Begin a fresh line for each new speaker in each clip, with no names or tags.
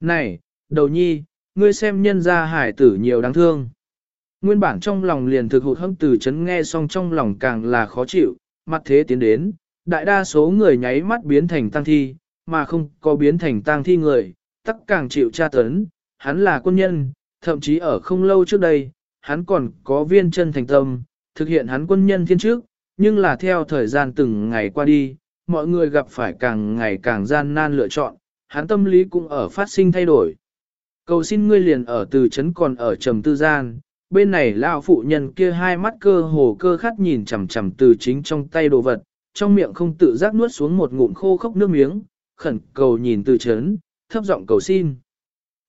Này, đầu nhi, ngươi xem nhân gia hải tử nhiều đáng thương. Nguyên bản trong lòng liền thực hụt hâm từ chấn nghe xong trong lòng càng là khó chịu, mặt thế tiến đến, đại đa số người nháy mắt biến thành tăng thi, mà không có biến thành tăng thi người, tắc càng chịu tra tấn, hắn là quân nhân, thậm chí ở không lâu trước đây, hắn còn có viên chân thành tâm, thực hiện hắn quân nhân thiên trước, nhưng là theo thời gian từng ngày qua đi, mọi người gặp phải càng ngày càng gian nan lựa chọn, hắn tâm lý cũng ở phát sinh thay đổi. Cầu xin ngươi liền ở từ chấn còn ở trầm tư gian, bên này lão phụ nhân kia hai mắt cơ hồ cơ khát nhìn chằm chằm từ chính trong tay đồ vật, trong miệng không tự giác nuốt xuống một ngụm khô khốc nước miếng, khẩn cầu nhìn từ chấn, thấp giọng cầu xin.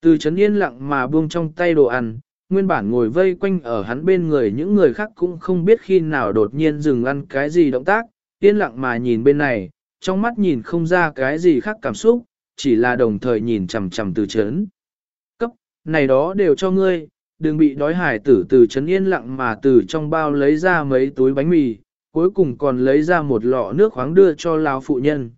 Từ chấn yên lặng mà buông trong tay đồ ăn, nguyên bản ngồi vây quanh ở hắn bên người những người khác cũng không biết khi nào đột nhiên dừng ăn cái gì động tác, yên lặng mà nhìn bên này, trong mắt nhìn không ra cái gì khác cảm xúc, chỉ là đồng thời nhìn chằm chằm từ chấn. Cấp, này đó đều cho ngươi, đừng bị đói hải tử từ chấn yên lặng mà từ trong bao lấy ra mấy túi bánh mì, cuối cùng còn lấy ra một lọ nước khoáng đưa cho lão phụ nhân.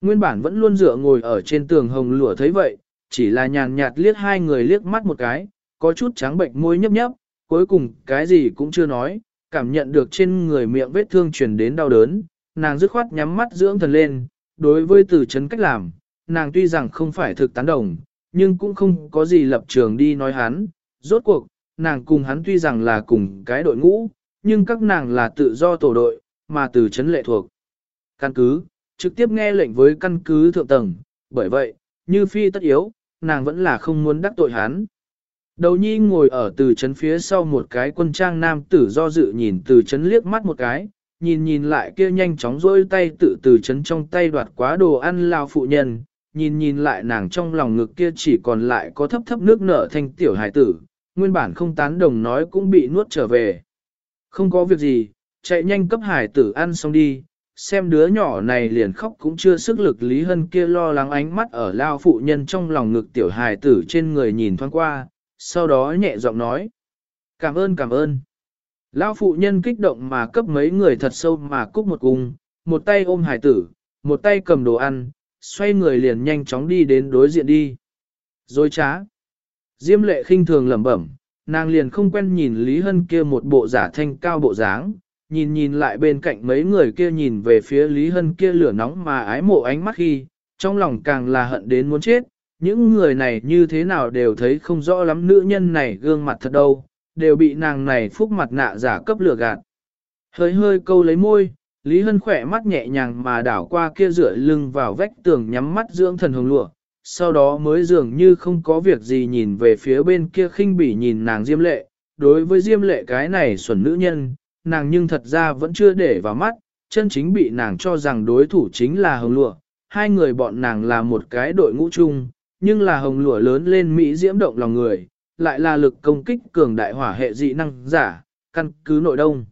Nguyên bản vẫn luôn dựa ngồi ở trên tường hồng lụa thấy vậy, chỉ là nhàn nhạt liếc hai người liếc mắt một cái, có chút trắng bệnh môi nhấp nhấp, cuối cùng cái gì cũng chưa nói, cảm nhận được trên người miệng vết thương truyền đến đau đớn, nàng dứt khoát nhắm mắt dưỡng thần lên, đối với từ chấn cách làm, nàng tuy rằng không phải thực tán đồng, nhưng cũng không có gì lập trường đi nói hắn, rốt cuộc, nàng cùng hắn tuy rằng là cùng cái đội ngũ, nhưng các nàng là tự do tổ đội, mà từ chấn lệ thuộc. Căn cứ, trực tiếp nghe lệnh với căn cứ thượng tầng, bởi vậy, như phi tất yếu, nàng vẫn là không muốn đắc tội hắn. Đầu nhi ngồi ở từ chấn phía sau một cái quân trang nam tử do dự nhìn từ chấn liếc mắt một cái, nhìn nhìn lại kia nhanh chóng rôi tay tự từ chấn trong tay đoạt quá đồ ăn lao phụ nhân, nhìn nhìn lại nàng trong lòng ngực kia chỉ còn lại có thấp thấp nước nở thanh tiểu hải tử, nguyên bản không tán đồng nói cũng bị nuốt trở về. Không có việc gì, chạy nhanh cấp hải tử ăn xong đi, xem đứa nhỏ này liền khóc cũng chưa sức lực Lý Hân kia lo lắng ánh mắt ở lao phụ nhân trong lòng ngực tiểu hài tử trên người nhìn thoáng qua, sau đó nhẹ giọng nói. Cảm ơn cảm ơn. Lao phụ nhân kích động mà cấp mấy người thật sâu mà cúc một cung, một tay ôm hài tử, một tay cầm đồ ăn, xoay người liền nhanh chóng đi đến đối diện đi. Rồi trá. Diêm lệ khinh thường lẩm bẩm, nàng liền không quen nhìn Lý Hân kia một bộ giả thanh cao bộ dáng, nhìn nhìn lại bên cạnh mấy người kia nhìn về phía Lý Hân kia lửa nóng mà ái mộ ánh mắt khi, trong lòng càng là hận đến muốn chết, những người này như thế nào đều thấy không rõ lắm nữ nhân này gương mặt thật đâu, đều bị nàng này phúc mặt nạ giả cấp lửa gạt. Hơi hơi câu lấy môi, Lý Hân khỏe mắt nhẹ nhàng mà đảo qua kia rửa lưng vào vách tường nhắm mắt dưỡng thần hồng lụa, sau đó mới dường như không có việc gì nhìn về phía bên kia khinh bỉ nhìn nàng Diêm Lệ. Đối với Diêm Lệ cái này xuẩn nữ nhân, nàng nhưng thật ra vẫn chưa để vào mắt, chân chính bị nàng cho rằng đối thủ chính là hồng lụa. Hai người bọn nàng là một cái đội ngũ chung, nhưng là hồng lụa lớn lên Mỹ diễm động lòng người, lại là lực công kích cường đại hỏa hệ dị năng giả, căn cứ nội đông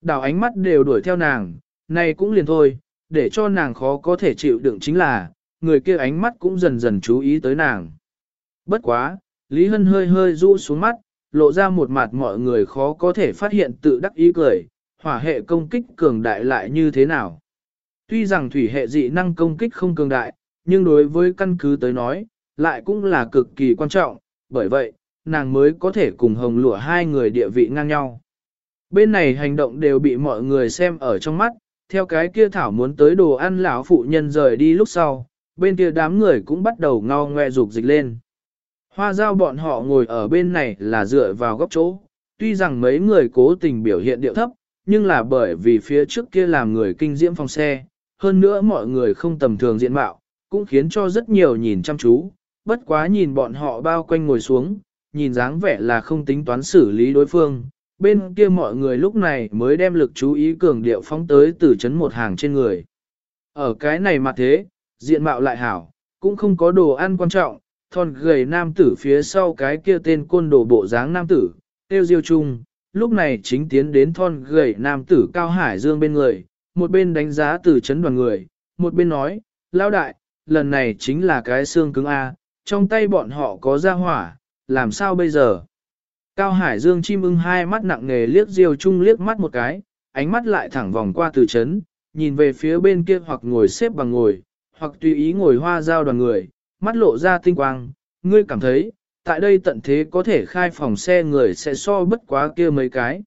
đảo ánh mắt đều đuổi theo nàng, này cũng liền thôi, để cho nàng khó có thể chịu đựng chính là, người kia ánh mắt cũng dần dần chú ý tới nàng. Bất quá, Lý Hân hơi hơi rũ xuống mắt, lộ ra một mặt mọi người khó có thể phát hiện tự đắc ý cười, hỏa hệ công kích cường đại lại như thế nào. Tuy rằng thủy hệ dị năng công kích không cường đại, nhưng đối với căn cứ tới nói, lại cũng là cực kỳ quan trọng, bởi vậy, nàng mới có thể cùng hồng lụa hai người địa vị ngang nhau. Bên này hành động đều bị mọi người xem ở trong mắt, theo cái kia thảo muốn tới đồ ăn lão phụ nhân rời đi lúc sau, bên kia đám người cũng bắt đầu ngao ngoe dục dịch lên. Hoa giao bọn họ ngồi ở bên này là dựa vào góc chỗ, tuy rằng mấy người cố tình biểu hiện điệu thấp, nhưng là bởi vì phía trước kia làm người kinh diễm phong xe, hơn nữa mọi người không tầm thường diện mạo, cũng khiến cho rất nhiều nhìn chăm chú, bất quá nhìn bọn họ bao quanh ngồi xuống, nhìn dáng vẻ là không tính toán xử lý đối phương. Bên kia mọi người lúc này mới đem lực chú ý cường điệu phóng tới từ chấn một hàng trên người. Ở cái này mà thế, diện mạo lại hảo, cũng không có đồ ăn quan trọng, thon gầy nam tử phía sau cái kia tên côn đồ bộ dáng nam tử, tiêu diêu chung, lúc này chính tiến đến thon gầy nam tử cao hải dương bên người, một bên đánh giá từ chấn đoàn người, một bên nói, lao đại, lần này chính là cái xương cứng A, trong tay bọn họ có ra hỏa, làm sao bây giờ? Cao Hải Dương chim ưng hai mắt nặng nề liếc Diêu Trung liếc mắt một cái, ánh mắt lại thẳng vòng qua từ chấn, nhìn về phía bên kia hoặc ngồi xếp bằng ngồi, hoặc tùy ý ngồi hoa giao đoàn người, mắt lộ ra tinh quang, ngươi cảm thấy, tại đây tận thế có thể khai phòng xe người sẽ so bất quá kia mấy cái.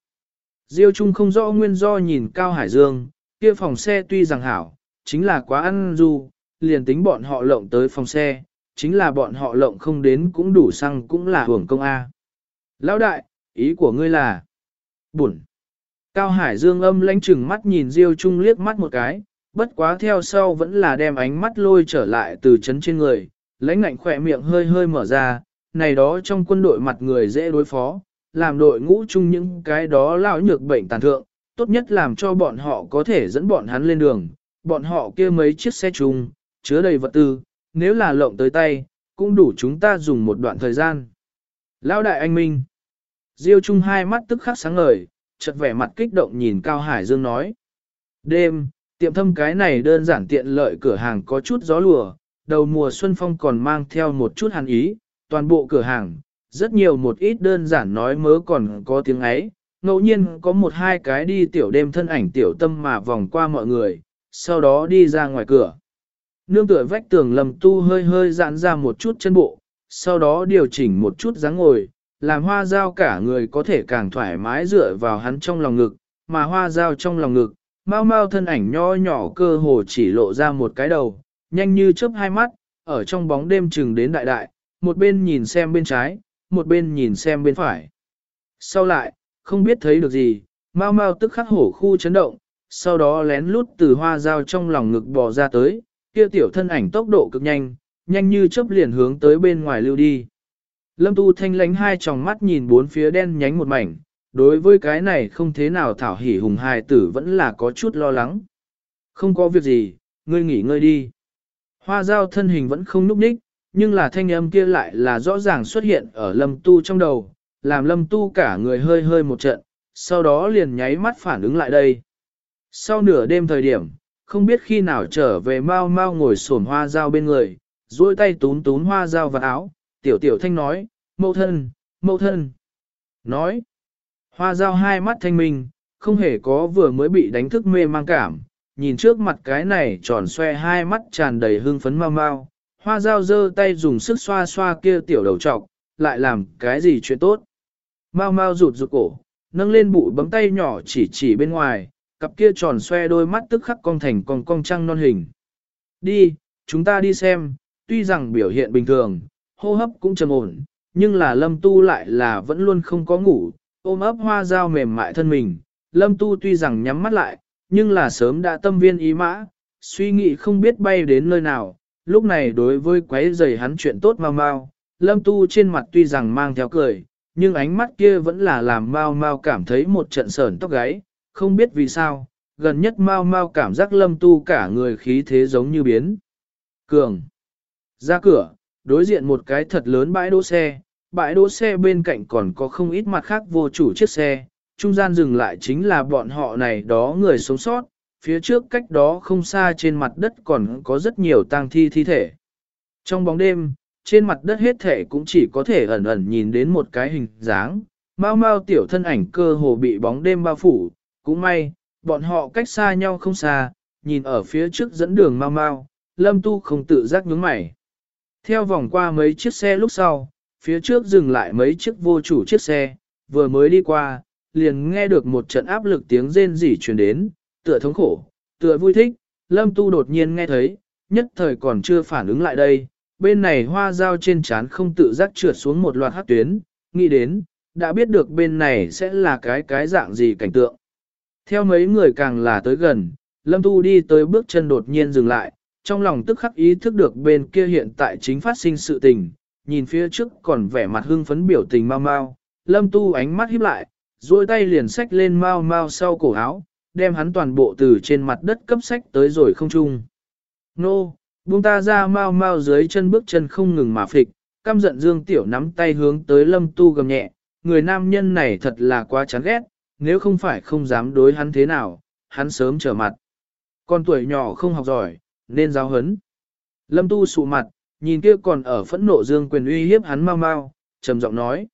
Diêu Trung không rõ nguyên do nhìn Cao Hải Dương, kia phòng xe tuy rằng hảo, chính là quá ăn du, liền tính bọn họ lộng tới phòng xe, chính là bọn họ lộng không đến cũng đủ xăng cũng là hưởng công A. Lão đại, ý của ngươi là Bụn. Cao Hải Dương âm lãnh chừng mắt nhìn Diêu Trung liếc mắt một cái, bất quá theo sau vẫn là đem ánh mắt lôi trở lại từ chấn trên người, lãnh ngạnh khỏe miệng hơi hơi mở ra, này đó trong quân đội mặt người dễ đối phó, làm đội ngũ chung những cái đó lão nhược bệnh tàn thượng, tốt nhất làm cho bọn họ có thể dẫn bọn hắn lên đường, bọn họ kia mấy chiếc xe chung, chứa đầy vật tư, nếu là lộng tới tay, cũng đủ chúng ta dùng một đoạn thời gian. Lão đại anh Minh, Diêu Trung hai mắt tức khắc sáng ngời, chợt vẻ mặt kích động nhìn Cao Hải Dương nói. Đêm, tiệm thâm cái này đơn giản tiện lợi cửa hàng có chút gió lùa, đầu mùa xuân phong còn mang theo một chút hàn ý, toàn bộ cửa hàng, rất nhiều một ít đơn giản nói mớ còn có tiếng ấy, ngẫu nhiên có một hai cái đi tiểu đêm thân ảnh tiểu tâm mà vòng qua mọi người, sau đó đi ra ngoài cửa. Nương tựa vách tường lầm tu hơi hơi giãn ra một chút chân bộ, sau đó điều chỉnh một chút dáng ngồi, làm hoa dao cả người có thể càng thoải mái dựa vào hắn trong lòng ngực, mà hoa dao trong lòng ngực, mau mau thân ảnh nho nhỏ cơ hồ chỉ lộ ra một cái đầu, nhanh như chớp hai mắt, ở trong bóng đêm chừng đến đại đại, một bên nhìn xem bên trái, một bên nhìn xem bên phải. Sau lại, không biết thấy được gì, mau mau tức khắc hổ khu chấn động, sau đó lén lút từ hoa dao trong lòng ngực bò ra tới, kia tiểu thân ảnh tốc độ cực nhanh, nhanh như chớp liền hướng tới bên ngoài lưu đi. Lâm Tu thanh lánh hai tròng mắt nhìn bốn phía đen nhánh một mảnh, đối với cái này không thế nào thảo hỉ hùng hài tử vẫn là có chút lo lắng. Không có việc gì, ngươi nghỉ ngơi đi. Hoa dao thân hình vẫn không núp ních, nhưng là thanh âm kia lại là rõ ràng xuất hiện ở lâm tu trong đầu, làm lâm tu cả người hơi hơi một trận, sau đó liền nháy mắt phản ứng lại đây. Sau nửa đêm thời điểm, không biết khi nào trở về mau mau ngồi sổn hoa dao bên người, duỗi tay tún tún hoa dao vào áo, tiểu tiểu thanh nói, mẫu thân, mẫu thân. Nói, hoa dao hai mắt thanh minh, không hề có vừa mới bị đánh thức mê mang cảm, nhìn trước mặt cái này tròn xoe hai mắt tràn đầy hương phấn mau mau, hoa dao giơ tay dùng sức xoa xoa kia tiểu đầu trọc, lại làm cái gì chuyện tốt. Mau mau rụt rụt cổ, nâng lên bụi bấm tay nhỏ chỉ chỉ bên ngoài, cặp kia tròn xoe đôi mắt tức khắc cong thành con cong trăng non hình. Đi, chúng ta đi xem, tuy rằng biểu hiện bình thường, hô hấp cũng trầm ổn, nhưng là lâm tu lại là vẫn luôn không có ngủ, ôm ấp hoa dao mềm mại thân mình. Lâm tu tuy rằng nhắm mắt lại, nhưng là sớm đã tâm viên ý mã, suy nghĩ không biết bay đến nơi nào, lúc này đối với quấy giày hắn chuyện tốt mau mau, lâm tu trên mặt tuy rằng mang theo cười, nhưng ánh mắt kia vẫn là làm mau mau cảm thấy một trận sờn tóc gáy, không biết vì sao, gần nhất mau mau cảm giác lâm tu cả người khí thế giống như biến. Cường. Ra cửa, đối diện một cái thật lớn bãi đỗ xe, bãi đỗ xe bên cạnh còn có không ít mặt khác vô chủ chiếc xe, trung gian dừng lại chính là bọn họ này đó người sống sót, phía trước cách đó không xa trên mặt đất còn có rất nhiều tang thi thi thể. Trong bóng đêm, trên mặt đất hết thể cũng chỉ có thể ẩn ẩn nhìn đến một cái hình dáng, mau mau tiểu thân ảnh cơ hồ bị bóng đêm bao phủ, cũng may, bọn họ cách xa nhau không xa, nhìn ở phía trước dẫn đường mau mau, lâm tu không tự giác nhướng mày. Theo vòng qua mấy chiếc xe lúc sau, phía trước dừng lại mấy chiếc vô chủ chiếc xe, vừa mới đi qua, liền nghe được một trận áp lực tiếng rên rỉ truyền đến, tựa thống khổ, tựa vui thích, lâm tu đột nhiên nghe thấy, nhất thời còn chưa phản ứng lại đây, bên này hoa dao trên trán không tự giác trượt xuống một loạt hát tuyến, nghĩ đến, đã biết được bên này sẽ là cái cái dạng gì cảnh tượng. Theo mấy người càng là tới gần, lâm tu đi tới bước chân đột nhiên dừng lại, trong lòng tức khắc ý thức được bên kia hiện tại chính phát sinh sự tình, nhìn phía trước còn vẻ mặt hưng phấn biểu tình mau mau, lâm tu ánh mắt híp lại, duỗi tay liền xách lên mau mau sau cổ áo, đem hắn toàn bộ từ trên mặt đất cấp sách tới rồi không trung. Nô, buông ta ra mau mau dưới chân bước chân không ngừng mà phịch, căm giận dương tiểu nắm tay hướng tới lâm tu gầm nhẹ, người nam nhân này thật là quá chán ghét, nếu không phải không dám đối hắn thế nào, hắn sớm trở mặt. Con tuổi nhỏ không học giỏi, nên giáo hấn. Lâm tu sụ mặt, nhìn kia còn ở phẫn nộ dương quyền uy hiếp hắn mau mau, trầm giọng nói.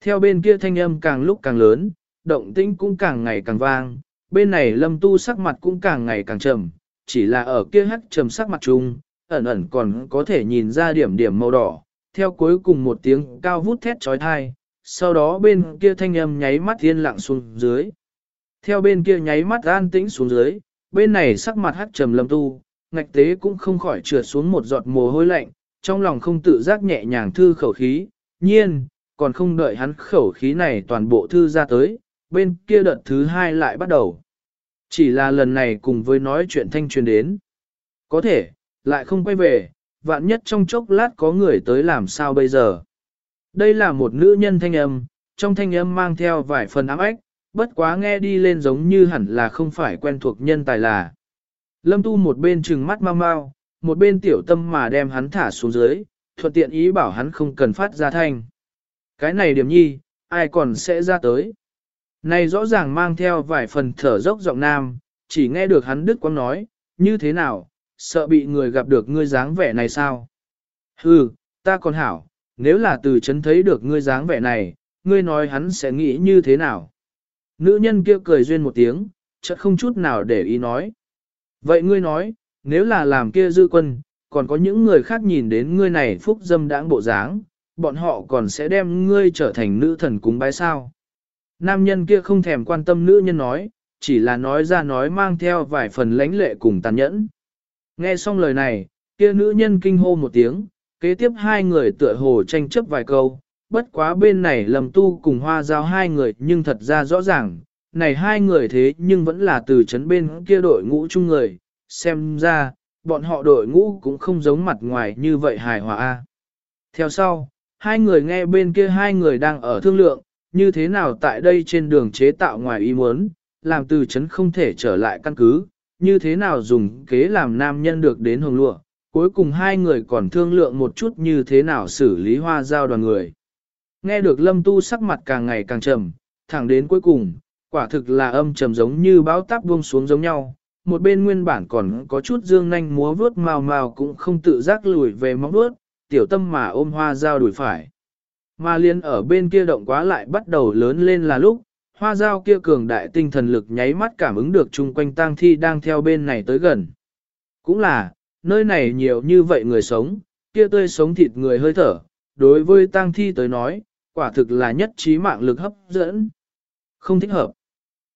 Theo bên kia thanh âm càng lúc càng lớn, động tĩnh cũng càng ngày càng vang, bên này lâm tu sắc mặt cũng càng ngày càng trầm, chỉ là ở kia hắc trầm sắc mặt chung, ẩn ẩn còn có thể nhìn ra điểm điểm màu đỏ, theo cuối cùng một tiếng cao vút thét trói thai, sau đó bên kia thanh âm nháy mắt thiên lặng xuống dưới. Theo bên kia nháy mắt an tĩnh xuống dưới, bên này sắc mặt hắc trầm lâm tu, ngạch tế cũng không khỏi trượt xuống một giọt mồ hôi lạnh, trong lòng không tự giác nhẹ nhàng thư khẩu khí, nhiên, còn không đợi hắn khẩu khí này toàn bộ thư ra tới, bên kia đợt thứ hai lại bắt đầu. Chỉ là lần này cùng với nói chuyện thanh truyền đến. Có thể, lại không quay về, vạn nhất trong chốc lát có người tới làm sao bây giờ. Đây là một nữ nhân thanh âm, trong thanh âm mang theo vài phần ám ếch, bất quá nghe đi lên giống như hẳn là không phải quen thuộc nhân tài là. Lâm tu một bên trừng mắt mau mau, một bên tiểu tâm mà đem hắn thả xuống dưới, thuận tiện ý bảo hắn không cần phát ra thanh. Cái này điểm nhi, ai còn sẽ ra tới. Này rõ ràng mang theo vài phần thở dốc giọng nam, chỉ nghe được hắn đức quang nói, như thế nào, sợ bị người gặp được ngươi dáng vẻ này sao? Hừ, ta còn hảo, nếu là từ chấn thấy được ngươi dáng vẻ này, ngươi nói hắn sẽ nghĩ như thế nào? Nữ nhân kia cười duyên một tiếng, chợt không chút nào để ý nói. Vậy ngươi nói, nếu là làm kia dư quân, còn có những người khác nhìn đến ngươi này phúc dâm đãng bộ dáng, bọn họ còn sẽ đem ngươi trở thành nữ thần cúng bái sao. Nam nhân kia không thèm quan tâm nữ nhân nói, chỉ là nói ra nói mang theo vài phần lãnh lệ cùng tàn nhẫn. Nghe xong lời này, kia nữ nhân kinh hô một tiếng, kế tiếp hai người tựa hồ tranh chấp vài câu, bất quá bên này lầm tu cùng hoa giao hai người nhưng thật ra rõ ràng, này hai người thế nhưng vẫn là từ chấn bên kia đội ngũ chung người, xem ra, bọn họ đội ngũ cũng không giống mặt ngoài như vậy hài hòa. a. Theo sau, hai người nghe bên kia hai người đang ở thương lượng, như thế nào tại đây trên đường chế tạo ngoài ý muốn, làm từ chấn không thể trở lại căn cứ, như thế nào dùng kế làm nam nhân được đến hồng lụa, cuối cùng hai người còn thương lượng một chút như thế nào xử lý hoa giao đoàn người. Nghe được lâm tu sắc mặt càng ngày càng trầm, thẳng đến cuối cùng, quả thực là âm trầm giống như bão táp buông xuống giống nhau. Một bên nguyên bản còn có chút dương nanh múa vướt màu màu cũng không tự giác lùi về móng vuốt, tiểu tâm mà ôm hoa dao đuổi phải. Mà liên ở bên kia động quá lại bắt đầu lớn lên là lúc, hoa dao kia cường đại tinh thần lực nháy mắt cảm ứng được chung quanh tang thi đang theo bên này tới gần. Cũng là, nơi này nhiều như vậy người sống, kia tươi sống thịt người hơi thở, đối với tang thi tới nói, quả thực là nhất trí mạng lực hấp dẫn. Không thích hợp.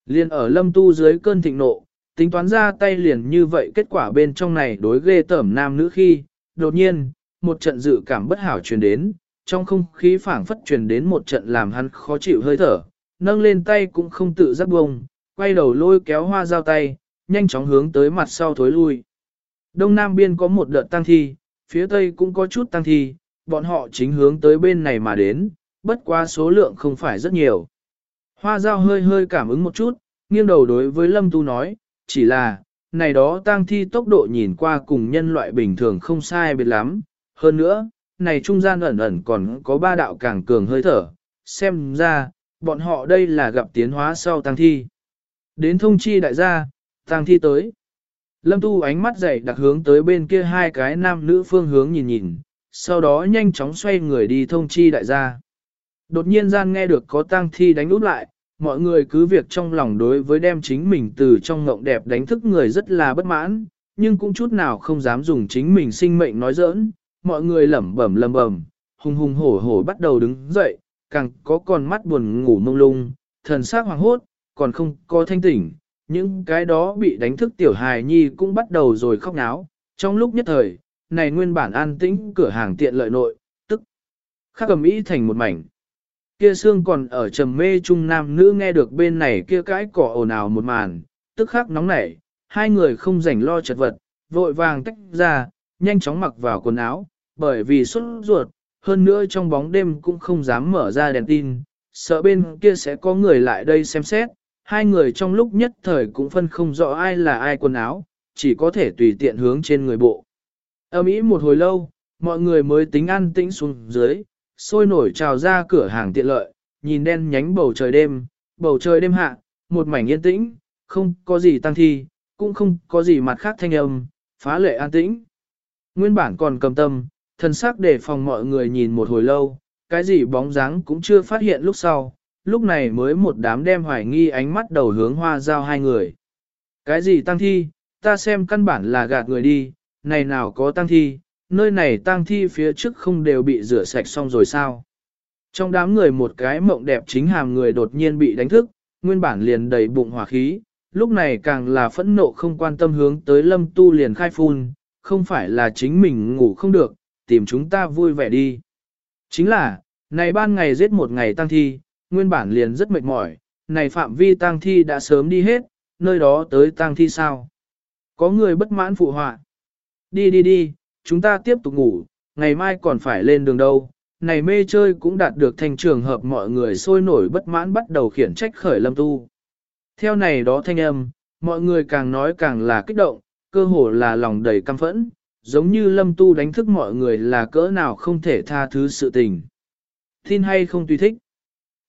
Liên ở lâm tu dưới cơn thịnh nộ, tính toán ra tay liền như vậy kết quả bên trong này đối ghê tởm nam nữ khi, đột nhiên, một trận dự cảm bất hảo truyền đến, trong không khí phảng phất truyền đến một trận làm hắn khó chịu hơi thở, nâng lên tay cũng không tự giác bông, quay đầu lôi kéo hoa dao tay, nhanh chóng hướng tới mặt sau thối lui. Đông Nam biên có một đợt tăng thi, phía Tây cũng có chút tăng thi, bọn họ chính hướng tới bên này mà đến, bất quá số lượng không phải rất nhiều. Hoa dao hơi hơi cảm ứng một chút, nghiêng đầu đối với Lâm Tu nói, chỉ là, này đó tang thi tốc độ nhìn qua cùng nhân loại bình thường không sai biệt lắm. Hơn nữa, này trung gian ẩn ẩn còn có ba đạo càng cường hơi thở, xem ra, bọn họ đây là gặp tiến hóa sau tang thi. Đến thông chi đại gia, tang thi tới. Lâm Tu ánh mắt dậy đặc hướng tới bên kia hai cái nam nữ phương hướng nhìn nhìn, sau đó nhanh chóng xoay người đi thông chi đại gia. Đột nhiên gian nghe được có tang thi đánh úp lại, mọi người cứ việc trong lòng đối với đem chính mình từ trong ngộng đẹp đánh thức người rất là bất mãn, nhưng cũng chút nào không dám dùng chính mình sinh mệnh nói giỡn, mọi người lẩm bẩm lẩm bẩm, hùng hùng hổ hổ bắt đầu đứng dậy, càng có con mắt buồn ngủ mông lung, thần sắc hoàng hốt, còn không có thanh tỉnh, những cái đó bị đánh thức tiểu hài nhi cũng bắt đầu rồi khóc náo, trong lúc nhất thời, này nguyên bản an tĩnh cửa hàng tiện lợi nội, tức khắc cầm ý thành một mảnh kia xương còn ở trầm mê chung nam nữ nghe được bên này kia cái cỏ ồn ào một màn, tức khắc nóng nảy, hai người không rảnh lo chật vật, vội vàng tách ra, nhanh chóng mặc vào quần áo, bởi vì xuất ruột, hơn nữa trong bóng đêm cũng không dám mở ra đèn tin, sợ bên kia sẽ có người lại đây xem xét, hai người trong lúc nhất thời cũng phân không rõ ai là ai quần áo, chỉ có thể tùy tiện hướng trên người bộ. Ở Mỹ một hồi lâu, mọi người mới tính an tĩnh xuống dưới, sôi nổi trào ra cửa hàng tiện lợi, nhìn đen nhánh bầu trời đêm, bầu trời đêm hạ, một mảnh yên tĩnh, không có gì tăng thi, cũng không có gì mặt khác thanh âm, phá lệ an tĩnh. Nguyên bản còn cầm tâm, thần sắc để phòng mọi người nhìn một hồi lâu, cái gì bóng dáng cũng chưa phát hiện lúc sau, lúc này mới một đám đem hoài nghi ánh mắt đầu hướng hoa giao hai người. Cái gì tăng thi, ta xem căn bản là gạt người đi, này nào có tăng thi, nơi này tang thi phía trước không đều bị rửa sạch xong rồi sao? Trong đám người một cái mộng đẹp chính hàm người đột nhiên bị đánh thức, nguyên bản liền đầy bụng hỏa khí, lúc này càng là phẫn nộ không quan tâm hướng tới lâm tu liền khai phun, không phải là chính mình ngủ không được, tìm chúng ta vui vẻ đi. Chính là, này ban ngày giết một ngày tang thi, nguyên bản liền rất mệt mỏi, này phạm vi tang thi đã sớm đi hết, nơi đó tới tang thi sao? Có người bất mãn phụ họa. Đi đi đi, chúng ta tiếp tục ngủ, ngày mai còn phải lên đường đâu. Này mê chơi cũng đạt được thành trường hợp mọi người sôi nổi bất mãn bắt đầu khiển trách khởi lâm tu. Theo này đó thanh âm, mọi người càng nói càng là kích động, cơ hồ là lòng đầy căm phẫn, giống như lâm tu đánh thức mọi người là cỡ nào không thể tha thứ sự tình. Tin hay không tùy thích.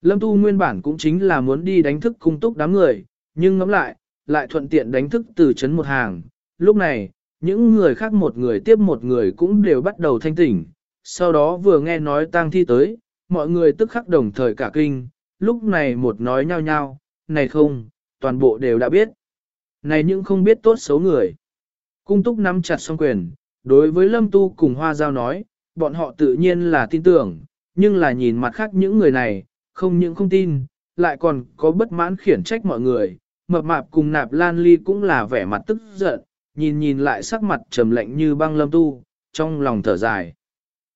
Lâm tu nguyên bản cũng chính là muốn đi đánh thức cung túc đám người, nhưng ngẫm lại, lại thuận tiện đánh thức từ chấn một hàng. Lúc này, những người khác một người tiếp một người cũng đều bắt đầu thanh tỉnh. Sau đó vừa nghe nói tang thi tới, mọi người tức khắc đồng thời cả kinh, lúc này một nói nhau nhau, này không, toàn bộ đều đã biết. Này nhưng không biết tốt xấu người. Cung túc nắm chặt song quyền, đối với lâm tu cùng hoa giao nói, bọn họ tự nhiên là tin tưởng, nhưng là nhìn mặt khác những người này, không những không tin, lại còn có bất mãn khiển trách mọi người, mập mạp cùng nạp lan ly cũng là vẻ mặt tức giận, nhìn nhìn lại sắc mặt trầm lạnh như băng lâm tu, trong lòng thở dài.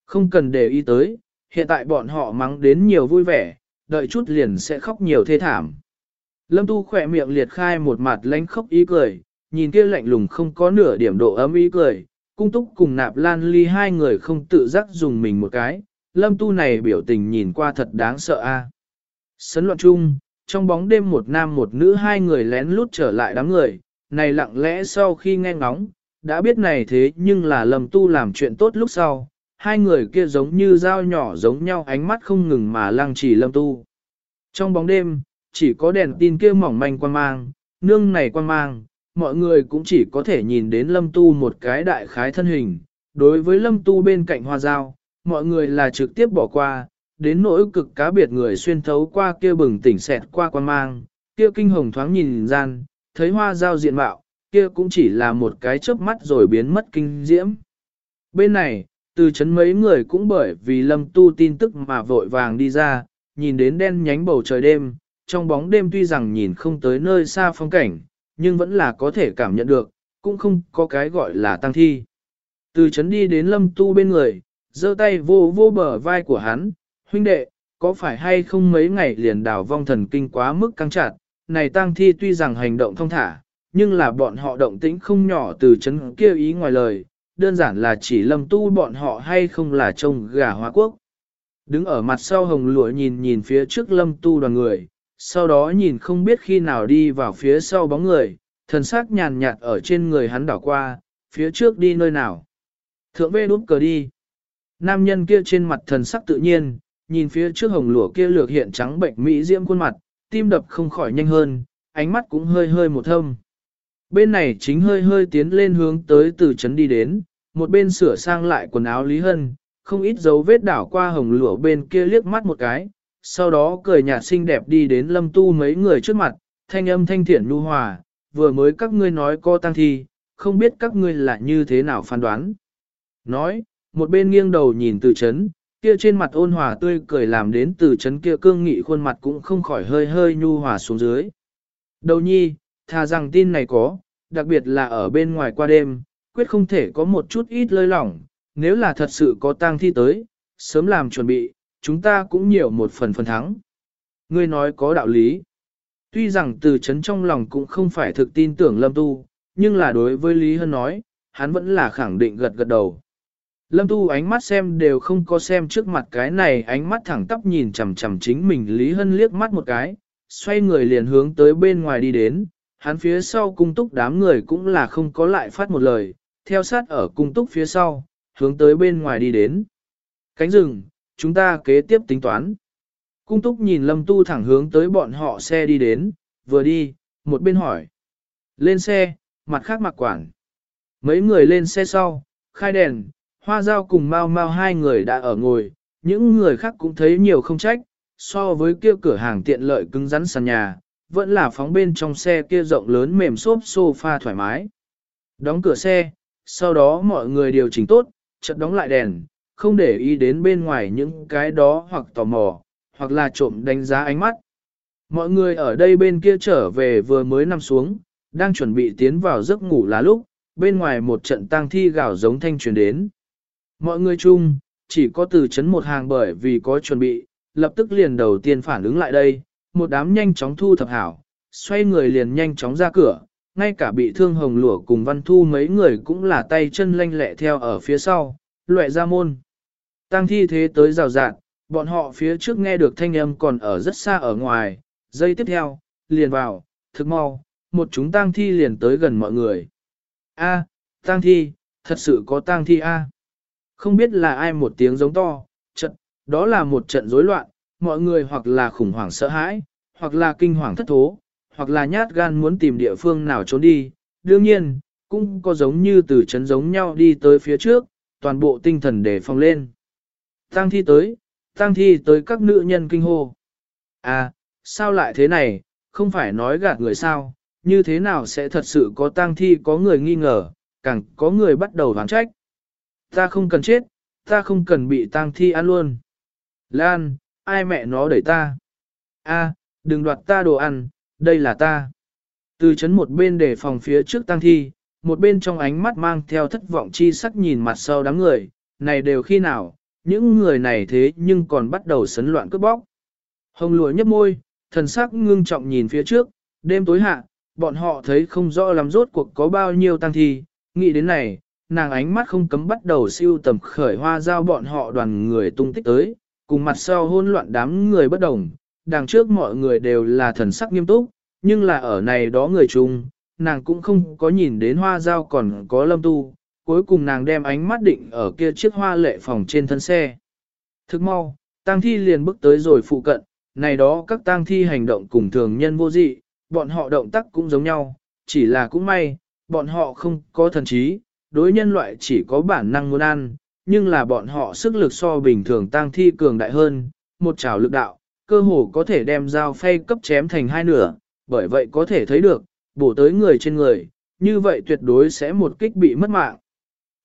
Không cần để ý tới, hiện tại bọn họ mắng đến nhiều vui vẻ, đợi chút liền sẽ khóc nhiều thê thảm. Lâm tu khỏe miệng liệt khai một mặt lánh khóc ý cười, nhìn kia lạnh lùng không có nửa điểm độ ấm ý cười, cung túc cùng nạp lan ly hai người không tự giác dùng mình một cái, lâm tu này biểu tình nhìn qua thật đáng sợ a. À. Sấn loạn chung, trong bóng đêm một nam một nữ hai người lén lút trở lại đám người, này lặng lẽ sau khi nghe ngóng, đã biết này thế nhưng là lâm tu làm chuyện tốt lúc sau, hai người kia giống như dao nhỏ giống nhau ánh mắt không ngừng mà lăng trì lâm tu. Trong bóng đêm, chỉ có đèn tin kia mỏng manh quan mang, nương này quan mang, mọi người cũng chỉ có thể nhìn đến lâm tu một cái đại khái thân hình. Đối với lâm tu bên cạnh hoa dao, mọi người là trực tiếp bỏ qua, đến nỗi cực cá biệt người xuyên thấu qua kia bừng tỉnh xẹt qua quan mang, kia kinh hồng thoáng nhìn gian, thấy hoa giao diện mạo, kia cũng chỉ là một cái chớp mắt rồi biến mất kinh diễm. Bên này, từ chấn mấy người cũng bởi vì lâm tu tin tức mà vội vàng đi ra, nhìn đến đen nhánh bầu trời đêm, trong bóng đêm tuy rằng nhìn không tới nơi xa phong cảnh, nhưng vẫn là có thể cảm nhận được, cũng không có cái gọi là tăng thi. Từ chấn đi đến lâm tu bên người, giơ tay vô vô bờ vai của hắn, huynh đệ, có phải hay không mấy ngày liền đào vong thần kinh quá mức căng chặt, này tang thi tuy rằng hành động thông thả, nhưng là bọn họ động tĩnh không nhỏ từ chấn kia ý ngoài lời, đơn giản là chỉ lâm tu bọn họ hay không là trông gà hoa quốc. Đứng ở mặt sau hồng lụa nhìn nhìn phía trước lâm tu đoàn người, sau đó nhìn không biết khi nào đi vào phía sau bóng người, thần sắc nhàn nhạt ở trên người hắn đảo qua, phía trước đi nơi nào. Thượng vê đút cờ đi. Nam nhân kia trên mặt thần sắc tự nhiên, nhìn phía trước hồng lụa kia lược hiện trắng bệnh mỹ diễm khuôn mặt, tim đập không khỏi nhanh hơn, ánh mắt cũng hơi hơi một thâm. Bên này chính hơi hơi tiến lên hướng tới từ trấn đi đến, một bên sửa sang lại quần áo Lý Hân, không ít dấu vết đảo qua hồng lụa bên kia liếc mắt một cái, sau đó cười nhạt xinh đẹp đi đến lâm tu mấy người trước mặt, thanh âm thanh thiện nhu hòa, vừa mới các ngươi nói co tăng thi, không biết các ngươi là như thế nào phán đoán. Nói, một bên nghiêng đầu nhìn từ chấn, kia trên mặt ôn hòa tươi cười làm đến từ chấn kia cương nghị khuôn mặt cũng không khỏi hơi hơi nhu hòa xuống dưới. Đầu nhi, thà rằng tin này có, đặc biệt là ở bên ngoài qua đêm, quyết không thể có một chút ít lơi lỏng, nếu là thật sự có tang thi tới, sớm làm chuẩn bị, chúng ta cũng nhiều một phần phần thắng. Ngươi nói có đạo lý. Tuy rằng từ chấn trong lòng cũng không phải thực tin tưởng Lâm Tu, nhưng là đối với Lý Hân nói, hắn vẫn là khẳng định gật gật đầu. Lâm Tu ánh mắt xem đều không có xem trước mặt cái này ánh mắt thẳng tắp nhìn chằm chằm chính mình Lý Hân liếc mắt một cái, xoay người liền hướng tới bên ngoài đi đến, hắn phía sau cung túc đám người cũng là không có lại phát một lời, theo sát ở cung túc phía sau, hướng tới bên ngoài đi đến. Cánh rừng, chúng ta kế tiếp tính toán. Cung túc nhìn lâm tu thẳng hướng tới bọn họ xe đi đến, vừa đi, một bên hỏi. Lên xe, mặt khác mặc quản. Mấy người lên xe sau, khai đèn, hoa Giao cùng Mao Mao hai người đã ở ngồi, những người khác cũng thấy nhiều không trách, so với kia cửa hàng tiện lợi cứng rắn sàn nhà, vẫn là phóng bên trong xe kia rộng lớn mềm xốp sofa thoải mái. Đóng cửa xe, sau đó mọi người điều chỉnh tốt, chợt đóng lại đèn, không để ý đến bên ngoài những cái đó hoặc tò mò, hoặc là trộm đánh giá ánh mắt. Mọi người ở đây bên kia trở về vừa mới nằm xuống, đang chuẩn bị tiến vào giấc ngủ là lúc, bên ngoài một trận tang thi gào giống thanh truyền đến. Mọi người chung, chỉ có từ chấn một hàng bởi vì có chuẩn bị, lập tức liền đầu tiên phản ứng lại đây, một đám nhanh chóng thu thập hảo, xoay người liền nhanh chóng ra cửa, ngay cả bị thương hồng lửa cùng văn thu mấy người cũng là tay chân lanh lẹ theo ở phía sau, loại ra môn. Tăng thi thế tới rào rạt, bọn họ phía trước nghe được thanh âm còn ở rất xa ở ngoài, giây tiếp theo, liền vào, thực mau, một chúng tang thi liền tới gần mọi người. A, tang thi, thật sự có tang thi a. Không biết là ai một tiếng giống to, trận, đó là một trận rối loạn, mọi người hoặc là khủng hoảng sợ hãi, hoặc là kinh hoàng thất thố, hoặc là nhát gan muốn tìm địa phương nào trốn đi. Đương nhiên, cũng có giống như từ chấn giống nhau đi tới phía trước, toàn bộ tinh thần để phòng lên. Tăng thi tới, tăng thi tới các nữ nhân kinh hô. À, sao lại thế này, không phải nói gạt người sao, như thế nào sẽ thật sự có tang thi có người nghi ngờ, càng có người bắt đầu đoán trách. Ta không cần chết, ta không cần bị tang thi ăn luôn. Lan, ai mẹ nó đẩy ta? A, đừng đoạt ta đồ ăn, đây là ta. Từ chấn một bên để phòng phía trước tang thi, một bên trong ánh mắt mang theo thất vọng chi sắc nhìn mặt sau đám người, này đều khi nào, những người này thế nhưng còn bắt đầu sấn loạn cướp bóc. Hồng lụa nhấp môi, thần sắc ngưng trọng nhìn phía trước, đêm tối hạ, bọn họ thấy không rõ lắm rốt cuộc có bao nhiêu tăng thi, nghĩ đến này, nàng ánh mắt không cấm bắt đầu siêu tầm khởi hoa giao bọn họ đoàn người tung tích tới, cùng mặt sau hỗn loạn đám người bất đồng, đằng trước mọi người đều là thần sắc nghiêm túc, nhưng là ở này đó người chung, nàng cũng không có nhìn đến hoa giao còn có lâm tu, cuối cùng nàng đem ánh mắt định ở kia chiếc hoa lệ phòng trên thân xe. Thức mau, tang thi liền bước tới rồi phụ cận, này đó các tang thi hành động cùng thường nhân vô dị, bọn họ động tác cũng giống nhau, chỉ là cũng may, bọn họ không có thần trí, đối nhân loại chỉ có bản năng muốn ăn, nhưng là bọn họ sức lực so bình thường tang thi cường đại hơn, một trào lực đạo, cơ hồ có thể đem dao phay cấp chém thành hai nửa, bởi vậy có thể thấy được, bổ tới người trên người, như vậy tuyệt đối sẽ một kích bị mất mạng.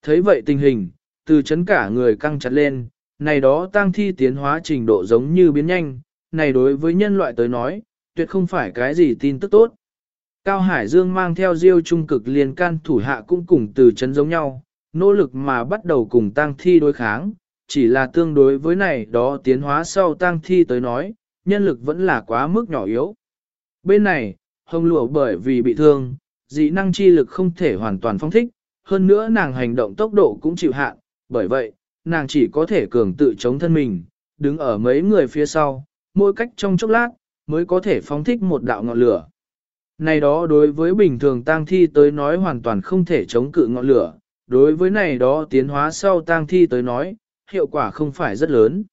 Thấy vậy tình hình, từ chấn cả người căng chặt lên, này đó tang thi tiến hóa trình độ giống như biến nhanh, này đối với nhân loại tới nói, tuyệt không phải cái gì tin tức tốt. Cao Hải Dương mang theo diêu trung cực liền can thủ hạ cũng cùng từ chấn giống nhau, nỗ lực mà bắt đầu cùng tang thi đối kháng, chỉ là tương đối với này đó tiến hóa sau tang thi tới nói, nhân lực vẫn là quá mức nhỏ yếu. Bên này, hồng lụa bởi vì bị thương, dị năng chi lực không thể hoàn toàn phong thích, hơn nữa nàng hành động tốc độ cũng chịu hạn, bởi vậy, nàng chỉ có thể cường tự chống thân mình, đứng ở mấy người phía sau, mỗi cách trong chốc lát, mới có thể phóng thích một đạo ngọn lửa. Này đó đối với bình thường tang thi tới nói hoàn toàn không thể chống cự ngọn lửa, đối với này đó tiến hóa sau tang thi tới nói, hiệu quả không phải rất lớn.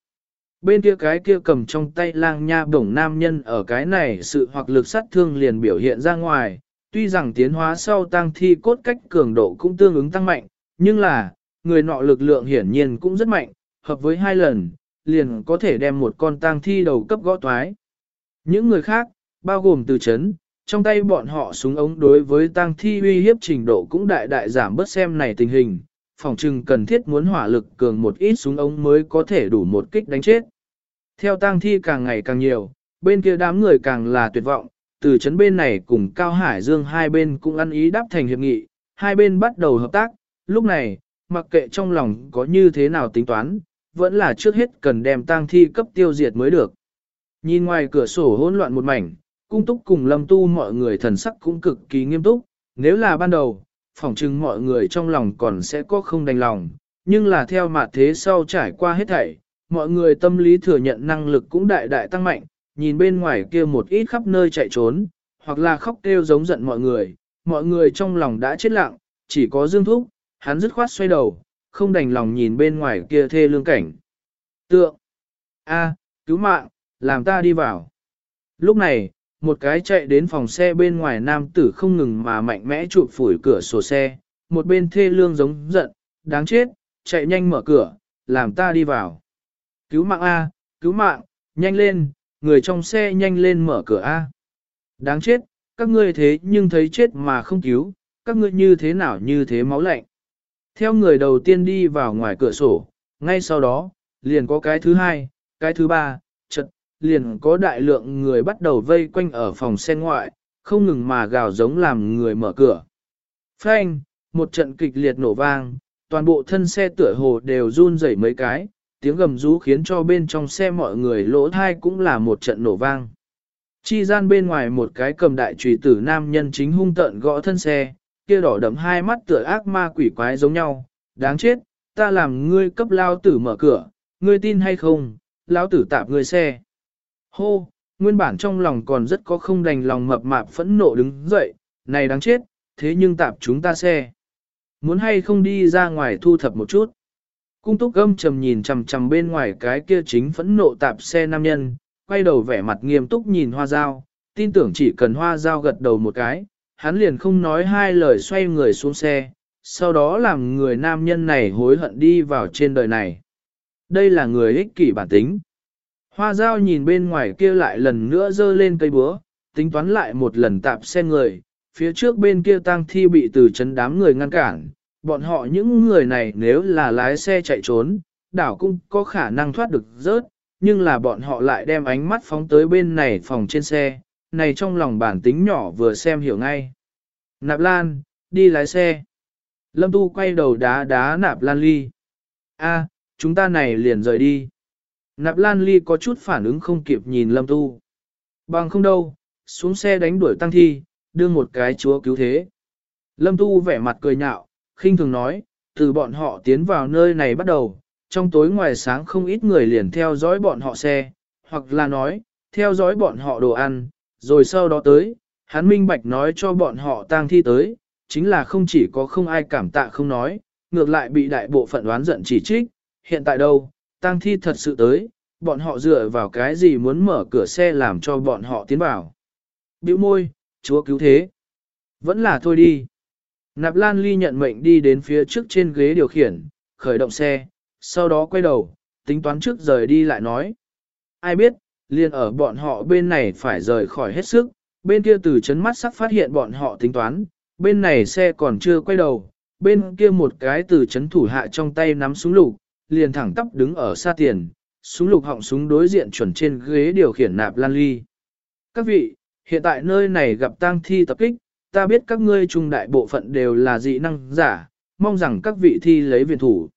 Bên kia cái kia cầm trong tay lang nha bổng nam nhân ở cái này sự hoặc lực sát thương liền biểu hiện ra ngoài, tuy rằng tiến hóa sau tăng thi cốt cách cường độ cũng tương ứng tăng mạnh, nhưng là, người nọ lực lượng hiển nhiên cũng rất mạnh, hợp với hai lần, liền có thể đem một con tang thi đầu cấp gõ toái. Những người khác, bao gồm từ chấn, trong tay bọn họ súng ống đối với tang thi uy hiếp trình độ cũng đại đại giảm bớt xem này tình hình, phòng trừng cần thiết muốn hỏa lực cường một ít súng ống mới có thể đủ một kích đánh chết. Theo tang thi càng ngày càng nhiều, bên kia đám người càng là tuyệt vọng, từ chấn bên này cùng Cao Hải Dương hai bên cũng ăn ý đáp thành hiệp nghị, hai bên bắt đầu hợp tác, lúc này, mặc kệ trong lòng có như thế nào tính toán, vẫn là trước hết cần đem tang thi cấp tiêu diệt mới được. Nhìn ngoài cửa sổ hỗn loạn một mảnh, cung túc cùng lâm tu mọi người thần sắc cũng cực kỳ nghiêm túc, nếu là ban đầu, phỏng chừng mọi người trong lòng còn sẽ có không đành lòng, nhưng là theo mặt thế sau trải qua hết thảy, mọi người tâm lý thừa nhận năng lực cũng đại đại tăng mạnh, nhìn bên ngoài kia một ít khắp nơi chạy trốn, hoặc là khóc kêu giống giận mọi người, mọi người trong lòng đã chết lặng, chỉ có Dương Thúc, hắn dứt khoát xoay đầu, không đành lòng nhìn bên ngoài kia thê lương cảnh. Tượng! a cứu mạng, làm ta đi vào. Lúc này, một cái chạy đến phòng xe bên ngoài nam tử không ngừng mà mạnh mẽ chụp phủi cửa sổ xe, một bên thê lương giống giận, đáng chết, chạy nhanh mở cửa, làm ta đi vào. Cứu mạng A, cứu mạng, nhanh lên, người trong xe nhanh lên mở cửa A. Đáng chết, các ngươi thế nhưng thấy chết mà không cứu, các ngươi như thế nào như thế máu lạnh. Theo người đầu tiên đi vào ngoài cửa sổ, ngay sau đó, liền có cái thứ hai, cái thứ ba, liền có đại lượng người bắt đầu vây quanh ở phòng xe ngoại, không ngừng mà gào giống làm người mở cửa. Phanh, một trận kịch liệt nổ vang, toàn bộ thân xe tựa hồ đều run rẩy mấy cái, tiếng gầm rú khiến cho bên trong xe mọi người lỗ thai cũng là một trận nổ vang. Chi gian bên ngoài một cái cầm đại trùy tử nam nhân chính hung tợn gõ thân xe, kia đỏ đậm hai mắt tựa ác ma quỷ quái giống nhau, đáng chết, ta làm ngươi cấp lao tử mở cửa, ngươi tin hay không, lao tử tạp ngươi xe. Hô, nguyên bản trong lòng còn rất có không đành lòng mập mạp phẫn nộ đứng dậy, này đáng chết, thế nhưng tạp chúng ta xe. Muốn hay không đi ra ngoài thu thập một chút. Cung túc gâm trầm nhìn chằm chằm bên ngoài cái kia chính phẫn nộ tạp xe nam nhân, quay đầu vẻ mặt nghiêm túc nhìn hoa dao, tin tưởng chỉ cần hoa dao gật đầu một cái, hắn liền không nói hai lời xoay người xuống xe, sau đó làm người nam nhân này hối hận đi vào trên đời này. Đây là người ích kỷ bản tính. Hoa dao nhìn bên ngoài kia lại lần nữa dơ lên cây búa, tính toán lại một lần tạp xe người, phía trước bên kia tang thi bị từ chấn đám người ngăn cản, bọn họ những người này nếu là lái xe chạy trốn, đảo cũng có khả năng thoát được rớt, nhưng là bọn họ lại đem ánh mắt phóng tới bên này phòng trên xe, này trong lòng bản tính nhỏ vừa xem hiểu ngay. Nạp Lan, đi lái xe. Lâm Tu quay đầu đá đá Nạp Lan Ly. A, chúng ta này liền rời đi. Nạp Lan Ly có chút phản ứng không kịp nhìn Lâm Tu. Bằng không đâu, xuống xe đánh đuổi tăng thi, đưa một cái chúa cứu thế. Lâm Tu vẻ mặt cười nhạo, khinh thường nói, từ bọn họ tiến vào nơi này bắt đầu, trong tối ngoài sáng không ít người liền theo dõi bọn họ xe, hoặc là nói, theo dõi bọn họ đồ ăn, rồi sau đó tới, hắn minh bạch nói cho bọn họ tang thi tới, chính là không chỉ có không ai cảm tạ không nói, ngược lại bị đại bộ phận đoán giận chỉ trích, hiện tại đâu, tang thi thật sự tới, bọn họ dựa vào cái gì muốn mở cửa xe làm cho bọn họ tiến vào. Biểu môi, chúa cứu thế. Vẫn là thôi đi. Nạp Lan Ly nhận mệnh đi đến phía trước trên ghế điều khiển, khởi động xe, sau đó quay đầu, tính toán trước rời đi lại nói. Ai biết, liền ở bọn họ bên này phải rời khỏi hết sức, bên kia từ chấn mắt sắc phát hiện bọn họ tính toán, bên này xe còn chưa quay đầu, bên kia một cái từ chấn thủ hạ trong tay nắm súng lục, liền thẳng tắp đứng ở xa tiền, súng lục họng súng đối diện chuẩn trên ghế điều khiển nạp lan ly. Các vị, hiện tại nơi này gặp tang thi tập kích, ta biết các ngươi trung đại bộ phận đều là dị năng giả, mong rằng các vị thi lấy viện thủ.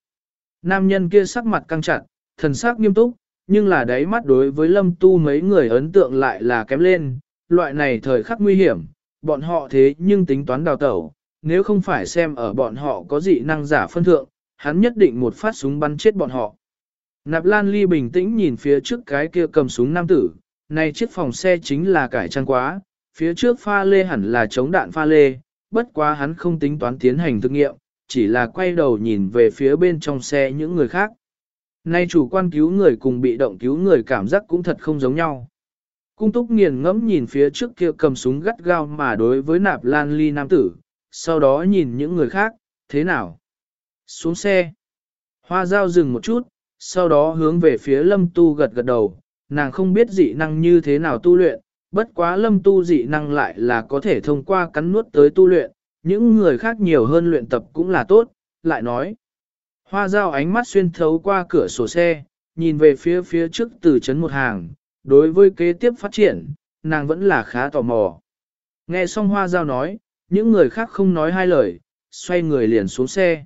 Nam nhân kia sắc mặt căng chặt, thần sắc nghiêm túc, nhưng là đáy mắt đối với lâm tu mấy người ấn tượng lại là kém lên, loại này thời khắc nguy hiểm, bọn họ thế nhưng tính toán đào tẩu, nếu không phải xem ở bọn họ có dị năng giả phân thượng, hắn nhất định một phát súng bắn chết bọn họ. Nạp Lan Ly bình tĩnh nhìn phía trước cái kia cầm súng nam tử, này chiếc phòng xe chính là cải trang quá, phía trước pha lê hẳn là chống đạn pha lê, bất quá hắn không tính toán tiến hành thực nghiệm, chỉ là quay đầu nhìn về phía bên trong xe những người khác. Nay chủ quan cứu người cùng bị động cứu người cảm giác cũng thật không giống nhau. Cung túc nghiền ngẫm nhìn phía trước kia cầm súng gắt gao mà đối với nạp lan ly nam tử, sau đó nhìn những người khác, thế nào? Xuống xe. Hoa dao dừng một chút, sau đó hướng về phía lâm tu gật gật đầu, nàng không biết dị năng như thế nào tu luyện, bất quá lâm tu dị năng lại là có thể thông qua cắn nuốt tới tu luyện, những người khác nhiều hơn luyện tập cũng là tốt, lại nói. Hoa dao ánh mắt xuyên thấu qua cửa sổ xe, nhìn về phía phía trước từ chấn một hàng, đối với kế tiếp phát triển, nàng vẫn là khá tò mò. Nghe xong hoa dao nói, những người khác không nói hai lời, xoay người liền xuống xe.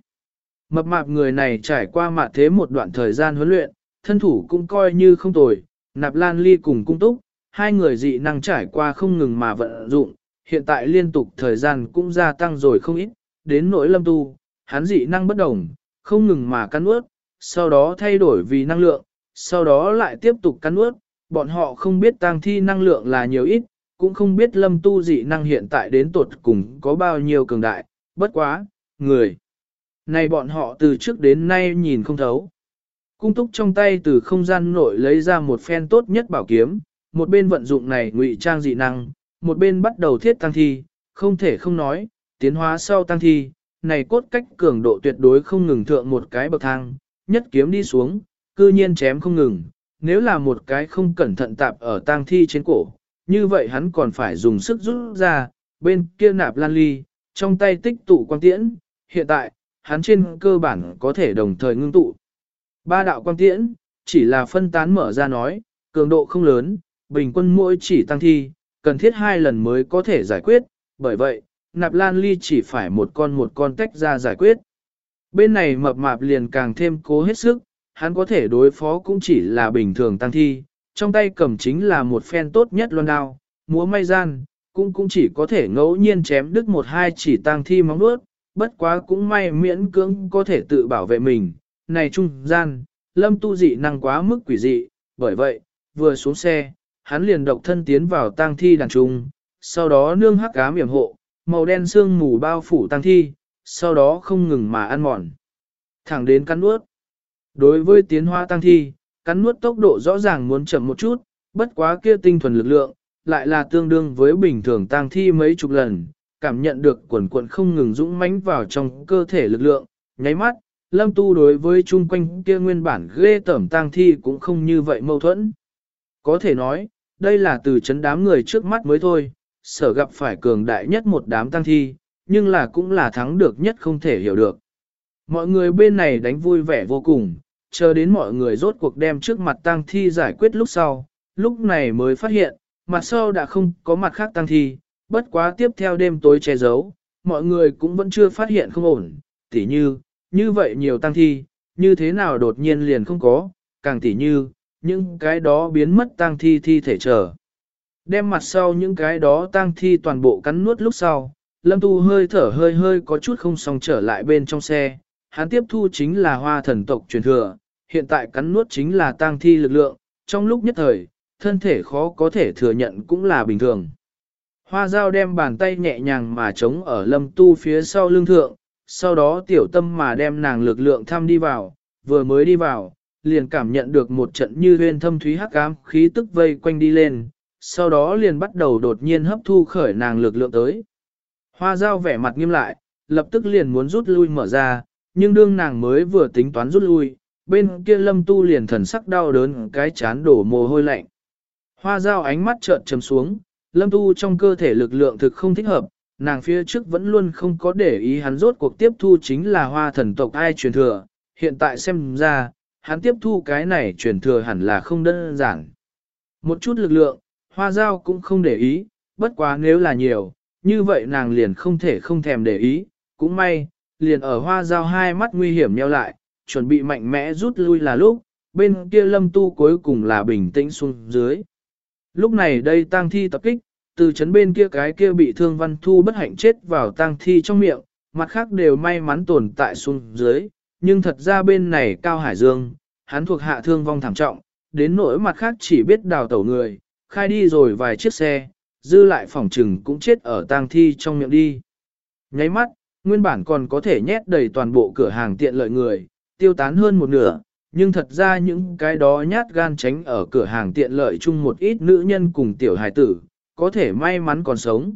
Mập mạp người này trải qua mạt thế một đoạn thời gian huấn luyện, thân thủ cũng coi như không tồi, nạp lan ly cùng cung túc, hai người dị năng trải qua không ngừng mà vận dụng, hiện tại liên tục thời gian cũng gia tăng rồi không ít, đến nỗi lâm tu, hắn dị năng bất đồng, không ngừng mà cắn ướt, sau đó thay đổi vì năng lượng, sau đó lại tiếp tục cắn ướt, bọn họ không biết tăng thi năng lượng là nhiều ít, cũng không biết lâm tu dị năng hiện tại đến tuột cùng có bao nhiêu cường đại, bất quá, người. Này bọn họ từ trước đến nay nhìn không thấu. Cung túc trong tay từ không gian nội lấy ra một phen tốt nhất bảo kiếm, một bên vận dụng này ngụy trang dị năng, một bên bắt đầu thiết tăng thi, không thể không nói, tiến hóa sau tăng thi, này cốt cách cường độ tuyệt đối không ngừng thượng một cái bậc thang, nhất kiếm đi xuống, cư nhiên chém không ngừng, nếu là một cái không cẩn thận tạp ở tang thi trên cổ, như vậy hắn còn phải dùng sức rút ra, bên kia nạp lan ly, trong tay tích tụ quang tiễn, hiện tại, hắn trên cơ bản có thể đồng thời ngưng tụ. Ba đạo quang tiễn, chỉ là phân tán mở ra nói, cường độ không lớn, bình quân mỗi chỉ tăng thi, cần thiết hai lần mới có thể giải quyết, bởi vậy, nạp lan ly chỉ phải một con một con tách ra giải quyết. Bên này mập mạp liền càng thêm cố hết sức, hắn có thể đối phó cũng chỉ là bình thường tăng thi, trong tay cầm chính là một phen tốt nhất loan đao, múa may gian, cũng cũng chỉ có thể ngẫu nhiên chém đứt một hai chỉ tăng thi móng nuốt, bất quá cũng may miễn cưỡng có thể tự bảo vệ mình. Này trung gian, lâm tu dị năng quá mức quỷ dị, bởi vậy, vừa xuống xe, hắn liền độc thân tiến vào tang thi đàn trung, sau đó nương hắc ám yểm hộ, màu đen xương mù bao phủ tang thi, sau đó không ngừng mà ăn mòn. Thẳng đến cắn nuốt. Đối với tiến hóa tăng thi, cắn nuốt tốc độ rõ ràng muốn chậm một chút, bất quá kia tinh thuần lực lượng, lại là tương đương với bình thường tăng thi mấy chục lần, cảm nhận được quần quần không ngừng dũng mãnh vào trong cơ thể lực lượng, nháy mắt, lâm tu đối với chung quanh kia nguyên bản ghê tẩm tang thi cũng không như vậy mâu thuẫn. Có thể nói, đây là từ chấn đám người trước mắt mới thôi, sở gặp phải cường đại nhất một đám tang thi, nhưng là cũng là thắng được nhất không thể hiểu được. Mọi người bên này đánh vui vẻ vô cùng, chờ đến mọi người rốt cuộc đem trước mặt tang thi giải quyết lúc sau, lúc này mới phát hiện, mặt sau đã không có mặt khác tang thi, bất quá tiếp theo đêm tối che giấu, mọi người cũng vẫn chưa phát hiện không ổn, tỉ như, như vậy nhiều tang thi, như thế nào đột nhiên liền không có, càng tỉ như, những cái đó biến mất tang thi thi thể trở. Đem mặt sau những cái đó tang thi toàn bộ cắn nuốt lúc sau, Lâm Tu hơi thở hơi hơi có chút không xong trở lại bên trong xe, hắn tiếp thu chính là hoa thần tộc truyền thừa, hiện tại cắn nuốt chính là tang thi lực lượng, trong lúc nhất thời, thân thể khó có thể thừa nhận cũng là bình thường. Hoa dao đem bàn tay nhẹ nhàng mà chống ở lâm tu phía sau lưng thượng, sau đó tiểu tâm mà đem nàng lực lượng thăm đi vào, vừa mới đi vào, liền cảm nhận được một trận như huyên thâm thúy hắc ám khí tức vây quanh đi lên, sau đó liền bắt đầu đột nhiên hấp thu khởi nàng lực lượng tới. Hoa dao vẻ mặt nghiêm lại, lập tức liền muốn rút lui mở ra, nhưng đương nàng mới vừa tính toán rút lui, bên kia lâm tu liền thần sắc đau đớn cái chán đổ mồ hôi lạnh. Hoa dao ánh mắt trợn trầm xuống, lâm tu trong cơ thể lực lượng thực không thích hợp, nàng phía trước vẫn luôn không có để ý hắn rốt cuộc tiếp thu chính là hoa thần tộc ai truyền thừa, hiện tại xem ra, hắn tiếp thu cái này truyền thừa hẳn là không đơn giản. Một chút lực lượng, hoa Giao cũng không để ý, bất quá nếu là nhiều, như vậy nàng liền không thể không thèm để ý, cũng may, liền ở hoa Giao hai mắt nguy hiểm nheo lại, chuẩn bị mạnh mẽ rút lui là lúc, bên kia lâm tu cuối cùng là bình tĩnh xuống dưới. Lúc này đây tang thi tập kích, từ chấn bên kia cái kia bị thương văn thu bất hạnh chết vào tang thi trong miệng, mặt khác đều may mắn tồn tại xuống dưới, nhưng thật ra bên này Cao Hải Dương, hắn thuộc hạ thương vong thảm trọng, đến nỗi mặt khác chỉ biết đào tẩu người, khai đi rồi vài chiếc xe, dư lại phòng trừng cũng chết ở tang thi trong miệng đi. Nháy mắt, nguyên bản còn có thể nhét đầy toàn bộ cửa hàng tiện lợi người, tiêu tán hơn một nửa, nhưng thật ra những cái đó nhát gan tránh ở cửa hàng tiện lợi chung một ít nữ nhân cùng tiểu hài tử, có thể may mắn còn sống.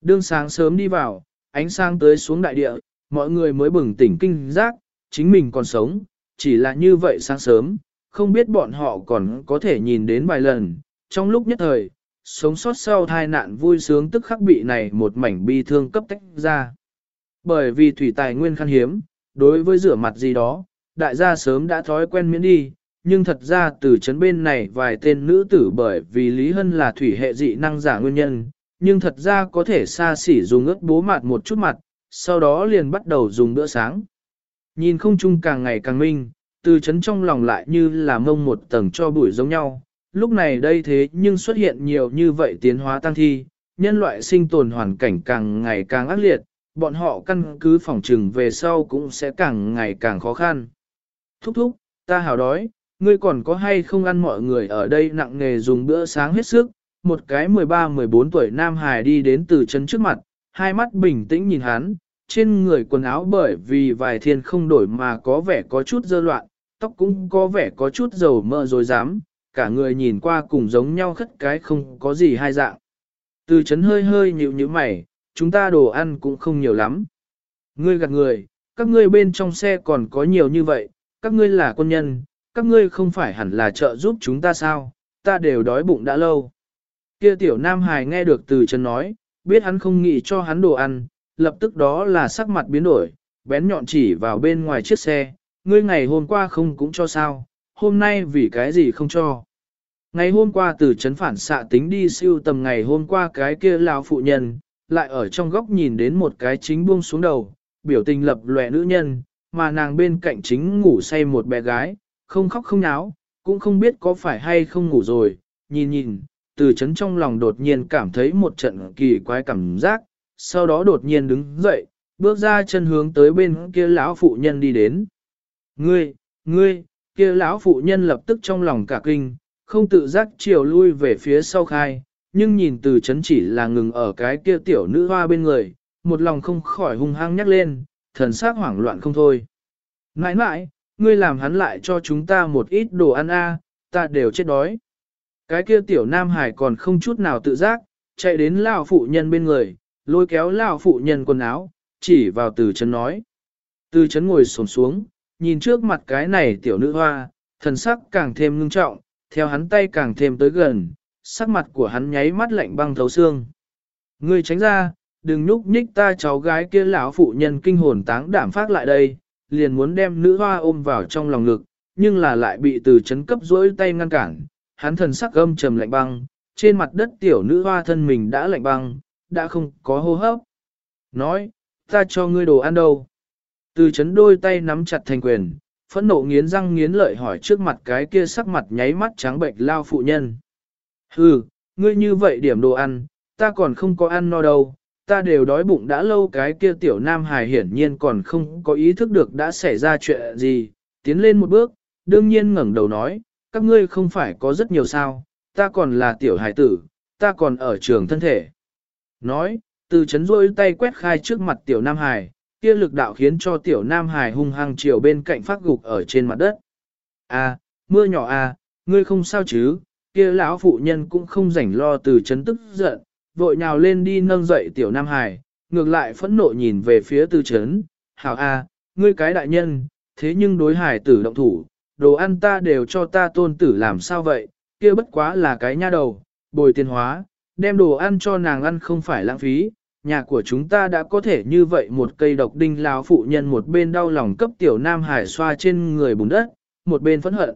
Đương sáng sớm đi vào, ánh sáng tới xuống đại địa, mọi người mới bừng tỉnh kinh giác, chính mình còn sống, chỉ là như vậy sáng sớm, không biết bọn họ còn có thể nhìn đến vài lần, trong lúc nhất thời, sống sót sau tai nạn vui sướng tức khắc bị này một mảnh bi thương cấp tách ra. Bởi vì thủy tài nguyên khan hiếm, đối với rửa mặt gì đó, đại gia sớm đã thói quen miễn đi, nhưng thật ra từ chấn bên này vài tên nữ tử bởi vì Lý Hân là thủy hệ dị năng giả nguyên nhân, nhưng thật ra có thể xa xỉ dùng ướt bố mặt một chút mặt, sau đó liền bắt đầu dùng bữa sáng. Nhìn không chung càng ngày càng minh, từ chấn trong lòng lại như là mông một tầng cho bụi giống nhau, lúc này đây thế nhưng xuất hiện nhiều như vậy tiến hóa tăng thi, nhân loại sinh tồn hoàn cảnh càng ngày càng ác liệt, bọn họ căn cứ phòng trừng về sau cũng sẽ càng ngày càng khó khăn. Thúc thúc, ta hào đói, ngươi còn có hay không ăn mọi người ở đây nặng nghề dùng bữa sáng hết sức, một cái 13-14 tuổi nam hài đi đến từ chân trước mặt, hai mắt bình tĩnh nhìn hắn, trên người quần áo bởi vì vài thiên không đổi mà có vẻ có chút dơ loạn, tóc cũng có vẻ có chút dầu mỡ rồi dám, cả người nhìn qua cùng giống nhau khất cái không có gì hai dạng. Từ chấn hơi hơi nhịu như mày, chúng ta đồ ăn cũng không nhiều lắm. Ngươi gạt người, các ngươi bên trong xe còn có nhiều như vậy, các ngươi là quân nhân, các ngươi không phải hẳn là trợ giúp chúng ta sao, ta đều đói bụng đã lâu. Kia tiểu nam hài nghe được từ chân nói, biết hắn không nghĩ cho hắn đồ ăn, lập tức đó là sắc mặt biến đổi, bén nhọn chỉ vào bên ngoài chiếc xe, ngươi ngày hôm qua không cũng cho sao, hôm nay vì cái gì không cho. Ngày hôm qua từ chấn phản xạ tính đi siêu tầm ngày hôm qua cái kia lão phụ nhân, lại ở trong góc nhìn đến một cái chính buông xuống đầu, biểu tình lập lòe nữ nhân, mà nàng bên cạnh chính ngủ say một bé gái, không khóc không náo, cũng không biết có phải hay không ngủ rồi, nhìn nhìn, từ chấn trong lòng đột nhiên cảm thấy một trận kỳ quái cảm giác, sau đó đột nhiên đứng dậy, bước ra chân hướng tới bên kia lão phụ nhân đi đến. Ngươi, ngươi, kia lão phụ nhân lập tức trong lòng cả kinh, không tự giác chiều lui về phía sau khai, nhưng nhìn từ chấn chỉ là ngừng ở cái kia tiểu nữ hoa bên người, một lòng không khỏi hung hăng nhắc lên, thần sắc hoảng loạn không thôi. Nãi nãi, ngươi làm hắn lại cho chúng ta một ít đồ ăn a, ta đều chết đói. Cái kia tiểu nam hải còn không chút nào tự giác, chạy đến lão phụ nhân bên người, lôi kéo lão phụ nhân quần áo, chỉ vào từ chấn nói. Từ chấn ngồi xổm xuống, nhìn trước mặt cái này tiểu nữ hoa, thần sắc càng thêm ngưng trọng, theo hắn tay càng thêm tới gần, sắc mặt của hắn nháy mắt lạnh băng thấu xương. Ngươi tránh ra, đừng nhúc nhích ta cháu gái kia lão phụ nhân kinh hồn táng đảm phát lại đây, liền muốn đem nữ hoa ôm vào trong lòng ngực, nhưng là lại bị từ chấn cấp rỗi tay ngăn cản, hắn thần sắc âm trầm lạnh băng, trên mặt đất tiểu nữ hoa thân mình đã lạnh băng, đã không có hô hấp. Nói, ta cho ngươi đồ ăn đâu? Từ chấn đôi tay nắm chặt thành quyền, phẫn nộ nghiến răng nghiến lợi hỏi trước mặt cái kia sắc mặt nháy mắt trắng bệnh lao phụ nhân. Hừ, ngươi như vậy điểm đồ ăn, ta còn không có ăn no đâu, ta đều đói bụng đã lâu cái kia tiểu nam hài hiển nhiên còn không có ý thức được đã xảy ra chuyện gì, tiến lên một bước, đương nhiên ngẩng đầu nói, các ngươi không phải có rất nhiều sao, ta còn là tiểu hài tử, ta còn ở trường thân thể. Nói, từ chấn rôi tay quét khai trước mặt tiểu nam hài, kia lực đạo khiến cho tiểu nam hài hung hăng chiều bên cạnh phát gục ở trên mặt đất. À, mưa nhỏ à, ngươi không sao chứ, kia lão phụ nhân cũng không rảnh lo từ chấn tức giận, vội nhào lên đi nâng dậy tiểu nam Hải ngược lại phẫn nộ nhìn về phía Tư chấn, hảo à, ngươi cái đại nhân, thế nhưng đối hải tử động thủ, đồ ăn ta đều cho ta tôn tử làm sao vậy, kia bất quá là cái nha đầu, bồi tiền hóa, đem đồ ăn cho nàng ăn không phải lãng phí, nhà của chúng ta đã có thể như vậy một cây độc đinh lão phụ nhân một bên đau lòng cấp tiểu nam hải xoa trên người bùn đất, một bên phẫn hận.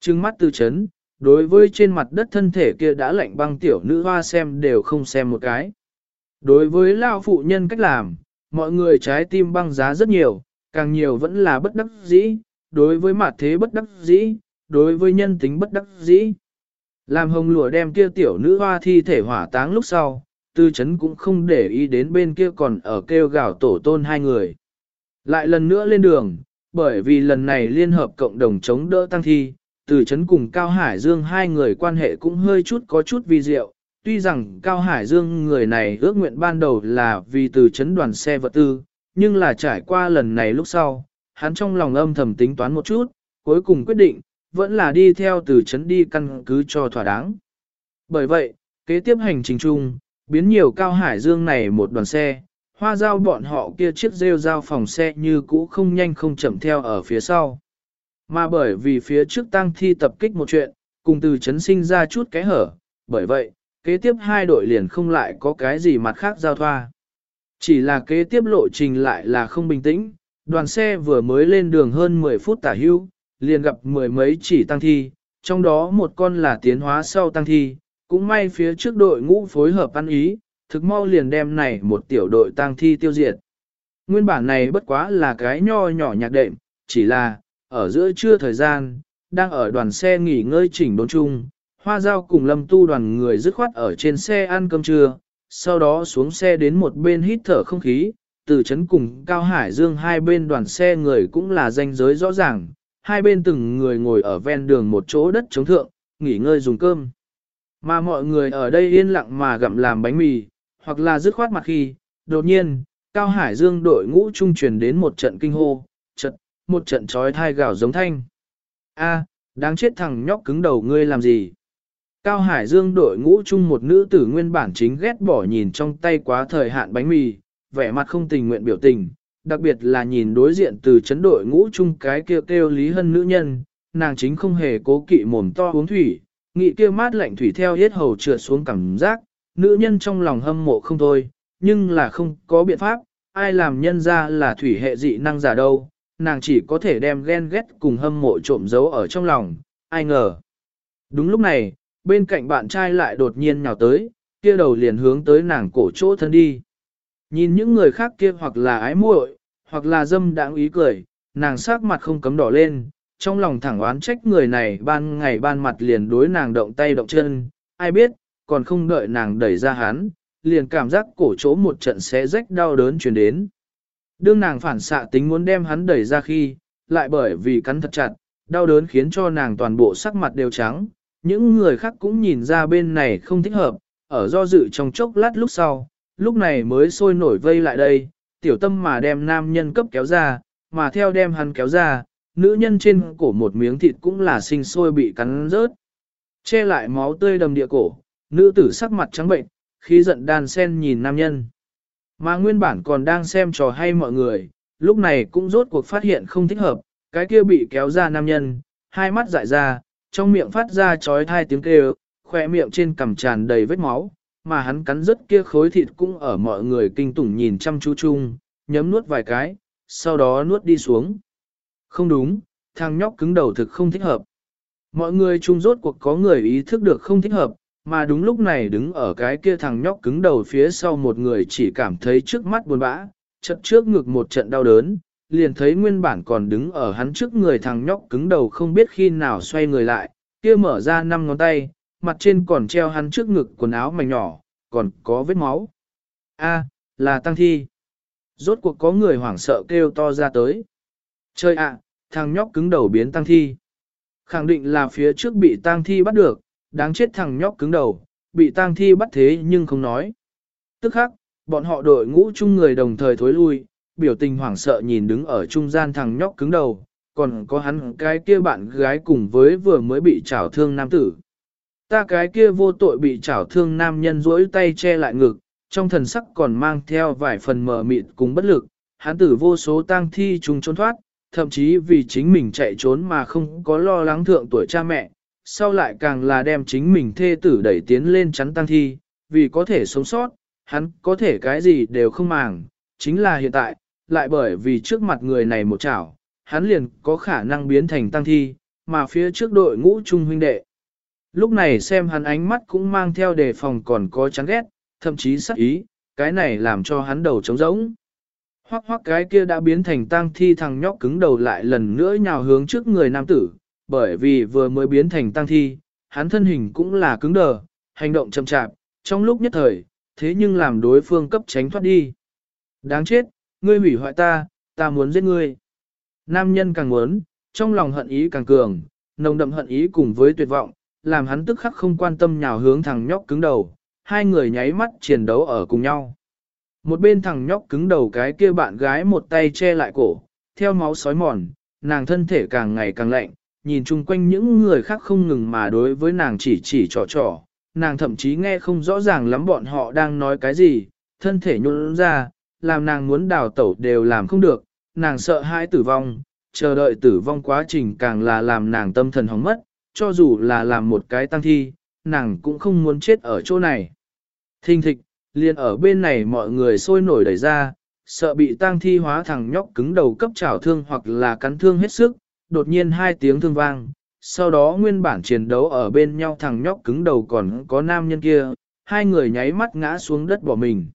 Trừng mắt tư chấn, đối với trên mặt đất thân thể kia đã lạnh băng tiểu nữ hoa xem đều không xem một cái. Đối với lão phụ nhân cách làm, mọi người trái tim băng giá rất nhiều, càng nhiều vẫn là bất đắc dĩ, đối với mặt thế bất đắc dĩ, đối với nhân tính bất đắc dĩ. Làm hồng lụa đem kia tiểu nữ hoa thi thể hỏa táng lúc sau, tư chấn cũng không để ý đến bên kia còn ở kêu gào tổ tôn hai người. Lại lần nữa lên đường, bởi vì lần này liên hợp cộng đồng chống đỡ tăng thi, từ chấn cùng Cao Hải Dương hai người quan hệ cũng hơi chút có chút vi diệu. Tuy rằng Cao Hải Dương người này ước nguyện ban đầu là vì từ chấn đoàn xe vật tư, nhưng là trải qua lần này lúc sau, hắn trong lòng âm thầm tính toán một chút, cuối cùng quyết định, vẫn là đi theo từ chấn đi căn cứ cho thỏa đáng. Bởi vậy, kế tiếp hành trình chung, biến nhiều cao hải dương này một đoàn xe, hoa giao bọn họ kia chiếc rêu giao phòng xe như cũ không nhanh không chậm theo ở phía sau. Mà bởi vì phía trước tăng thi tập kích một chuyện, cùng từ chấn sinh ra chút cái hở, bởi vậy, kế tiếp hai đội liền không lại có cái gì mặt khác giao thoa. Chỉ là kế tiếp lộ trình lại là không bình tĩnh, đoàn xe vừa mới lên đường hơn 10 phút tả hưu, liền gặp mười mấy chỉ tăng thi, trong đó một con là tiến hóa sau tăng thi, cũng may phía trước đội ngũ phối hợp ăn ý, thực mau liền đem này một tiểu đội tăng thi tiêu diệt. Nguyên bản này bất quá là cái nho nhỏ nhạc đệm, chỉ là, ở giữa trưa thời gian, đang ở đoàn xe nghỉ ngơi chỉnh đốn chung, hoa giao cùng lâm tu đoàn người dứt khoát ở trên xe ăn cơm trưa, sau đó xuống xe đến một bên hít thở không khí, từ chấn cùng Cao Hải Dương hai bên đoàn xe người cũng là danh giới rõ ràng, hai bên từng người ngồi ở ven đường một chỗ đất chống thượng, nghỉ ngơi dùng cơm. Mà mọi người ở đây yên lặng mà gặm làm bánh mì, hoặc là dứt khoát mặt khi, đột nhiên, Cao Hải Dương đội ngũ trung truyền đến một trận kinh hô, một trận trói thai gạo giống thanh. A, đáng chết thằng nhóc cứng đầu ngươi làm gì? Cao Hải Dương đội ngũ chung một nữ tử nguyên bản chính ghét bỏ nhìn trong tay quá thời hạn bánh mì, vẻ mặt không tình nguyện biểu tình, đặc biệt là nhìn đối diện từ chấn đội ngũ chung cái kêu kêu Lý Hân nữ nhân, nàng chính không hề cố kỵ mồm to uống thủy, nghị kia mát lạnh thủy theo hết hầu trượt xuống cảm giác, nữ nhân trong lòng hâm mộ không thôi, nhưng là không có biện pháp, ai làm nhân ra là thủy hệ dị năng giả đâu, nàng chỉ có thể đem ghen ghét cùng hâm mộ trộm giấu ở trong lòng, ai ngờ. Đúng lúc này, bên cạnh bạn trai lại đột nhiên nhào tới, kia đầu liền hướng tới nàng cổ chỗ thân đi. Nhìn những người khác kia hoặc là ái muội, hoặc là dâm đãng ý cười, nàng sắc mặt không cấm đỏ lên, trong lòng thẳng oán trách người này ban ngày ban mặt liền đối nàng động tay động chân, ai biết, còn không đợi nàng đẩy ra hắn, liền cảm giác cổ chỗ một trận xé rách đau đớn truyền đến. Đương nàng phản xạ tính muốn đem hắn đẩy ra khi, lại bởi vì cắn thật chặt, đau đớn khiến cho nàng toàn bộ sắc mặt đều trắng, những người khác cũng nhìn ra bên này không thích hợp, ở do dự trong chốc lát lúc sau, lúc này mới sôi nổi vây lại đây, tiểu tâm mà đem nam nhân cấp kéo ra, mà theo đem hắn kéo ra, nữ nhân trên cổ một miếng thịt cũng là sinh sôi bị cắn rớt. Che lại máu tươi đầm địa cổ, nữ tử sắc mặt trắng bệnh, khí giận đan sen nhìn nam nhân. Mà nguyên bản còn đang xem trò hay mọi người, lúc này cũng rốt cuộc phát hiện không thích hợp, cái kia bị kéo ra nam nhân, hai mắt dại ra, trong miệng phát ra chói thai tiếng kêu, khỏe miệng trên cằm tràn đầy vết máu, mà hắn cắn rất kia khối thịt cũng ở mọi người kinh tủng nhìn chăm chú chung, nhấm nuốt vài cái, sau đó nuốt đi xuống. Không đúng, thằng nhóc cứng đầu thực không thích hợp. Mọi người chung rốt cuộc có người ý thức được không thích hợp, mà đúng lúc này đứng ở cái kia thằng nhóc cứng đầu phía sau một người chỉ cảm thấy trước mắt buồn bã, chật trước ngực một trận đau đớn, liền thấy nguyên bản còn đứng ở hắn trước người thằng nhóc cứng đầu không biết khi nào xoay người lại, kia mở ra năm ngón tay, mặt trên còn treo hắn trước ngực quần áo mảnh nhỏ, còn có vết máu. A, là tăng thi. Rốt cuộc có người hoảng sợ kêu to ra tới. Chơi ạ, thằng nhóc cứng đầu biến tăng thi. Khẳng định là phía trước bị tăng thi bắt được, đáng chết thằng nhóc cứng đầu, bị tang thi bắt thế nhưng không nói. Tức khắc, bọn họ đội ngũ chung người đồng thời thối lui, biểu tình hoảng sợ nhìn đứng ở trung gian thằng nhóc cứng đầu, còn có hắn cái kia bạn gái cùng với vừa mới bị trảo thương nam tử. Ta cái kia vô tội bị trảo thương nam nhân duỗi tay che lại ngực, trong thần sắc còn mang theo vài phần mờ mịt cùng bất lực, hắn tử vô số tang thi trùng trốn thoát, thậm chí vì chính mình chạy trốn mà không có lo lắng thượng tuổi cha mẹ, sau lại càng là đem chính mình thê tử đẩy tiến lên chắn tăng thi, vì có thể sống sót, hắn có thể cái gì đều không màng, chính là hiện tại, lại bởi vì trước mặt người này một chảo, hắn liền có khả năng biến thành tăng thi, mà phía trước đội ngũ trung huynh đệ. Lúc này xem hắn ánh mắt cũng mang theo đề phòng còn có chán ghét, thậm chí sắc ý, cái này làm cho hắn đầu trống rỗng. Hoắc hoắc cái kia đã biến thành tang thi thằng nhóc cứng đầu lại lần nữa nhào hướng trước người nam tử, bởi vì vừa mới biến thành tang thi, hắn thân hình cũng là cứng đờ, hành động chậm chạp, trong lúc nhất thời, thế nhưng làm đối phương cấp tránh thoát đi. Đáng chết, ngươi hủy hoại ta, ta muốn giết ngươi. Nam nhân càng muốn, trong lòng hận ý càng cường, nồng đậm hận ý cùng với tuyệt vọng, làm hắn tức khắc không quan tâm nhào hướng thằng nhóc cứng đầu, hai người nháy mắt chiến đấu ở cùng nhau. Một bên thằng nhóc cứng đầu cái kia bạn gái một tay che lại cổ, theo máu sói mòn, nàng thân thể càng ngày càng lạnh, nhìn chung quanh những người khác không ngừng mà đối với nàng chỉ chỉ trò trò, nàng thậm chí nghe không rõ ràng lắm bọn họ đang nói cái gì, thân thể nhún ra, làm nàng muốn đào tẩu đều làm không được, nàng sợ hãi tử vong, chờ đợi tử vong quá trình càng là làm nàng tâm thần hóng mất, cho dù là làm một cái tăng thi, nàng cũng không muốn chết ở chỗ này. Thình thịch, liền ở bên này mọi người sôi nổi đẩy ra, sợ bị tang thi hóa thằng nhóc cứng đầu cấp trảo thương hoặc là cắn thương hết sức, đột nhiên hai tiếng thương vang. Sau đó nguyên bản chiến đấu ở bên nhau thằng nhóc cứng đầu còn có nam nhân kia, hai người nháy mắt ngã xuống đất bỏ mình.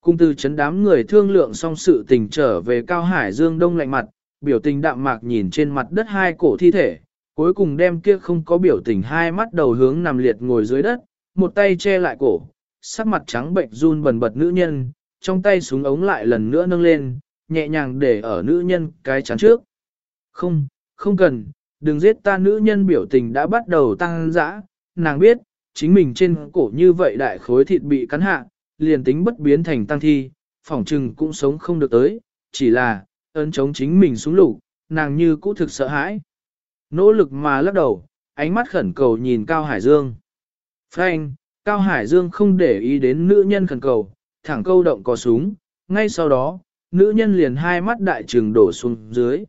Cung từ chấn đám người thương lượng xong sự tình trở về Cao Hải Dương Đông lạnh mặt, biểu tình đạm mạc nhìn trên mặt đất hai cổ thi thể, cuối cùng đem kia không có biểu tình hai mắt đầu hướng nằm liệt ngồi dưới đất, một tay che lại cổ, sắc mặt trắng bệnh run bần bật nữ nhân, trong tay súng ống lại lần nữa nâng lên, nhẹ nhàng để ở nữ nhân cái chắn trước. Không, không cần, đừng giết ta nữ nhân biểu tình đã bắt đầu tăng dã, nàng biết, chính mình trên cổ như vậy đại khối thịt bị cắn hạ, liền tính bất biến thành tăng thi, phỏng trừng cũng sống không được tới, chỉ là, ấn chống chính mình xuống lục, nàng như cũ thực sợ hãi. Nỗ lực mà lắc đầu, ánh mắt khẩn cầu nhìn Cao Hải Dương. Frank, Cao Hải Dương không để ý đến nữ nhân khẩn cầu, thẳng câu động có súng, ngay sau đó, nữ nhân liền hai mắt đại trừng đổ xuống dưới.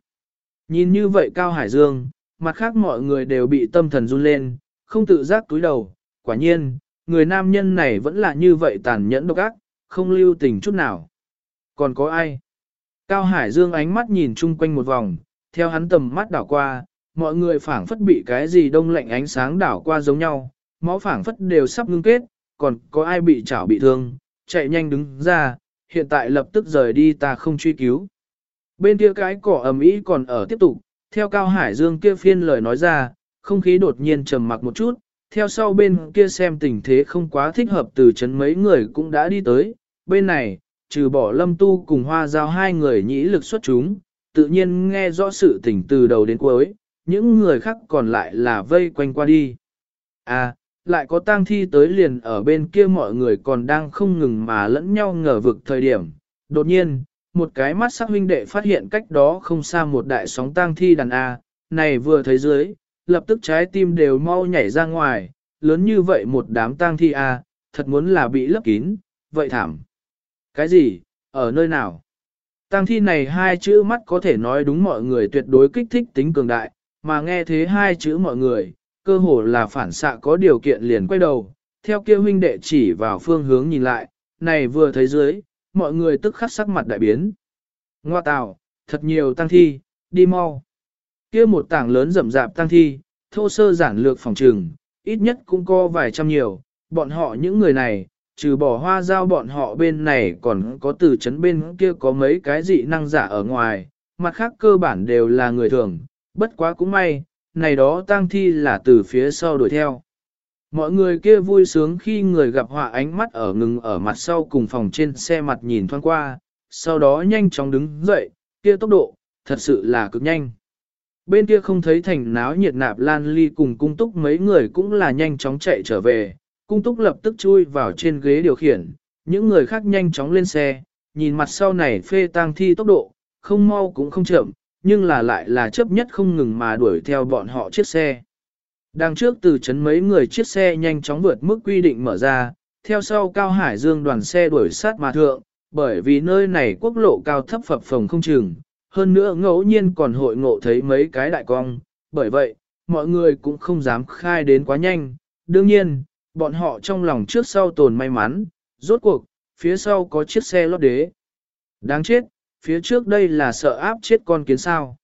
Nhìn như vậy Cao Hải Dương, mặt khác mọi người đều bị tâm thần run lên, không tự giác túi đầu, quả nhiên, người nam nhân này vẫn là như vậy tàn nhẫn độc ác, không lưu tình chút nào. Còn có ai? Cao Hải Dương ánh mắt nhìn chung quanh một vòng, theo hắn tầm mắt đảo qua, mọi người phảng phất bị cái gì đông lạnh ánh sáng đảo qua giống nhau, máu phảng phất đều sắp ngưng kết, còn có ai bị chảo bị thương, chạy nhanh đứng ra, hiện tại lập tức rời đi ta không truy cứu. Bên kia cái cỏ ầm ĩ còn ở tiếp tục, theo Cao Hải Dương kia phiên lời nói ra, không khí đột nhiên trầm mặc một chút, theo sau bên kia xem tình thế không quá thích hợp từ chấn mấy người cũng đã đi tới, bên này, trừ bỏ lâm tu cùng hoa giao hai người nhĩ lực xuất chúng, tự nhiên nghe rõ sự tình từ đầu đến cuối, những người khác còn lại là vây quanh qua đi. À, lại có tang thi tới liền ở bên kia mọi người còn đang không ngừng mà lẫn nhau ngờ vực thời điểm. Đột nhiên, một cái mắt sắc huynh đệ phát hiện cách đó không xa một đại sóng tang thi đàn A, này vừa thấy dưới, lập tức trái tim đều mau nhảy ra ngoài, lớn như vậy một đám tang thi A, thật muốn là bị lấp kín, vậy thảm. Cái gì, ở nơi nào? Tang thi này hai chữ mắt có thể nói đúng mọi người tuyệt đối kích thích tính cường đại, mà nghe thế hai chữ mọi người, cơ hồ là phản xạ có điều kiện liền quay đầu, theo kia huynh đệ chỉ vào phương hướng nhìn lại, này vừa thấy dưới, mọi người tức khắc sắc mặt đại biến. Ngoa tào, thật nhiều tăng thi, đi mau. Kia một tảng lớn rậm rạp tăng thi, thô sơ giản lược phòng trừng, ít nhất cũng có vài trăm nhiều, bọn họ những người này, trừ bỏ hoa giao bọn họ bên này còn có từ chấn bên kia có mấy cái dị năng giả ở ngoài, mặt khác cơ bản đều là người thường, bất quá cũng may, này đó tang thi là từ phía sau đuổi theo. Mọi người kia vui sướng khi người gặp họa ánh mắt ở ngừng ở mặt sau cùng phòng trên xe mặt nhìn thoáng qua, sau đó nhanh chóng đứng dậy, kia tốc độ, thật sự là cực nhanh. Bên kia không thấy thành náo nhiệt nạp lan ly cùng cung túc mấy người cũng là nhanh chóng chạy trở về, cung túc lập tức chui vào trên ghế điều khiển, những người khác nhanh chóng lên xe, nhìn mặt sau này phê tang thi tốc độ, không mau cũng không chậm, nhưng là lại là chấp nhất không ngừng mà đuổi theo bọn họ chiếc xe. Đằng trước từ chấn mấy người chiếc xe nhanh chóng vượt mức quy định mở ra, theo sau Cao Hải Dương đoàn xe đuổi sát mà thượng, bởi vì nơi này quốc lộ cao thấp phập phồng không chừng, hơn nữa ngẫu nhiên còn hội ngộ thấy mấy cái đại cong, bởi vậy, mọi người cũng không dám khai đến quá nhanh. Đương nhiên, bọn họ trong lòng trước sau tồn may mắn, rốt cuộc, phía sau có chiếc xe lót đế. Đáng chết, phía trước đây là sợ áp chết con kiến sao.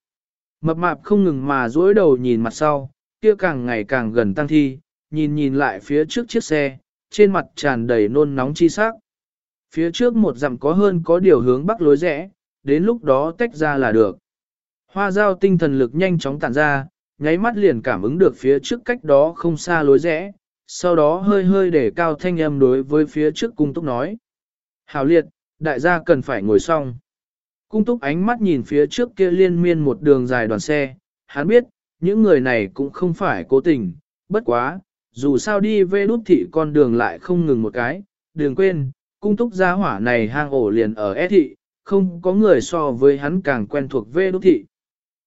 Mập mạp không ngừng mà dối đầu nhìn mặt sau, kia càng ngày càng gần tăng thi, nhìn nhìn lại phía trước chiếc xe, trên mặt tràn đầy nôn nóng chi sắc. Phía trước một dặm có hơn có điều hướng bắc lối rẽ, đến lúc đó tách ra là được. Hoa giao tinh thần lực nhanh chóng tản ra, nháy mắt liền cảm ứng được phía trước cách đó không xa lối rẽ, sau đó hơi hơi để cao thanh âm đối với phía trước cung túc nói. hào liệt, đại gia cần phải ngồi xong. Cung túc ánh mắt nhìn phía trước kia liên miên một đường dài đoàn xe, hắn biết, những người này cũng không phải cố tình, bất quá, dù sao đi về đút thị con đường lại không ngừng một cái, đừng quên, cung túc gia hỏa này hang ổ liền ở S thị, không có người so với hắn càng quen thuộc về đút thị.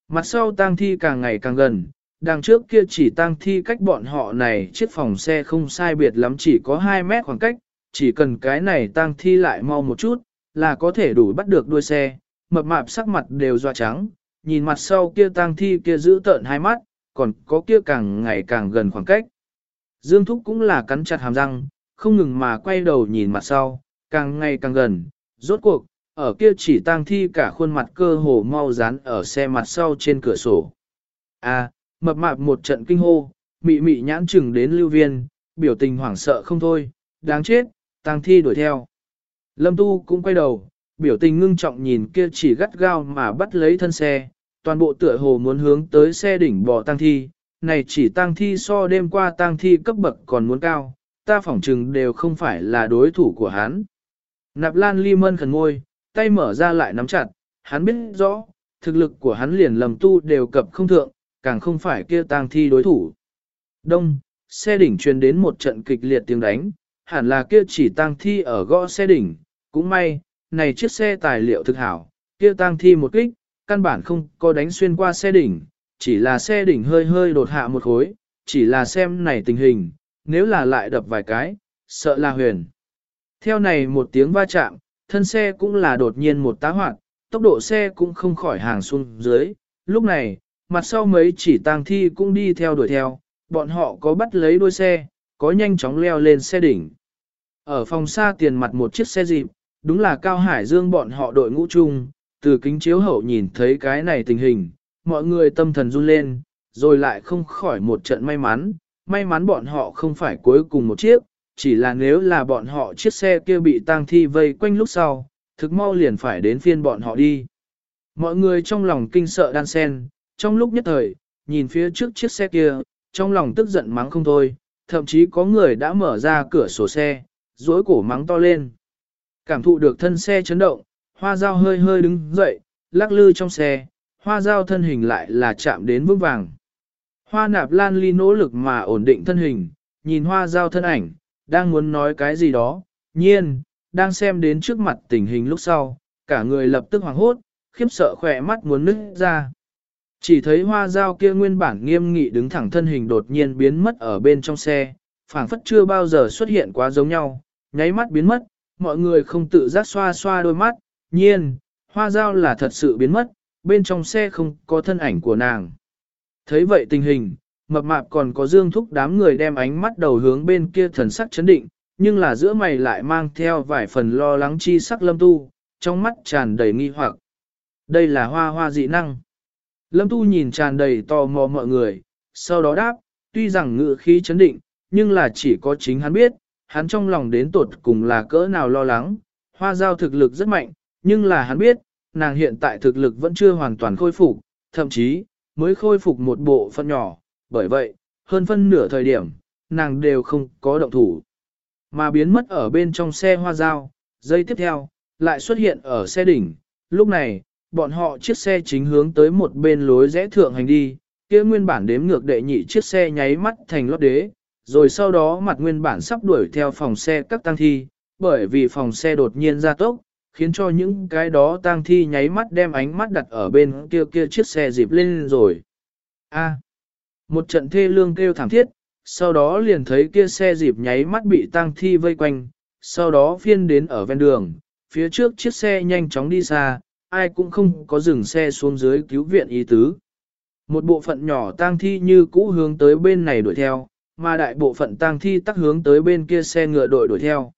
Mặt sau tang thi càng ngày càng gần, đằng trước kia chỉ tang thi cách bọn họ này chiếc phòng xe không sai biệt lắm chỉ có 2 mét khoảng cách, chỉ cần cái này tang thi lại mau một chút, là có thể đủ bắt được đuôi xe, mập mạp sắc mặt đều doa trắng, nhìn mặt sau kia tang thi kia giữ tợn hai mắt, còn có kia càng ngày càng gần khoảng cách. Dương Thúc cũng là cắn chặt hàm răng, không ngừng mà quay đầu nhìn mặt sau, càng ngày càng gần, rốt cuộc, ở kia chỉ tang thi cả khuôn mặt cơ hồ mau dán ở xe mặt sau trên cửa sổ. À, mập mạp một trận kinh hô, mị mị nhãn chừng đến lưu viên, biểu tình hoảng sợ không thôi, đáng chết, tang thi đuổi theo. Lâm Tu cũng quay đầu, biểu tình ngưng trọng nhìn kia chỉ gắt gao mà bắt lấy thân xe, toàn bộ tựa hồ muốn hướng tới xe đỉnh bò tăng thi, này chỉ tăng thi so đêm qua tăng thi cấp bậc còn muốn cao, ta phỏng chừng đều không phải là đối thủ của hắn. Nạp lan ly mân khẩn ngôi, tay mở ra lại nắm chặt, hắn biết rõ, thực lực của hắn liền lầm tu đều cập không thượng, càng không phải kia tăng thi đối thủ. Đông, xe đỉnh truyền đến một trận kịch liệt tiếng đánh, hẳn là kia chỉ tăng thi ở gõ xe đỉnh, cũng may, này chiếc xe tài liệu thực hảo, kia tăng thi một kích, căn bản không có đánh xuyên qua xe đỉnh, chỉ là xe đỉnh hơi hơi đột hạ một khối, chỉ là xem này tình hình, nếu là lại đập vài cái, sợ là huyền. Theo này một tiếng va chạm, thân xe cũng là đột nhiên một tá hoạt, tốc độ xe cũng không khỏi hàng xuống dưới, lúc này, mặt sau mấy chỉ tang thi cũng đi theo đuổi theo, bọn họ có bắt lấy đuôi xe, có nhanh chóng leo lên xe đỉnh. Ở phòng xa tiền mặt một chiếc xe dịp, đúng là Cao Hải Dương bọn họ đội ngũ chung, từ kính chiếu hậu nhìn thấy cái này tình hình, mọi người tâm thần run lên, rồi lại không khỏi một trận may mắn, may mắn bọn họ không phải cuối cùng một chiếc, chỉ là nếu là bọn họ chiếc xe kia bị tang thi vây quanh lúc sau, thực mau liền phải đến phiên bọn họ đi. Mọi người trong lòng kinh sợ đan sen, trong lúc nhất thời, nhìn phía trước chiếc xe kia, trong lòng tức giận mắng không thôi, thậm chí có người đã mở ra cửa sổ xe, dối cổ mắng to lên. Cảm thụ được thân xe chấn động, hoa dao hơi hơi đứng dậy, lắc lư trong xe, hoa dao thân hình lại là chạm đến vững vàng. Hoa nạp lan ly nỗ lực mà ổn định thân hình, nhìn hoa dao thân ảnh, đang muốn nói cái gì đó, nhiên, đang xem đến trước mặt tình hình lúc sau, cả người lập tức hoảng hốt, khiếp sợ khỏe mắt muốn nứt ra. Chỉ thấy hoa dao kia nguyên bản nghiêm nghị đứng thẳng thân hình đột nhiên biến mất ở bên trong xe, phảng phất chưa bao giờ xuất hiện quá giống nhau, nháy mắt biến mất, mọi người không tự giác xoa xoa đôi mắt, nhiên, hoa dao là thật sự biến mất, bên trong xe không có thân ảnh của nàng. Thấy vậy tình hình, mập mạp còn có dương thúc đám người đem ánh mắt đầu hướng bên kia thần sắc chấn định, nhưng là giữa mày lại mang theo vài phần lo lắng chi sắc lâm tu, trong mắt tràn đầy nghi hoặc. Đây là hoa hoa dị năng. Lâm tu nhìn tràn đầy tò mò mọi người, sau đó đáp, tuy rằng ngự khí chấn định, nhưng là chỉ có chính hắn biết, hắn trong lòng đến tột cùng là cỡ nào lo lắng. Hoa giao thực lực rất mạnh, nhưng là hắn biết, nàng hiện tại thực lực vẫn chưa hoàn toàn khôi phục, thậm chí, mới khôi phục một bộ phận nhỏ, bởi vậy, hơn phân nửa thời điểm, nàng đều không có động thủ. Mà biến mất ở bên trong xe hoa dao, giây tiếp theo, lại xuất hiện ở xe đỉnh, lúc này, bọn họ chiếc xe chính hướng tới một bên lối rẽ thượng hành đi, kia nguyên bản đếm ngược đệ nhị chiếc xe nháy mắt thành lót đế, rồi sau đó mặt nguyên bản sắp đuổi theo phòng xe các tăng thi, bởi vì phòng xe đột nhiên ra tốc, khiến cho những cái đó tang thi nháy mắt đem ánh mắt đặt ở bên kia kia chiếc xe dịp lên rồi. A. một trận thê lương kêu thảm thiết, sau đó liền thấy kia xe dịp nháy mắt bị tang thi vây quanh, sau đó phiên đến ở ven đường, phía trước chiếc xe nhanh chóng đi xa, ai cũng không có dừng xe xuống dưới cứu viện ý tứ. Một bộ phận nhỏ tang thi như cũ hướng tới bên này đuổi theo, mà đại bộ phận tang thi tắc hướng tới bên kia xe ngựa đội đuổi theo.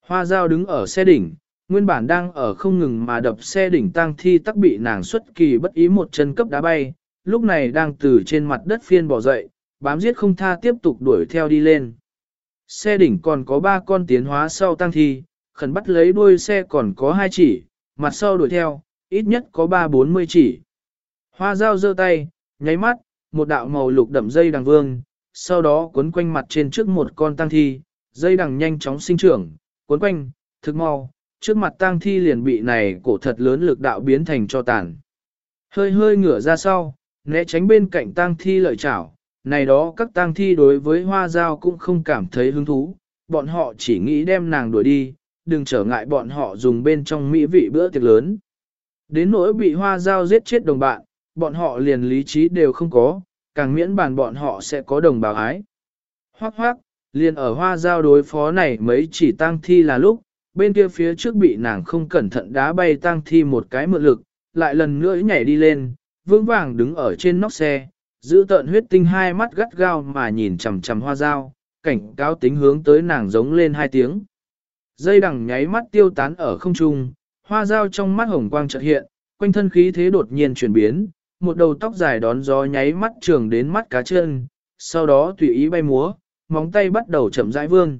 Hoa dao đứng ở xe đỉnh, nguyên bản đang ở không ngừng mà đập xe đỉnh tang thi tắc bị nàng xuất kỳ bất ý một chân cấp đá bay, lúc này đang từ trên mặt đất phiên bỏ dậy, bám giết không tha tiếp tục đuổi theo đi lên. Xe đỉnh còn có ba con tiến hóa sau tăng thi, khẩn bắt lấy đuôi xe còn có hai chỉ, mặt sau đuổi theo, ít nhất có ba bốn mươi chỉ. Hoa dao giơ tay, nháy mắt, một đạo màu lục đậm dây đằng vương, sau đó cuốn quanh mặt trên trước một con tăng thi, dây đằng nhanh chóng sinh trưởng, cuốn quanh, thực mau, trước mặt tang thi liền bị này cổ thật lớn lực đạo biến thành cho tàn. Hơi hơi ngửa ra sau, né tránh bên cạnh tang thi lợi chảo, này đó các tang thi đối với hoa dao cũng không cảm thấy hứng thú, bọn họ chỉ nghĩ đem nàng đuổi đi, đừng trở ngại bọn họ dùng bên trong mỹ vị bữa tiệc lớn. Đến nỗi bị hoa dao giết chết đồng bạn, bọn họ liền lý trí đều không có, càng miễn bàn bọn họ sẽ có đồng bào ái. Hoác hoác, liền ở hoa dao đối phó này mấy chỉ tang thi là lúc, bên kia phía trước bị nàng không cẩn thận đá bay tang thi một cái mượn lực, lại lần nữa nhảy đi lên, vững vàng đứng ở trên nóc xe, giữ tợn huyết tinh hai mắt gắt gao mà nhìn chằm chằm hoa dao, cảnh cáo tính hướng tới nàng giống lên hai tiếng. Dây đằng nháy mắt tiêu tán ở không trung, hoa dao trong mắt hồng quang chợt hiện, quanh thân khí thế đột nhiên chuyển biến, một đầu tóc dài đón gió nháy mắt trường đến mắt cá chân, sau đó tùy ý bay múa, móng tay bắt đầu chậm rãi vương.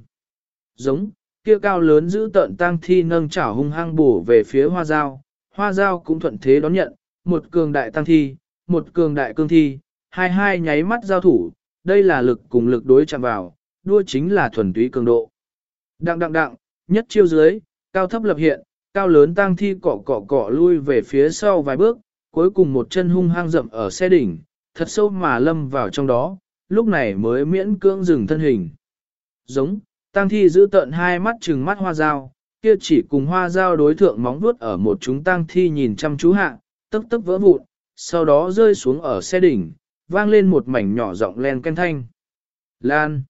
Giống, kia cao lớn giữ tợn tang thi nâng chảo hung hăng bổ về phía hoa dao, hoa dao cũng thuận thế đón nhận, một cường đại tang thi, một cường đại cương thi, hai hai nháy mắt giao thủ, đây là lực cùng lực đối chạm vào, đua chính là thuần túy cường độ. Đặng đặng đặng, nhất chiêu dưới, cao thấp lập hiện, cao lớn tang thi cọ cọ cọ lui về phía sau vài bước, cuối cùng một chân hung hăng rậm ở xe đỉnh, thật sâu mà lâm vào trong đó, lúc này mới miễn cưỡng dừng thân hình. Giống, tang thi giữ tận hai mắt trừng mắt hoa dao, kia chỉ cùng hoa dao đối thượng móng vuốt ở một chúng tang thi nhìn chăm chú hạ, tức tức vỡ vụn, sau đó rơi xuống ở xe đỉnh, vang lên một mảnh nhỏ giọng len ken thanh. Lan.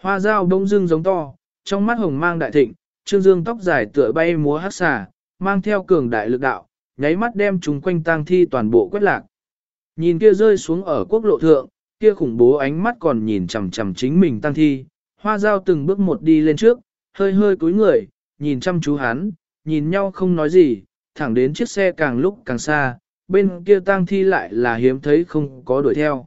Hoa dao bỗng dưng giống to, trong mắt hồng mang đại thịnh, trương dương tóc dài tựa bay múa hát xà, mang theo cường đại lực đạo, nháy mắt đem chúng quanh tang thi toàn bộ quét lạc. Nhìn kia rơi xuống ở quốc lộ thượng, kia khủng bố ánh mắt còn nhìn chằm chằm chính mình tang thi, hoa dao từng bước một đi lên trước, hơi hơi cúi người, nhìn chăm chú hắn, nhìn nhau không nói gì, thẳng đến chiếc xe càng lúc càng xa, bên kia tang thi lại là hiếm thấy không có đuổi theo.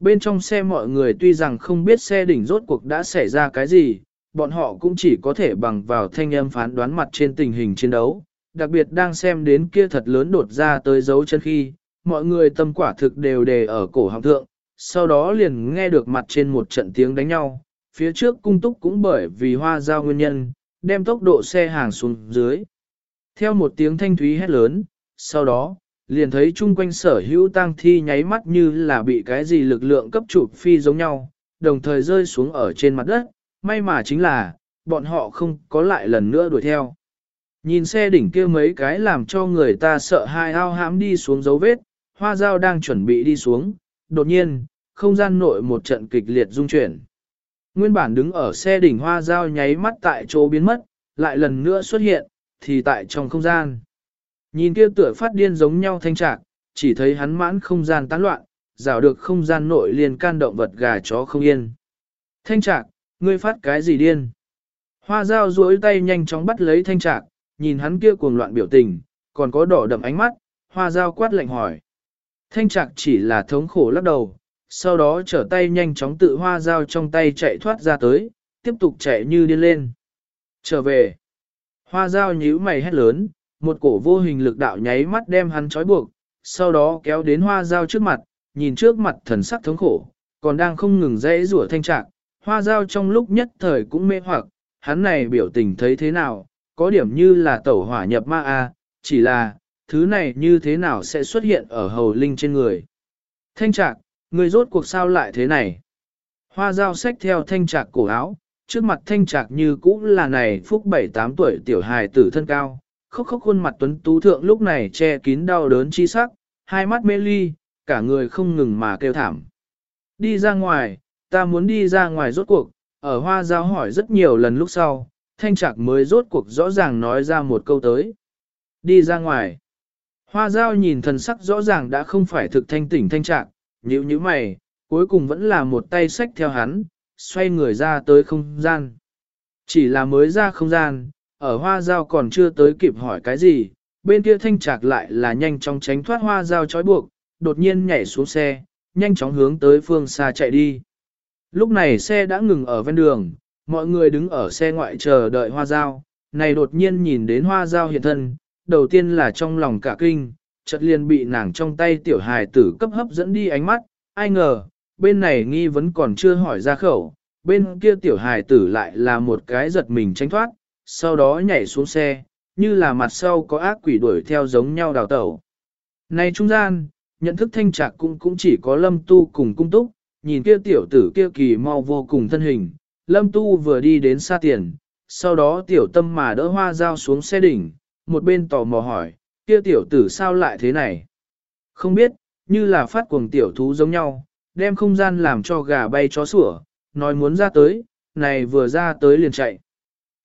Bên trong xe mọi người tuy rằng không biết xe đỉnh rốt cuộc đã xảy ra cái gì, bọn họ cũng chỉ có thể bằng vào thanh âm phán đoán mặt trên tình hình chiến đấu, đặc biệt đang xem đến kia thật lớn đột ra tới dấu chân khi, mọi người tâm quả thực đều đề ở cổ họng thượng, sau đó liền nghe được mặt trên một trận tiếng đánh nhau, phía trước cung túc cũng bởi vì hoa giao nguyên nhân, đem tốc độ xe hàng xuống dưới. Theo một tiếng thanh thúy hét lớn, sau đó, liền thấy chung quanh sở hữu tang thi nháy mắt như là bị cái gì lực lượng cấp chụp phi giống nhau, đồng thời rơi xuống ở trên mặt đất, may mà chính là, bọn họ không có lại lần nữa đuổi theo. Nhìn xe đỉnh kia mấy cái làm cho người ta sợ hai ao hãm đi xuống dấu vết, hoa dao đang chuẩn bị đi xuống, đột nhiên, không gian nội một trận kịch liệt rung chuyển. Nguyên bản đứng ở xe đỉnh hoa dao nháy mắt tại chỗ biến mất, lại lần nữa xuất hiện, thì tại trong không gian. Nhìn kia tựa phát điên giống nhau thanh trạc, chỉ thấy hắn mãn không gian tán loạn, rào được không gian nội liền can động vật gà chó không yên. Thanh trạc, ngươi phát cái gì điên? Hoa dao duỗi tay nhanh chóng bắt lấy thanh trạc, nhìn hắn kia cuồng loạn biểu tình, còn có đỏ đậm ánh mắt, hoa dao quát lạnh hỏi. Thanh trạc chỉ là thống khổ lắc đầu, sau đó trở tay nhanh chóng tự hoa dao trong tay chạy thoát ra tới, tiếp tục chạy như điên lên. Trở về. Hoa dao nhíu mày hét lớn, một cổ vô hình lực đạo nháy mắt đem hắn trói buộc, sau đó kéo đến hoa dao trước mặt, nhìn trước mặt thần sắc thống khổ, còn đang không ngừng dãy rủa thanh trạng, hoa dao trong lúc nhất thời cũng mê hoặc, hắn này biểu tình thấy thế nào, có điểm như là tẩu hỏa nhập ma a, chỉ là, thứ này như thế nào sẽ xuất hiện ở hầu linh trên người. Thanh trạc, người rốt cuộc sao lại thế này? Hoa dao xách theo thanh trạc cổ áo, trước mặt thanh trạc như cũ là này phúc 7-8 tuổi tiểu hài tử thân cao, khóc khóc khuôn mặt tuấn tú thượng lúc này che kín đau đớn chi sắc, hai mắt mê ly, cả người không ngừng mà kêu thảm. Đi ra ngoài, ta muốn đi ra ngoài rốt cuộc, ở hoa giao hỏi rất nhiều lần lúc sau, thanh trạc mới rốt cuộc rõ ràng nói ra một câu tới. Đi ra ngoài. Hoa giao nhìn thần sắc rõ ràng đã không phải thực thanh tỉnh thanh trạc, nhíu nhíu mày, cuối cùng vẫn là một tay sách theo hắn, xoay người ra tới không gian. Chỉ là mới ra không gian, ở hoa giao còn chưa tới kịp hỏi cái gì, bên kia thanh trạc lại là nhanh chóng tránh thoát hoa giao trói buộc, đột nhiên nhảy xuống xe, nhanh chóng hướng tới phương xa chạy đi. Lúc này xe đã ngừng ở ven đường, mọi người đứng ở xe ngoại chờ đợi hoa giao, này đột nhiên nhìn đến hoa giao hiện thân, đầu tiên là trong lòng cả kinh, chợt liền bị nàng trong tay tiểu hài tử cấp hấp dẫn đi ánh mắt, ai ngờ, bên này nghi vấn còn chưa hỏi ra khẩu, bên kia tiểu hài tử lại là một cái giật mình tránh thoát, sau đó nhảy xuống xe, như là mặt sau có ác quỷ đuổi theo giống nhau đào tẩu. Này trung gian, nhận thức thanh trạc cũng cũng chỉ có lâm tu cùng cung túc, nhìn kia tiểu tử kia kỳ mau vô cùng thân hình, lâm tu vừa đi đến xa tiền, sau đó tiểu tâm mà đỡ hoa dao xuống xe đỉnh, một bên tò mò hỏi, kia tiểu tử sao lại thế này? Không biết, như là phát cuồng tiểu thú giống nhau, đem không gian làm cho gà bay chó sủa, nói muốn ra tới, này vừa ra tới liền chạy.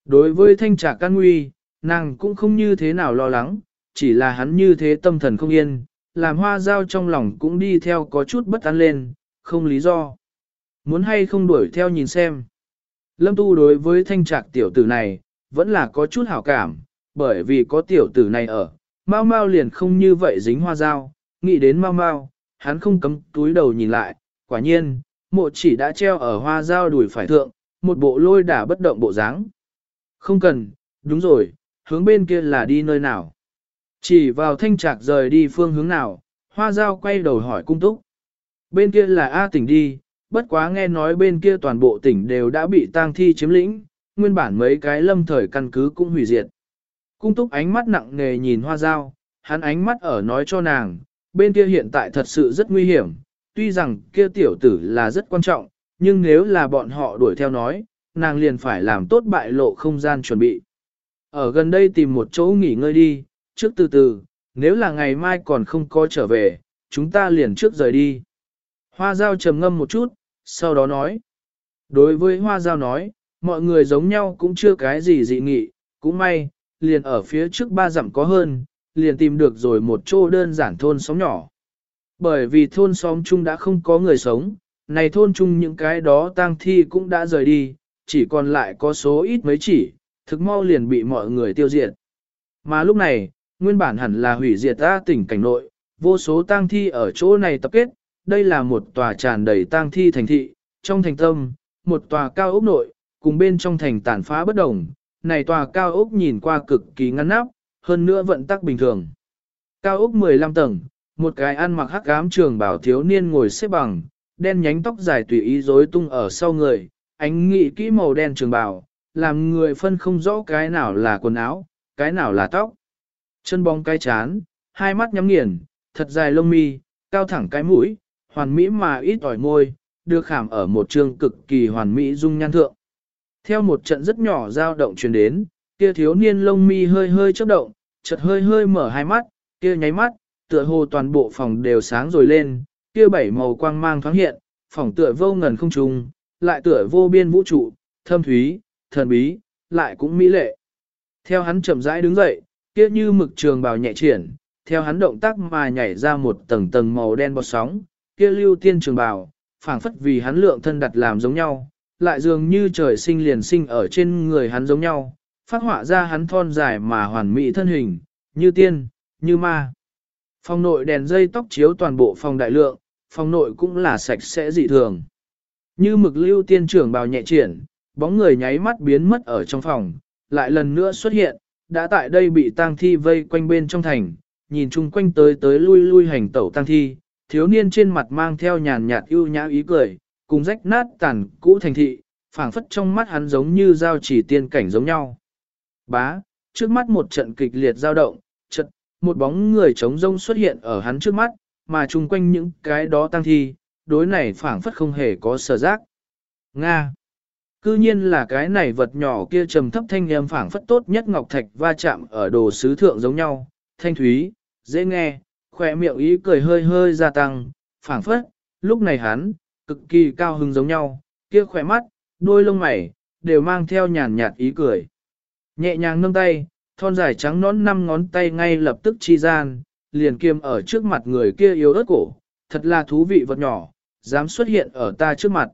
Đối với thanh trạc can nguy, nàng cũng không như thế nào lo lắng, chỉ là hắn như thế tâm thần không yên, làm hoa dao trong lòng cũng đi theo có chút bất an lên, không lý do. Muốn hay không đuổi theo nhìn xem. Lâm tu đối với thanh trạc tiểu tử này, vẫn là có chút hảo cảm, bởi vì có tiểu tử này ở, mau mau liền không như vậy dính hoa dao, nghĩ đến mau mau, hắn không cấm túi đầu nhìn lại, quả nhiên, mộ chỉ đã treo ở hoa dao đùi phải thượng, một bộ lôi đả bất động bộ dáng. Không cần, đúng rồi, hướng bên kia là đi nơi nào. Chỉ vào thanh trạc rời đi phương hướng nào, hoa dao quay đầu hỏi cung túc. Bên kia là A tỉnh đi, bất quá nghe nói bên kia toàn bộ tỉnh đều đã bị tang thi chiếm lĩnh, nguyên bản mấy cái lâm thời căn cứ cũng hủy diệt. Cung túc ánh mắt nặng nề nhìn hoa dao, hắn ánh mắt ở nói cho nàng, bên kia hiện tại thật sự rất nguy hiểm, tuy rằng kia tiểu tử là rất quan trọng, nhưng nếu là bọn họ đuổi theo nói, nàng liền phải làm tốt bại lộ không gian chuẩn bị. Ở gần đây tìm một chỗ nghỉ ngơi đi, trước từ từ, nếu là ngày mai còn không có trở về, chúng ta liền trước rời đi. Hoa giao trầm ngâm một chút, sau đó nói. Đối với hoa giao nói, mọi người giống nhau cũng chưa cái gì dị nghị, cũng may, liền ở phía trước ba dặm có hơn, liền tìm được rồi một chỗ đơn giản thôn xóm nhỏ. Bởi vì thôn xóm chung đã không có người sống, này thôn chung những cái đó tang thi cũng đã rời đi, chỉ còn lại có số ít mấy chỉ, thực mau liền bị mọi người tiêu diệt. Mà lúc này, nguyên bản hẳn là hủy diệt ra tỉnh cảnh nội, vô số tang thi ở chỗ này tập kết, đây là một tòa tràn đầy tang thi thành thị, trong thành tâm, một tòa cao ốc nội, cùng bên trong thành tàn phá bất đồng, này tòa cao ốc nhìn qua cực kỳ ngăn nắp, hơn nữa vận tắc bình thường. Cao ốc 15 tầng, một cái ăn mặc hắc ám trường bảo thiếu niên ngồi xếp bằng, đen nhánh tóc dài tùy ý rối tung ở sau người, ánh nghị kỹ màu đen trường bảo, làm người phân không rõ cái nào là quần áo, cái nào là tóc. Chân bóng cái chán, hai mắt nhắm nghiền, thật dài lông mi, cao thẳng cái mũi, hoàn mỹ mà ít ỏi môi, được khảm ở một trường cực kỳ hoàn mỹ dung nhan thượng. Theo một trận rất nhỏ dao động truyền đến, kia thiếu niên lông mi hơi hơi chớp động, chợt hơi hơi mở hai mắt, kia nháy mắt, tựa hồ toàn bộ phòng đều sáng rồi lên, kia bảy màu quang mang thoáng hiện, phòng tựa vô ngần không trùng, lại tựa vô biên vũ trụ, thâm thúy, thần bí, lại cũng mỹ lệ. Theo hắn chậm rãi đứng dậy, kia như mực trường bào nhẹ triển, theo hắn động tác mà nhảy ra một tầng tầng màu đen bọt sóng, kia lưu tiên trường bào, phảng phất vì hắn lượng thân đặt làm giống nhau, lại dường như trời sinh liền sinh ở trên người hắn giống nhau, phát họa ra hắn thon dài mà hoàn mỹ thân hình, như tiên, như ma. Phòng nội đèn dây tóc chiếu toàn bộ phòng đại lượng, phòng nội cũng là sạch sẽ dị thường. Như mực lưu tiên trưởng bào nhẹ triển, bóng người nháy mắt biến mất ở trong phòng, lại lần nữa xuất hiện, đã tại đây bị tang thi vây quanh bên trong thành, nhìn chung quanh tới tới lui lui hành tẩu tang thi, thiếu niên trên mặt mang theo nhàn nhạt ưu nhã ý cười, cùng rách nát tàn cũ thành thị, phảng phất trong mắt hắn giống như giao chỉ tiên cảnh giống nhau. Bá, trước mắt một trận kịch liệt dao động, chật, một bóng người trống rông xuất hiện ở hắn trước mắt, mà chung quanh những cái đó tăng thi, đối này phảng phất không hề có sở giác. Nga. Cư nhiên là cái này vật nhỏ kia trầm thấp thanh âm phảng phất tốt nhất ngọc thạch va chạm ở đồ sứ thượng giống nhau, thanh thúy, dễ nghe, khỏe miệng ý cười hơi hơi gia tăng, phảng phất, lúc này hắn, cực kỳ cao hứng giống nhau, kia khỏe mắt, đôi lông mày, đều mang theo nhàn nhạt ý cười. Nhẹ nhàng nâng tay, thon dài trắng nón năm ngón tay ngay lập tức chi gian, liền kiêm ở trước mặt người kia yếu ớt cổ, thật là thú vị vật nhỏ, dám xuất hiện ở ta trước mặt.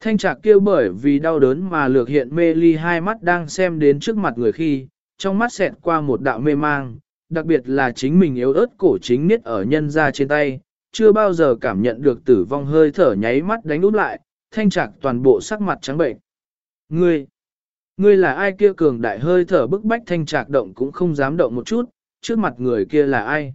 Thanh trạc kêu bởi vì đau đớn mà lược hiện mê ly hai mắt đang xem đến trước mặt người khi, trong mắt xẹt qua một đạo mê mang, đặc biệt là chính mình yếu ớt cổ chính niết ở nhân ra trên tay, chưa bao giờ cảm nhận được tử vong hơi thở nháy mắt đánh úp lại, thanh trạc toàn bộ sắc mặt trắng bệnh. Ngươi, ngươi là ai kia cường đại hơi thở bức bách thanh trạc động cũng không dám động một chút, trước mặt người kia là ai.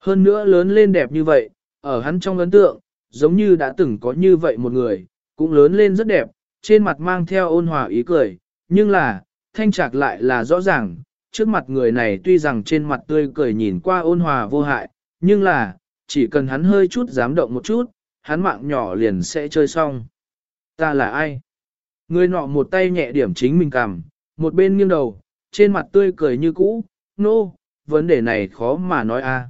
Hơn nữa lớn lên đẹp như vậy, ở hắn trong ấn tượng, giống như đã từng có như vậy một người, cũng lớn lên rất đẹp, trên mặt mang theo ôn hòa ý cười, nhưng là, thanh trạc lại là rõ ràng, trước mặt người này tuy rằng trên mặt tươi cười nhìn qua ôn hòa vô hại, nhưng là, chỉ cần hắn hơi chút dám động một chút, hắn mạng nhỏ liền sẽ chơi xong. Ta là ai? Người nọ một tay nhẹ điểm chính mình cằm, một bên nghiêng đầu, trên mặt tươi cười như cũ, nô, no, vấn đề này khó mà nói a.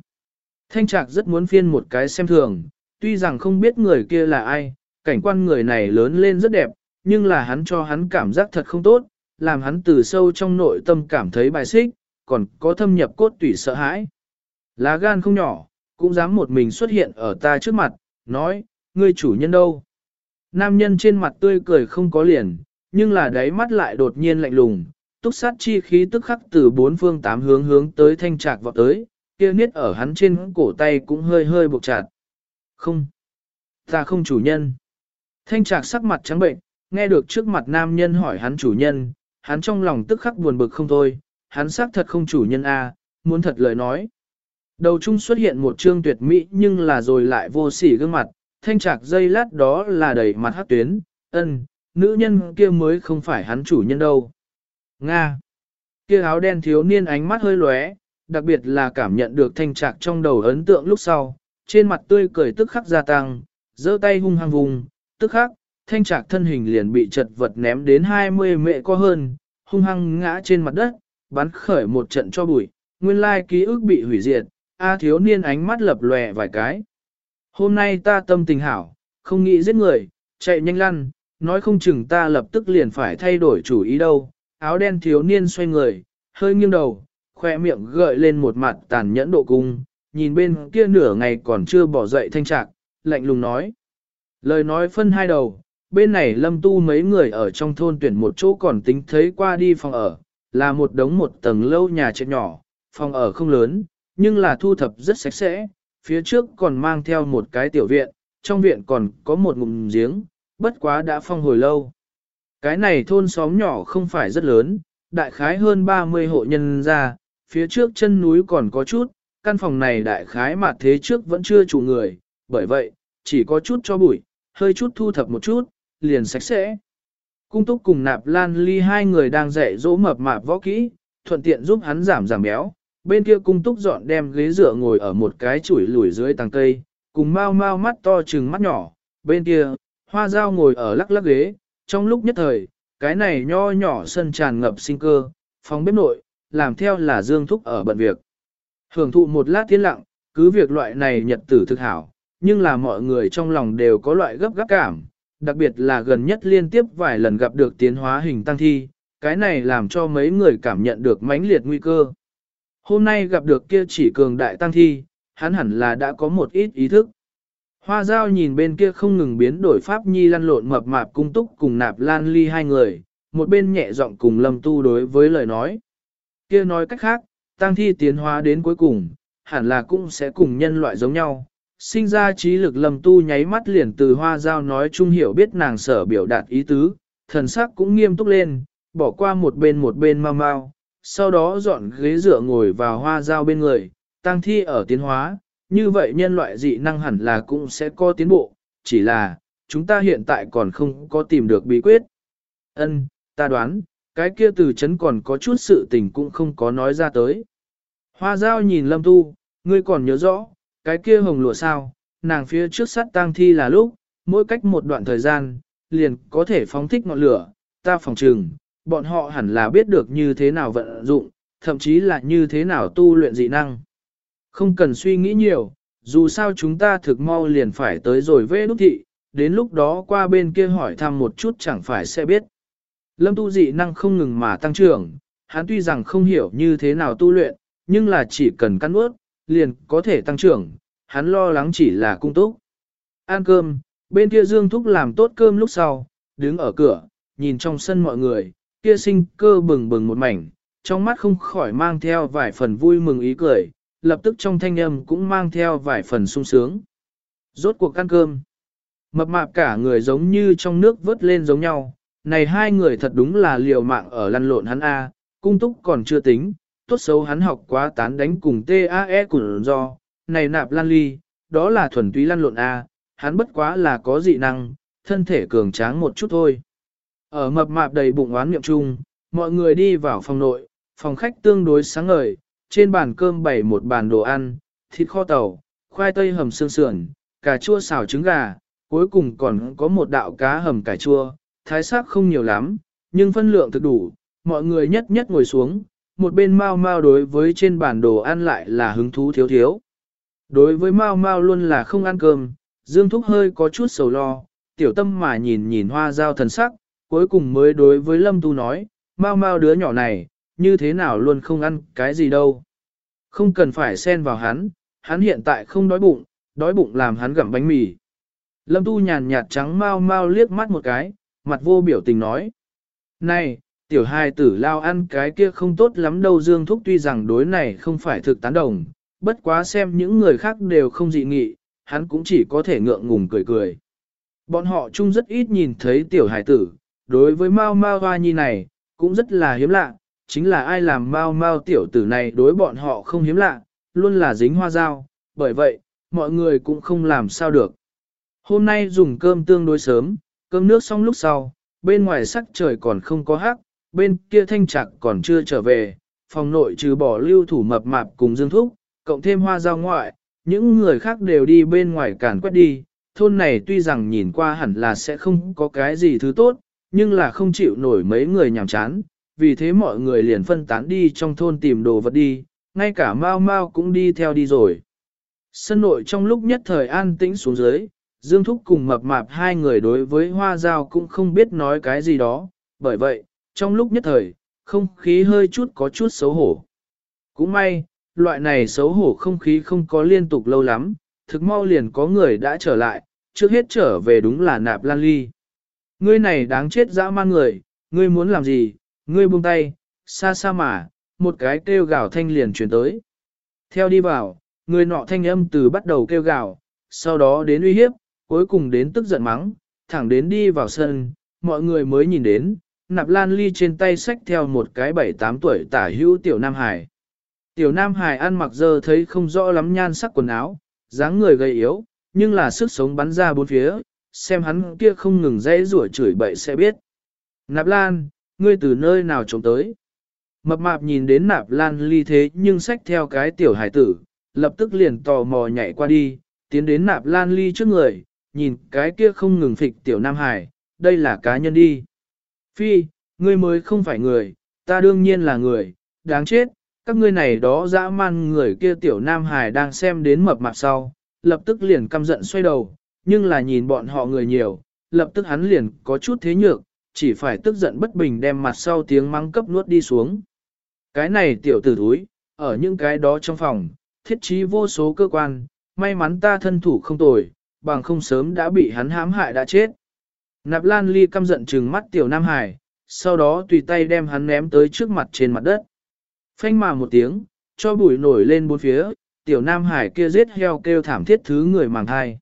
Thanh trạc rất muốn phiên một cái xem thường, tuy rằng không biết người kia là ai, cảnh quan người này lớn lên rất đẹp, nhưng là hắn cho hắn cảm giác thật không tốt, làm hắn từ sâu trong nội tâm cảm thấy bài xích, còn có thâm nhập cốt tủy sợ hãi. Lá gan không nhỏ, cũng dám một mình xuất hiện ở ta trước mặt, nói, ngươi chủ nhân đâu? Nam nhân trên mặt tươi cười không có liền, nhưng là đáy mắt lại đột nhiên lạnh lùng, túc sát chi khí tức khắc từ bốn phương tám hướng hướng tới thanh trạc vọt tới, kia niết ở hắn trên cổ tay cũng hơi hơi buộc chặt. Không, ta không chủ nhân. Thanh trạc sắc mặt trắng bệnh, nghe được trước mặt nam nhân hỏi hắn chủ nhân, hắn trong lòng tức khắc buồn bực không thôi, hắn xác thật không chủ nhân a, à, muốn thật lời nói. Đầu trung xuất hiện một trương tuyệt mỹ nhưng là rồi lại vô sỉ gương mặt, thanh trạc dây lát đó là đầy mặt hát tuyến, ân, nữ nhân kia mới không phải hắn chủ nhân đâu. Nga. Kia áo đen thiếu niên ánh mắt hơi lóe, đặc biệt là cảm nhận được thanh trạc trong đầu ấn tượng lúc sau, trên mặt tươi cười tức khắc gia tăng, giơ tay hung hăng vùng, tức khắc, thanh trạc thân hình liền bị chật vật ném đến 20 mệ có hơn, hung hăng ngã trên mặt đất, bắn khởi một trận cho bụi, nguyên lai ký ức bị hủy diệt, A thiếu niên ánh mắt lập lòe vài cái. Hôm nay ta tâm tình hảo, không nghĩ giết người, chạy nhanh lăn, nói không chừng ta lập tức liền phải thay đổi chủ ý đâu. Áo đen thiếu niên xoay người, hơi nghiêng đầu, khoe miệng gợi lên một mặt tàn nhẫn độ cung, nhìn bên kia nửa ngày còn chưa bỏ dậy thanh trạc, lạnh lùng nói. Lời nói phân hai đầu, bên này lâm tu mấy người ở trong thôn tuyển một chỗ còn tính thấy qua đi phòng ở, là một đống một tầng lâu nhà trệt nhỏ, phòng ở không lớn, nhưng là thu thập rất sạch sẽ, phía trước còn mang theo một cái tiểu viện, trong viện còn có một ngụm giếng, bất quá đã phong hồi lâu. Cái này thôn xóm nhỏ không phải rất lớn, đại khái hơn 30 hộ nhân ra, phía trước chân núi còn có chút, căn phòng này đại khái mà thế trước vẫn chưa chủ người, bởi vậy, chỉ có chút cho bụi, hơi chút thu thập một chút, liền sạch sẽ. Cung túc cùng nạp lan ly hai người đang dạy dỗ mập mạp võ kỹ, thuận tiện giúp hắn giảm giảm béo. Bên kia cung túc dọn đem ghế dựa ngồi ở một cái chuỗi lùi dưới tàng cây, cùng mau mau mắt to trừng mắt nhỏ. Bên kia, hoa dao ngồi ở lắc lắc ghế, trong lúc nhất thời, cái này nho nhỏ sân tràn ngập sinh cơ, phòng bếp nội, làm theo là dương thúc ở bận việc. Hưởng thụ một lát tiến lặng, cứ việc loại này nhật tử thực hảo, nhưng là mọi người trong lòng đều có loại gấp gáp cảm, đặc biệt là gần nhất liên tiếp vài lần gặp được tiến hóa hình tăng thi, cái này làm cho mấy người cảm nhận được mãnh liệt nguy cơ. Hôm nay gặp được kia chỉ cường đại tăng thi, hắn hẳn là đã có một ít ý thức. Hoa giao nhìn bên kia không ngừng biến đổi pháp nhi lăn lộn mập mạp cung túc cùng nạp lan ly hai người, một bên nhẹ giọng cùng lâm tu đối với lời nói. Kia nói cách khác, tăng thi tiến hóa đến cuối cùng, hẳn là cũng sẽ cùng nhân loại giống nhau, sinh ra trí lực lầm tu nháy mắt liền từ hoa giao nói chung hiểu biết nàng sở biểu đạt ý tứ, thần sắc cũng nghiêm túc lên, bỏ qua một bên một bên mau mau, sau đó dọn ghế dựa ngồi vào hoa giao bên người, tăng thi ở tiến hóa, như vậy nhân loại dị năng hẳn là cũng sẽ có tiến bộ, chỉ là, chúng ta hiện tại còn không có tìm được bí quyết. Ân, ta đoán, cái kia từ chấn còn có chút sự tình cũng không có nói ra tới. Hoa giao nhìn lâm tu, ngươi còn nhớ rõ, cái kia hồng lụa sao, nàng phía trước sắt tang thi là lúc, mỗi cách một đoạn thời gian, liền có thể phóng thích ngọn lửa, ta phòng trừng, bọn họ hẳn là biết được như thế nào vận dụng, thậm chí là như thế nào tu luyện dị năng. Không cần suy nghĩ nhiều, dù sao chúng ta thực mau liền phải tới rồi về đúc thị, đến lúc đó qua bên kia hỏi thăm một chút chẳng phải sẽ biết. Lâm tu dị năng không ngừng mà tăng trưởng, hắn tuy rằng không hiểu như thế nào tu luyện, nhưng là chỉ cần cắn ướt, liền có thể tăng trưởng, hắn lo lắng chỉ là cung túc. Ăn cơm, bên kia Dương Thúc làm tốt cơm lúc sau, đứng ở cửa, nhìn trong sân mọi người, kia sinh cơ bừng bừng một mảnh, trong mắt không khỏi mang theo vài phần vui mừng ý cười, lập tức trong thanh âm cũng mang theo vài phần sung sướng. Rốt cuộc ăn cơm. Mập mạp cả người giống như trong nước vớt lên giống nhau, này hai người thật đúng là liều mạng ở lăn lộn hắn A, cung túc còn chưa tính, tốt xấu hắn học quá tán đánh cùng TAE của do, này nạp lan ly, đó là thuần túy lăn lộn A, hắn bất quá là có dị năng, thân thể cường tráng một chút thôi. Ở mập mạp đầy bụng oán miệng chung, mọi người đi vào phòng nội, phòng khách tương đối sáng ngời, trên bàn cơm bày một bàn đồ ăn, thịt kho tàu, khoai tây hầm xương sườn, cà chua xào trứng gà, cuối cùng còn có một đạo cá hầm cải chua, thái sắc không nhiều lắm, nhưng phân lượng thực đủ, mọi người nhất nhất ngồi xuống, một bên Mao Mao đối với trên bản đồ ăn lại là hứng thú thiếu thiếu. Đối với Mao Mao luôn là không ăn cơm, Dương Thúc hơi có chút sầu lo, tiểu tâm mà nhìn nhìn hoa dao thần sắc, cuối cùng mới đối với Lâm Tu nói, Mao Mao đứa nhỏ này, như thế nào luôn không ăn cái gì đâu. Không cần phải xen vào hắn, hắn hiện tại không đói bụng, đói bụng làm hắn gặm bánh mì. Lâm Tu nhàn nhạt trắng Mao Mao liếc mắt một cái, mặt vô biểu tình nói. Này, tiểu hài tử lao ăn cái kia không tốt lắm đâu Dương Thúc tuy rằng đối này không phải thực tán đồng, bất quá xem những người khác đều không dị nghị, hắn cũng chỉ có thể ngượng ngùng cười cười. Bọn họ chung rất ít nhìn thấy tiểu hài tử, đối với Mao Mao Hoa Nhi này, cũng rất là hiếm lạ, chính là ai làm Mao Mao tiểu tử này đối bọn họ không hiếm lạ, luôn là dính hoa dao, bởi vậy, mọi người cũng không làm sao được. Hôm nay dùng cơm tương đối sớm, cơm nước xong lúc sau, bên ngoài sắc trời còn không có hắc, bên kia thanh trạc còn chưa trở về, phòng nội trừ bỏ lưu thủ mập mạp cùng dương thúc, cộng thêm hoa dao ngoại, những người khác đều đi bên ngoài càn quét đi, thôn này tuy rằng nhìn qua hẳn là sẽ không có cái gì thứ tốt, nhưng là không chịu nổi mấy người nhàm chán, vì thế mọi người liền phân tán đi trong thôn tìm đồ vật đi, ngay cả Mao Mao cũng đi theo đi rồi. Sân nội trong lúc nhất thời an tĩnh xuống dưới, Dương Thúc cùng mập mạp hai người đối với hoa giao cũng không biết nói cái gì đó, bởi vậy, trong lúc nhất thời, không khí hơi chút có chút xấu hổ. Cũng may, loại này xấu hổ không khí không có liên tục lâu lắm, thực mau liền có người đã trở lại, trước hết trở về đúng là nạp lan ly. Ngươi này đáng chết dã man người, ngươi muốn làm gì, ngươi buông tay, xa xa mà, một cái kêu gào thanh liền chuyển tới. Theo đi vào, người nọ thanh âm từ bắt đầu kêu gào, sau đó đến uy hiếp, cuối cùng đến tức giận mắng, thẳng đến đi vào sân, mọi người mới nhìn đến, nạp lan ly trên tay xách theo một cái bảy tám tuổi tả hữu tiểu Nam Hải. Tiểu Nam Hải ăn mặc giờ thấy không rõ lắm nhan sắc quần áo, dáng người gầy yếu, nhưng là sức sống bắn ra bốn phía, xem hắn kia không ngừng dãy rủa chửi bậy sẽ biết. Nạp lan, ngươi từ nơi nào trông tới? Mập mạp nhìn đến nạp lan ly thế nhưng xách theo cái tiểu hải tử, lập tức liền tò mò nhảy qua đi, tiến đến nạp lan ly trước người, nhìn cái kia không ngừng phịch tiểu nam hải, đây là cá nhân đi. Phi, ngươi mới không phải người, ta đương nhiên là người, đáng chết, các ngươi này đó dã man người kia tiểu nam hải đang xem đến mập mạp sau, lập tức liền căm giận xoay đầu, nhưng là nhìn bọn họ người nhiều, lập tức hắn liền có chút thế nhược, chỉ phải tức giận bất bình đem mặt sau tiếng mắng cấp nuốt đi xuống. Cái này tiểu tử thúi, ở những cái đó trong phòng, thiết trí vô số cơ quan, may mắn ta thân thủ không tồi, bằng không sớm đã bị hắn hãm hại đã chết. Nạp Lan Ly căm giận trừng mắt tiểu Nam Hải, sau đó tùy tay đem hắn ném tới trước mặt trên mặt đất. Phanh mà một tiếng, cho bụi nổi lên bốn phía, tiểu Nam Hải kia giết heo kêu thảm thiết thứ người màng thai.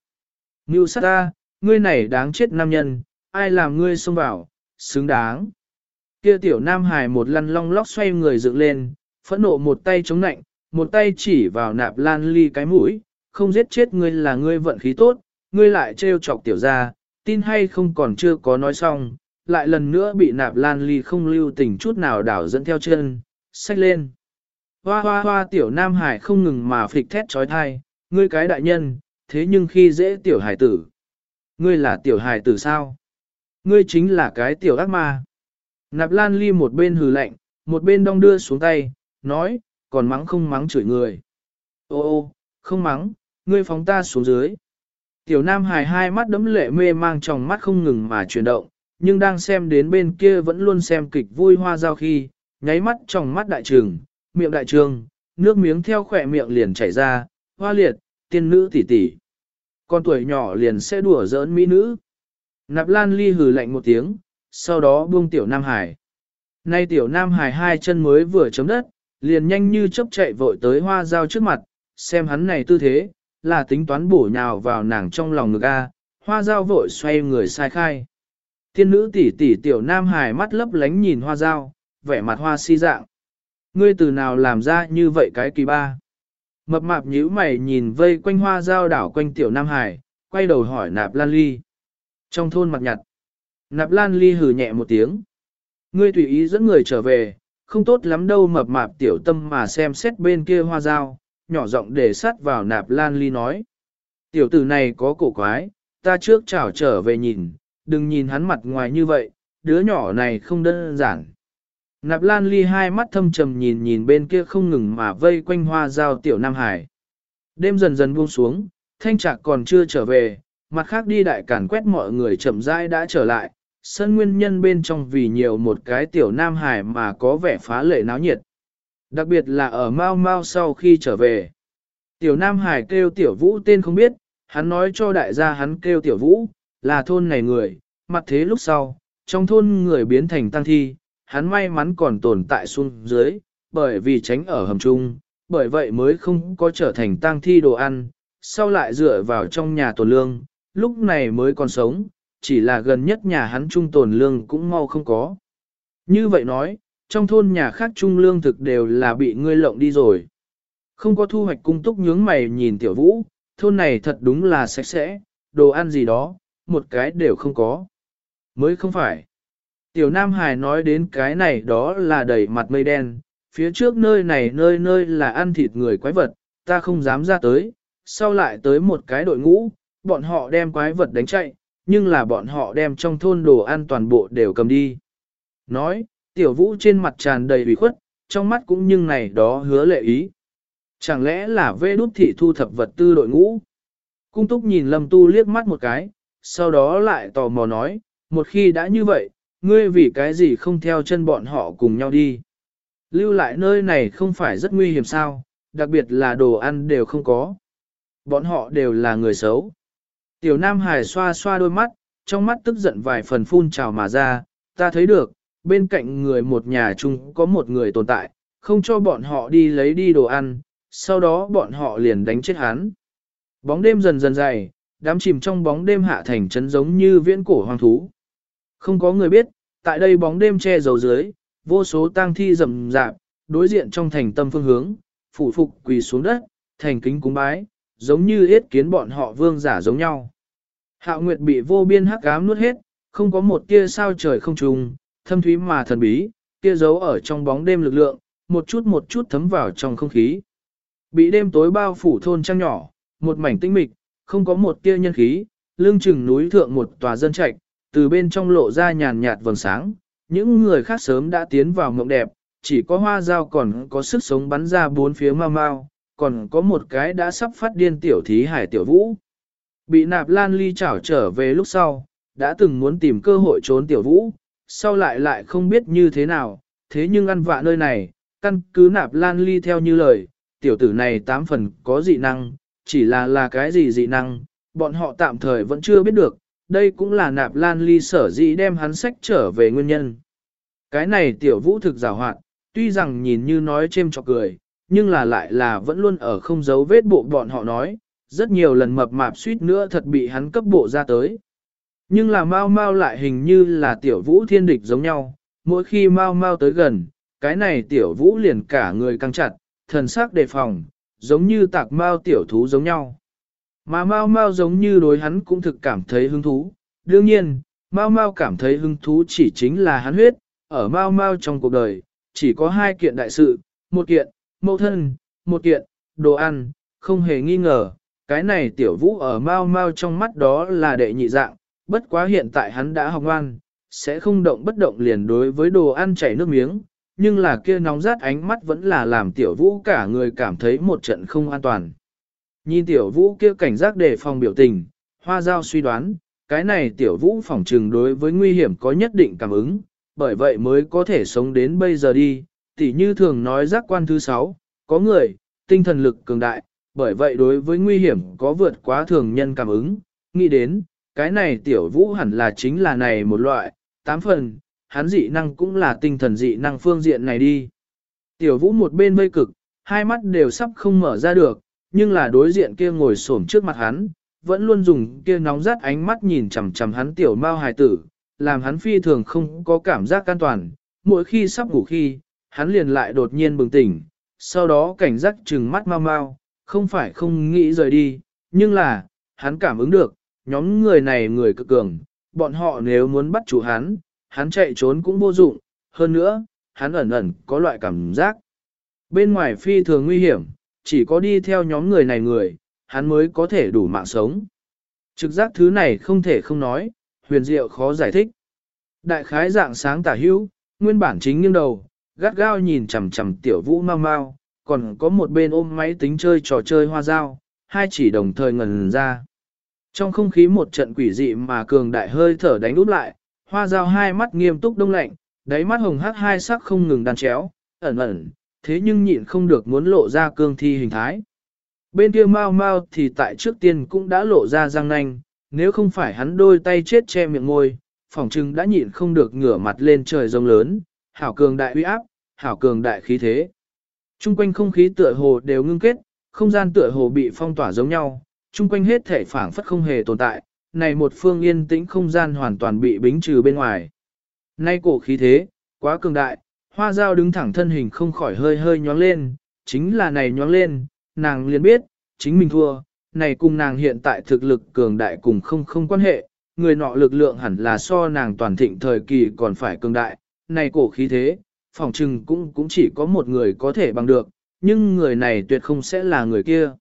Ngưu sát ta, ngươi này đáng chết nam nhân, ai làm ngươi xông vào, xứng đáng. Kia tiểu Nam Hải một lăn long lóc xoay người dựng lên, phẫn nộ một tay chống nạnh, một tay chỉ vào nạp lan ly cái mũi, không giết chết ngươi là ngươi vận khí tốt, ngươi lại trêu chọc tiểu ra, tin hay không còn chưa có nói xong, lại lần nữa bị nạp lan ly không lưu tình chút nào đảo dẫn theo chân, xách lên. Hoa hoa hoa tiểu nam hải không ngừng mà phịch thét trói thai, ngươi cái đại nhân, thế nhưng khi dễ tiểu hải tử. Ngươi là tiểu hải tử sao? Ngươi chính là cái tiểu ác ma. Nạp lan ly một bên hừ lạnh, một bên đong đưa xuống tay, nói, còn mắng không mắng chửi người. Ô ô, không mắng, ngươi phóng ta xuống dưới. Tiểu Nam Hải hai mắt đấm lệ mê mang trong mắt không ngừng mà chuyển động, nhưng đang xem đến bên kia vẫn luôn xem kịch vui hoa giao khi, nháy mắt trong mắt đại trường, miệng đại trường, nước miếng theo khỏe miệng liền chảy ra, hoa liệt, tiên nữ tỷ tỷ. Con tuổi nhỏ liền sẽ đùa giỡn mỹ nữ. Nạp Lan Ly hừ lạnh một tiếng, sau đó buông tiểu Nam Hải. Nay tiểu Nam Hải hai chân mới vừa chấm đất, liền nhanh như chớp chạy vội tới hoa giao trước mặt, xem hắn này tư thế, là tính toán bổ nhào vào nàng trong lòng ngực A, hoa dao vội xoay người sai khai. Thiên nữ tỷ tỷ tiểu nam Hải mắt lấp lánh nhìn hoa dao, vẻ mặt hoa si dạng. Ngươi từ nào làm ra như vậy cái kỳ ba? Mập mạp nhíu mày nhìn vây quanh hoa dao đảo quanh tiểu nam hải, quay đầu hỏi nạp lan ly. Trong thôn mặt nhặt, nạp lan ly hừ nhẹ một tiếng. Ngươi tùy ý dẫn người trở về, không tốt lắm đâu mập mạp tiểu tâm mà xem xét bên kia hoa dao, nhỏ giọng để sát vào nạp lan ly nói. Tiểu tử này có cổ quái, ta trước chào trở về nhìn, đừng nhìn hắn mặt ngoài như vậy, đứa nhỏ này không đơn giản. Nạp lan ly hai mắt thâm trầm nhìn nhìn bên kia không ngừng mà vây quanh hoa giao tiểu Nam Hải. Đêm dần dần buông xuống, thanh trạc còn chưa trở về, mặt khác đi đại cản quét mọi người chậm rãi đã trở lại, sân nguyên nhân bên trong vì nhiều một cái tiểu Nam Hải mà có vẻ phá lệ náo nhiệt. Đặc biệt là ở Mao Mao sau khi trở về. Tiểu Nam Hải kêu Tiểu Vũ tên không biết, hắn nói cho đại gia hắn kêu Tiểu Vũ, là thôn này người, mặt thế lúc sau, trong thôn người biến thành tăng thi, hắn may mắn còn tồn tại xuống dưới, bởi vì tránh ở hầm chung, bởi vậy mới không có trở thành tang thi đồ ăn, sau lại dựa vào trong nhà tồn lương, lúc này mới còn sống, chỉ là gần nhất nhà hắn trung tồn lương cũng mau không có. Như vậy nói, trong thôn nhà khác trung lương thực đều là bị ngươi lộng đi rồi. Không có thu hoạch cung túc nhướng mày nhìn tiểu vũ, thôn này thật đúng là sạch sẽ, đồ ăn gì đó, một cái đều không có. Mới không phải. Tiểu Nam Hải nói đến cái này đó là đầy mặt mây đen, phía trước nơi này nơi nơi là ăn thịt người quái vật, ta không dám ra tới, sau lại tới một cái đội ngũ, bọn họ đem quái vật đánh chạy, nhưng là bọn họ đem trong thôn đồ ăn toàn bộ đều cầm đi. Nói, tiểu vũ trên mặt tràn đầy ủy khuất, trong mắt cũng nhưng này đó hứa lệ ý. Chẳng lẽ là vê đút thị thu thập vật tư đội ngũ? Cung túc nhìn lâm tu liếc mắt một cái, sau đó lại tò mò nói, một khi đã như vậy, ngươi vì cái gì không theo chân bọn họ cùng nhau đi? Lưu lại nơi này không phải rất nguy hiểm sao, đặc biệt là đồ ăn đều không có. Bọn họ đều là người xấu. Tiểu Nam Hải xoa xoa đôi mắt, trong mắt tức giận vài phần phun trào mà ra, ta thấy được, bên cạnh người một nhà chung có một người tồn tại, không cho bọn họ đi lấy đi đồ ăn, sau đó bọn họ liền đánh chết hắn. Bóng đêm dần dần dày, đám chìm trong bóng đêm hạ thành trấn giống như viễn cổ hoang thú. Không có người biết, tại đây bóng đêm che dầu dưới, vô số tang thi rầm rạp, đối diện trong thành tâm phương hướng, phủ phục quỳ xuống đất, thành kính cúng bái, giống như yết kiến bọn họ vương giả giống nhau. Hạo Nguyệt bị vô biên hắc ám nuốt hết, không có một tia sao trời không trùng, thâm thúy mà thần bí, kia giấu ở trong bóng đêm lực lượng, một chút một chút thấm vào trong không khí. Bị đêm tối bao phủ thôn trang nhỏ, một mảnh tinh mịch, không có một tia nhân khí, lưng chừng núi thượng một tòa dân trạch, từ bên trong lộ ra nhàn nhạt vầng sáng, những người khác sớm đã tiến vào mộng đẹp, chỉ có hoa dao còn có sức sống bắn ra bốn phía mau mau, còn có một cái đã sắp phát điên tiểu thí hải tiểu vũ. Bị nạp lan ly chảo trở về lúc sau, đã từng muốn tìm cơ hội trốn tiểu vũ, sau lại lại không biết như thế nào, thế nhưng ăn vạ nơi này, căn cứ nạp lan ly theo như lời, tiểu tử này tám phần có dị năng, chỉ là là cái gì dị năng, bọn họ tạm thời vẫn chưa biết được, đây cũng là nạp lan ly sở dĩ đem hắn sách trở về nguyên nhân. Cái này tiểu vũ thực rào hoạt, tuy rằng nhìn như nói chêm chọc cười, nhưng là lại là vẫn luôn ở không giấu vết bộ bọn họ nói, rất nhiều lần mập mạp suýt nữa thật bị hắn cấp bộ ra tới. Nhưng là mau mau lại hình như là tiểu vũ thiên địch giống nhau, mỗi khi mau mau tới gần, cái này tiểu vũ liền cả người căng chặt, thần sắc đề phòng, giống như tạc mau tiểu thú giống nhau. Mà Mao Mao giống như đối hắn cũng thực cảm thấy hứng thú. Đương nhiên, Mao Mao cảm thấy hứng thú chỉ chính là hắn huyết, ở Mao Mao trong cuộc đời, chỉ có hai kiện đại sự, một kiện, mẫu thân, một kiện, đồ ăn, không hề nghi ngờ, cái này tiểu vũ ở Mao Mao trong mắt đó là đệ nhị dạng, bất quá hiện tại hắn đã học ngoan, sẽ không động bất động liền đối với đồ ăn chảy nước miếng, nhưng là kia nóng rát ánh mắt vẫn là làm tiểu vũ cả người cảm thấy một trận không an toàn. Nhìn tiểu vũ kia cảnh giác đề phòng biểu tình, hoa giao suy đoán, cái này tiểu vũ phỏng trừng đối với nguy hiểm có nhất định cảm ứng, bởi vậy mới có thể sống đến bây giờ đi, tỉ như thường nói giác quan thứ sáu, có người, tinh thần lực cường đại, bởi vậy đối với nguy hiểm có vượt quá thường nhân cảm ứng, nghĩ đến, cái này tiểu vũ hẳn là chính là này một loại, tám phần, hắn dị năng cũng là tinh thần dị năng phương diện này đi. Tiểu vũ một bên vây cực, hai mắt đều sắp không mở ra được, nhưng là đối diện kia ngồi xổm trước mặt hắn, vẫn luôn dùng kia nóng rát ánh mắt nhìn chằm chằm hắn tiểu mao hài tử, làm hắn phi thường không có cảm giác an toàn, mỗi khi sắp ngủ khi, hắn liền lại đột nhiên bừng tỉnh, sau đó cảnh giác trừng mắt mau mau, không phải không nghĩ rời đi, nhưng là, hắn cảm ứng được, nhóm người này người cực cường, bọn họ nếu muốn bắt chủ hắn, hắn chạy trốn cũng vô dụng, hơn nữa, hắn ẩn ẩn có loại cảm giác. Bên ngoài phi thường nguy hiểm, chỉ có đi theo nhóm người này người, hắn mới có thể đủ mạng sống. Trực giác thứ này không thể không nói, huyền diệu khó giải thích. Đại khái dạng sáng tả hữu, nguyên bản chính nghiêng đầu, gắt gao nhìn chằm chằm tiểu vũ mau mau, còn có một bên ôm máy tính chơi trò chơi hoa dao, hai chỉ đồng thời ngần ra. Trong không khí một trận quỷ dị mà cường đại hơi thở đánh úp lại, hoa dao hai mắt nghiêm túc đông lạnh, đáy mắt hồng hắc hai sắc không ngừng đan chéo, ẩn ẩn, thế nhưng nhịn không được muốn lộ ra cương thi hình thái. Bên kia mau mau thì tại trước tiên cũng đã lộ ra răng nanh, nếu không phải hắn đôi tay chết che miệng môi, phỏng chừng đã nhịn không được ngửa mặt lên trời rông lớn, hảo cường đại uy áp, hảo cường đại khí thế. Trung quanh không khí tựa hồ đều ngưng kết, không gian tựa hồ bị phong tỏa giống nhau, trung quanh hết thể phảng phất không hề tồn tại, này một phương yên tĩnh không gian hoàn toàn bị bính trừ bên ngoài. Nay cổ khí thế, quá cường đại, hoa dao đứng thẳng thân hình không khỏi hơi hơi nhóng lên, chính là này nhóng lên, nàng liền biết, chính mình thua, này cùng nàng hiện tại thực lực cường đại cùng không không quan hệ, người nọ lực lượng hẳn là so nàng toàn thịnh thời kỳ còn phải cường đại, này cổ khí thế, phòng trừng cũng cũng chỉ có một người có thể bằng được, nhưng người này tuyệt không sẽ là người kia.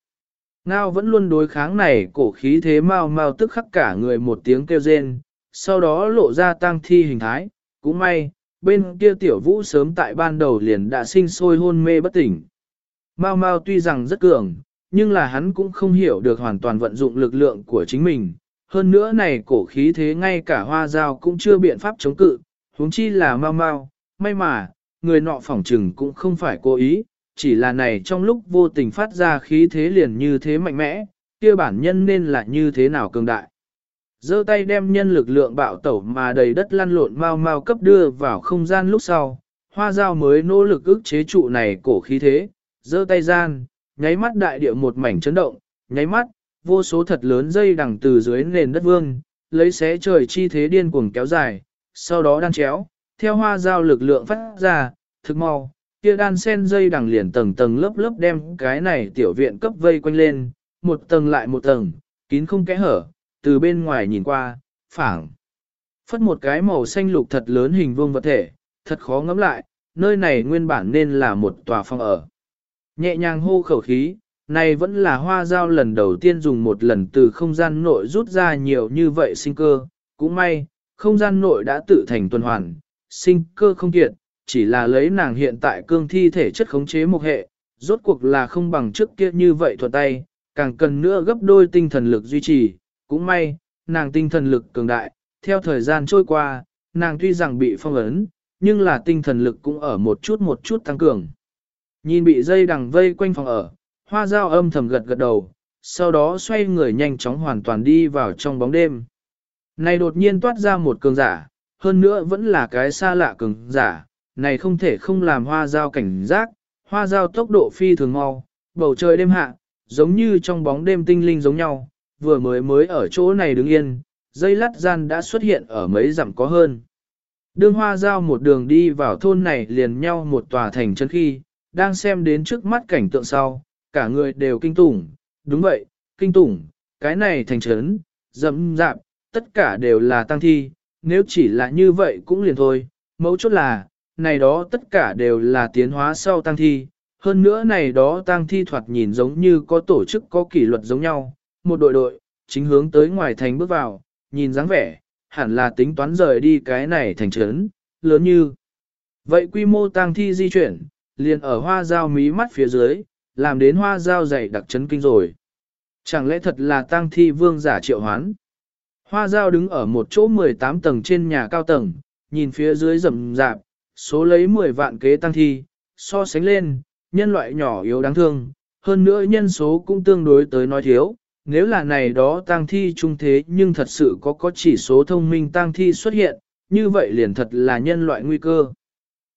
Ngao vẫn luôn đối kháng này cổ khí thế mau mau tức khắc cả người một tiếng kêu rên, sau đó lộ ra tăng thi hình thái, cũng may, bên kia tiểu vũ sớm tại ban đầu liền đã sinh sôi hôn mê bất tỉnh. Mao Mao tuy rằng rất cường, nhưng là hắn cũng không hiểu được hoàn toàn vận dụng lực lượng của chính mình. Hơn nữa này cổ khí thế ngay cả hoa dao cũng chưa biện pháp chống cự, huống chi là Mao Mao, may mà, người nọ phỏng trừng cũng không phải cố ý, chỉ là này trong lúc vô tình phát ra khí thế liền như thế mạnh mẽ, kia bản nhân nên là như thế nào cường đại giơ tay đem nhân lực lượng bạo tẩu mà đầy đất lăn lộn mau mau cấp đưa vào không gian lúc sau, hoa dao mới nỗ lực ức chế trụ này cổ khí thế, giơ tay gian, nháy mắt đại địa một mảnh chấn động, nháy mắt, vô số thật lớn dây đằng từ dưới nền đất vương, lấy xé trời chi thế điên cuồng kéo dài, sau đó đan chéo, theo hoa dao lực lượng phát ra, thực mau, kia đan sen dây đằng liền tầng tầng lớp lớp đem cái này tiểu viện cấp vây quanh lên, một tầng lại một tầng, kín không kẽ hở, từ bên ngoài nhìn qua, phảng. Phất một cái màu xanh lục thật lớn hình vuông vật thể, thật khó ngẫm lại, nơi này nguyên bản nên là một tòa phòng ở. Nhẹ nhàng hô khẩu khí, này vẫn là hoa giao lần đầu tiên dùng một lần từ không gian nội rút ra nhiều như vậy sinh cơ, cũng may, không gian nội đã tự thành tuần hoàn, sinh cơ không kiệt, chỉ là lấy nàng hiện tại cương thi thể chất khống chế một hệ, rốt cuộc là không bằng trước kia như vậy thuận tay, càng cần nữa gấp đôi tinh thần lực duy trì, cũng may, nàng tinh thần lực cường đại, theo thời gian trôi qua, nàng tuy rằng bị phong ấn, nhưng là tinh thần lực cũng ở một chút một chút tăng cường. Nhìn bị dây đằng vây quanh phòng ở, hoa dao âm thầm gật gật đầu, sau đó xoay người nhanh chóng hoàn toàn đi vào trong bóng đêm. Này đột nhiên toát ra một cường giả, hơn nữa vẫn là cái xa lạ cường giả, này không thể không làm hoa dao cảnh giác, hoa dao tốc độ phi thường mau, bầu trời đêm hạ, giống như trong bóng đêm tinh linh giống nhau, vừa mới mới ở chỗ này đứng yên, dây lắt gian đã xuất hiện ở mấy dặm có hơn. Đương hoa giao một đường đi vào thôn này liền nhau một tòa thành chân khi, đang xem đến trước mắt cảnh tượng sau, cả người đều kinh tủng, đúng vậy, kinh tủng, cái này thành trấn, dẫm dạp, tất cả đều là tăng thi, nếu chỉ là như vậy cũng liền thôi, mấu chốt là, này đó tất cả đều là tiến hóa sau tăng thi, hơn nữa này đó tăng thi thoạt nhìn giống như có tổ chức có kỷ luật giống nhau, một đội đội, chính hướng tới ngoài thành bước vào, nhìn dáng vẻ, hẳn là tính toán rời đi cái này thành trấn, lớn như. Vậy quy mô tang thi di chuyển, liền ở hoa dao mí mắt phía dưới, làm đến hoa dao dày đặc chấn kinh rồi. Chẳng lẽ thật là tang thi vương giả triệu hoán? Hoa dao đứng ở một chỗ 18 tầng trên nhà cao tầng, nhìn phía dưới rầm rạp, số lấy 10 vạn kế tăng thi, so sánh lên, nhân loại nhỏ yếu đáng thương, hơn nữa nhân số cũng tương đối tới nói thiếu. Nếu là này đó tăng thi trung thế nhưng thật sự có có chỉ số thông minh tăng thi xuất hiện, như vậy liền thật là nhân loại nguy cơ.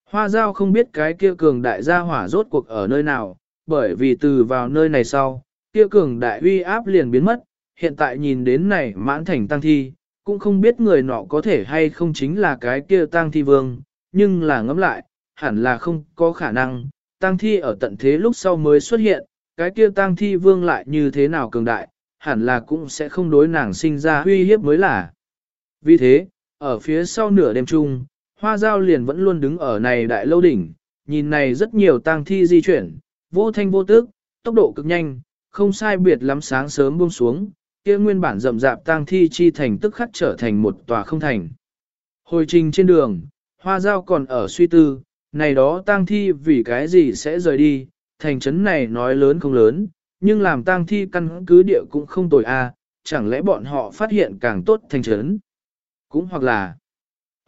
Hoa giao không biết cái kia cường đại gia hỏa rốt cuộc ở nơi nào, bởi vì từ vào nơi này sau, kia cường đại uy áp liền biến mất, hiện tại nhìn đến này mãn thành tăng thi, cũng không biết người nọ có thể hay không chính là cái kia tăng thi vương, nhưng là ngẫm lại, hẳn là không có khả năng, tăng thi ở tận thế lúc sau mới xuất hiện, cái kia tăng thi vương lại như thế nào cường đại, hẳn là cũng sẽ không đối nàng sinh ra uy hiếp mới là. Vì thế, ở phía sau nửa đêm chung, hoa giao liền vẫn luôn đứng ở này đại lâu đỉnh, nhìn này rất nhiều tang thi di chuyển, vô thanh vô tức, tốc độ cực nhanh, không sai biệt lắm sáng sớm buông xuống, kia nguyên bản rậm rạp tang thi chi thành tức khắc trở thành một tòa không thành. Hồi trình trên đường, hoa giao còn ở suy tư, này đó tang thi vì cái gì sẽ rời đi, thành trấn này nói lớn không lớn, nhưng làm tang thi căn cứ địa cũng không tồi a, chẳng lẽ bọn họ phát hiện càng tốt thành trấn. Cũng hoặc là,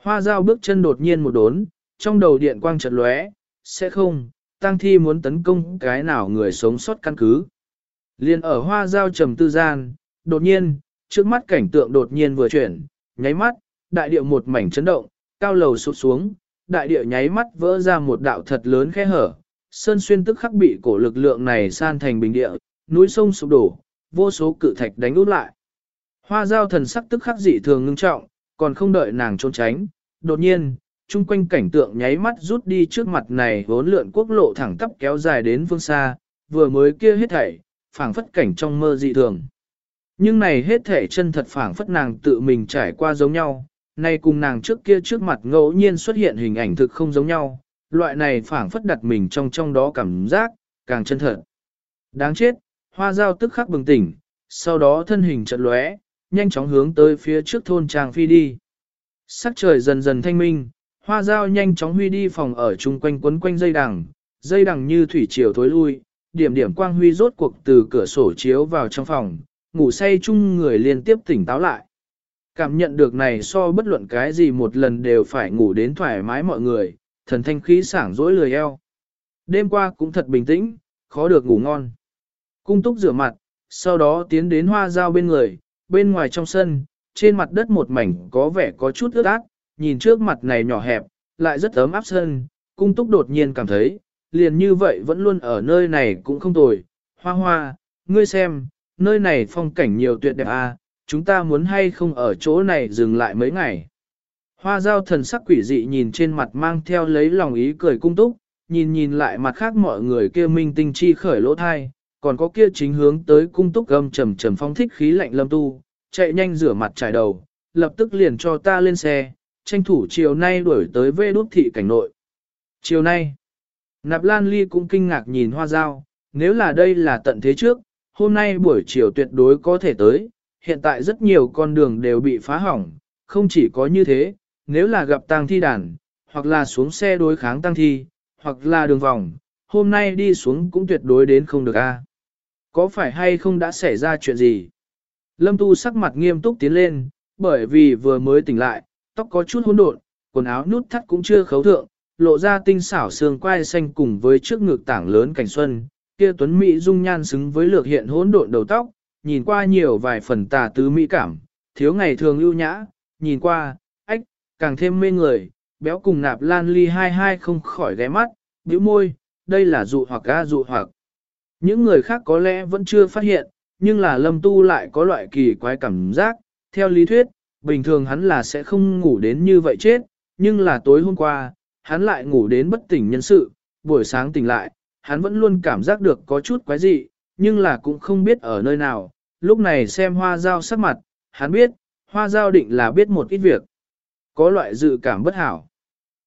hoa giao bước chân đột nhiên một đốn, trong đầu điện quang chợt lóe, sẽ không, tang thi muốn tấn công cái nào người sống sót căn cứ. Liên ở hoa giao trầm tư gian, đột nhiên, trước mắt cảnh tượng đột nhiên vừa chuyển, nháy mắt, đại địa một mảnh chấn động, cao lầu sụt xuống, đại địa nháy mắt vỡ ra một đạo thật lớn khe hở, sơn xuyên tức khắc bị cổ lực lượng này san thành bình địa, núi sông sụp đổ, vô số cự thạch đánh út lại. Hoa giao thần sắc tức khắc dị thường ngưng trọng, còn không đợi nàng trốn tránh, đột nhiên, chung quanh cảnh tượng nháy mắt rút đi trước mặt này vốn lượn quốc lộ thẳng tắp kéo dài đến phương xa, vừa mới kia hết thảy, phảng phất cảnh trong mơ dị thường. Nhưng này hết thảy chân thật phảng phất nàng tự mình trải qua giống nhau, nay cùng nàng trước kia trước mặt ngẫu nhiên xuất hiện hình ảnh thực không giống nhau, loại này phảng phất đặt mình trong trong đó cảm giác, càng chân thật. Đáng chết, hoa giao tức khắc bừng tỉnh, sau đó thân hình chợt lóe, nhanh chóng hướng tới phía trước thôn trang phi đi. Sắc trời dần dần thanh minh, hoa giao nhanh chóng huy đi phòng ở chung quanh quấn quanh dây đằng, dây đằng như thủy triều thối lui, điểm điểm quang huy rốt cuộc từ cửa sổ chiếu vào trong phòng, ngủ say chung người liên tiếp tỉnh táo lại. Cảm nhận được này so bất luận cái gì một lần đều phải ngủ đến thoải mái mọi người, thần thanh khí sảng rỗi lười eo. Đêm qua cũng thật bình tĩnh, khó được ngủ ngon. Cung túc rửa mặt, sau đó tiến đến hoa giao bên người, bên ngoài trong sân, trên mặt đất một mảnh có vẻ có chút ướt át, nhìn trước mặt này nhỏ hẹp, lại rất ấm áp sân, cung túc đột nhiên cảm thấy, liền như vậy vẫn luôn ở nơi này cũng không tồi. Hoa hoa, ngươi xem, nơi này phong cảnh nhiều tuyệt đẹp à, chúng ta muốn hay không ở chỗ này dừng lại mấy ngày. Hoa giao thần sắc quỷ dị nhìn trên mặt mang theo lấy lòng ý cười cung túc, nhìn nhìn lại mặt khác mọi người kia minh tinh chi khởi lỗ thai, còn có kia chính hướng tới cung túc gầm trầm trầm phong thích khí lạnh lâm tu, chạy nhanh rửa mặt trải đầu, lập tức liền cho ta lên xe, tranh thủ chiều nay đuổi tới vê đút thị cảnh nội. Chiều nay, Nạp Lan Ly cũng kinh ngạc nhìn hoa giao, nếu là đây là tận thế trước, hôm nay buổi chiều tuyệt đối có thể tới, hiện tại rất nhiều con đường đều bị phá hỏng, không chỉ có như thế, nếu là gặp tang thi đàn, hoặc là xuống xe đối kháng tang thi, hoặc là đường vòng, hôm nay đi xuống cũng tuyệt đối đến không được a. À? Có phải hay không đã xảy ra chuyện gì? Lâm Tu sắc mặt nghiêm túc tiến lên, bởi vì vừa mới tỉnh lại, tóc có chút hỗn độn, quần áo nút thắt cũng chưa khấu thượng, lộ ra tinh xảo xương quai xanh cùng với trước ngực tảng lớn cảnh xuân, kia tuấn mỹ dung nhan xứng với lược hiện hỗn độn đầu tóc, nhìn qua nhiều vài phần tà tứ mỹ cảm, thiếu ngày thường ưu nhã, nhìn qua, ách, càng thêm mê người, béo cùng nạp lan ly hai hai không khỏi ghé mắt, bĩu môi, đây là dụ hoặc ga dụ hoặc. Những người khác có lẽ vẫn chưa phát hiện, nhưng là lâm tu lại có loại kỳ quái cảm giác, theo lý thuyết, bình thường hắn là sẽ không ngủ đến như vậy chết, nhưng là tối hôm qua, hắn lại ngủ đến bất tỉnh nhân sự, buổi sáng tỉnh lại, hắn vẫn luôn cảm giác được có chút quái dị, nhưng là cũng không biết ở nơi nào, lúc này xem hoa dao sắc mặt, hắn biết, hoa dao định là biết một ít việc. Có loại dự cảm bất hảo.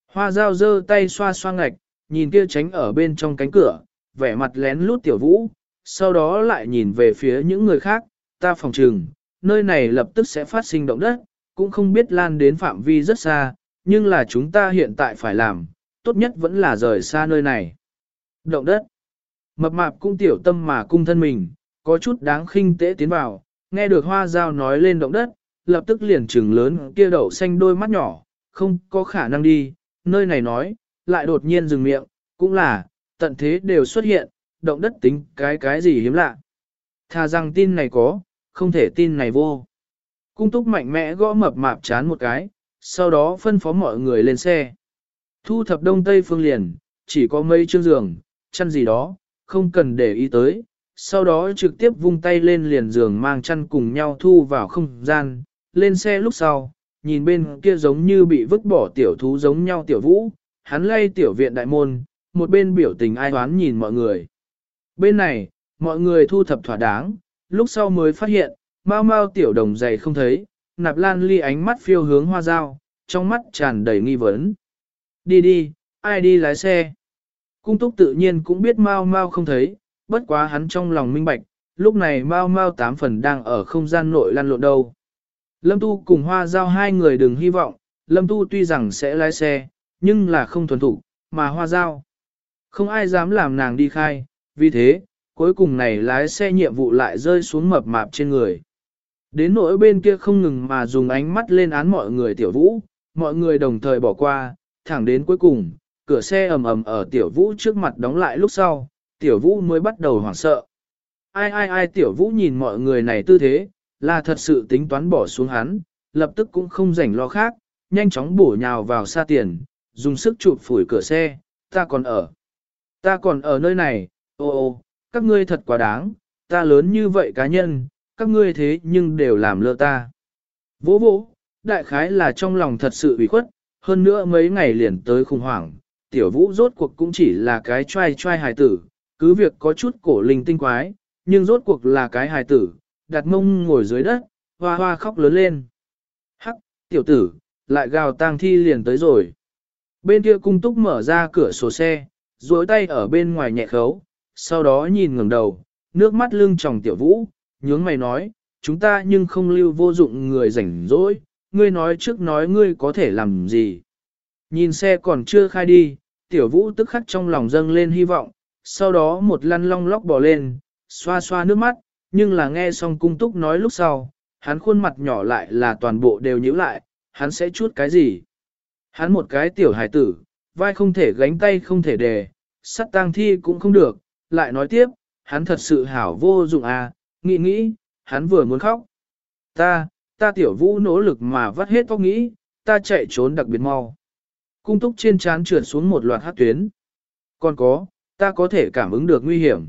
Hoa dao giơ tay xoa xoa ngạch, nhìn kia tránh ở bên trong cánh cửa, vẻ mặt lén lút tiểu vũ, sau đó lại nhìn về phía những người khác, ta phòng trừng, nơi này lập tức sẽ phát sinh động đất, cũng không biết lan đến phạm vi rất xa, nhưng là chúng ta hiện tại phải làm, tốt nhất vẫn là rời xa nơi này. Động đất. Mập mạp cung tiểu tâm mà cung thân mình, có chút đáng khinh tế tiến vào, nghe được hoa giao nói lên động đất, lập tức liền trừng lớn kia đậu xanh đôi mắt nhỏ, không có khả năng đi, nơi này nói, lại đột nhiên dừng miệng, cũng là, tận thế đều xuất hiện, động đất tính cái cái gì hiếm lạ. Thà rằng tin này có, không thể tin này vô. Cung túc mạnh mẽ gõ mập mạp chán một cái, sau đó phân phó mọi người lên xe. Thu thập đông tây phương liền, chỉ có mấy chương giường, chăn gì đó, không cần để ý tới. Sau đó trực tiếp vung tay lên liền giường mang chăn cùng nhau thu vào không gian, lên xe lúc sau, nhìn bên kia giống như bị vứt bỏ tiểu thú giống nhau tiểu vũ, hắn lay tiểu viện đại môn, một bên biểu tình ai oán nhìn mọi người. Bên này, mọi người thu thập thỏa đáng, lúc sau mới phát hiện, mau mau tiểu đồng giày không thấy, nạp lan ly ánh mắt phiêu hướng hoa dao, trong mắt tràn đầy nghi vấn. Đi đi, ai đi lái xe? Cung túc tự nhiên cũng biết mau mau không thấy, bất quá hắn trong lòng minh bạch, lúc này mau mau tám phần đang ở không gian nội lăn lộn đâu. Lâm Tu cùng Hoa Giao hai người đừng hy vọng, Lâm Tu tuy rằng sẽ lái xe, nhưng là không thuần thủ, mà Hoa Giao. Không ai dám làm nàng đi khai, vì thế, cuối cùng này lái xe nhiệm vụ lại rơi xuống mập mạp trên người. Đến nỗi bên kia không ngừng mà dùng ánh mắt lên án mọi người tiểu vũ, mọi người đồng thời bỏ qua, thẳng đến cuối cùng, cửa xe ầm ầm ở tiểu vũ trước mặt đóng lại lúc sau, tiểu vũ mới bắt đầu hoảng sợ. Ai ai ai tiểu vũ nhìn mọi người này tư thế, là thật sự tính toán bỏ xuống hắn, lập tức cũng không rảnh lo khác, nhanh chóng bổ nhào vào xa tiền, dùng sức chụp phủi cửa xe, ta còn ở. Ta còn ở nơi này, ô ô, các ngươi thật quá đáng, ta lớn như vậy cá nhân, các ngươi thế nhưng đều làm lơ ta. Vỗ vỗ, đại khái là trong lòng thật sự ủy khuất, hơn nữa mấy ngày liền tới khủng hoảng, tiểu vũ rốt cuộc cũng chỉ là cái trai trai hài tử, cứ việc có chút cổ linh tinh quái, nhưng rốt cuộc là cái hài tử, đặt mông ngồi dưới đất, hoa hoa khóc lớn lên. Hắc, tiểu tử, lại gào tang thi liền tới rồi. Bên kia cung túc mở ra cửa sổ xe, duỗi tay ở bên ngoài nhẹ khấu, sau đó nhìn ngẩng đầu, nước mắt lưng tròng tiểu vũ, nhướng mày nói, chúng ta nhưng không lưu vô dụng người rảnh rỗi, ngươi nói trước nói ngươi có thể làm gì. Nhìn xe còn chưa khai đi, tiểu vũ tức khắc trong lòng dâng lên hy vọng, sau đó một lăn long lóc bò lên, xoa xoa nước mắt, nhưng là nghe xong cung túc nói lúc sau, hắn khuôn mặt nhỏ lại là toàn bộ đều nhíu lại, hắn sẽ chút cái gì. Hắn một cái tiểu hải tử, vai không thể gánh tay không thể đề, sắt tang thi cũng không được, lại nói tiếp, hắn thật sự hảo vô dụng à, nghĩ nghĩ, hắn vừa muốn khóc. Ta, ta tiểu vũ nỗ lực mà vắt hết tóc nghĩ, ta chạy trốn đặc biệt mau. Cung túc trên trán trượt xuống một loạt hát tuyến. Còn có, ta có thể cảm ứng được nguy hiểm.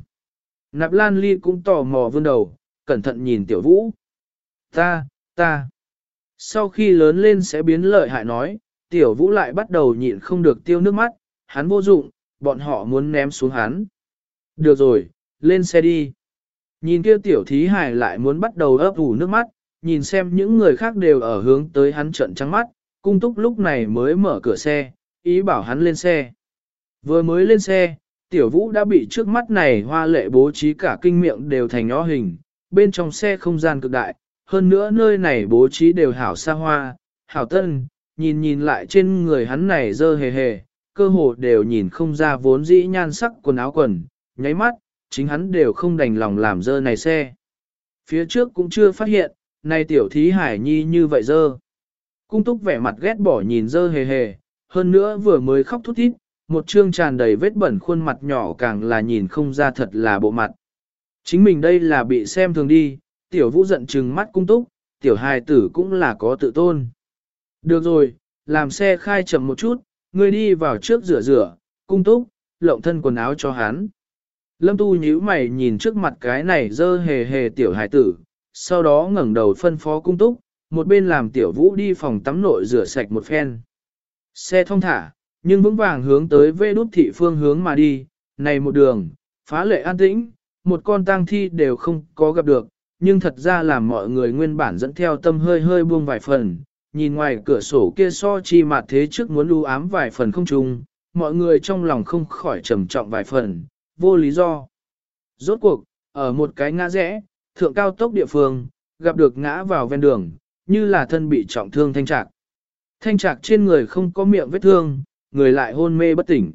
Nạp Lan Ly cũng tò mò vươn đầu, cẩn thận nhìn tiểu vũ. Ta, ta. Sau khi lớn lên sẽ biến lợi hại nói, tiểu vũ lại bắt đầu nhịn không được tiêu nước mắt, hắn vô dụng, bọn họ muốn ném xuống hắn. Được rồi, lên xe đi. Nhìn kia tiểu thí hải lại muốn bắt đầu ấp ủ nước mắt, nhìn xem những người khác đều ở hướng tới hắn trận trắng mắt, cung túc lúc này mới mở cửa xe, ý bảo hắn lên xe. Vừa mới lên xe, tiểu vũ đã bị trước mắt này hoa lệ bố trí cả kinh miệng đều thành nhỏ hình, bên trong xe không gian cực đại, hơn nữa nơi này bố trí đều hảo xa hoa, hảo tân, nhìn nhìn lại trên người hắn này dơ hề hề, cơ hồ đều nhìn không ra vốn dĩ nhan sắc quần áo quần, nháy mắt, chính hắn đều không đành lòng làm dơ này xe. Phía trước cũng chưa phát hiện, này tiểu thí hải nhi như vậy dơ. Cung túc vẻ mặt ghét bỏ nhìn dơ hề hề, hơn nữa vừa mới khóc thút thít, một trương tràn đầy vết bẩn khuôn mặt nhỏ càng là nhìn không ra thật là bộ mặt. Chính mình đây là bị xem thường đi, tiểu vũ giận trừng mắt cung túc, tiểu hài tử cũng là có tự tôn. Được rồi, làm xe khai chậm một chút, ngươi đi vào trước rửa rửa, cung túc, lộng thân quần áo cho hắn. Lâm tu nhíu mày nhìn trước mặt cái này dơ hề hề tiểu hải tử, sau đó ngẩng đầu phân phó cung túc, một bên làm tiểu vũ đi phòng tắm nội rửa sạch một phen. Xe thông thả, nhưng vững vàng hướng tới vê đút thị phương hướng mà đi, này một đường, phá lệ an tĩnh, một con tang thi đều không có gặp được, nhưng thật ra là mọi người nguyên bản dẫn theo tâm hơi hơi buông vài phần, nhìn ngoài cửa sổ kia so chi mặt thế trước muốn lưu ám vài phần không trùng, mọi người trong lòng không khỏi trầm trọng vài phần, vô lý do. Rốt cuộc, ở một cái ngã rẽ, thượng cao tốc địa phương, gặp được ngã vào ven đường, như là thân bị trọng thương thanh trạc. Thanh trạc trên người không có miệng vết thương, người lại hôn mê bất tỉnh.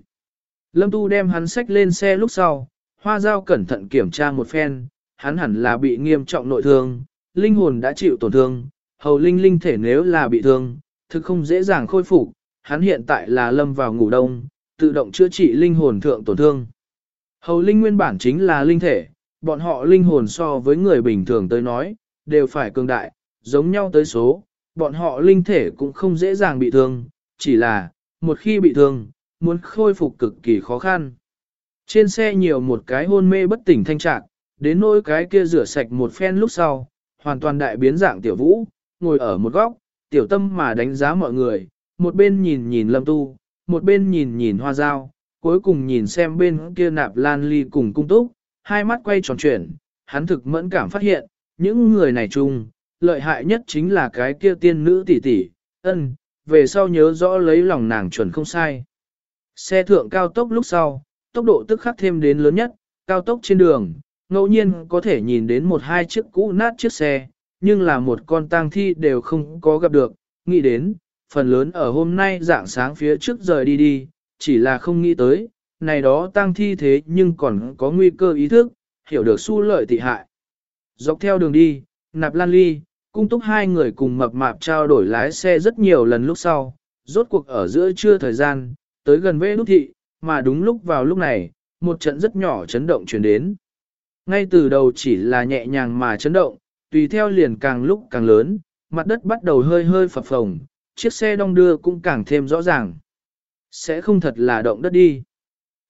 Lâm Tu đem hắn sách lên xe lúc sau, hoa dao cẩn thận kiểm tra một phen, hắn hẳn là bị nghiêm trọng nội thương, linh hồn đã chịu tổn thương, hầu linh linh thể nếu là bị thương, thực không dễ dàng khôi phục, hắn hiện tại là lâm vào ngủ đông, tự động chữa trị linh hồn thượng tổn thương. Hầu linh nguyên bản chính là linh thể, bọn họ linh hồn so với người bình thường tới nói, đều phải cường đại, giống nhau tới số, bọn họ linh thể cũng không dễ dàng bị thương, chỉ là, một khi bị thương, muốn khôi phục cực kỳ khó khăn. Trên xe nhiều một cái hôn mê bất tỉnh thanh trạng, đến nỗi cái kia rửa sạch một phen lúc sau, hoàn toàn đại biến dạng tiểu vũ, ngồi ở một góc, tiểu tâm mà đánh giá mọi người, một bên nhìn nhìn lâm tu, một bên nhìn nhìn hoa dao, cuối cùng nhìn xem bên kia nạp lan ly cùng cung túc, hai mắt quay tròn chuyển, hắn thực mẫn cảm phát hiện, những người này chung, lợi hại nhất chính là cái kia tiên nữ tỷ tỷ, ân, về sau nhớ rõ lấy lòng nàng chuẩn không sai. Xe thượng cao tốc lúc sau, tốc độ tức khắc thêm đến lớn nhất, cao tốc trên đường, ngẫu nhiên có thể nhìn đến một hai chiếc cũ nát chiếc xe, nhưng là một con tang thi đều không có gặp được, nghĩ đến, phần lớn ở hôm nay dạng sáng phía trước rời đi đi, chỉ là không nghĩ tới, này đó tang thi thế nhưng còn có nguy cơ ý thức, hiểu được su lợi tị hại. Dọc theo đường đi, nạp lan ly, cung túc hai người cùng mập mạp trao đổi lái xe rất nhiều lần lúc sau, rốt cuộc ở giữa trưa thời gian, tới gần vê nút thị, mà đúng lúc vào lúc này, một trận rất nhỏ chấn động chuyển đến. Ngay từ đầu chỉ là nhẹ nhàng mà chấn động, tùy theo liền càng lúc càng lớn, mặt đất bắt đầu hơi hơi phập phồng, chiếc xe đong đưa cũng càng thêm rõ ràng. Sẽ không thật là động đất đi.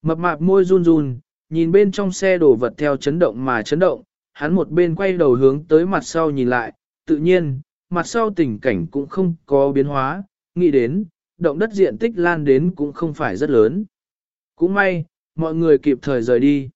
Mập mạp môi run run, nhìn bên trong xe đổ vật theo chấn động mà chấn động, hắn một bên quay đầu hướng tới mặt sau nhìn lại, tự nhiên, mặt sau tình cảnh cũng không có biến hóa, nghĩ đến, động đất diện tích lan đến cũng không phải rất lớn. Cũng may, mọi người kịp thời rời đi.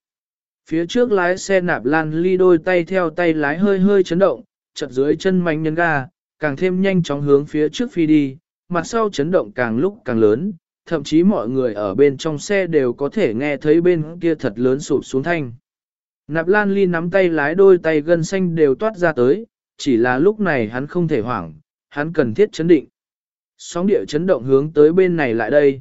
Phía trước lái xe nạp lan ly đôi tay theo tay lái hơi hơi chấn động, chật dưới chân mạnh nhân ga, càng thêm nhanh chóng hướng phía trước phi đi, mặt sau chấn động càng lúc càng lớn, thậm chí mọi người ở bên trong xe đều có thể nghe thấy bên kia thật lớn sụp xuống thanh. Nạp Lan Ly nắm tay lái đôi tay gân xanh đều toát ra tới, chỉ là lúc này hắn không thể hoảng, hắn cần thiết chấn định. Sóng địa chấn động hướng tới bên này lại đây.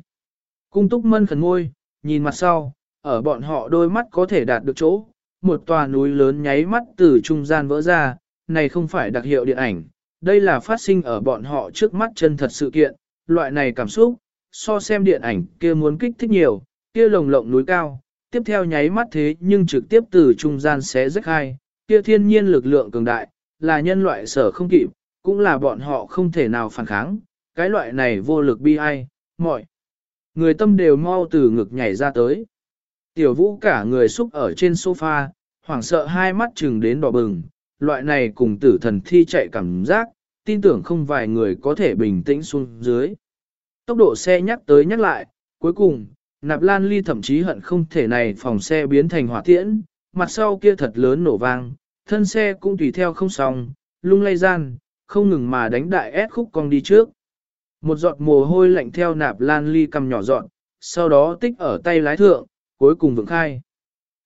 Cung túc mân khẩn ngôi, nhìn mặt sau, ở bọn họ đôi mắt có thể đạt được chỗ, một tòa núi lớn nháy mắt từ trung gian vỡ ra, này không phải đặc hiệu điện ảnh, đây là phát sinh ở bọn họ trước mắt chân thật sự kiện, loại này cảm xúc, so xem điện ảnh kia muốn kích thích nhiều, kia lồng lộng núi cao, tiếp theo nháy mắt thế nhưng trực tiếp từ trung gian xé rách hai, kia thiên nhiên lực lượng cường đại, là nhân loại sở không kịp, cũng là bọn họ không thể nào phản kháng, cái loại này vô lực bi ai, mọi. Người tâm đều mau từ ngực nhảy ra tới. Tiểu vũ cả người xúc ở trên sofa, hoảng sợ hai mắt chừng đến đỏ bừng, loại này cùng tử thần thi chạy cảm giác, tin tưởng không vài người có thể bình tĩnh xuống dưới. Tốc độ xe nhắc tới nhắc lại, cuối cùng, nạp lan ly thậm chí hận không thể này phòng xe biến thành hỏa tiễn, mặt sau kia thật lớn nổ vang, thân xe cũng tùy theo không xong, lung lay gian, không ngừng mà đánh đại ép khúc cong đi trước. Một giọt mồ hôi lạnh theo nạp lan ly cầm nhỏ dọn, sau đó tích ở tay lái thượng, cuối cùng vững khai.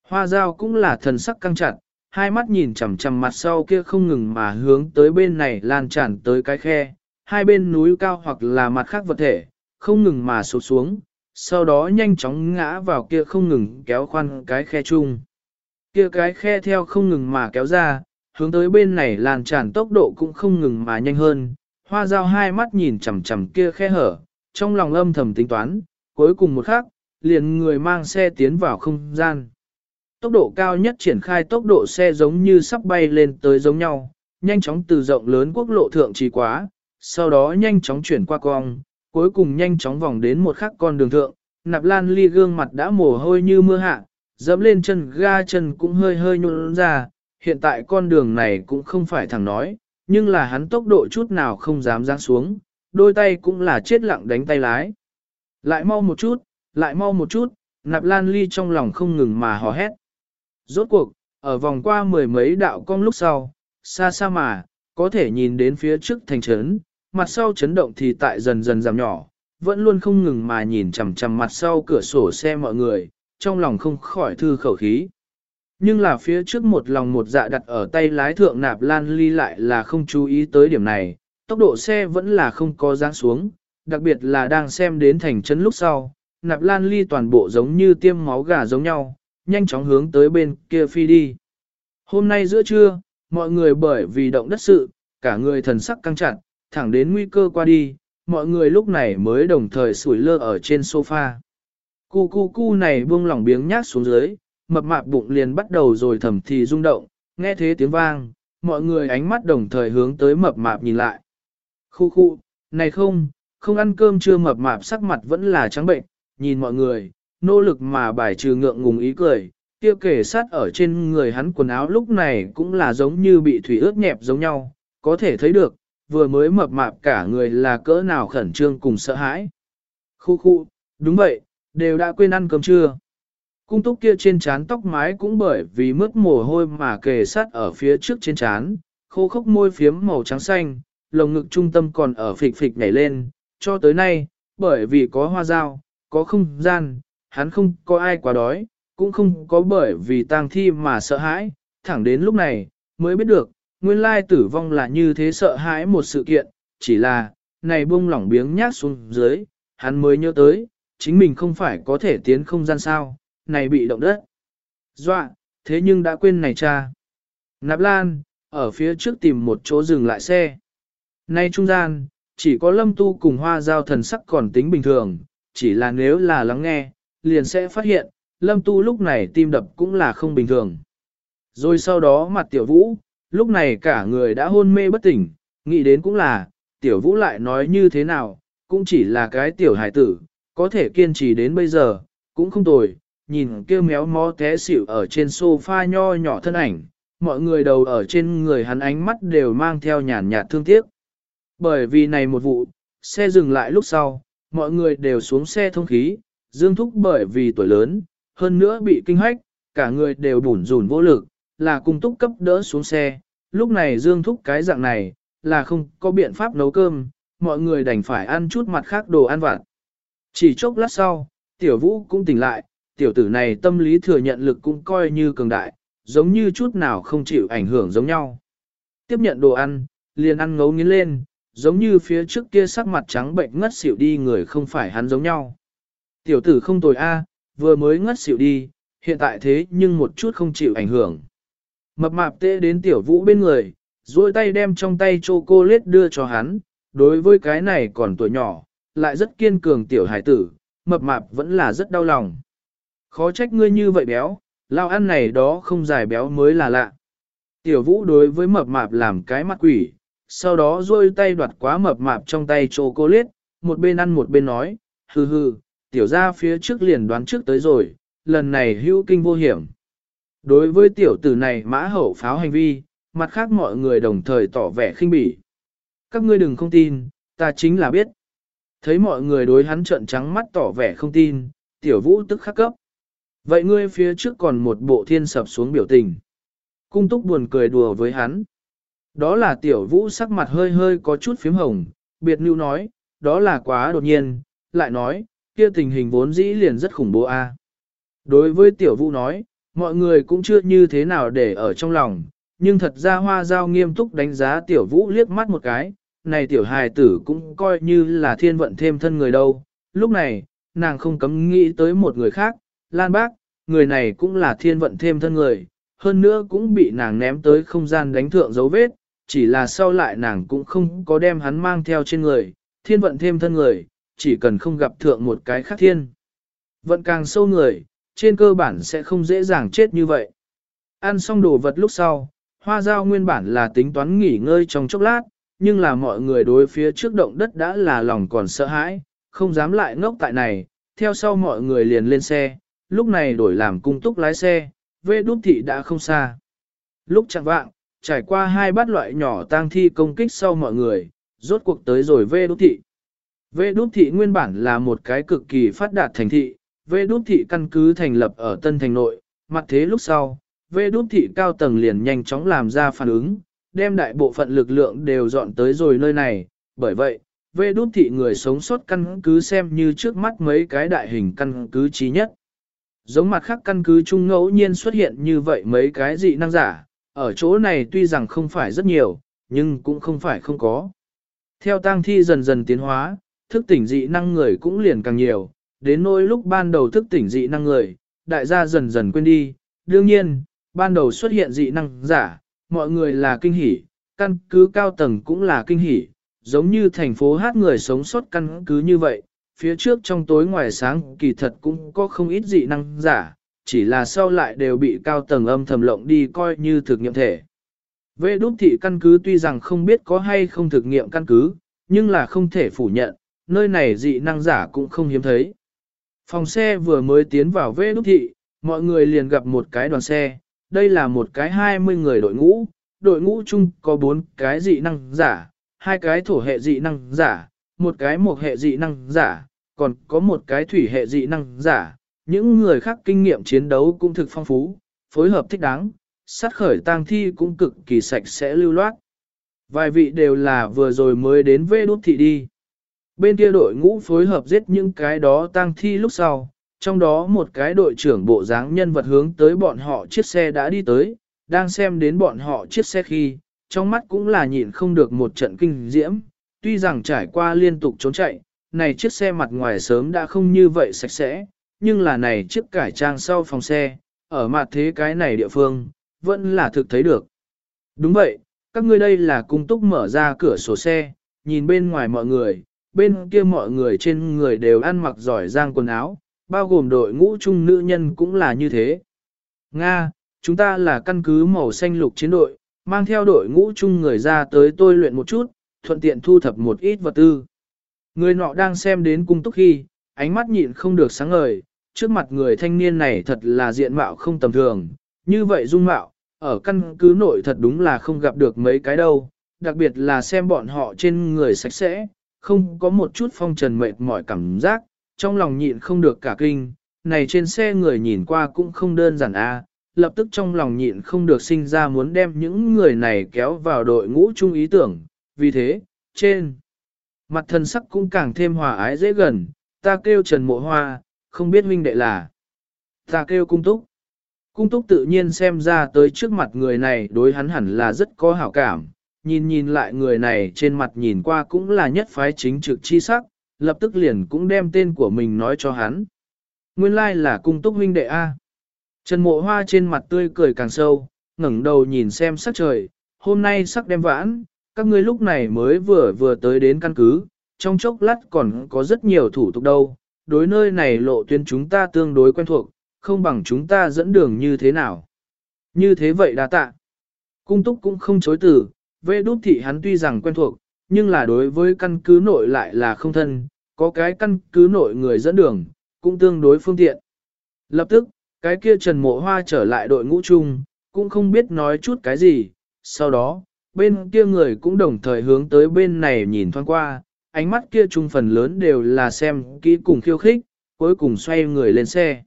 Hoa dao cũng là thần sắc căng chặt, hai mắt nhìn chằm chằm mặt sau kia không ngừng mà hướng tới bên này lan tràn tới cái khe, hai bên núi cao hoặc là mặt khác vật thể, không ngừng mà sụt xuống, sau đó nhanh chóng ngã vào kia không ngừng kéo khoan cái khe chung. Kia cái khe theo không ngừng mà kéo ra, hướng tới bên này lan tràn tốc độ cũng không ngừng mà nhanh hơn, hoa dao hai mắt nhìn chằm chằm kia khe hở, trong lòng âm thầm tính toán, cuối cùng một khắc, liền người mang xe tiến vào không gian. Tốc độ cao nhất triển khai tốc độ xe giống như sắp bay lên tới giống nhau, nhanh chóng từ rộng lớn quốc lộ thượng trì quá, sau đó nhanh chóng chuyển qua cong, cuối cùng nhanh chóng vòng đến một khắc con đường thượng, nạp lan ly gương mặt đã mồ hôi như mưa hạ, dẫm lên chân ga chân cũng hơi hơi nhún ra, hiện tại con đường này cũng không phải thẳng nói, nhưng là hắn tốc độ chút nào không dám giáng xuống, đôi tay cũng là chết lặng đánh tay lái. Lại mau một chút, lại mau một chút, nạp lan ly trong lòng không ngừng mà hò hét. Rốt cuộc, ở vòng qua mười mấy đạo cong lúc sau, xa xa mà, có thể nhìn đến phía trước thành trấn, mặt sau chấn động thì tại dần dần giảm nhỏ, vẫn luôn không ngừng mà nhìn chằm chằm mặt sau cửa sổ xe mọi người, trong lòng không khỏi thư khẩu khí. Nhưng là phía trước một lòng một dạ đặt ở tay lái thượng nạp lan ly lại là không chú ý tới điểm này, tốc độ xe vẫn là không có giáng xuống, đặc biệt là đang xem đến thành trấn lúc sau, nạp lan ly toàn bộ giống như tiêm máu gà giống nhau, nhanh chóng hướng tới bên kia phi đi. Hôm nay giữa trưa, mọi người bởi vì động đất sự, cả người thần sắc căng chặt, thẳng đến nguy cơ qua đi, mọi người lúc này mới đồng thời sủi lơ ở trên sofa. Cu cu cu này buông lỏng biếng nhát xuống dưới, mập mạp bụng liền bắt đầu rồi thầm thì rung động, nghe thế tiếng vang, mọi người ánh mắt đồng thời hướng tới mập mạp nhìn lại. Khu khu, này không, không ăn cơm chưa mập mạp sắc mặt vẫn là trắng bệnh, nhìn mọi người, nỗ lực mà bài trừ ngượng ngùng ý cười, kia kể sát ở trên người hắn quần áo lúc này cũng là giống như bị thủy ướt nhẹp giống nhau, có thể thấy được, vừa mới mập mạp cả người là cỡ nào khẩn trương cùng sợ hãi. Khu khu, đúng vậy, đều đã quên ăn cơm trưa. Cung túc kia trên trán tóc mái cũng bởi vì mướt mồ hôi mà kề sát ở phía trước trên trán, khô khốc môi phiếm màu trắng xanh, lồng ngực trung tâm còn ở phịch phịch nhảy lên, cho tới nay, bởi vì có hoa dao, có không gian, hắn không có ai quá đói, cũng không có bởi vì tang thi mà sợ hãi, thẳng đến lúc này, mới biết được, nguyên lai tử vong là như thế sợ hãi một sự kiện, chỉ là, này buông lỏng biếng nhát xuống dưới, hắn mới nhớ tới, chính mình không phải có thể tiến không gian sao, này bị động đất. Dọa, thế nhưng đã quên này cha. Nạp Lan, ở phía trước tìm một chỗ dừng lại xe. Nay trung gian, chỉ có lâm tu cùng hoa giao thần sắc còn tính bình thường, chỉ là nếu là lắng nghe, liền sẽ phát hiện, lâm tu lúc này tim đập cũng là không bình thường. Rồi sau đó mặt tiểu vũ, lúc này cả người đã hôn mê bất tỉnh, nghĩ đến cũng là, tiểu vũ lại nói như thế nào, cũng chỉ là cái tiểu hải tử, có thể kiên trì đến bây giờ, cũng không tồi, nhìn kêu méo mó té xỉu ở trên sofa nho nhỏ thân ảnh, mọi người đầu ở trên người hắn ánh mắt đều mang theo nhàn nhạt thương tiếc. Bởi vì này một vụ, xe dừng lại lúc sau, mọi người đều xuống xe thông khí, Dương Thúc bởi vì tuổi lớn, hơn nữa bị kinh hoách, cả người đều bủn rủn vô lực, là cung túc cấp đỡ xuống xe. Lúc này Dương Thúc cái dạng này, là không có biện pháp nấu cơm, mọi người đành phải ăn chút mặt khác đồ ăn vặt. Chỉ chốc lát sau, tiểu vũ cũng tỉnh lại, tiểu tử này tâm lý thừa nhận lực cũng coi như cường đại, giống như chút nào không chịu ảnh hưởng giống nhau. Tiếp nhận đồ ăn, liền ăn ngấu nghiến lên, giống như phía trước kia sắc mặt trắng bệnh ngất xỉu đi người không phải hắn giống nhau. Tiểu tử không tồi a, vừa mới ngất xỉu đi, hiện tại thế nhưng một chút không chịu ảnh hưởng. Mập mạp tê đến tiểu vũ bên người, duỗi tay đem trong tay chocolate đưa cho hắn, đối với cái này còn tuổi nhỏ, lại rất kiên cường tiểu hải tử, mập mạp vẫn là rất đau lòng. Khó trách ngươi như vậy béo, lao ăn này đó không dài béo mới là lạ. Tiểu vũ đối với mập mạp làm cái mặt quỷ, sau đó rôi tay đoạt quá mập mạp trong tay chocolate, một bên ăn một bên nói, hừ hừ, tiểu ra phía trước liền đoán trước tới rồi, lần này hữu kinh vô hiểm. Đối với tiểu tử này mã hậu pháo hành vi, mặt khác mọi người đồng thời tỏ vẻ khinh bỉ. Các ngươi đừng không tin, ta chính là biết. Thấy mọi người đối hắn trợn trắng mắt tỏ vẻ không tin, tiểu vũ tức khắc cấp. Vậy ngươi phía trước còn một bộ thiên sập xuống biểu tình. Cung túc buồn cười đùa với hắn. Đó là tiểu vũ sắc mặt hơi hơi có chút phím hồng, biệt lưu nói, đó là quá đột nhiên, lại nói, kia tình hình vốn dĩ liền rất khủng bố a. Đối với tiểu vũ nói, mọi người cũng chưa như thế nào để ở trong lòng, nhưng thật ra hoa giao nghiêm túc đánh giá tiểu vũ liếc mắt một cái, này tiểu hài tử cũng coi như là thiên vận thêm thân người đâu. Lúc này, nàng không cấm nghĩ tới một người khác, Lan Bác, người này cũng là thiên vận thêm thân người, hơn nữa cũng bị nàng ném tới không gian đánh thượng dấu vết, chỉ là sau lại nàng cũng không có đem hắn mang theo trên người, thiên vận thêm thân người, chỉ cần không gặp thượng một cái khác thiên. Vận càng sâu người, trên cơ bản sẽ không dễ dàng chết như vậy. Ăn xong đồ vật lúc sau, hoa giao nguyên bản là tính toán nghỉ ngơi trong chốc lát, nhưng là mọi người đối phía trước động đất đã là lòng còn sợ hãi, không dám lại ngốc tại này, theo sau mọi người liền lên xe, lúc này đổi làm cung túc lái xe, vê đúc thị đã không xa. Lúc chẳng vạng, trải qua hai bát loại nhỏ tang thi công kích sau mọi người, rốt cuộc tới rồi vê đúc thị. Vê đúc thị nguyên bản là một cái cực kỳ phát đạt thành thị, vê đúc thị căn cứ thành lập ở Tân Thành Nội, mặt thế lúc sau, vê đúc thị cao tầng liền nhanh chóng làm ra phản ứng, đem đại bộ phận lực lượng đều dọn tới rồi nơi này, bởi vậy, vê đúc thị người sống sót căn cứ xem như trước mắt mấy cái đại hình căn cứ trí nhất. Giống mặt khác căn cứ chung ngẫu nhiên xuất hiện như vậy mấy cái dị năng giả, ở chỗ này tuy rằng không phải rất nhiều, nhưng cũng không phải không có. Theo tang thi dần dần tiến hóa, thức tỉnh dị năng người cũng liền càng nhiều, đến nỗi lúc ban đầu thức tỉnh dị năng người, đại gia dần dần quên đi. Đương nhiên, ban đầu xuất hiện dị năng giả, mọi người là kinh hỉ, căn cứ cao tầng cũng là kinh hỉ, giống như thành phố hát người sống sót căn cứ như vậy, phía trước trong tối ngoài sáng kỳ thật cũng có không ít dị năng giả, chỉ là sau lại đều bị cao tầng âm thầm lộng đi coi như thực nghiệm thể. Vệ đúc thị căn cứ tuy rằng không biết có hay không thực nghiệm căn cứ, nhưng là không thể phủ nhận, nơi này dị năng giả cũng không hiếm thấy. Phòng xe vừa mới tiến vào vệ đúc thị, mọi người liền gặp một cái đoàn xe, đây là một cái 20 người đội ngũ, đội ngũ chung có 4 cái dị năng giả, hai cái thổ hệ dị năng giả, một cái một hệ dị năng giả, còn có một cái thủy hệ dị năng giả, những người khác kinh nghiệm chiến đấu cũng thực phong phú, phối hợp thích đáng, sát khởi tang thi cũng cực kỳ sạch sẽ lưu loát. Vài vị đều là vừa rồi mới đến vê đốt thị đi. Bên kia đội ngũ phối hợp giết những cái đó tang thi lúc sau, trong đó một cái đội trưởng bộ dáng nhân vật hướng tới bọn họ chiếc xe đã đi tới, đang xem đến bọn họ chiếc xe khi, trong mắt cũng là nhịn không được một trận kinh diễm, tuy rằng trải qua liên tục trốn chạy, này chiếc xe mặt ngoài sớm đã không như vậy sạch sẽ, nhưng là này chiếc cải trang sau phòng xe, ở mặt thế cái này địa phương, vẫn là thực thấy được. Đúng vậy, các ngươi đây là cung túc mở ra cửa sổ xe, nhìn bên ngoài mọi người, bên kia mọi người trên người đều ăn mặc giỏi giang quần áo, bao gồm đội ngũ chung nữ nhân cũng là như thế. Nga, chúng ta là căn cứ màu xanh lục chiến đội, mang theo đội ngũ chung người ra tới tôi luyện một chút, thuận tiện thu thập một ít vật tư. Người nọ đang xem đến cung túc khi, ánh mắt nhịn không được sáng ngời, trước mặt người thanh niên này thật là diện mạo không tầm thường, như vậy dung mạo, ở căn cứ nội thật đúng là không gặp được mấy cái đâu, đặc biệt là xem bọn họ trên người sạch sẽ, không có một chút phong trần mệt mỏi cảm giác, trong lòng nhịn không được cả kinh, này trên xe người nhìn qua cũng không đơn giản a. lập tức trong lòng nhịn không được sinh ra muốn đem những người này kéo vào đội ngũ chung ý tưởng, vì thế, trên mặt thân sắc cũng càng thêm hòa ái dễ gần, ta kêu Trần Mộ Hoa, không biết huynh đệ là. Ta kêu cung túc. Cung túc tự nhiên xem ra tới trước mặt người này đối hắn hẳn là rất có hảo cảm, nhìn nhìn lại người này trên mặt nhìn qua cũng là nhất phái chính trực chi sắc, lập tức liền cũng đem tên của mình nói cho hắn. Nguyên lai like là cung túc huynh đệ A. Trần mộ hoa trên mặt tươi cười càng sâu, ngẩng đầu nhìn xem sắc trời, hôm nay sắc đem vãn, các ngươi lúc này mới vừa vừa tới đến căn cứ, trong chốc lát còn có rất nhiều thủ tục đâu, đối nơi này lộ tuyến chúng ta tương đối quen thuộc, không bằng chúng ta dẫn đường như thế nào. Như thế vậy đa tạ. Cung túc cũng không chối từ, về đút thị hắn tuy rằng quen thuộc, nhưng là đối với căn cứ nội lại là không thân, có cái căn cứ nội người dẫn đường, cũng tương đối phương tiện. Lập tức, cái kia Trần Mộ Hoa trở lại đội ngũ chung, cũng không biết nói chút cái gì, sau đó, bên kia người cũng đồng thời hướng tới bên này nhìn thoáng qua, ánh mắt kia chung phần lớn đều là xem kỹ cùng khiêu khích, cuối cùng xoay người lên xe.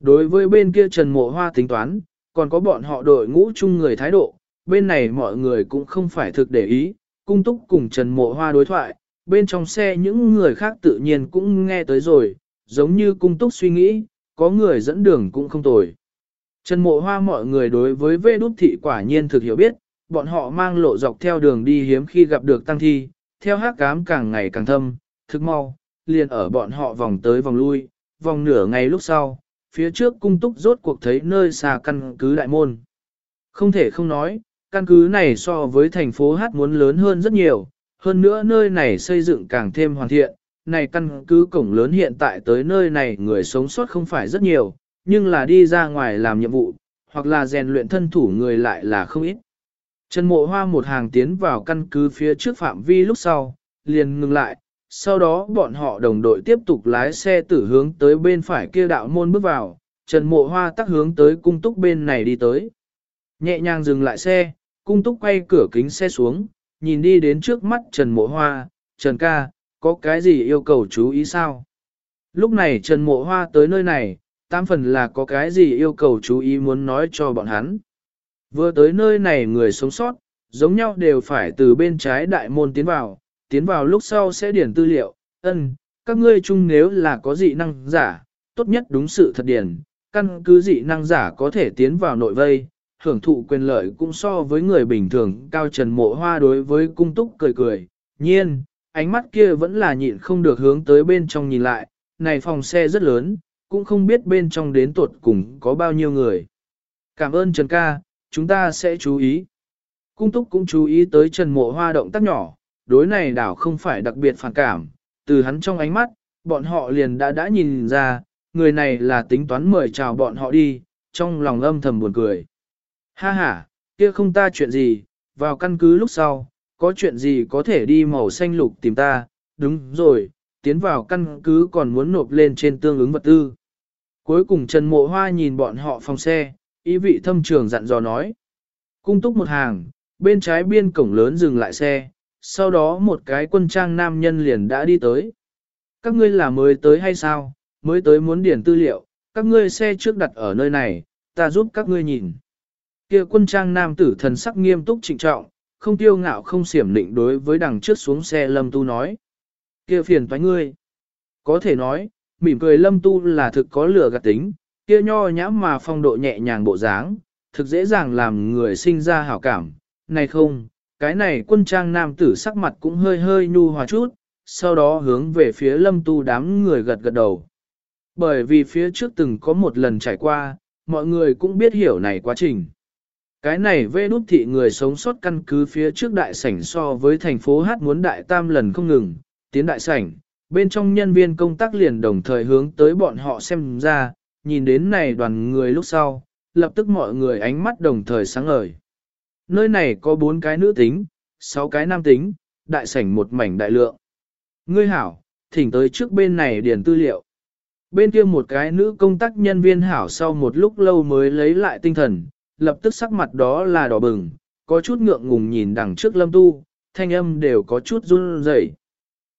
Đối với bên kia Trần Mộ Hoa tính toán, còn có bọn họ đội ngũ chung người thái độ, bên này mọi người cũng không phải thực để ý, cung túc cùng Trần Mộ Hoa đối thoại, bên trong xe những người khác tự nhiên cũng nghe tới rồi, giống như cung túc suy nghĩ, có người dẫn đường cũng không tồi. Trần Mộ Hoa mọi người đối với vê đút thị quả nhiên thực hiểu biết, bọn họ mang lộ dọc theo đường đi hiếm khi gặp được tăng thi, theo hát cám càng ngày càng thâm, thực mau, liền ở bọn họ vòng tới vòng lui, vòng nửa ngày lúc sau, phía trước cung túc rốt cuộc thấy nơi xa căn cứ đại môn. Không thể không nói, căn cứ này so với thành phố Hát muốn lớn hơn rất nhiều, hơn nữa nơi này xây dựng càng thêm hoàn thiện, này căn cứ cổng lớn hiện tại tới nơi này người sống sót không phải rất nhiều, nhưng là đi ra ngoài làm nhiệm vụ, hoặc là rèn luyện thân thủ người lại là không ít. Trần mộ hoa một hàng tiến vào căn cứ phía trước phạm vi lúc sau, liền ngừng lại, sau đó bọn họ đồng đội tiếp tục lái xe tử hướng tới bên phải kia đạo môn bước vào, Trần mộ hoa tắc hướng tới cung túc bên này đi tới. Nhẹ nhàng dừng lại xe, cung túc quay cửa kính xe xuống, nhìn đi đến trước mắt Trần mộ hoa, Trần ca, có cái gì yêu cầu chú ý sao? Lúc này Trần mộ hoa tới nơi này, tam phần là có cái gì yêu cầu chú ý muốn nói cho bọn hắn. Vừa tới nơi này người sống sót, giống nhau đều phải từ bên trái đại môn tiến vào, tiến vào lúc sau sẽ điển tư liệu, ân, các ngươi chung nếu là có dị năng giả, tốt nhất đúng sự thật điển, căn cứ dị năng giả có thể tiến vào nội vây, hưởng thụ quyền lợi cũng so với người bình thường cao trần mộ hoa đối với cung túc cười cười, nhiên, ánh mắt kia vẫn là nhịn không được hướng tới bên trong nhìn lại, này phòng xe rất lớn, cũng không biết bên trong đến tuột cùng có bao nhiêu người. Cảm ơn Trần ca, chúng ta sẽ chú ý. Cung túc cũng chú ý tới Trần Mộ Hoa động tác nhỏ, đối này đảo không phải đặc biệt phản cảm, từ hắn trong ánh mắt, bọn họ liền đã đã nhìn ra, người này là tính toán mời chào bọn họ đi, trong lòng âm thầm buồn cười. Ha ha, kia không ta chuyện gì, vào căn cứ lúc sau, có chuyện gì có thể đi màu xanh lục tìm ta, đúng rồi, tiến vào căn cứ còn muốn nộp lên trên tương ứng vật tư. Cuối cùng Trần Mộ Hoa nhìn bọn họ phòng xe, ý vị thâm trường dặn dò nói. Cung túc một hàng, bên trái biên cổng lớn dừng lại xe, sau đó một cái quân trang nam nhân liền đã đi tới. Các ngươi là mới tới hay sao, mới tới muốn điển tư liệu, các ngươi xe trước đặt ở nơi này, ta giúp các ngươi nhìn. Kia quân trang nam tử thần sắc nghiêm túc trịnh trọng, không tiêu ngạo không xiểm định đối với đằng trước xuống xe lâm tu nói. Kia phiền toái ngươi. Có thể nói, mỉm cười lâm tu là thực có lửa gạt tính, kia nho nhã mà phong độ nhẹ nhàng bộ dáng, thực dễ dàng làm người sinh ra hảo cảm. Này không, cái này quân trang nam tử sắc mặt cũng hơi hơi nhu hòa chút, sau đó hướng về phía lâm tu đám người gật gật đầu. Bởi vì phía trước từng có một lần trải qua, mọi người cũng biết hiểu này quá trình. Cái này vê đút thị người sống sót căn cứ phía trước đại sảnh so với thành phố Hát muốn đại tam lần không ngừng, tiến đại sảnh, bên trong nhân viên công tác liền đồng thời hướng tới bọn họ xem ra, nhìn đến này đoàn người lúc sau, lập tức mọi người ánh mắt đồng thời sáng ngời. Nơi này có bốn cái nữ tính, sáu cái nam tính, đại sảnh một mảnh đại lượng. Ngươi hảo, thỉnh tới trước bên này điền tư liệu. Bên kia một cái nữ công tác nhân viên hảo sau một lúc lâu mới lấy lại tinh thần, lập tức sắc mặt đó là đỏ bừng, có chút ngượng ngùng nhìn đằng trước lâm tu, thanh âm đều có chút run rẩy.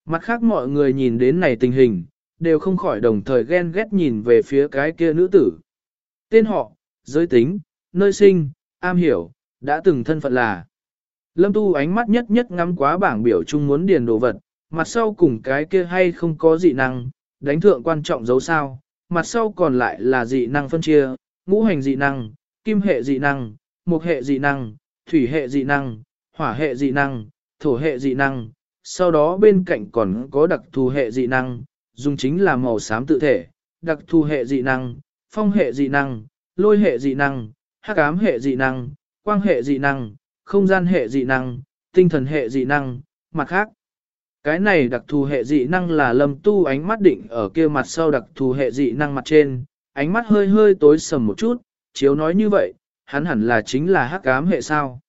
Mặt khác mọi người nhìn đến này tình hình, đều không khỏi đồng thời ghen ghét nhìn về phía cái kia nữ tử. Tên họ, giới tính, nơi sinh, am hiểu, đã từng thân phận là. Lâm tu ánh mắt nhất nhất ngắm quá bảng biểu chung muốn điền đồ vật, mặt sau cùng cái kia hay không có dị năng, đánh thượng quan trọng dấu sao, mặt sau còn lại là dị năng phân chia, ngũ hành dị năng, kim hệ dị năng, mục hệ dị năng, thủy hệ dị năng, hỏa hệ dị năng, thổ hệ dị năng, sau đó bên cạnh còn có đặc thù hệ dị năng, dùng chính là màu xám tự thể, đặc thù hệ dị năng, phong hệ dị năng, lôi hệ dị năng, hắc ám hệ dị năng, quang hệ dị năng, không gian hệ dị năng, tinh thần hệ dị năng, mặt khác. Cái này đặc thù hệ dị năng là lâm tu ánh mắt định ở kia mặt sau đặc thù hệ dị năng mặt trên, ánh mắt hơi hơi tối sầm một chút, chiếu nói như vậy, hắn hẳn là chính là hắc ám hệ sao.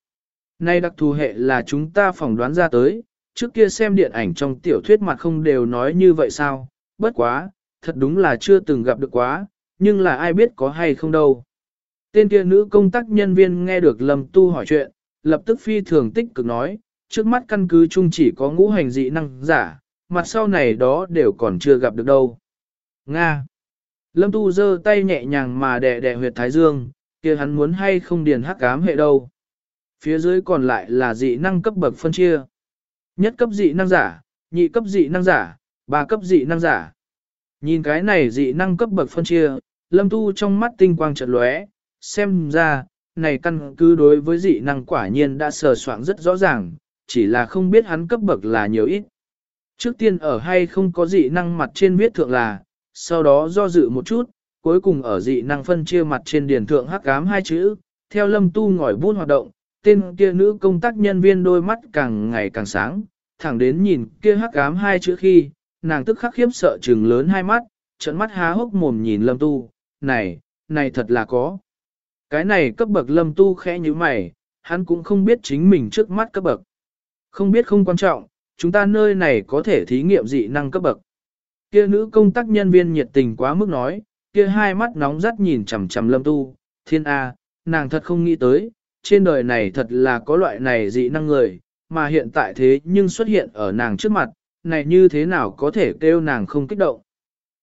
Nay đặc thù hệ là chúng ta phỏng đoán ra tới, trước kia xem điện ảnh trong tiểu thuyết mặt không đều nói như vậy sao, bất quá, thật đúng là chưa từng gặp được quá, nhưng là ai biết có hay không đâu. Tên kia nữ công tác nhân viên nghe được Lâm Tu hỏi chuyện, lập tức phi thường tích cực nói, trước mắt căn cứ chung chỉ có ngũ hành dị năng giả, mặt sau này đó đều còn chưa gặp được đâu. Nga Lâm Tu giơ tay nhẹ nhàng mà đè đè huyệt thái dương, kia hắn muốn hay không điền hắc ám hệ đâu. Phía dưới còn lại là dị năng cấp bậc phân chia. Nhất cấp dị năng giả, nhị cấp dị năng giả, ba cấp dị năng giả. Nhìn cái này dị năng cấp bậc phân chia, lâm tu trong mắt tinh quang chợt lóe, xem ra, này căn cứ đối với dị năng quả nhiên đã sờ soạn rất rõ ràng, chỉ là không biết hắn cấp bậc là nhiều ít. Trước tiên ở hay không có dị năng mặt trên viết thượng là, sau đó do dự một chút, cuối cùng ở dị năng phân chia mặt trên điển thượng hắc ám hai chữ, theo lâm tu ngỏi bút hoạt động, tên kia nữ công tác nhân viên đôi mắt càng ngày càng sáng, thẳng đến nhìn kia hắc ám hai chữ khi, nàng tức khắc khiếp sợ trừng lớn hai mắt, trận mắt há hốc mồm nhìn lâm tu, này, này thật là có. Cái này cấp bậc lâm tu khẽ như mày, hắn cũng không biết chính mình trước mắt cấp bậc. Không biết không quan trọng, chúng ta nơi này có thể thí nghiệm dị năng cấp bậc. Kia nữ công tác nhân viên nhiệt tình quá mức nói, kia hai mắt nóng rắt nhìn chằm chằm lâm tu, thiên A, nàng thật không nghĩ tới, trên đời này thật là có loại này dị năng người, mà hiện tại thế nhưng xuất hiện ở nàng trước mặt, này như thế nào có thể kêu nàng không kích động.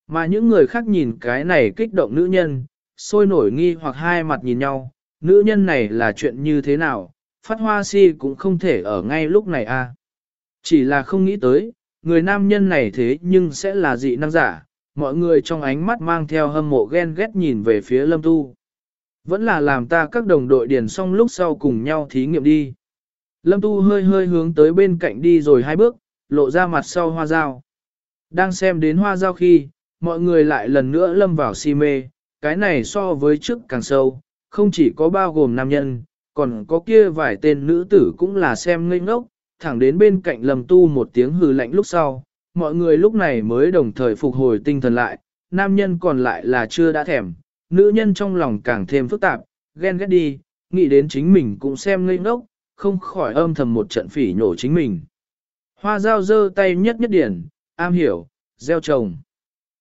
Mà những người khác nhìn cái này kích động nữ nhân, sôi nổi nghi hoặc hai mặt nhìn nhau, nữ nhân này là chuyện như thế nào, phát hoa si cũng không thể ở ngay lúc này a. Chỉ là không nghĩ tới, người nam nhân này thế nhưng sẽ là dị năng giả, mọi người trong ánh mắt mang theo hâm mộ ghen ghét nhìn về phía lâm tu. Vẫn là làm ta các đồng đội điền xong lúc sau cùng nhau thí nghiệm đi. Lâm tu hơi hơi hướng tới bên cạnh đi rồi hai bước, lộ ra mặt sau hoa dao. Đang xem đến hoa dao khi, mọi người lại lần nữa lâm vào si mê, cái này so với trước càng sâu, không chỉ có bao gồm nam nhân, còn có kia vài tên nữ tử cũng là xem ngây ngốc, thẳng đến bên cạnh lầm tu một tiếng hừ lạnh lúc sau, mọi người lúc này mới đồng thời phục hồi tinh thần lại, nam nhân còn lại là chưa đã thèm, nữ nhân trong lòng càng thêm phức tạp, ghen ghét đi, nghĩ đến chính mình cũng xem ngây ngốc, không khỏi âm thầm một trận phỉ nhổ chính mình. Hoa dao dơ tay nhất nhất điển, am hiểu, gieo trồng.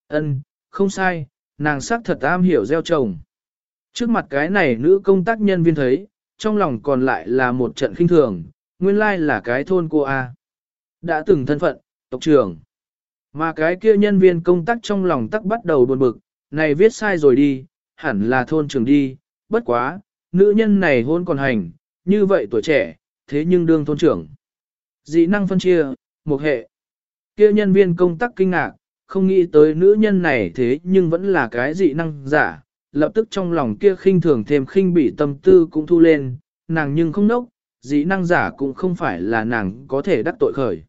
ân không sai, nàng sắc thật am hiểu gieo trồng. Trước mặt cái này nữ công tác nhân viên thấy, trong lòng còn lại là một trận khinh thường, nguyên lai là cái thôn cô A. Đã từng thân phận, tộc trưởng. Mà cái kia nhân viên công tác trong lòng tắc bắt đầu buồn bực, này viết sai rồi đi, hẳn là thôn trưởng đi, bất quá, nữ nhân này hôn còn hành, như vậy tuổi trẻ, thế nhưng đương thôn trưởng. Dị năng phân chia, một hệ. Kia nhân viên công tác kinh ngạc, không nghĩ tới nữ nhân này thế nhưng vẫn là cái dị năng giả, lập tức trong lòng kia khinh thường thêm khinh bị tâm tư cũng thu lên, nàng nhưng không nốc, dị năng giả cũng không phải là nàng có thể đắc tội khởi.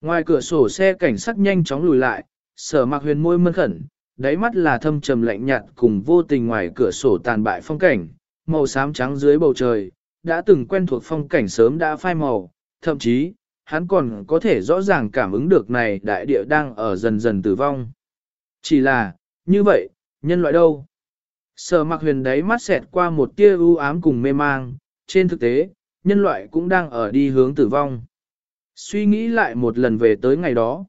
Ngoài cửa sổ xe cảnh sát nhanh chóng lùi lại, sở mặc huyền môi mân khẩn, đáy mắt là thâm trầm lạnh nhạt cùng vô tình ngoài cửa sổ tàn bại phong cảnh, màu xám trắng dưới bầu trời, đã từng quen thuộc phong cảnh sớm đã phai màu, thậm chí, hắn còn có thể rõ ràng cảm ứng được này đại địa đang ở dần dần tử vong. Chỉ là, như vậy, nhân loại đâu? Sở mặc huyền đáy mắt xẹt qua một tia u ám cùng mê mang, trên thực tế, nhân loại cũng đang ở đi hướng tử vong. Suy nghĩ lại một lần về tới ngày đó.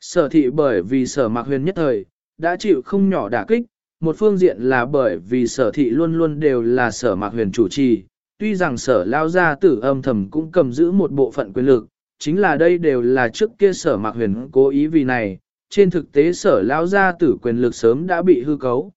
Sở thị bởi vì sở mặc huyền nhất thời, đã chịu không nhỏ đả kích, một phương diện là bởi vì sở thị luôn luôn đều là sở mặc huyền chủ trì, tuy rằng sở lao gia tử âm thầm cũng cầm giữ một bộ phận quyền lực, chính là đây đều là trước kia sở mặc huyền cố ý vì này, trên thực tế sở lao gia tử quyền lực sớm đã bị hư cấu.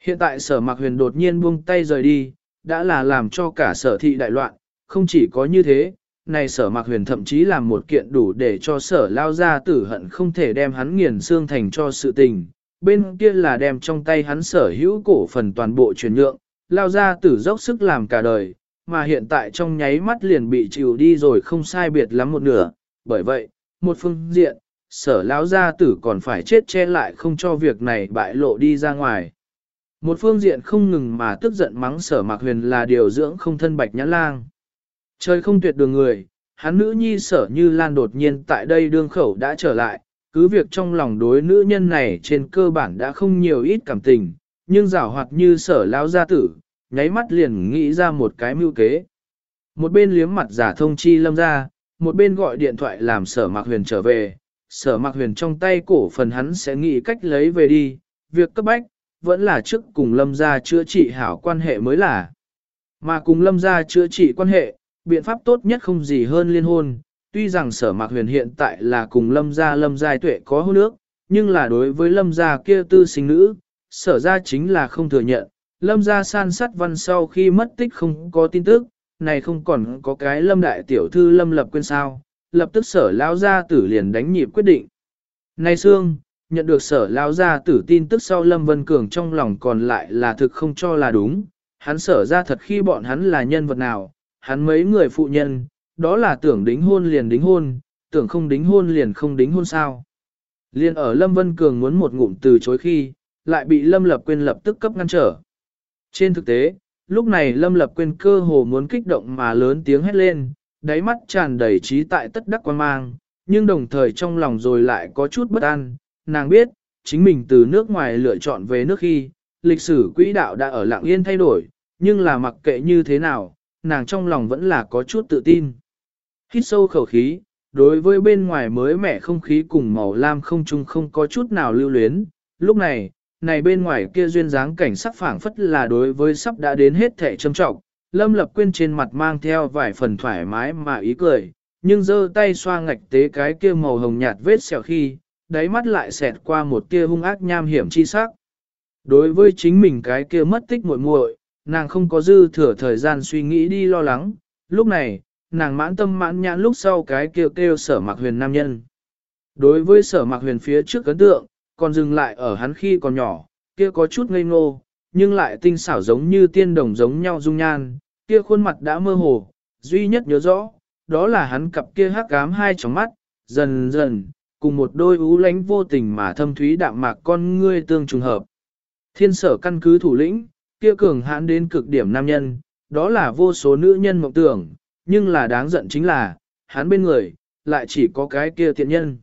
Hiện tại sở mặc huyền đột nhiên buông tay rời đi, đã là làm cho cả sở thị đại loạn, không chỉ có như thế, này sở mặc huyền thậm chí làm một kiện đủ để cho sở lao gia tử hận không thể đem hắn nghiền xương thành cho sự tình, bên kia là đem trong tay hắn sở hữu cổ phần toàn bộ chuyển nhượng, lao gia tử dốc sức làm cả đời, mà hiện tại trong nháy mắt liền bị chịu đi rồi không sai biệt lắm một nửa, bởi vậy, một phương diện, sở lão gia tử còn phải chết che lại không cho việc này bại lộ đi ra ngoài. Một phương diện không ngừng mà tức giận mắng sở mạc huyền là điều dưỡng không thân bạch nhãn lang. Trời không tuyệt đường người, hắn nữ nhi sở như lan đột nhiên tại đây đương khẩu đã trở lại, cứ việc trong lòng đối nữ nhân này trên cơ bản đã không nhiều ít cảm tình, nhưng rảo hoạt như sở lão gia tử, nháy mắt liền nghĩ ra một cái mưu kế. một bên liếm mặt giả thông chi lâm ra, một bên gọi điện thoại làm sở mạc huyền trở về. Sở mạc huyền trong tay cổ phần hắn sẽ nghĩ cách lấy về đi, việc cấp bách, vẫn là trước cùng lâm ra chữa trị hảo quan hệ mới là. Mà cùng lâm ra chữa trị quan hệ, biện pháp tốt nhất không gì hơn liên hôn. Tuy rằng sở mạc huyền hiện tại là cùng lâm gia lâm giai tuệ có hôn nước, nhưng là đối với lâm gia kia tư sinh nữ, sở ra chính là không thừa nhận. Lâm gia san sát văn sau khi mất tích không có tin tức, này không còn có cái lâm đại tiểu thư lâm lập quên sao, lập tức sở lao gia tử liền đánh nhịp quyết định. Này Sương, nhận được sở lao gia tử tin tức sau Lâm Vân Cường trong lòng còn lại là thực không cho là đúng, hắn sở ra thật khi bọn hắn là nhân vật nào, hắn mấy người phụ nhân, đó là tưởng đính hôn liền đính hôn, tưởng không đính hôn liền không đính hôn sao. Liên ở Lâm Vân Cường muốn một ngụm từ chối khi, lại bị Lâm Lập Quyên lập tức cấp ngăn trở. Trên thực tế, lúc này Lâm Lập Quyên cơ hồ muốn kích động mà lớn tiếng hét lên, đáy mắt tràn đầy trí tại tất đắc quan mang, nhưng đồng thời trong lòng rồi lại có chút bất an, nàng biết, chính mình từ nước ngoài lựa chọn về nước khi, lịch sử quỹ đạo đã ở lạng yên thay đổi, nhưng là mặc kệ như thế nào, nàng trong lòng vẫn là có chút tự tin. Hít sâu khẩu khí, đối với bên ngoài mới mẻ không khí cùng màu lam không chung không có chút nào lưu luyến, lúc này, này bên ngoài kia duyên dáng cảnh sắc phảng phất là đối với sắp đã đến hết thể trầm trọng, Lâm Lập Quyên trên mặt mang theo vài phần thoải mái mà ý cười, nhưng giơ tay xoa ngạch tế cái kia màu hồng nhạt vết sẹo khi, đáy mắt lại xẹt qua một tia hung ác nham hiểm chi sắc. Đối với chính mình cái kia mất tích muội muội, nàng không có dư thừa thời gian suy nghĩ đi lo lắng, lúc này, nàng mãn tâm mãn nhãn lúc sau cái kêu kêu sở mạc huyền nam nhân. Đối với sở mạc huyền phía trước ấn tượng, còn dừng lại ở hắn khi còn nhỏ, kia có chút ngây ngô, nhưng lại tinh xảo giống như tiên đồng giống nhau dung nhan, kia khuôn mặt đã mơ hồ, duy nhất nhớ rõ, đó là hắn cặp kia hắc ám hai tròng mắt, dần dần, cùng một đôi ú lánh vô tình mà thâm thúy đạm mạc con ngươi tương trùng hợp. Thiên sở căn cứ thủ lĩnh, kia cường hãn đến cực điểm nam nhân, đó là vô số nữ nhân mộng tưởng, nhưng là đáng giận chính là, hắn bên người, lại chỉ có cái kia tiện nhân.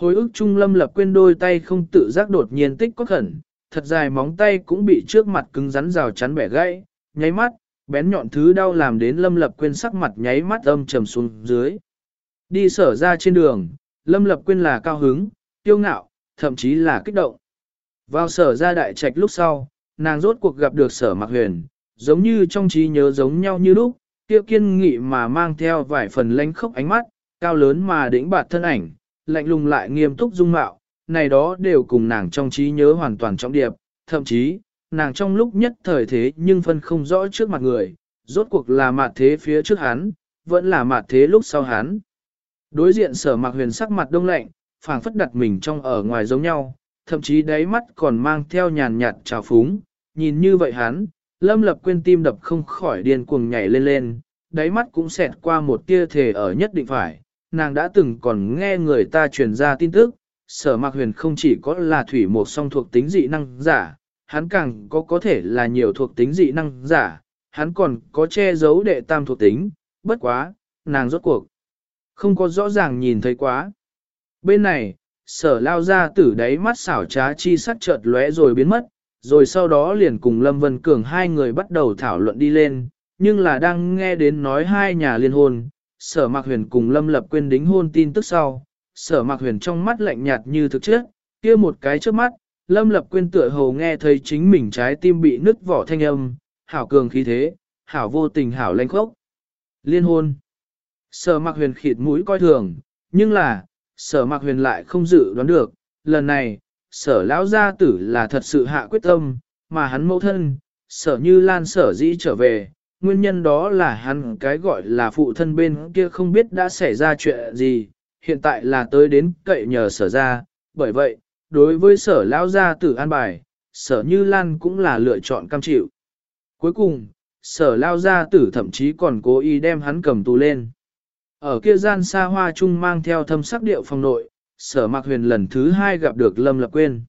Hồi ức trung lâm lập quên đôi tay không tự giác đột nhiên tích có khẩn, thật dài móng tay cũng bị trước mặt cứng rắn rào chắn bẻ gãy, nháy mắt, bén nhọn thứ đau làm đến lâm lập quên sắc mặt nháy mắt âm trầm xuống dưới. Đi sở ra trên đường, lâm lập quên là cao hứng, tiêu ngạo, thậm chí là kích động. Vào sở ra đại trạch lúc sau, nàng rốt cuộc gặp được sở mạc huyền, giống như trong trí nhớ giống nhau như lúc, tiêu kiên nghị mà mang theo vài phần lánh khốc ánh mắt, cao lớn mà đĩnh bạt thân ảnh, lạnh lùng lại nghiêm túc dung mạo, này đó đều cùng nàng trong trí nhớ hoàn toàn trọng điệp, thậm chí, nàng trong lúc nhất thời thế nhưng phân không rõ trước mặt người, rốt cuộc là mặt thế phía trước hắn, vẫn là mặt thế lúc sau hắn. Đối diện sở mạc huyền sắc mặt đông lạnh, phảng phất đặt mình trong ở ngoài giống nhau, thậm chí đáy mắt còn mang theo nhàn nhạt trào phúng, nhìn như vậy hắn, lâm lập quên tim đập không khỏi điên cuồng nhảy lên lên, đáy mắt cũng xẹt qua một tia thể ở nhất định phải, nàng đã từng còn nghe người ta truyền ra tin tức, sở mạc huyền không chỉ có là thủy một song thuộc tính dị năng giả, hắn càng có có thể là nhiều thuộc tính dị năng giả, hắn còn có che giấu đệ tam thuộc tính, bất quá, nàng rốt cuộc. Không có rõ ràng nhìn thấy quá. Bên này, sở lao ra tử đáy mắt xảo trá chi sắc chợt lóe rồi biến mất, rồi sau đó liền cùng Lâm Vân Cường hai người bắt đầu thảo luận đi lên, nhưng là đang nghe đến nói hai nhà liên hôn, sở mạc huyền cùng Lâm Lập quên đính hôn tin tức sau, sở mạc huyền trong mắt lạnh nhạt như thực chất, kia một cái trước mắt, Lâm Lập quên tựa hồ nghe thấy chính mình trái tim bị nứt vỏ thanh âm, hảo cường khí thế, hảo vô tình hảo lanh khốc. Liên hôn. Sở mạc huyền khịt mũi coi thường, nhưng là, sở mạc huyền lại không dự đoán được, lần này, sở lão gia tử là thật sự hạ quyết tâm, mà hắn mẫu thân, sở như lan sở dĩ trở về, nguyên nhân đó là hắn cái gọi là phụ thân bên kia không biết đã xảy ra chuyện gì, hiện tại là tới đến cậy nhờ sở ra, bởi vậy, đối với sở lão gia tử an bài, sở như lan cũng là lựa chọn cam chịu. Cuối cùng, sở lao gia tử thậm chí còn cố ý đem hắn cầm tù lên. Ở kia gian xa hoa chung mang theo thâm sắc điệu phòng nội, sở mạc huyền lần thứ hai gặp được Lâm Lập Quyên.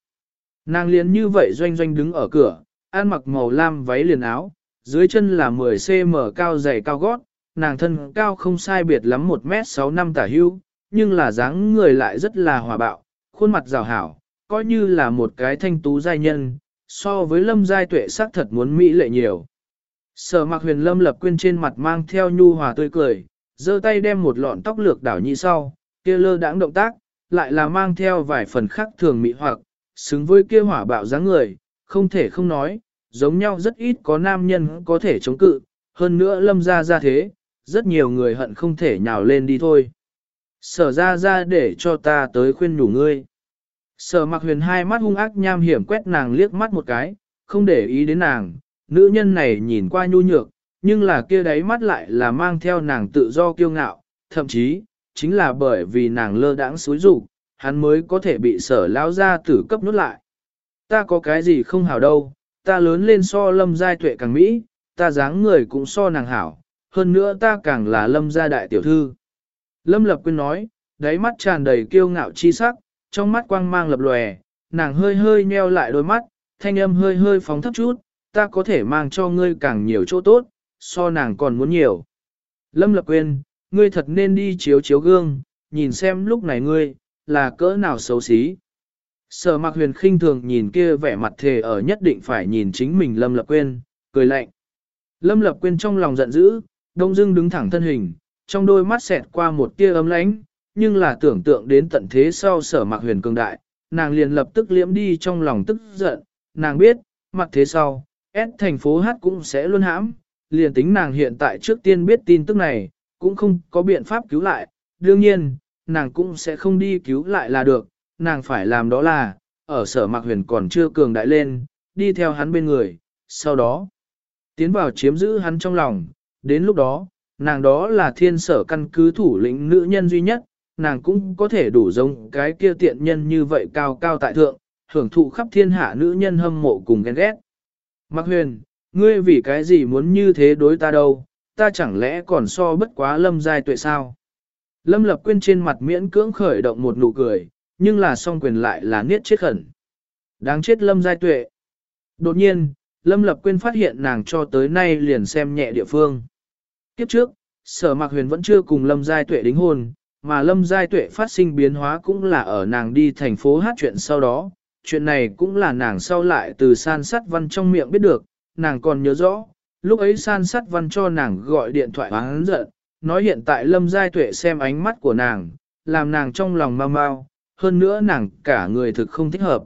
Nàng liền như vậy doanh doanh đứng ở cửa, ăn mặc màu lam váy liền áo, dưới chân là 10cm cao dày cao gót, nàng thân cao không sai biệt lắm 1m6 năm tả hưu, nhưng là dáng người lại rất là hòa bạo, khuôn mặt rào hảo, coi như là một cái thanh tú giai nhân, so với lâm giai tuệ sắc thật muốn mỹ lệ nhiều. Sở mặc huyền lâm lập quên trên mặt mang theo nhu hòa tươi cười, giơ tay đem một lọn tóc lược đảo nhị sau, kia lơ đãng động tác, lại là mang theo vài phần khác thường mỹ hoặc, xứng với kia hỏa bạo dáng người, không thể không nói, giống nhau rất ít có nam nhân có thể chống cự, hơn nữa lâm ra ra thế, rất nhiều người hận không thể nhào lên đi thôi. Sở ra ra để cho ta tới khuyên nhủ ngươi. Sở mặc huyền hai mắt hung ác nham hiểm quét nàng liếc mắt một cái, không để ý đến nàng, nữ nhân này nhìn qua nhu nhược, nhưng là kia đáy mắt lại là mang theo nàng tự do kiêu ngạo, thậm chí, chính là bởi vì nàng lơ đãng xúi rủ, hắn mới có thể bị sở lao ra tử cấp nút lại. Ta có cái gì không hảo đâu, ta lớn lên so lâm giai tuệ càng mỹ, ta dáng người cũng so nàng hảo, hơn nữa ta càng là lâm gia đại tiểu thư. Lâm lập quyên nói, đáy mắt tràn đầy kiêu ngạo chi sắc, trong mắt quang mang lập lòe, nàng hơi hơi nheo lại đôi mắt, thanh âm hơi hơi phóng thấp chút, ta có thể mang cho ngươi càng nhiều chỗ tốt, so nàng còn muốn nhiều. Lâm lập Quyên, ngươi thật nên đi chiếu chiếu gương, nhìn xem lúc này ngươi, là cỡ nào xấu xí. Sở mặc huyền khinh thường nhìn kia vẻ mặt thề ở nhất định phải nhìn chính mình Lâm Lập Quyên, cười lạnh. Lâm Lập Quyên trong lòng giận dữ, đông dưng đứng thẳng thân hình, trong đôi mắt xẹt qua một tia ấm lãnh, nhưng là tưởng tượng đến tận thế sau sở mặc huyền cường đại, nàng liền lập tức liễm đi trong lòng tức giận, nàng biết, mặt thế sau, S thành phố H cũng sẽ luôn hãm, liền tính nàng hiện tại trước tiên biết tin tức này, cũng không có biện pháp cứu lại, đương nhiên, nàng cũng sẽ không đi cứu lại là được, nàng phải làm đó là, ở sở mạc huyền còn chưa cường đại lên, đi theo hắn bên người, sau đó, tiến vào chiếm giữ hắn trong lòng, đến lúc đó, nàng đó là thiên sở căn cứ thủ lĩnh nữ nhân duy nhất, nàng cũng có thể đủ giống cái kia tiện nhân như vậy cao cao tại thượng, hưởng thụ khắp thiên hạ nữ nhân hâm mộ cùng ghen ghét. Mạc huyền, ngươi vì cái gì muốn như thế đối ta đâu, ta chẳng lẽ còn so bất quá lâm giai tuệ sao? Lâm lập quyên trên mặt miễn cưỡng khởi động một nụ cười, nhưng là song quyền lại là niết chết khẩn. Đáng chết lâm giai tuệ. Đột nhiên, lâm lập quyên phát hiện nàng cho tới nay liền xem nhẹ địa phương. Kiếp trước, sở mạc huyền vẫn chưa cùng lâm giai tuệ đính hôn, mà lâm giai tuệ phát sinh biến hóa cũng là ở nàng đi thành phố hát chuyện sau đó. Chuyện này cũng là nàng sau lại từ san sắt văn trong miệng biết được, nàng còn nhớ rõ, lúc ấy san sắt văn cho nàng gọi điện thoại hắn giận, nói hiện tại lâm giai tuệ xem ánh mắt của nàng, làm nàng trong lòng mau mau, hơn nữa nàng cả người thực không thích hợp.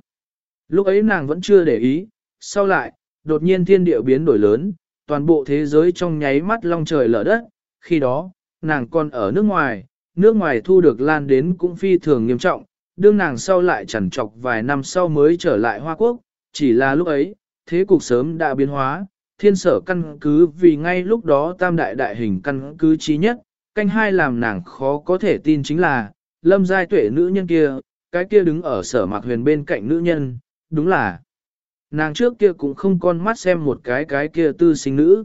Lúc ấy nàng vẫn chưa để ý, sau lại, đột nhiên thiên địa biến đổi lớn, toàn bộ thế giới trong nháy mắt long trời lở đất, khi đó, nàng còn ở nước ngoài, nước ngoài thu được lan đến cũng phi thường nghiêm trọng, đương nàng sau lại chẳng chọc vài năm sau mới trở lại Hoa Quốc, chỉ là lúc ấy, thế cục sớm đã biến hóa, thiên sở căn cứ vì ngay lúc đó tam đại đại hình căn cứ trí nhất, canh hai làm nàng khó có thể tin chính là, lâm giai tuệ nữ nhân kia, cái kia đứng ở sở mạc huyền bên cạnh nữ nhân, đúng là, nàng trước kia cũng không con mắt xem một cái cái kia tư sinh nữ.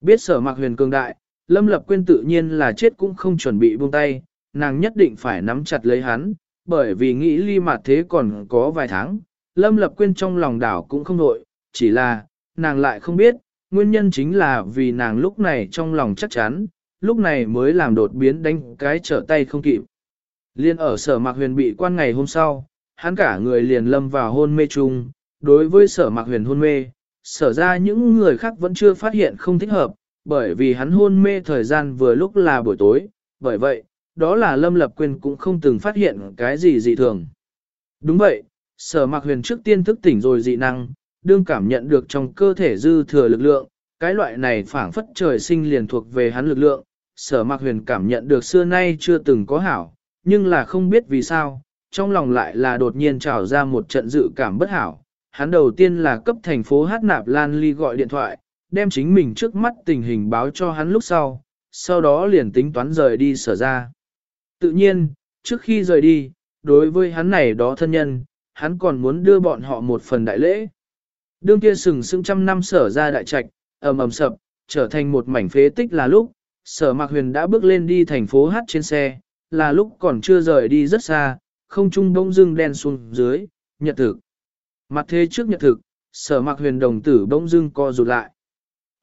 Biết sở mạc huyền cường đại, lâm lập quên tự nhiên là chết cũng không chuẩn bị buông tay, nàng nhất định phải nắm chặt lấy hắn, bởi vì nghĩ ly mặt thế còn có vài tháng, lâm lập quên trong lòng đảo cũng không nội, chỉ là, nàng lại không biết, nguyên nhân chính là vì nàng lúc này trong lòng chắc chắn, lúc này mới làm đột biến đánh cái trở tay không kịp. Liên ở sở mạc huyền bị quan ngày hôm sau, hắn cả người liền lâm vào hôn mê chung, đối với sở mạc huyền hôn mê, sở ra những người khác vẫn chưa phát hiện không thích hợp, bởi vì hắn hôn mê thời gian vừa lúc là buổi tối, bởi vậy, đó là lâm lập quyền cũng không từng phát hiện cái gì dị thường. Đúng vậy, sở mạc huyền trước tiên thức tỉnh rồi dị năng, đương cảm nhận được trong cơ thể dư thừa lực lượng, cái loại này phảng phất trời sinh liền thuộc về hắn lực lượng, sở mạc huyền cảm nhận được xưa nay chưa từng có hảo, nhưng là không biết vì sao, trong lòng lại là đột nhiên trào ra một trận dự cảm bất hảo. Hắn đầu tiên là cấp thành phố Hát Nạp Lan Ly gọi điện thoại, đem chính mình trước mắt tình hình báo cho hắn lúc sau, sau đó liền tính toán rời đi sở ra. Tự nhiên, trước khi rời đi, đối với hắn này đó thân nhân, hắn còn muốn đưa bọn họ một phần đại lễ. Đương kia sừng sững trăm năm sở ra đại trạch, ầm ầm sập, trở thành một mảnh phế tích là lúc, sở mạc huyền đã bước lên đi thành phố Hát trên xe, là lúc còn chưa rời đi rất xa, không trung bỗng dưng đen xuống dưới, nhật thực. Mặt thế trước nhật thực, sở mặc huyền đồng tử bỗng dưng co rụt lại.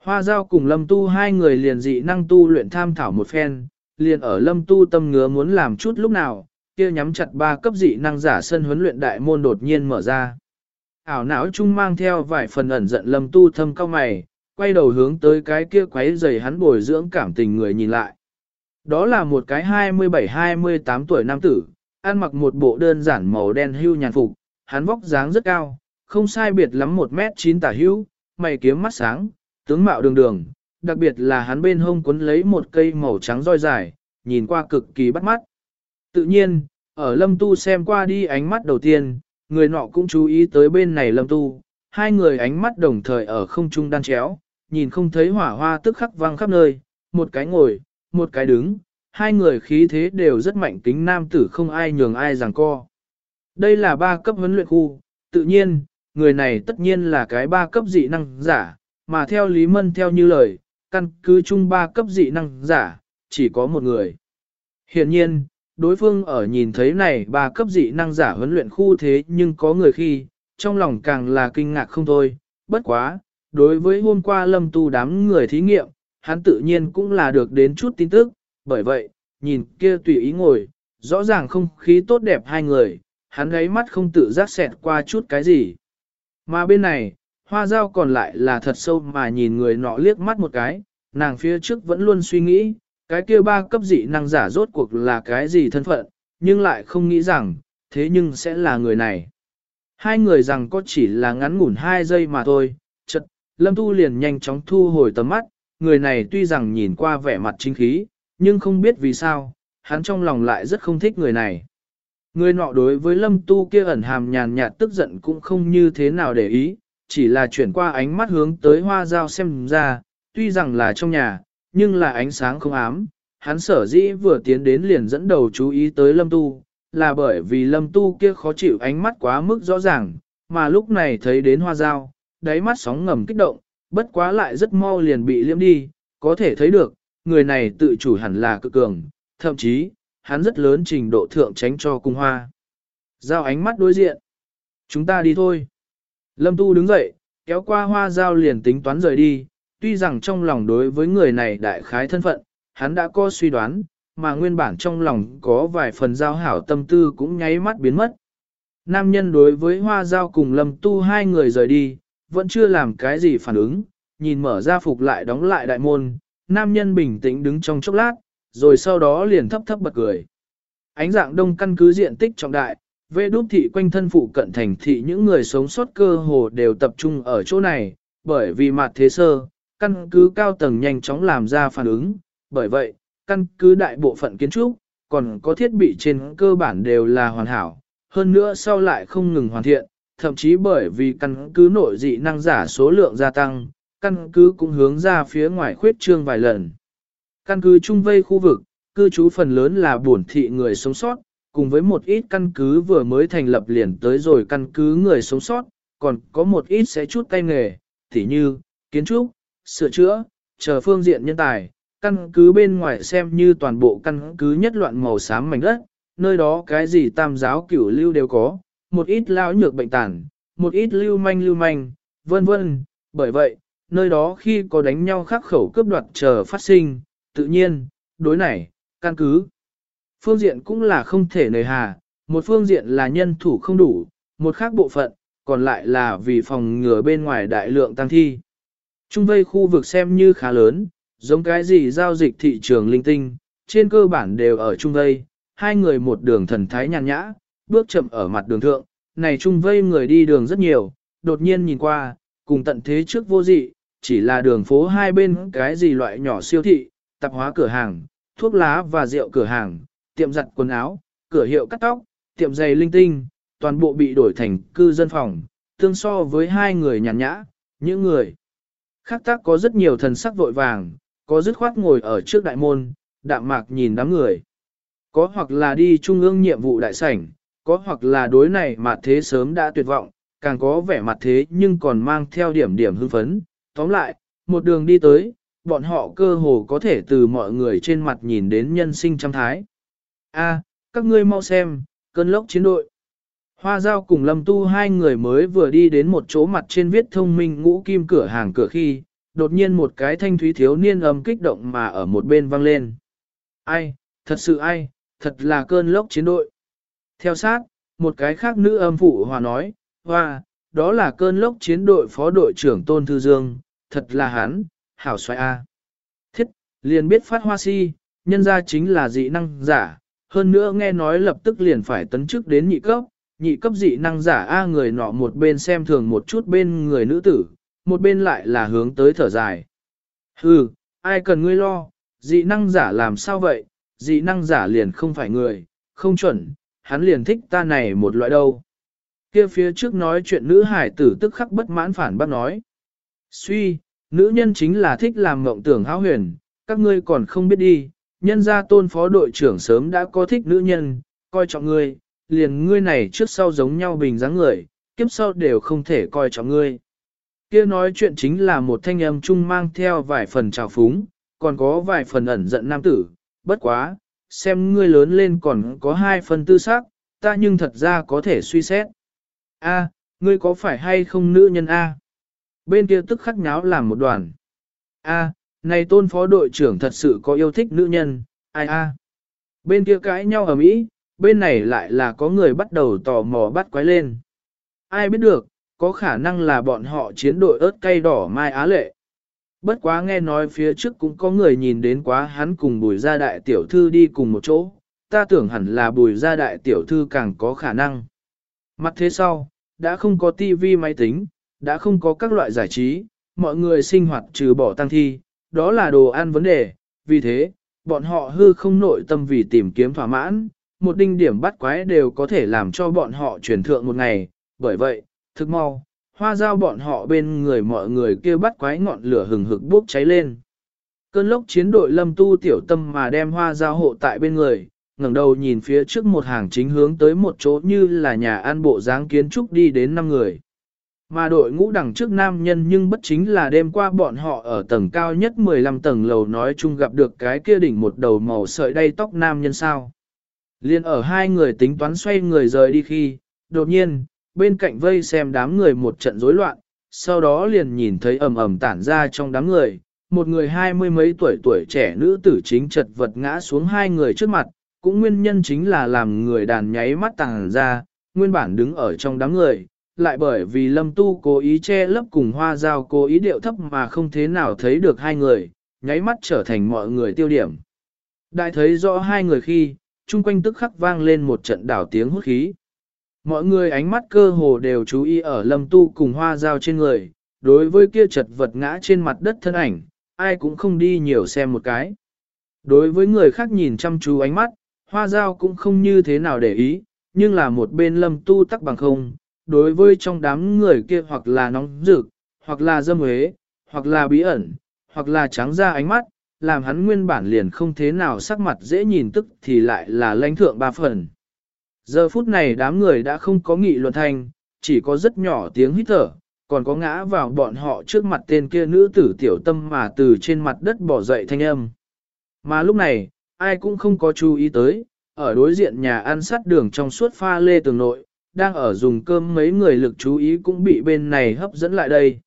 Hoa giao cùng lâm tu hai người liền dị năng tu luyện tham thảo một phen, liền ở lâm tu tâm ngứa muốn làm chút lúc nào, kia nhắm chặt ba cấp dị năng giả sân huấn luyện đại môn đột nhiên mở ra. Ảo não chung mang theo vài phần ẩn giận lâm tu thâm cao mày, quay đầu hướng tới cái kia quấy giày hắn bồi dưỡng cảm tình người nhìn lại. Đó là một cái 27-28 tuổi nam tử, ăn mặc một bộ đơn giản màu đen hưu nhàn phục, hắn vóc dáng rất cao, không sai biệt lắm 1 mét 9 tả hưu, mày kiếm mắt sáng, tướng mạo đường đường, đặc biệt là hắn bên hông quấn lấy một cây màu trắng roi dài, nhìn qua cực kỳ bắt mắt. Tự nhiên, ở lâm tu xem qua đi ánh mắt đầu tiên, người nọ cũng chú ý tới bên này lâm tu, hai người ánh mắt đồng thời ở không trung đan chéo, nhìn không thấy hỏa hoa tức khắc vang khắp nơi, một cái ngồi, một cái đứng, hai người khí thế đều rất mạnh kính nam tử không ai nhường ai rằng co. Đây là ba cấp huấn luyện khu, tự nhiên, người này tất nhiên là cái ba cấp dị năng giả, mà theo Lý Mân theo như lời, căn cứ chung ba cấp dị năng giả, chỉ có một người. Hiện nhiên, đối phương ở nhìn thấy này ba cấp dị năng giả huấn luyện khu thế nhưng có người khi, trong lòng càng là kinh ngạc không thôi, bất quá, đối với hôm qua lâm tu đám người thí nghiệm, hắn tự nhiên cũng là được đến chút tin tức, bởi vậy, nhìn kia tùy ý ngồi, rõ ràng không khí tốt đẹp hai người, hắn ấy mắt không tự giác xẹt qua chút cái gì. Mà bên này, hoa dao còn lại là thật sâu mà nhìn người nọ liếc mắt một cái, nàng phía trước vẫn luôn suy nghĩ, cái kia ba cấp dị năng giả rốt cuộc là cái gì thân phận, nhưng lại không nghĩ rằng, thế nhưng sẽ là người này. Hai người rằng có chỉ là ngắn ngủn hai giây mà thôi, chật, Lâm Tu liền nhanh chóng thu hồi tầm mắt, người này tuy rằng nhìn qua vẻ mặt chính khí, nhưng không biết vì sao, hắn trong lòng lại rất không thích người này. Người nọ đối với Lâm Tu kia ẩn hàm nhàn nhạt tức giận cũng không như thế nào để ý, chỉ là chuyển qua ánh mắt hướng tới hoa dao xem ra, tuy rằng là trong nhà, nhưng là ánh sáng không ám. Hắn sở dĩ vừa tiến đến liền dẫn đầu chú ý tới Lâm Tu, là bởi vì Lâm Tu kia khó chịu ánh mắt quá mức rõ ràng, mà lúc này thấy đến hoa dao, đáy mắt sóng ngầm kích động, bất quá lại rất mau liền bị liễm đi, có thể thấy được, người này tự chủ hẳn là cực cường, thậm chí, hắn rất lớn trình độ thượng tránh cho cung hoa. Giao ánh mắt đối diện. Chúng ta đi thôi. Lâm Tu đứng dậy, kéo qua hoa giao liền tính toán rời đi, tuy rằng trong lòng đối với người này đại khái thân phận, hắn đã có suy đoán, mà nguyên bản trong lòng có vài phần giao hảo tâm tư cũng nháy mắt biến mất. Nam nhân đối với hoa giao cùng lâm tu hai người rời đi, vẫn chưa làm cái gì phản ứng, nhìn mở ra phục lại đóng lại đại môn, nam nhân bình tĩnh đứng trong chốc lát, rồi sau đó liền thấp thấp bật cười. Ánh dạng đông căn cứ diện tích trọng đại, về đúc thị quanh thân phụ cận thành thị những người sống sót cơ hồ đều tập trung ở chỗ này, bởi vì mặt thế sơ, căn cứ cao tầng nhanh chóng làm ra phản ứng, bởi vậy, căn cứ đại bộ phận kiến trúc, còn có thiết bị trên cơ bản đều là hoàn hảo, hơn nữa sau lại không ngừng hoàn thiện, thậm chí bởi vì căn cứ nội dị năng giả số lượng gia tăng, căn cứ cũng hướng ra phía ngoài khuyết trương vài lần. Căn cứ trung vây khu vực, cư trú phần lớn là bổn thị người sống sót, cùng với một ít căn cứ vừa mới thành lập liền tới rồi căn cứ người sống sót, còn có một ít sẽ chút tay nghề, tỉ như, kiến trúc, sửa chữa, chờ phương diện nhân tài, căn cứ bên ngoài xem như toàn bộ căn cứ nhất loạn màu xám mảnh đất, nơi đó cái gì tam giáo cửu lưu đều có, một ít lao nhược bệnh tàn, một ít lưu manh lưu manh, vân vân, bởi vậy, nơi đó khi có đánh nhau khắc khẩu cướp đoạt chờ phát sinh, tự nhiên, đối này, căn cứ. Phương diện cũng là không thể nề hà, một phương diện là nhân thủ không đủ, một khác bộ phận, còn lại là vì phòng ngừa bên ngoài đại lượng tăng thi. Trung vây khu vực xem như khá lớn, giống cái gì giao dịch thị trường linh tinh, trên cơ bản đều ở trung vây, hai người một đường thần thái nhàn nhã, bước chậm ở mặt đường thượng, này chung vây người đi đường rất nhiều, đột nhiên nhìn qua, cùng tận thế trước vô dị, chỉ là đường phố hai bên cái gì loại nhỏ siêu thị, tạp hóa cửa hàng, thuốc lá và rượu cửa hàng, tiệm giặt quần áo, cửa hiệu cắt tóc, tiệm giày linh tinh, toàn bộ bị đổi thành cư dân phòng, tương so với hai người nhàn nhã, những người khác tác có rất nhiều thần sắc vội vàng, có dứt khoát ngồi ở trước đại môn, đạm mạc nhìn đám người. Có hoặc là đi trung ương nhiệm vụ đại sảnh, có hoặc là đối này mà thế sớm đã tuyệt vọng, càng có vẻ mặt thế nhưng còn mang theo điểm điểm hưng phấn. Tóm lại, một đường đi tới, bọn họ cơ hồ có thể từ mọi người trên mặt nhìn đến nhân sinh trăm thái. A, các ngươi mau xem, cơn lốc chiến đội. Hoa giao cùng lâm tu hai người mới vừa đi đến một chỗ mặt trên viết thông minh ngũ kim cửa hàng cửa khi, đột nhiên một cái thanh thúy thiếu niên âm kích động mà ở một bên vang lên. Ai, thật sự ai, thật là cơn lốc chiến đội. Theo sát, một cái khác nữ âm phụ hòa nói, hoa, đó là cơn lốc chiến đội phó đội trưởng Tôn Thư Dương, thật là hắn, hảo xoay a. Thiết, liền biết phát hoa si, nhân ra chính là dị năng giả, hơn nữa nghe nói lập tức liền phải tấn chức đến nhị cấp, nhị cấp dị năng giả A người nọ một bên xem thường một chút bên người nữ tử, một bên lại là hướng tới thở dài. Hừ, ai cần ngươi lo, dị năng giả làm sao vậy, dị năng giả liền không phải người, không chuẩn, hắn liền thích ta này một loại đâu. Kia phía trước nói chuyện nữ hải tử tức khắc bất mãn phản bác nói. Suy, nữ nhân chính là thích làm mộng tưởng háo huyền, các ngươi còn không biết đi, nhân gia tôn phó đội trưởng sớm đã có thích nữ nhân, coi trọng ngươi, liền ngươi này trước sau giống nhau bình dáng người, kiếp sau đều không thể coi trọng ngươi. Kia nói chuyện chính là một thanh âm chung mang theo vài phần trào phúng, còn có vài phần ẩn giận nam tử, bất quá, xem ngươi lớn lên còn có hai phần tư xác, ta nhưng thật ra có thể suy xét. A, ngươi có phải hay không nữ nhân A? Bên kia tức khắc nháo làm một đoàn. A, này tôn phó đội trưởng thật sự có yêu thích nữ nhân, ai a? Bên kia cãi nhau ở Mỹ, bên này lại là có người bắt đầu tò mò bắt quái lên. Ai biết được, có khả năng là bọn họ chiến đội ớt cay đỏ mai á lệ. Bất quá nghe nói phía trước cũng có người nhìn đến quá hắn cùng bùi gia đại tiểu thư đi cùng một chỗ, ta tưởng hẳn là bùi gia đại tiểu thư càng có khả năng. Mặt thế sau, đã không có tivi máy tính, đã không có các loại giải trí, mọi người sinh hoạt trừ bỏ tăng thi, đó là đồ ăn vấn đề, vì thế, bọn họ hư không nội tâm vì tìm kiếm thỏa mãn, một đinh điểm bắt quái đều có thể làm cho bọn họ chuyển thượng một ngày, bởi vậy, thức mau, hoa dao bọn họ bên người mọi người kia bắt quái ngọn lửa hừng hực bốc cháy lên. Cơn lốc chiến đội lâm tu tiểu tâm mà đem hoa dao hộ tại bên người, ngẩng đầu nhìn phía trước một hàng chính hướng tới một chỗ như là nhà an bộ dáng kiến trúc đi đến năm người. Mà đội ngũ đằng trước nam nhân nhưng bất chính là đêm qua bọn họ ở tầng cao nhất 15 tầng lầu nói chung gặp được cái kia đỉnh một đầu màu sợi đay tóc nam nhân sao. Liên ở hai người tính toán xoay người rời đi khi, đột nhiên, bên cạnh vây xem đám người một trận rối loạn, sau đó liền nhìn thấy ầm ầm tản ra trong đám người, một người hai mươi mấy tuổi tuổi trẻ nữ tử chính chật vật ngã xuống hai người trước mặt, cũng nguyên nhân chính là làm người đàn nháy mắt tàng ra, nguyên bản đứng ở trong đám người, lại bởi vì lâm tu cố ý che lấp cùng hoa dao cố ý điệu thấp mà không thế nào thấy được hai người, nháy mắt trở thành mọi người tiêu điểm. Đại thấy rõ hai người khi, chung quanh tức khắc vang lên một trận đảo tiếng hút khí. Mọi người ánh mắt cơ hồ đều chú ý ở lâm tu cùng hoa dao trên người, đối với kia chật vật ngã trên mặt đất thân ảnh, ai cũng không đi nhiều xem một cái. Đối với người khác nhìn chăm chú ánh mắt, hoa dao cũng không như thế nào để ý, nhưng là một bên lâm tu tắc bằng không, đối với trong đám người kia hoặc là nóng rực, hoặc là dâm huế, hoặc là bí ẩn, hoặc là trắng ra ánh mắt, làm hắn nguyên bản liền không thế nào sắc mặt dễ nhìn tức thì lại là lãnh thượng ba phần. Giờ phút này đám người đã không có nghị luận thành, chỉ có rất nhỏ tiếng hít thở, còn có ngã vào bọn họ trước mặt tên kia nữ tử tiểu tâm mà từ trên mặt đất bỏ dậy thanh âm. Mà lúc này, ai cũng không có chú ý tới, ở đối diện nhà ăn sát đường trong suốt pha lê tường nội, đang ở dùng cơm mấy người lực chú ý cũng bị bên này hấp dẫn lại đây.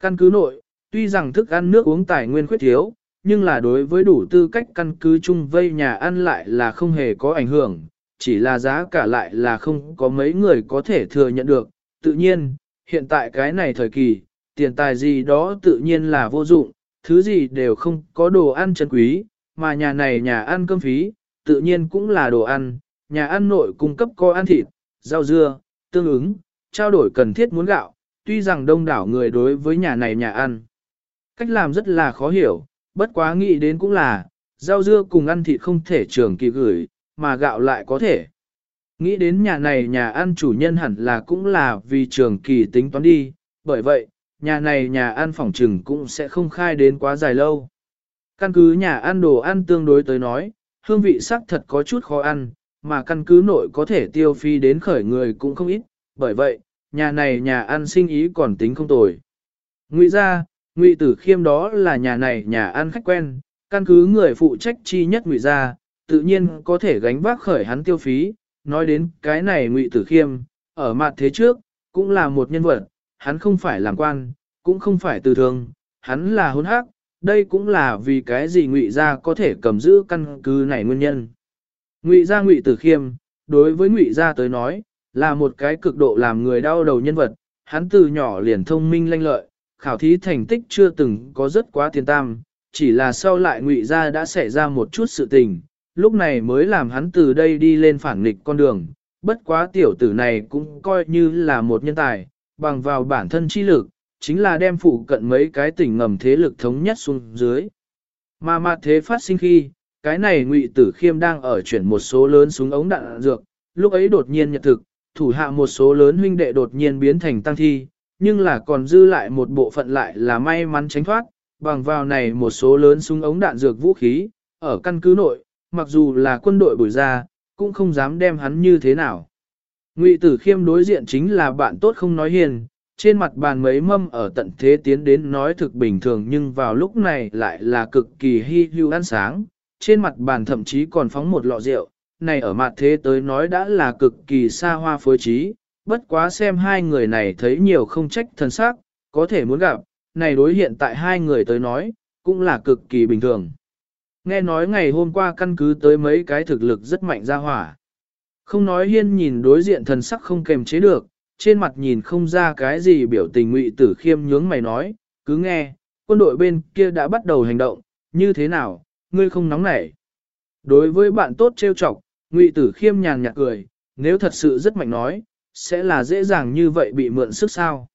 Căn cứ nội, tuy rằng thức ăn nước uống tài nguyên khuyết thiếu, nhưng là đối với đủ tư cách căn cứ chung vây nhà ăn lại là không hề có ảnh hưởng, chỉ là giá cả lại là không có mấy người có thể thừa nhận được. Tự nhiên, hiện tại cái này thời kỳ, tiền tài gì đó tự nhiên là vô dụng, thứ gì đều không có đồ ăn chân quý, mà nhà này nhà ăn cơm phí, tự nhiên cũng là đồ ăn, nhà ăn nội cung cấp có ăn thịt, rau dưa, tương ứng, trao đổi cần thiết muốn gạo, tuy rằng đông đảo người đối với nhà này nhà ăn. Cách làm rất là khó hiểu, bất quá nghĩ đến cũng là, rau dưa cùng ăn thịt không thể trường kỳ gửi, mà gạo lại có thể. Nghĩ đến nhà này nhà ăn chủ nhân hẳn là cũng là vì trường kỳ tính toán đi, bởi vậy, nhà này nhà ăn phòng trừng cũng sẽ không khai đến quá dài lâu. Căn cứ nhà ăn đồ ăn tương đối tới nói, hương vị sắc thật có chút khó ăn, mà căn cứ nội có thể tiêu phi đến khởi người cũng không ít, bởi vậy, nhà này nhà ăn sinh ý còn tính không tồi. Ngụy ra, Ngụy Tử Khiêm đó là nhà này nhà ăn khách quen, căn cứ người phụ trách chi nhất Ngụy ra, tự nhiên có thể gánh vác khởi hắn tiêu phí, nói đến cái này Ngụy Tử Khiêm, ở mặt thế trước, cũng là một nhân vật, hắn không phải làm quan, cũng không phải từ thường, hắn là hôn hắc, đây cũng là vì cái gì Ngụy ra có thể cầm giữ căn cứ này nguyên nhân. Ngụy gia Ngụy Tử Khiêm, đối với Ngụy gia tới nói, là một cái cực độ làm người đau đầu nhân vật, hắn từ nhỏ liền thông minh lanh lợi, khảo thí thành tích chưa từng có rất quá tiền tam, chỉ là sau lại ngụy ra đã xảy ra một chút sự tình, lúc này mới làm hắn từ đây đi lên phản nghịch con đường, bất quá tiểu tử này cũng coi như là một nhân tài, bằng vào bản thân chi lực, chính là đem phụ cận mấy cái tỉnh ngầm thế lực thống nhất xuống dưới. Mà mặt thế phát sinh khi, cái này ngụy tử khiêm đang ở chuyển một số lớn súng ống đạn dược, lúc ấy đột nhiên nhận thực, thủ hạ một số lớn huynh đệ đột nhiên biến thành tăng thi, nhưng là còn dư lại một bộ phận lại là may mắn tránh thoát, bằng vào này một số lớn súng ống đạn dược vũ khí, ở căn cứ nội, mặc dù là quân đội bồi ra, cũng không dám đem hắn như thế nào. Ngụy tử khiêm đối diện chính là bạn tốt không nói hiền, trên mặt bàn mấy mâm ở tận thế tiến đến nói thực bình thường nhưng vào lúc này lại là cực kỳ hy hữu ăn sáng, trên mặt bàn thậm chí còn phóng một lọ rượu, này ở mặt thế tới nói đã là cực kỳ xa hoa phối trí, bất quá xem hai người này thấy nhiều không trách thân xác, có thể muốn gặp, này đối hiện tại hai người tới nói, cũng là cực kỳ bình thường. Nghe nói ngày hôm qua căn cứ tới mấy cái thực lực rất mạnh ra hỏa. Không nói hiên nhìn đối diện thần sắc không kềm chế được, trên mặt nhìn không ra cái gì biểu tình ngụy tử khiêm nhướng mày nói, cứ nghe, quân đội bên kia đã bắt đầu hành động, như thế nào, ngươi không nóng nảy. Đối với bạn tốt trêu chọc, ngụy tử khiêm nhàn nhạt cười, nếu thật sự rất mạnh nói, sẽ là dễ dàng như vậy bị mượn sức sao.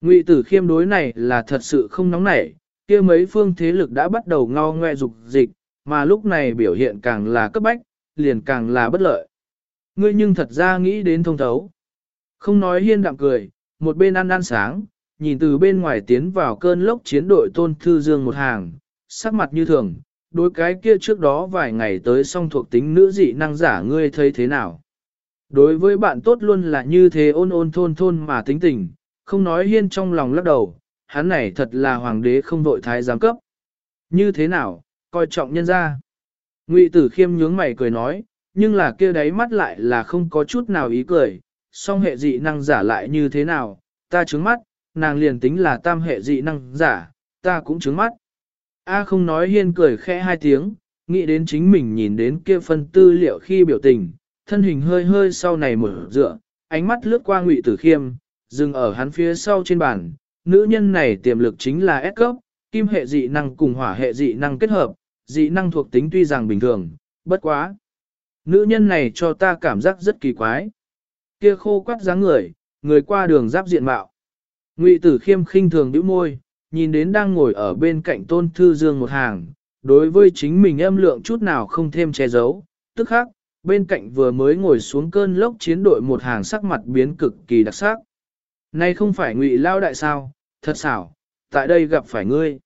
Ngụy tử khiêm đối này là thật sự không nóng nảy, kia mấy phương thế lực đã bắt đầu ngao ngoe dục dịch, mà lúc này biểu hiện càng là cấp bách, liền càng là bất lợi. Ngươi nhưng thật ra nghĩ đến thông thấu. Không nói hiên đạm cười, một bên ăn ăn sáng, nhìn từ bên ngoài tiến vào cơn lốc chiến đội tôn thư dương một hàng, sắc mặt như thường, đối cái kia trước đó vài ngày tới song thuộc tính nữ dị năng giả ngươi thấy thế nào. Đối với bạn tốt luôn là như thế ôn ôn thôn thôn mà tính tình, không nói hiên trong lòng lắc đầu, hắn này thật là hoàng đế không vội thái giám cấp. Như thế nào, coi trọng nhân ra. Ngụy tử khiêm nhướng mày cười nói, nhưng là kia đáy mắt lại là không có chút nào ý cười, song hệ dị năng giả lại như thế nào, ta trứng mắt, nàng liền tính là tam hệ dị năng giả, ta cũng trứng mắt. A không nói hiên cười khẽ hai tiếng, nghĩ đến chính mình nhìn đến kia phân tư liệu khi biểu tình, thân hình hơi hơi sau này mở dựa, ánh mắt lướt qua ngụy tử khiêm, dừng ở hắn phía sau trên bàn, nữ nhân này tiềm lực chính là S cấp, kim hệ dị năng cùng hỏa hệ dị năng kết hợp, dị năng thuộc tính tuy rằng bình thường, bất quá. Nữ nhân này cho ta cảm giác rất kỳ quái. Kia khô quắt dáng người, người qua đường giáp diện mạo. Ngụy tử khiêm khinh thường bĩu môi, nhìn đến đang ngồi ở bên cạnh tôn thư dương một hàng, đối với chính mình âm lượng chút nào không thêm che giấu, tức khác, bên cạnh vừa mới ngồi xuống cơn lốc chiến đội một hàng sắc mặt biến cực kỳ đặc sắc. Này không phải ngụy lao đại sao, thật xảo, tại đây gặp phải ngươi.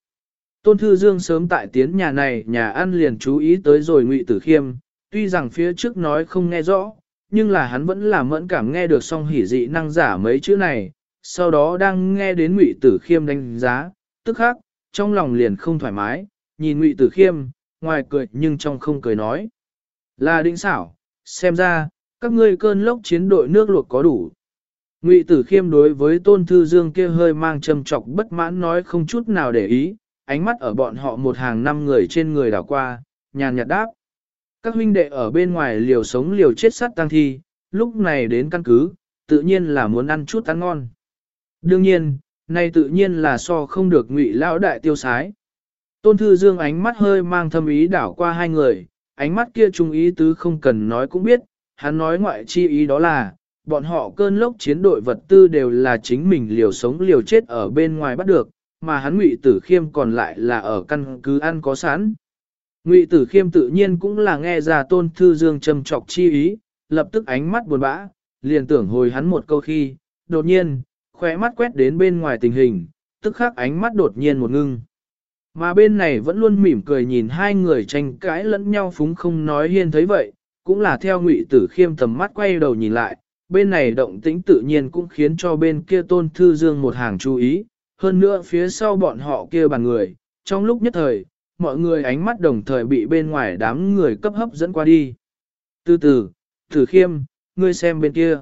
Tôn Thư Dương sớm tại tiến nhà này nhà ăn liền chú ý tới rồi ngụy tử khiêm, tuy rằng phía trước nói không nghe rõ, nhưng là hắn vẫn là mẫn cảm nghe được song hỉ dị năng giả mấy chữ này, sau đó đang nghe đến ngụy tử khiêm đánh giá, tức khắc trong lòng liền không thoải mái, nhìn ngụy tử khiêm, ngoài cười nhưng trong không cười nói. Là định xảo, xem ra, các ngươi cơn lốc chiến đội nước luộc có đủ. Ngụy tử khiêm đối với tôn thư dương kia hơi mang châm trọc bất mãn nói không chút nào để ý, ánh mắt ở bọn họ một hàng năm người trên người đảo qua, nhàn nhạt đáp. Các huynh đệ ở bên ngoài liều sống liều chết sát tăng thi, lúc này đến căn cứ, tự nhiên là muốn ăn chút ăn ngon. Đương nhiên, nay tự nhiên là so không được ngụy lão đại tiêu sái. Tôn Thư Dương ánh mắt hơi mang thâm ý đảo qua hai người, ánh mắt kia trung ý tứ không cần nói cũng biết, hắn nói ngoại chi ý đó là, bọn họ cơn lốc chiến đội vật tư đều là chính mình liều sống liều chết ở bên ngoài bắt được, mà hắn ngụy tử khiêm còn lại là ở căn cứ ăn có sẵn. Ngụy tử khiêm tự nhiên cũng là nghe ra tôn thư dương trầm trọc chi ý, lập tức ánh mắt buồn bã, liền tưởng hồi hắn một câu khi, đột nhiên, khóe mắt quét đến bên ngoài tình hình, tức khắc ánh mắt đột nhiên một ngưng. Mà bên này vẫn luôn mỉm cười nhìn hai người tranh cãi lẫn nhau phúng không nói hiên thấy vậy, cũng là theo ngụy tử khiêm tầm mắt quay đầu nhìn lại, bên này động tĩnh tự nhiên cũng khiến cho bên kia tôn thư dương một hàng chú ý, hơn nữa phía sau bọn họ kia bàn người, trong lúc nhất thời, mọi người ánh mắt đồng thời bị bên ngoài đám người cấp hấp dẫn qua đi. Từ từ, Thử khiêm, ngươi xem bên kia.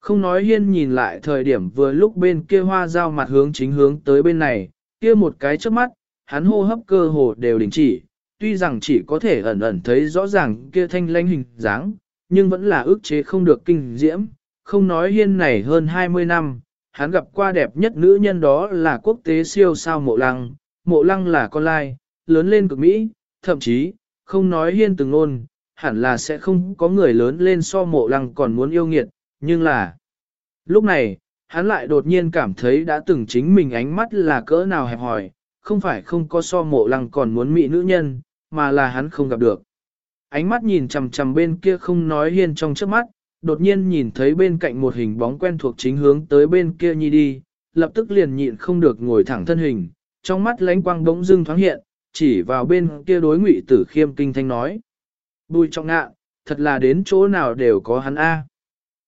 Không nói hiên nhìn lại thời điểm vừa lúc bên kia hoa giao mặt hướng chính hướng tới bên này, kia một cái trước mắt, hắn hô hấp cơ hồ đều đình chỉ, tuy rằng chỉ có thể ẩn ẩn thấy rõ ràng kia thanh lanh hình dáng, nhưng vẫn là ước chế không được kinh diễm, không nói hiên này hơn 20 năm, hắn gặp qua đẹp nhất nữ nhân đó là quốc tế siêu sao mộ lăng, mộ lăng là con lai, lớn lên cực Mỹ, thậm chí, không nói hiên từng ngôn, hẳn là sẽ không có người lớn lên so mộ lăng còn muốn yêu nghiệt, nhưng là... Lúc này, hắn lại đột nhiên cảm thấy đã từng chính mình ánh mắt là cỡ nào hẹp hòi, không phải không có so mộ lăng còn muốn mỹ nữ nhân, mà là hắn không gặp được. Ánh mắt nhìn chằm chằm bên kia không nói hiên trong trước mắt, đột nhiên nhìn thấy bên cạnh một hình bóng quen thuộc chính hướng tới bên kia nhi đi, lập tức liền nhịn không được ngồi thẳng thân hình, trong mắt lánh quang bỗng dưng thoáng hiện, chỉ vào bên kia đối ngụy tử khiêm kinh thanh nói. Bùi trọng ngạ, thật là đến chỗ nào đều có hắn A.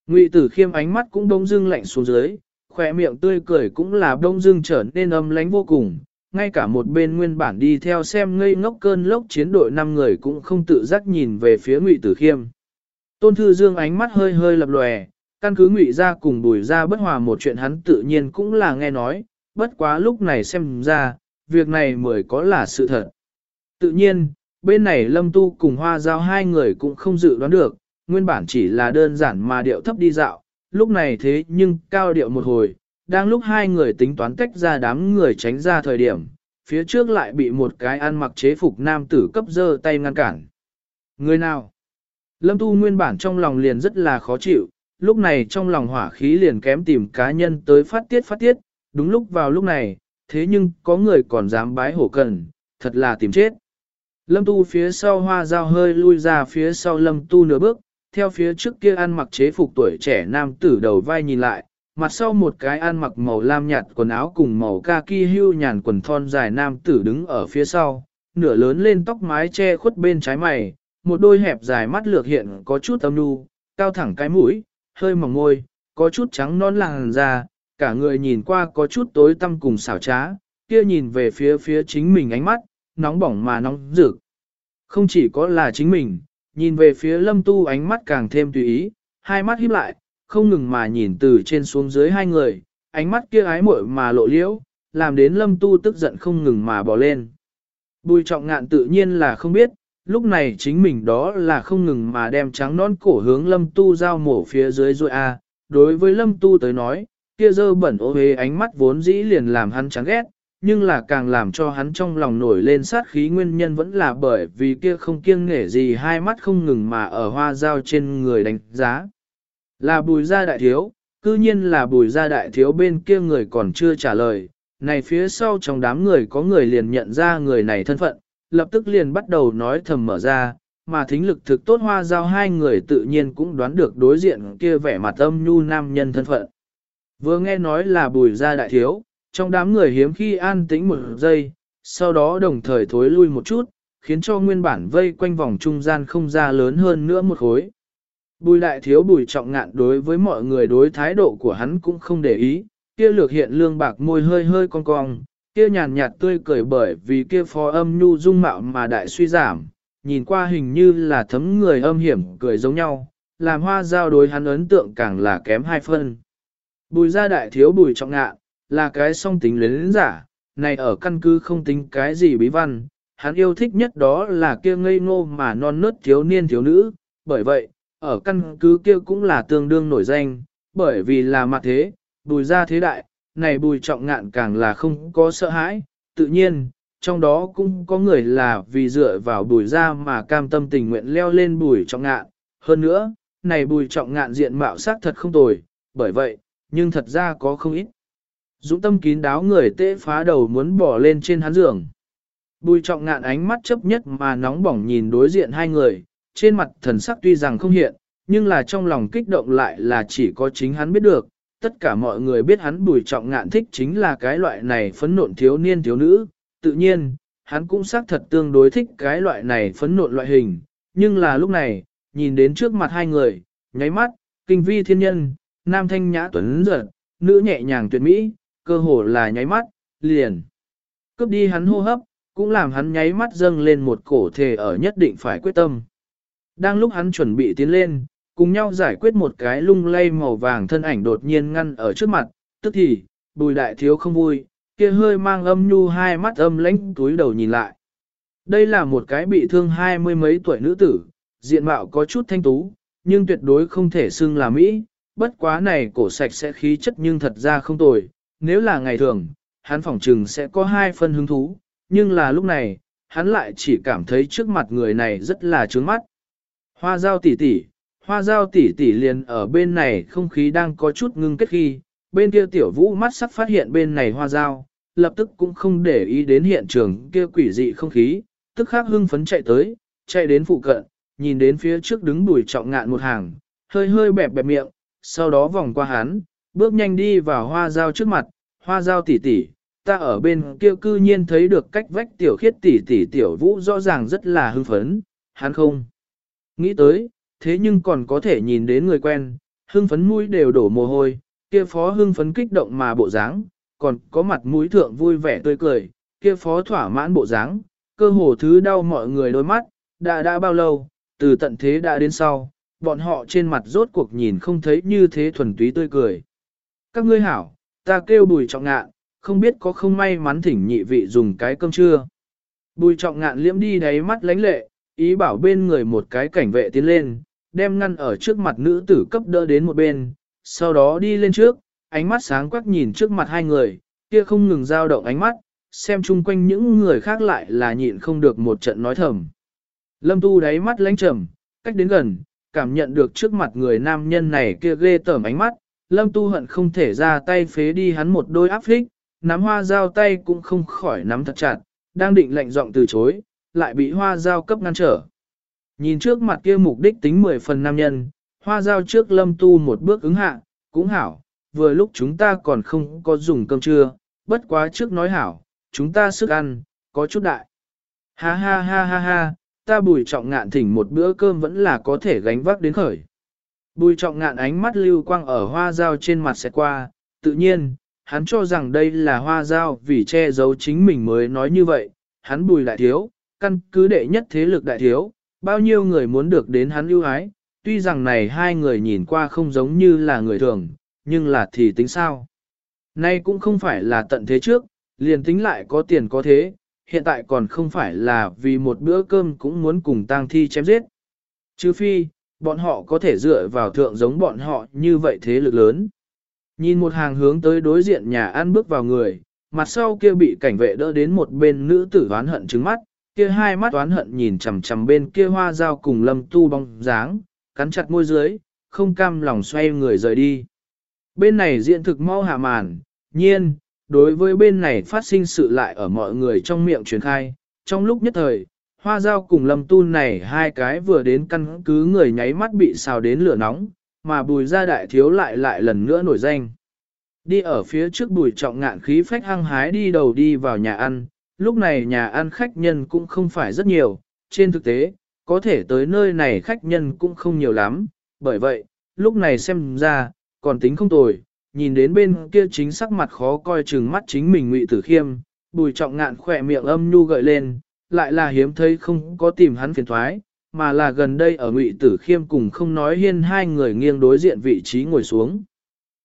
Ngụy tử khiêm ánh mắt cũng bỗng dưng lạnh xuống dưới, khỏe miệng tươi cười cũng là bỗng dưng trở nên âm lánh vô cùng, ngay cả một bên nguyên bản đi theo xem ngây ngốc cơn lốc chiến đội năm người cũng không tự giác nhìn về phía Ngụy Tử Khiêm. Tôn Thư Dương ánh mắt hơi hơi lập lòe, căn cứ Ngụy ra cùng Bùi ra bất hòa một chuyện hắn tự nhiên cũng là nghe nói, bất quá lúc này xem ra, việc này mới có là sự thật. Tự nhiên, bên này Lâm Tu cùng Hoa Giao hai người cũng không dự đoán được, nguyên bản chỉ là đơn giản mà điệu thấp đi dạo, lúc này thế nhưng cao điệu một hồi, đang lúc hai người tính toán tách ra đám người tránh ra thời điểm, phía trước lại bị một cái ăn mặc chế phục nam tử cấp dơ tay ngăn cản. Người nào? Lâm Tu nguyên bản trong lòng liền rất là khó chịu, lúc này trong lòng hỏa khí liền kém tìm cá nhân tới phát tiết phát tiết, đúng lúc vào lúc này, thế nhưng có người còn dám bái hổ cần, thật là tìm chết. Lâm Tu phía sau hoa dao hơi lui ra phía sau Lâm Tu nửa bước, theo phía trước kia ăn mặc chế phục tuổi trẻ nam tử đầu vai nhìn lại, mặt sau một cái ăn mặc màu lam nhạt quần áo cùng màu kaki hưu nhàn quần thon dài nam tử đứng ở phía sau, nửa lớn lên tóc mái che khuất bên trái mày, một đôi hẹp dài mắt lược hiện có chút âm nu, cao thẳng cái mũi, hơi mỏng môi, có chút trắng non làn da, cả người nhìn qua có chút tối tăm cùng xảo trá, kia nhìn về phía phía chính mình ánh mắt, nóng bỏng mà nóng rực. Không chỉ có là chính mình, nhìn về phía lâm tu ánh mắt càng thêm tùy ý, hai mắt híp lại, không ngừng mà nhìn từ trên xuống dưới hai người, ánh mắt kia ái muội mà lộ liễu, làm đến lâm tu tức giận không ngừng mà bỏ lên. Bùi trọng ngạn tự nhiên là không biết, lúc này chính mình đó là không ngừng mà đem trắng non cổ hướng lâm tu giao mổ phía dưới rồi a. đối với lâm tu tới nói, kia dơ bẩn ô hế ánh mắt vốn dĩ liền làm hắn chán ghét, nhưng là càng làm cho hắn trong lòng nổi lên sát khí nguyên nhân vẫn là bởi vì kia không kiêng nể gì hai mắt không ngừng mà ở hoa dao trên người đánh giá. Là bùi gia đại thiếu, cư nhiên là bùi gia đại thiếu bên kia người còn chưa trả lời, này phía sau trong đám người có người liền nhận ra người này thân phận, lập tức liền bắt đầu nói thầm mở ra, mà thính lực thực tốt hoa giao hai người tự nhiên cũng đoán được đối diện kia vẻ mặt âm nhu nam nhân thân phận. Vừa nghe nói là bùi gia đại thiếu, trong đám người hiếm khi an tĩnh một giây, sau đó đồng thời thối lui một chút, khiến cho nguyên bản vây quanh vòng trung gian không ra lớn hơn nữa một khối. Bùi đại thiếu bùi trọng ngạn đối với mọi người đối thái độ của hắn cũng không để ý, kia lược hiện lương bạc môi hơi hơi cong cong, kia nhàn nhạt tươi cười bởi vì kia phó âm nhu dung mạo mà đại suy giảm, nhìn qua hình như là thấm người âm hiểm cười giống nhau, làm hoa giao đối hắn ấn tượng càng là kém hai phân. Bùi gia đại thiếu bùi trọng ngạn, là cái song tính luyến giả, này ở căn cứ không tính cái gì bí văn, hắn yêu thích nhất đó là kia ngây ngô mà non nớt thiếu niên thiếu nữ, bởi vậy, ở căn cứ kia cũng là tương đương nổi danh, bởi vì là mặt thế, bùi ra thế đại, này bùi trọng ngạn càng là không có sợ hãi, tự nhiên, trong đó cũng có người là vì dựa vào bùi ra mà cam tâm tình nguyện leo lên bùi trọng ngạn, hơn nữa, này bùi trọng ngạn diện mạo sắc thật không tồi, bởi vậy, nhưng thật ra có không ít. Dũng tâm kín đáo người tê phá đầu muốn bỏ lên trên hắn giường. Bùi trọng ngạn ánh mắt chấp nhất mà nóng bỏng nhìn đối diện hai người, trên mặt thần sắc tuy rằng không hiện, nhưng là trong lòng kích động lại là chỉ có chính hắn biết được. Tất cả mọi người biết hắn bùi trọng ngạn thích chính là cái loại này phấn nộn thiếu niên thiếu nữ, tự nhiên, hắn cũng xác thật tương đối thích cái loại này phấn nộn loại hình, nhưng là lúc này, nhìn đến trước mặt hai người, nháy mắt, kinh vi thiên nhân, nam thanh nhã tuấn giật, nữ nhẹ nhàng tuyệt mỹ, cơ hồ là nháy mắt, liền. Cướp đi hắn hô hấp, cũng làm hắn nháy mắt dâng lên một cổ thể ở nhất định phải quyết tâm. Đang lúc hắn chuẩn bị tiến lên, cùng nhau giải quyết một cái lung lay màu vàng thân ảnh đột nhiên ngăn ở trước mặt, tức thì, bùi đại thiếu không vui, kia hơi mang âm nhu hai mắt âm lãnh túi đầu nhìn lại. Đây là một cái bị thương hai mươi mấy tuổi nữ tử, diện mạo có chút thanh tú, nhưng tuyệt đối không thể xưng là Mỹ, bất quá này cổ sạch sẽ khí chất nhưng thật ra không tồi, nếu là ngày thường, hắn phỏng trừng sẽ có hai phân hứng thú, nhưng là lúc này, hắn lại chỉ cảm thấy trước mặt người này rất là trướng mắt. Hoa Giao tỷ tỷ, hoa Giao tỷ tỷ liền ở bên này không khí đang có chút ngưng kết khi, bên kia tiểu vũ mắt sắc phát hiện bên này hoa Giao, lập tức cũng không để ý đến hiện trường kia quỷ dị không khí, tức khắc hưng phấn chạy tới, chạy đến phụ cận, nhìn đến phía trước đứng đùi trọng ngạn một hàng, hơi hơi bẹp bẹp miệng, sau đó vòng qua hắn, bước nhanh đi vào hoa Giao trước mặt, hoa Giao tỷ tỷ, ta ở bên kia cư nhiên thấy được cách vách tiểu khiết tỷ tỷ tiểu vũ rõ ràng rất là hưng phấn, hắn không nghĩ tới, thế nhưng còn có thể nhìn đến người quen, hưng phấn mũi đều đổ mồ hôi, kia phó hưng phấn kích động mà bộ dáng, còn có mặt mũi thượng vui vẻ tươi cười, kia phó thỏa mãn bộ dáng, cơ hồ thứ đau mọi người đôi mắt, đã đã bao lâu, từ tận thế đã đến sau, bọn họ trên mặt rốt cuộc nhìn không thấy như thế thuần túy tươi cười. Các ngươi hảo, ta kêu bùi trọng ngạn, không biết có không may mắn thỉnh nhị vị dùng cái cơm trưa. Bùi trọng ngạn liễm đi đáy mắt lánh lệ, ý bảo bên người một cái cảnh vệ tiến lên, đem ngăn ở trước mặt nữ tử cấp đỡ đến một bên, sau đó đi lên trước, ánh mắt sáng quắc nhìn trước mặt hai người, kia không ngừng dao động ánh mắt, xem chung quanh những người khác lại là nhịn không được một trận nói thầm. Lâm tu đáy mắt lánh trầm, cách đến gần, cảm nhận được trước mặt người nam nhân này kia ghê tởm ánh mắt, lâm tu hận không thể ra tay phế đi hắn một đôi áp phích, nắm hoa dao tay cũng không khỏi nắm thật chặt, đang định lạnh giọng từ chối, lại bị hoa dao cấp ngăn trở. Nhìn trước mặt kia mục đích tính 10 phần nam nhân, hoa dao trước lâm tu một bước ứng hạ, cũng hảo, vừa lúc chúng ta còn không có dùng cơm trưa, bất quá trước nói hảo, chúng ta sức ăn, có chút đại. Ha ha ha ha ha, ta bùi trọng ngạn thỉnh một bữa cơm vẫn là có thể gánh vác đến khởi. Bùi trọng ngạn ánh mắt lưu quang ở hoa dao trên mặt sẽ qua, tự nhiên, hắn cho rằng đây là hoa dao vì che giấu chính mình mới nói như vậy, hắn bùi lại thiếu, căn cứ đệ nhất thế lực đại thiếu, bao nhiêu người muốn được đến hắn ưu ái, tuy rằng này hai người nhìn qua không giống như là người thường, nhưng là thì tính sao. Nay cũng không phải là tận thế trước, liền tính lại có tiền có thế, hiện tại còn không phải là vì một bữa cơm cũng muốn cùng tang thi chém giết. Chứ phi, bọn họ có thể dựa vào thượng giống bọn họ như vậy thế lực lớn. Nhìn một hàng hướng tới đối diện nhà ăn bước vào người, mặt sau kia bị cảnh vệ đỡ đến một bên nữ tử oán hận trứng mắt, kia hai mắt oán hận nhìn chằm chằm bên kia hoa dao cùng lâm tu bóng dáng, cắn chặt môi dưới, không cam lòng xoay người rời đi. Bên này diện thực mau hạ màn, nhiên, đối với bên này phát sinh sự lại ở mọi người trong miệng truyền khai, trong lúc nhất thời, hoa dao cùng lâm tu này hai cái vừa đến căn cứ người nháy mắt bị xào đến lửa nóng, mà bùi ra đại thiếu lại lại lần nữa nổi danh. Đi ở phía trước bùi trọng ngạn khí phách hăng hái đi đầu đi vào nhà ăn, lúc này nhà ăn khách nhân cũng không phải rất nhiều, trên thực tế, có thể tới nơi này khách nhân cũng không nhiều lắm, bởi vậy, lúc này xem ra, còn tính không tồi, nhìn đến bên kia chính sắc mặt khó coi chừng mắt chính mình ngụy tử khiêm, bùi trọng ngạn khỏe miệng âm nhu gợi lên, lại là hiếm thấy không có tìm hắn phiền thoái, mà là gần đây ở ngụy tử khiêm cùng không nói hiên hai người nghiêng đối diện vị trí ngồi xuống.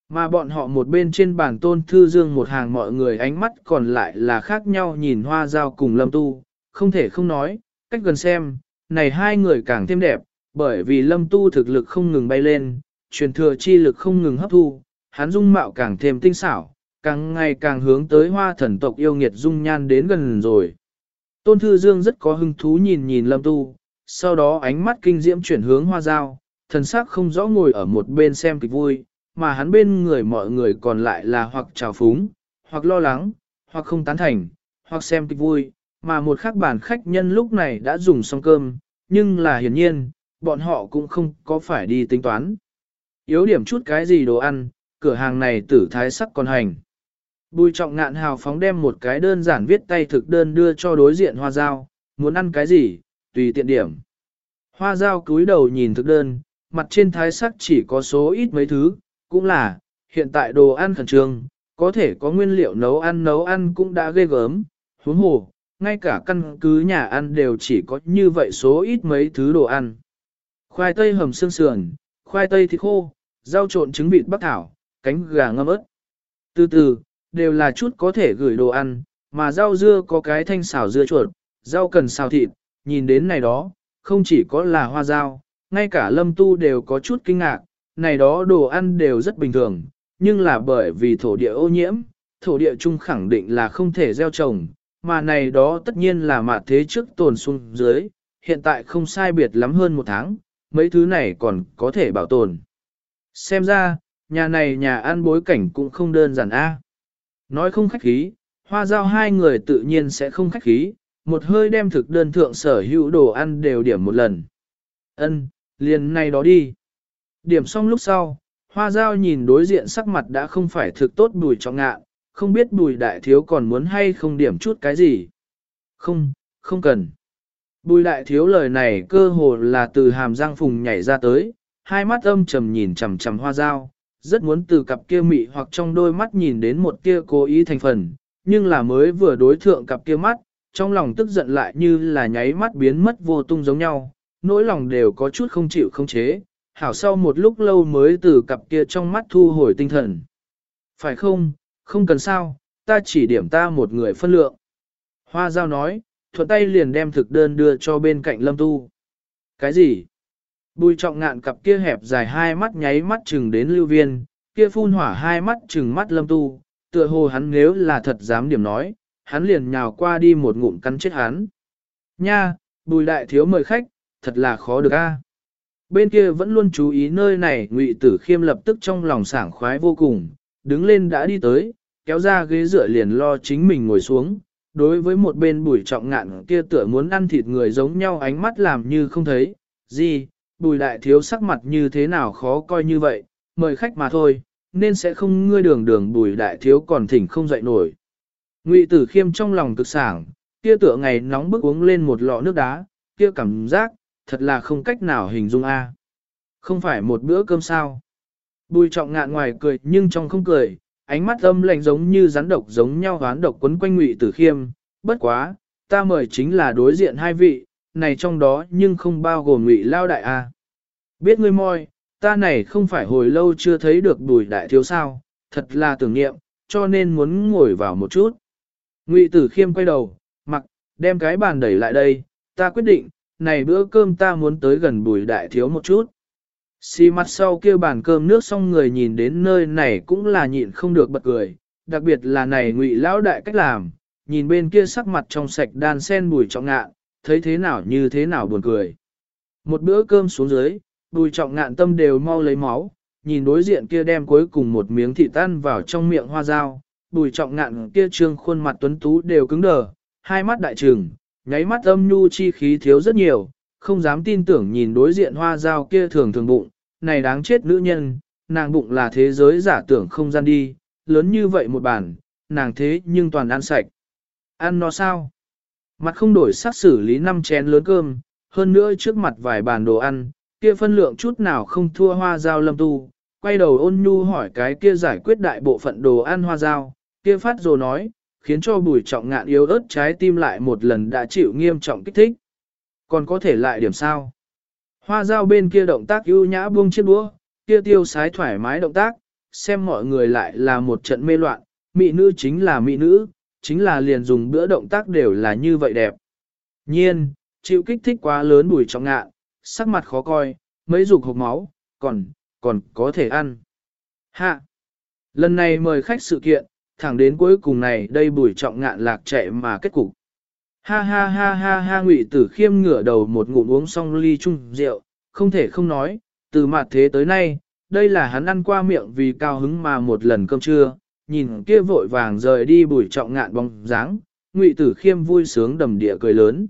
Mà bọn họ một bên trên bàn tôn thư dương một hàng mọi người ánh mắt còn lại là khác nhau nhìn hoa dao cùng lâm tu, không thể không nói, cách gần xem, này hai người càng thêm đẹp, bởi vì lâm tu thực lực không ngừng bay lên, truyền thừa chi lực không ngừng hấp thu, hắn dung mạo càng thêm tinh xảo, càng ngày càng hướng tới hoa thần tộc yêu nghiệt dung nhan đến gần rồi. Tôn Thư Dương rất có hứng thú nhìn nhìn lâm tu, sau đó ánh mắt kinh diễm chuyển hướng hoa dao, thần sắc không rõ ngồi ở một bên xem kịch vui, mà hắn bên người mọi người còn lại là hoặc trào phúng, hoặc lo lắng, hoặc không tán thành, hoặc xem kịch vui, mà một khác bản khách nhân lúc này đã dùng xong cơm, nhưng là hiển nhiên, bọn họ cũng không có phải đi tính toán. Yếu điểm chút cái gì đồ ăn, cửa hàng này tử thái sắc còn hành. Bùi trọng ngạn hào phóng đem một cái đơn giản viết tay thực đơn đưa cho đối diện hoa dao, muốn ăn cái gì, tùy tiện điểm. Hoa dao cúi đầu nhìn thực đơn, mặt trên thái sắc chỉ có số ít mấy thứ, cũng là, hiện tại đồ ăn khẩn trương, có thể có nguyên liệu nấu ăn nấu ăn cũng đã ghê gớm, huống hồ, ngay cả căn cứ nhà ăn đều chỉ có như vậy số ít mấy thứ đồ ăn. Khoai tây hầm xương sườn, khoai tây thịt khô, rau trộn trứng vịt bắc thảo, cánh gà ngâm ớt. Từ từ, đều là chút có thể gửi đồ ăn, mà rau dưa có cái thanh xào dưa chuột, rau cần xào thịt, nhìn đến này đó, không chỉ có là hoa rau, ngay cả lâm tu đều có chút kinh ngạc, này đó đồ ăn đều rất bình thường, nhưng là bởi vì thổ địa ô nhiễm, thổ địa chung khẳng định là không thể gieo trồng, mà này đó tất nhiên là mạt thế trước tồn xuống dưới, hiện tại không sai biệt lắm hơn một tháng, mấy thứ này còn có thể bảo tồn. Xem ra, nhà này nhà ăn bối cảnh cũng không đơn giản a. Nói không khách khí, hoa giao hai người tự nhiên sẽ không khách khí, một hơi đem thực đơn thượng sở hữu đồ ăn đều điểm một lần. Ân, liền này đó đi. Điểm xong lúc sau, hoa giao nhìn đối diện sắc mặt đã không phải thực tốt bùi trọng ngạ, không biết bùi đại thiếu còn muốn hay không điểm chút cái gì. Không, không cần. Bùi đại thiếu lời này cơ hồ là từ hàm răng phùng nhảy ra tới, hai mắt âm trầm nhìn chằm chằm hoa dao, rất muốn từ cặp kia mị hoặc trong đôi mắt nhìn đến một kia cố ý thành phần, nhưng là mới vừa đối thượng cặp kia mắt, trong lòng tức giận lại như là nháy mắt biến mất vô tung giống nhau, nỗi lòng đều có chút không chịu không chế, hảo sau một lúc lâu mới từ cặp kia trong mắt thu hồi tinh thần. Phải không, không cần sao, ta chỉ điểm ta một người phân lượng. Hoa giao nói, thuận tay liền đem thực đơn đưa cho bên cạnh lâm tu. Cái gì? Bùi trọng ngạn cặp kia hẹp dài hai mắt nháy mắt chừng đến lưu viên, kia phun hỏa hai mắt chừng mắt lâm tu, tựa hồ hắn nếu là thật dám điểm nói, hắn liền nhào qua đi một ngụm cắn chết hắn. Nha, bùi đại thiếu mời khách, thật là khó được a. Bên kia vẫn luôn chú ý nơi này ngụy tử khiêm lập tức trong lòng sảng khoái vô cùng, đứng lên đã đi tới, kéo ra ghế dựa liền lo chính mình ngồi xuống, đối với một bên bùi trọng ngạn kia tựa muốn ăn thịt người giống nhau ánh mắt làm như không thấy, gì, bùi đại thiếu sắc mặt như thế nào khó coi như vậy, mời khách mà thôi, nên sẽ không ngươi đường đường bùi đại thiếu còn thỉnh không dậy nổi. Ngụy tử khiêm trong lòng cực sảng, kia tựa ngày nóng bức uống lên một lọ nước đá, kia cảm giác, thật là không cách nào hình dung a. Không phải một bữa cơm sao. Bùi trọng ngạn ngoài cười nhưng trong không cười, ánh mắt âm lạnh giống như rắn độc giống nhau hoán độc quấn quanh ngụy tử khiêm, bất quá, ta mời chính là đối diện hai vị, này trong đó nhưng không bao gồm ngụy lao đại a. Biết ngươi moi, ta này không phải hồi lâu chưa thấy được bùi đại thiếu sao, thật là tưởng niệm, cho nên muốn ngồi vào một chút. Ngụy tử khiêm quay đầu, mặc, đem cái bàn đẩy lại đây, ta quyết định, này bữa cơm ta muốn tới gần bùi đại thiếu một chút. Xì mặt sau kia bàn cơm nước xong người nhìn đến nơi này cũng là nhịn không được bật cười, đặc biệt là này ngụy lão đại cách làm, nhìn bên kia sắc mặt trong sạch đan sen bùi trọng ngạn, thấy thế nào như thế nào buồn cười. Một bữa cơm xuống dưới, bùi trọng ngạn tâm đều mau lấy máu, nhìn đối diện kia đem cuối cùng một miếng thịt tan vào trong miệng hoa dao, bùi trọng ngạn kia trương khuôn mặt tuấn tú đều cứng đờ, hai mắt đại trừng, nháy mắt âm nhu chi khí thiếu rất nhiều, không dám tin tưởng nhìn đối diện hoa dao kia thường thường bụng, này đáng chết nữ nhân, nàng bụng là thế giới giả tưởng không gian đi, lớn như vậy một bản, nàng thế nhưng toàn ăn sạch. Ăn nó sao? Mặt không đổi sắc xử lý năm chén lớn cơm, hơn nữa trước mặt vài bàn đồ ăn, kia phân lượng chút nào không thua hoa dao lâm tu, quay đầu ôn nhu hỏi cái kia giải quyết đại bộ phận đồ ăn hoa dao, kia phát rồi nói, khiến cho bùi trọng ngạn yếu ớt trái tim lại một lần đã chịu nghiêm trọng kích thích. Còn có thể lại điểm sao? Hoa dao bên kia động tác ưu nhã buông chiếc đũa, kia tiêu sái thoải mái động tác, xem mọi người lại là một trận mê loạn, mỹ nữ chính là mỹ nữ, chính là liền dùng bữa động tác đều là như vậy đẹp. Nhiên, chịu kích thích quá lớn bùi trọng ngạn, sắc mặt khó coi, mấy dục hộp máu, còn, còn có thể ăn. Hạ! Lần này mời khách sự kiện, thẳng đến cuối cùng này đây bùi trọng ngạn lạc chạy mà kết cục. Ha ha ha ha ha ngụy tử khiêm ngửa đầu một ngụm uống xong ly chung rượu, không thể không nói, từ mặt thế tới nay, đây là hắn ăn qua miệng vì cao hứng mà một lần cơm trưa, nhìn kia vội vàng rời đi bùi trọng ngạn bóng dáng, ngụy tử khiêm vui sướng đầm địa cười lớn.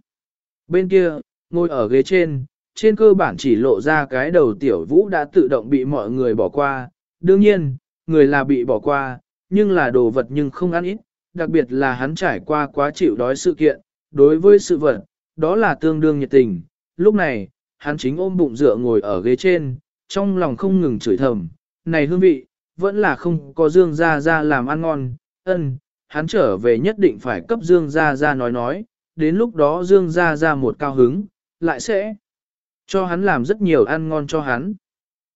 Bên kia, ngồi ở ghế trên, trên cơ bản chỉ lộ ra cái đầu tiểu vũ đã tự động bị mọi người bỏ qua, đương nhiên, người là bị bỏ qua, nhưng là đồ vật nhưng không ăn ít, đặc biệt là hắn trải qua quá chịu đói sự kiện, đối với sự vật, đó là tương đương nhiệt tình. Lúc này, hắn chính ôm bụng dựa ngồi ở ghế trên, trong lòng không ngừng chửi thầm, này hương vị, vẫn là không có Dương Gia Gia làm ăn ngon, ân, hắn trở về nhất định phải cấp Dương Gia Gia nói nói, đến lúc đó Dương Gia Gia một cao hứng, lại sẽ cho hắn làm rất nhiều ăn ngon cho hắn.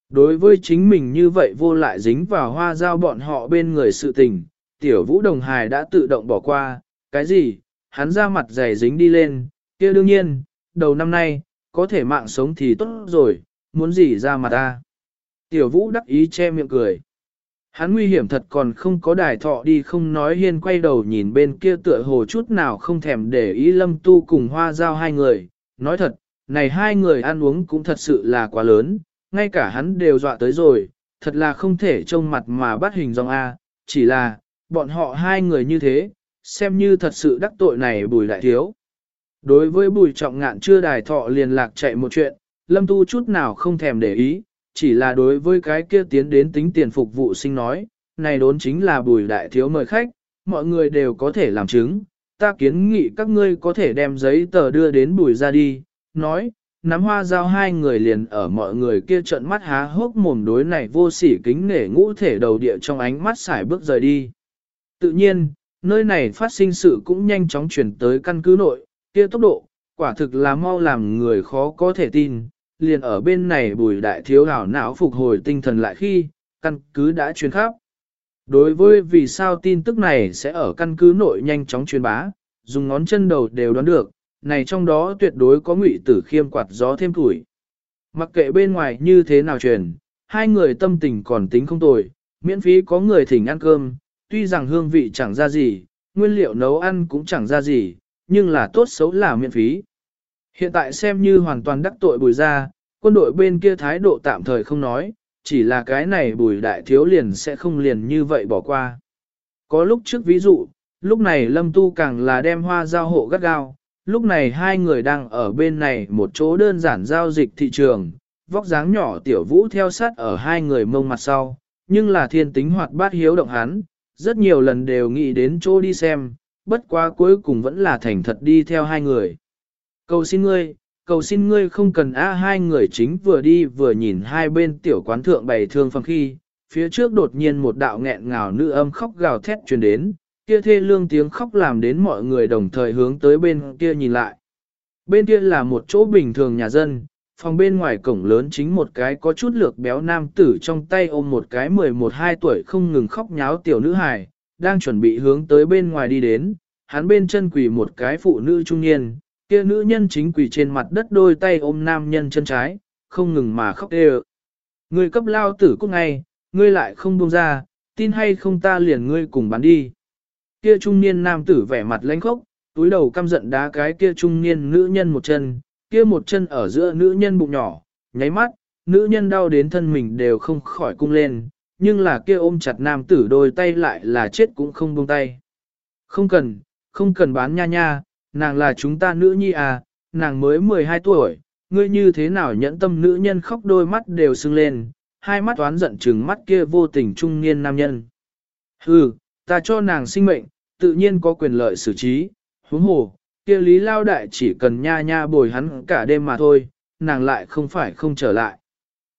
Đối với chính mình như vậy vô lại dính vào hoa giao bọn họ bên người sự tình, tiểu vũ đồng hài đã tự động bỏ qua, cái gì, hắn ra mặt dày dính đi lên, kia đương nhiên, đầu năm nay, có thể mạng sống thì tốt rồi, muốn gì ra mặt ta. Tiểu vũ đắc ý che miệng cười. Hắn nguy hiểm thật còn không có đài thọ đi không nói hiên quay đầu nhìn bên kia tựa hồ chút nào không thèm để ý lâm tu cùng hoa giao hai người. Nói thật, này hai người ăn uống cũng thật sự là quá lớn, ngay cả hắn đều dọa tới rồi, thật là không thể trông mặt mà bắt hình dòng A, chỉ là, bọn họ hai người như thế, xem như thật sự đắc tội này bùi đại thiếu. Đối với bùi trọng ngạn chưa đài thọ liền lạc chạy một chuyện, lâm tu chút nào không thèm để ý, chỉ là đối với cái kia tiến đến tính tiền phục vụ sinh nói, này đốn chính là bùi đại thiếu mời khách, mọi người đều có thể làm chứng, ta kiến nghị các ngươi có thể đem giấy tờ đưa đến bùi ra đi, nói, nắm hoa giao hai người liền ở mọi người kia trợn mắt há hốc mồm đối này vô sỉ kính nể ngũ thể đầu địa trong ánh mắt xài bước rời đi. Tự nhiên, nơi này phát sinh sự cũng nhanh chóng chuyển tới căn cứ nội, kia tốc độ, quả thực là mau làm người khó có thể tin, liền ở bên này bùi đại thiếu hảo não phục hồi tinh thần lại khi, căn cứ đã truyền khắp. Đối với vì sao tin tức này sẽ ở căn cứ nội nhanh chóng truyền bá, dùng ngón chân đầu đều đoán được, này trong đó tuyệt đối có ngụy tử khiêm quạt gió thêm tuổi. Mặc kệ bên ngoài như thế nào truyền, hai người tâm tình còn tính không tồi, miễn phí có người thỉnh ăn cơm, tuy rằng hương vị chẳng ra gì, nguyên liệu nấu ăn cũng chẳng ra gì, nhưng là tốt xấu là miễn phí. Hiện tại xem như hoàn toàn đắc tội bùi ra, quân đội bên kia thái độ tạm thời không nói, chỉ là cái này bùi đại thiếu liền sẽ không liền như vậy bỏ qua. Có lúc trước ví dụ, lúc này lâm tu càng là đem hoa giao hộ gắt gao, lúc này hai người đang ở bên này một chỗ đơn giản giao dịch thị trường, vóc dáng nhỏ tiểu vũ theo sát ở hai người mông mặt sau, nhưng là thiên tính hoạt bát hiếu động hắn, rất nhiều lần đều nghĩ đến chỗ đi xem, bất quá cuối cùng vẫn là thành thật đi theo hai người. Cầu xin ngươi, cầu xin ngươi không cần a hai người chính vừa đi vừa nhìn hai bên tiểu quán thượng bày thương phẩm khi, phía trước đột nhiên một đạo nghẹn ngào nữ âm khóc gào thét truyền đến, kia thê lương tiếng khóc làm đến mọi người đồng thời hướng tới bên kia nhìn lại. Bên kia là một chỗ bình thường nhà dân, phòng bên ngoài cổng lớn chính một cái có chút lược béo nam tử trong tay ôm một cái 11-12 tuổi không ngừng khóc nháo tiểu nữ hài, đang chuẩn bị hướng tới bên ngoài đi đến, hắn bên chân quỳ một cái phụ nữ trung niên, kia nữ nhân chính quỳ trên mặt đất đôi tay ôm nam nhân chân trái, không ngừng mà khóc đê Người cấp lao tử cút ngay, ngươi lại không buông ra, tin hay không ta liền ngươi cùng bán đi. Kia trung niên nam tử vẻ mặt lãnh khốc, túi đầu căm giận đá cái kia trung niên nữ nhân một chân, kia một chân ở giữa nữ nhân bụng nhỏ, nháy mắt, nữ nhân đau đến thân mình đều không khỏi cung lên, nhưng là kia ôm chặt nam tử đôi tay lại là chết cũng không buông tay. Không cần, không cần bán nha nha, nàng là chúng ta nữ nhi à, nàng mới 12 tuổi, ngươi như thế nào nhẫn tâm nữ nhân khóc đôi mắt đều sưng lên, hai mắt toán giận trừng mắt kia vô tình trung niên nam nhân. Hừ, ta cho nàng sinh mệnh, tự nhiên có quyền lợi xử trí, huống hồ, kia lý lao đại chỉ cần nha nha bồi hắn cả đêm mà thôi, nàng lại không phải không trở lại.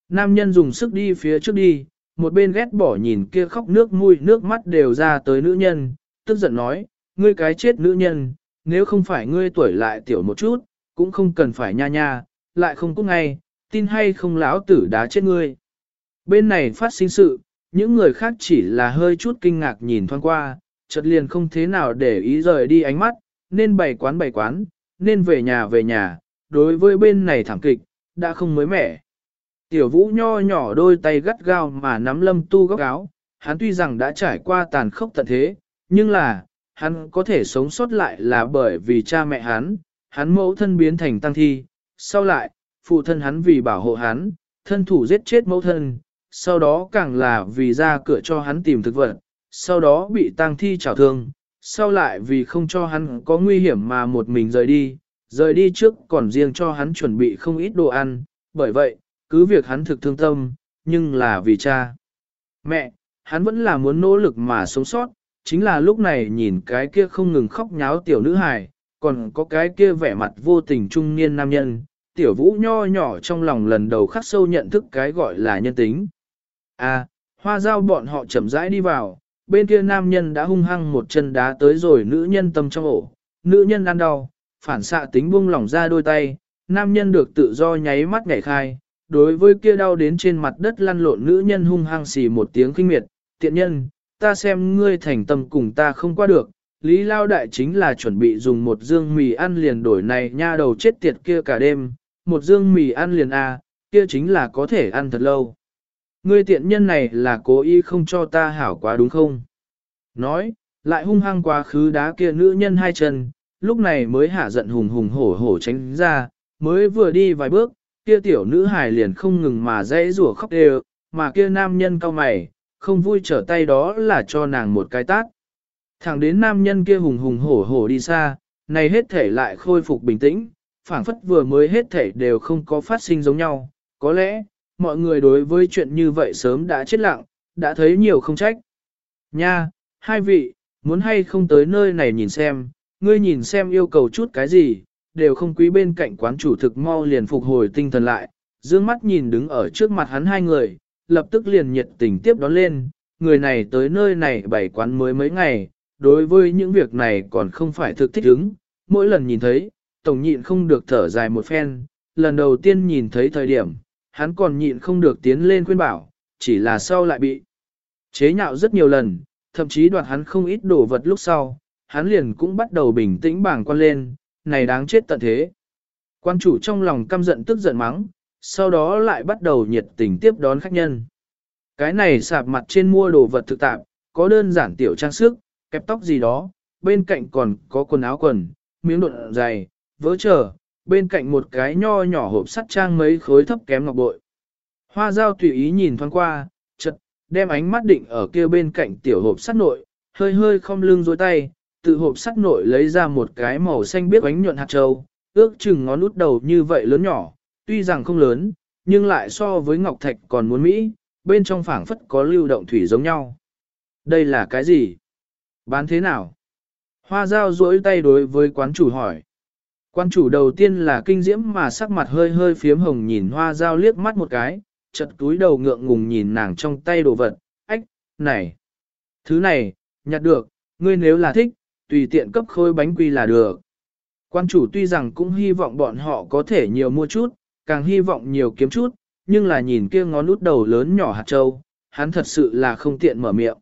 Nam nhân dùng sức đi phía trước đi, một bên ghét bỏ nhìn kia khóc nước mũi nước mắt đều ra tới nữ nhân, tức giận nói, ngươi cái chết nữ nhân, nếu không phải ngươi tuổi lại tiểu một chút, cũng không cần phải nha nha, lại không có ngay, tin hay không lão tử đá chết ngươi. Bên này phát sinh sự, những người khác chỉ là hơi chút kinh ngạc nhìn thoáng qua, chợt liền không thế nào để ý rời đi ánh mắt, nên bày quán bày quán, nên về nhà về nhà, đối với bên này thảm kịch, đã không mới mẻ. Tiểu vũ nho nhỏ đôi tay gắt gao mà nắm lâm tu góc áo, hắn tuy rằng đã trải qua tàn khốc tận thế, nhưng là, hắn có thể sống sót lại là bởi vì cha mẹ hắn, hắn mẫu thân biến thành tăng thi, sau lại, phụ thân hắn vì bảo hộ hắn, thân thủ giết chết mẫu thân, sau đó càng là vì ra cửa cho hắn tìm thực vật, sau đó bị tang thi trào thương, sau lại vì không cho hắn có nguy hiểm mà một mình rời đi, rời đi trước còn riêng cho hắn chuẩn bị không ít đồ ăn, bởi vậy, cứ việc hắn thực thương tâm, nhưng là vì cha. Mẹ, hắn vẫn là muốn nỗ lực mà sống sót, chính là lúc này nhìn cái kia không ngừng khóc nháo tiểu nữ hài, còn có cái kia vẻ mặt vô tình trung niên nam nhân, tiểu vũ nho nhỏ trong lòng lần đầu khắc sâu nhận thức cái gọi là nhân tính. À, hoa dao bọn họ chậm rãi đi vào, bên kia nam nhân đã hung hăng một chân đá tới rồi nữ nhân tâm trong ổ, nữ nhân ăn đau, phản xạ tính buông lỏng ra đôi tay, nam nhân được tự do nháy mắt nhảy khai, đối với kia đau đến trên mặt đất lăn lộn nữ nhân hung hăng xì một tiếng kinh miệt, tiện nhân, ta xem ngươi thành tâm cùng ta không qua được, Lý Lao Đại chính là chuẩn bị dùng một dương mì ăn liền đổi này nha đầu chết tiệt kia cả đêm, một dương mì ăn liền a, à, kia chính là có thể ăn thật lâu. Ngươi tiện nhân này là cố ý không cho ta hảo quá đúng không? Nói, lại hung hăng quá khứ đá kia nữ nhân hai chân, lúc này mới hạ giận hùng hùng hổ hổ tránh ra, mới vừa đi vài bước, kia tiểu nữ hài liền không ngừng mà dãy rủa khóc đều, mà kia nam nhân cao mày, không vui trở tay đó là cho nàng một cái tát. Thẳng đến nam nhân kia hùng hùng hổ hổ đi xa, này hết thể lại khôi phục bình tĩnh, phảng phất vừa mới hết thể đều không có phát sinh giống nhau, có lẽ, mọi người đối với chuyện như vậy sớm đã chết lặng, đã thấy nhiều không trách. Nha, hai vị, muốn hay không tới nơi này nhìn xem, ngươi nhìn xem yêu cầu chút cái gì, đều không quý bên cạnh quán chủ thực mau liền phục hồi tinh thần lại, dương mắt nhìn đứng ở trước mặt hắn hai người, lập tức liền nhiệt tình tiếp đón lên, người này tới nơi này bảy quán mới mấy ngày, đối với những việc này còn không phải thực thích ứng, mỗi lần nhìn thấy, tổng nhịn không được thở dài một phen, lần đầu tiên nhìn thấy thời điểm, hắn còn nhịn không được tiến lên khuyên bảo, chỉ là sau lại bị chế nhạo rất nhiều lần, thậm chí đoạt hắn không ít đồ vật lúc sau, hắn liền cũng bắt đầu bình tĩnh bảng quan lên, này đáng chết tận thế. Quan chủ trong lòng căm giận tức giận mắng, sau đó lại bắt đầu nhiệt tình tiếp đón khách nhân. Cái này sạp mặt trên mua đồ vật thực tạp, có đơn giản tiểu trang sức, kẹp tóc gì đó, bên cạnh còn có quần áo quần, miếng độn dày, vỡ trở, bên cạnh một cái nho nhỏ hộp sắt trang mấy khối thấp kém ngọc bội. Hoa dao tùy ý nhìn thoáng qua, chật, đem ánh mắt định ở kia bên cạnh tiểu hộp sắt nội, hơi hơi không lưng dối tay, tự hộp sắt nội lấy ra một cái màu xanh biếc bánh nhuận hạt châu, ước chừng ngón út đầu như vậy lớn nhỏ, tuy rằng không lớn, nhưng lại so với ngọc thạch còn muốn mỹ, bên trong phảng phất có lưu động thủy giống nhau. Đây là cái gì? Bán thế nào? Hoa dao duỗi tay đối với quán chủ hỏi. Quan chủ đầu tiên là kinh diễm mà sắc mặt hơi hơi phiếm hồng nhìn hoa dao liếc mắt một cái, chật túi đầu ngượng ngùng nhìn nàng trong tay đồ vật, ách, này, thứ này, nhặt được, ngươi nếu là thích, tùy tiện cấp khôi bánh quy là được. Quan chủ tuy rằng cũng hy vọng bọn họ có thể nhiều mua chút, càng hy vọng nhiều kiếm chút, nhưng là nhìn kia ngón út đầu lớn nhỏ hạt châu, hắn thật sự là không tiện mở miệng.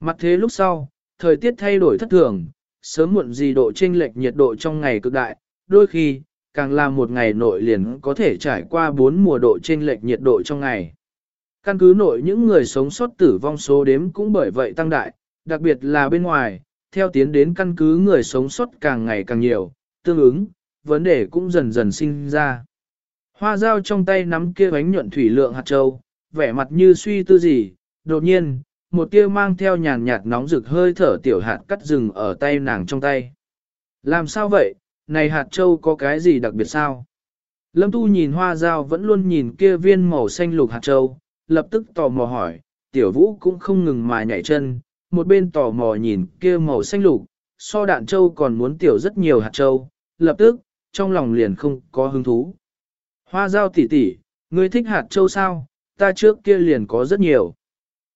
Mặt thế lúc sau, thời tiết thay đổi thất thường, sớm muộn gì độ chênh lệch nhiệt độ trong ngày cực đại, đôi khi, càng là một ngày nội liền có thể trải qua bốn mùa độ trên lệch nhiệt độ trong ngày. Căn cứ nội những người sống sót tử vong số đếm cũng bởi vậy tăng đại, đặc biệt là bên ngoài, theo tiến đến căn cứ người sống sót càng ngày càng nhiều, tương ứng, vấn đề cũng dần dần sinh ra. Hoa dao trong tay nắm kia bánh nhuận thủy lượng hạt châu, vẻ mặt như suy tư gì, đột nhiên, một tia mang theo nhàn nhạt nóng rực hơi thở tiểu hạt cắt rừng ở tay nàng trong tay. Làm sao vậy, này hạt châu có cái gì đặc biệt sao? Lâm Tu nhìn hoa dao vẫn luôn nhìn kia viên màu xanh lục hạt châu, lập tức tò mò hỏi, tiểu vũ cũng không ngừng mà nhảy chân, một bên tò mò nhìn kia màu xanh lục, so đạn châu còn muốn tiểu rất nhiều hạt châu, lập tức, trong lòng liền không có hứng thú. Hoa dao tỷ tỷ, ngươi thích hạt châu sao, ta trước kia liền có rất nhiều.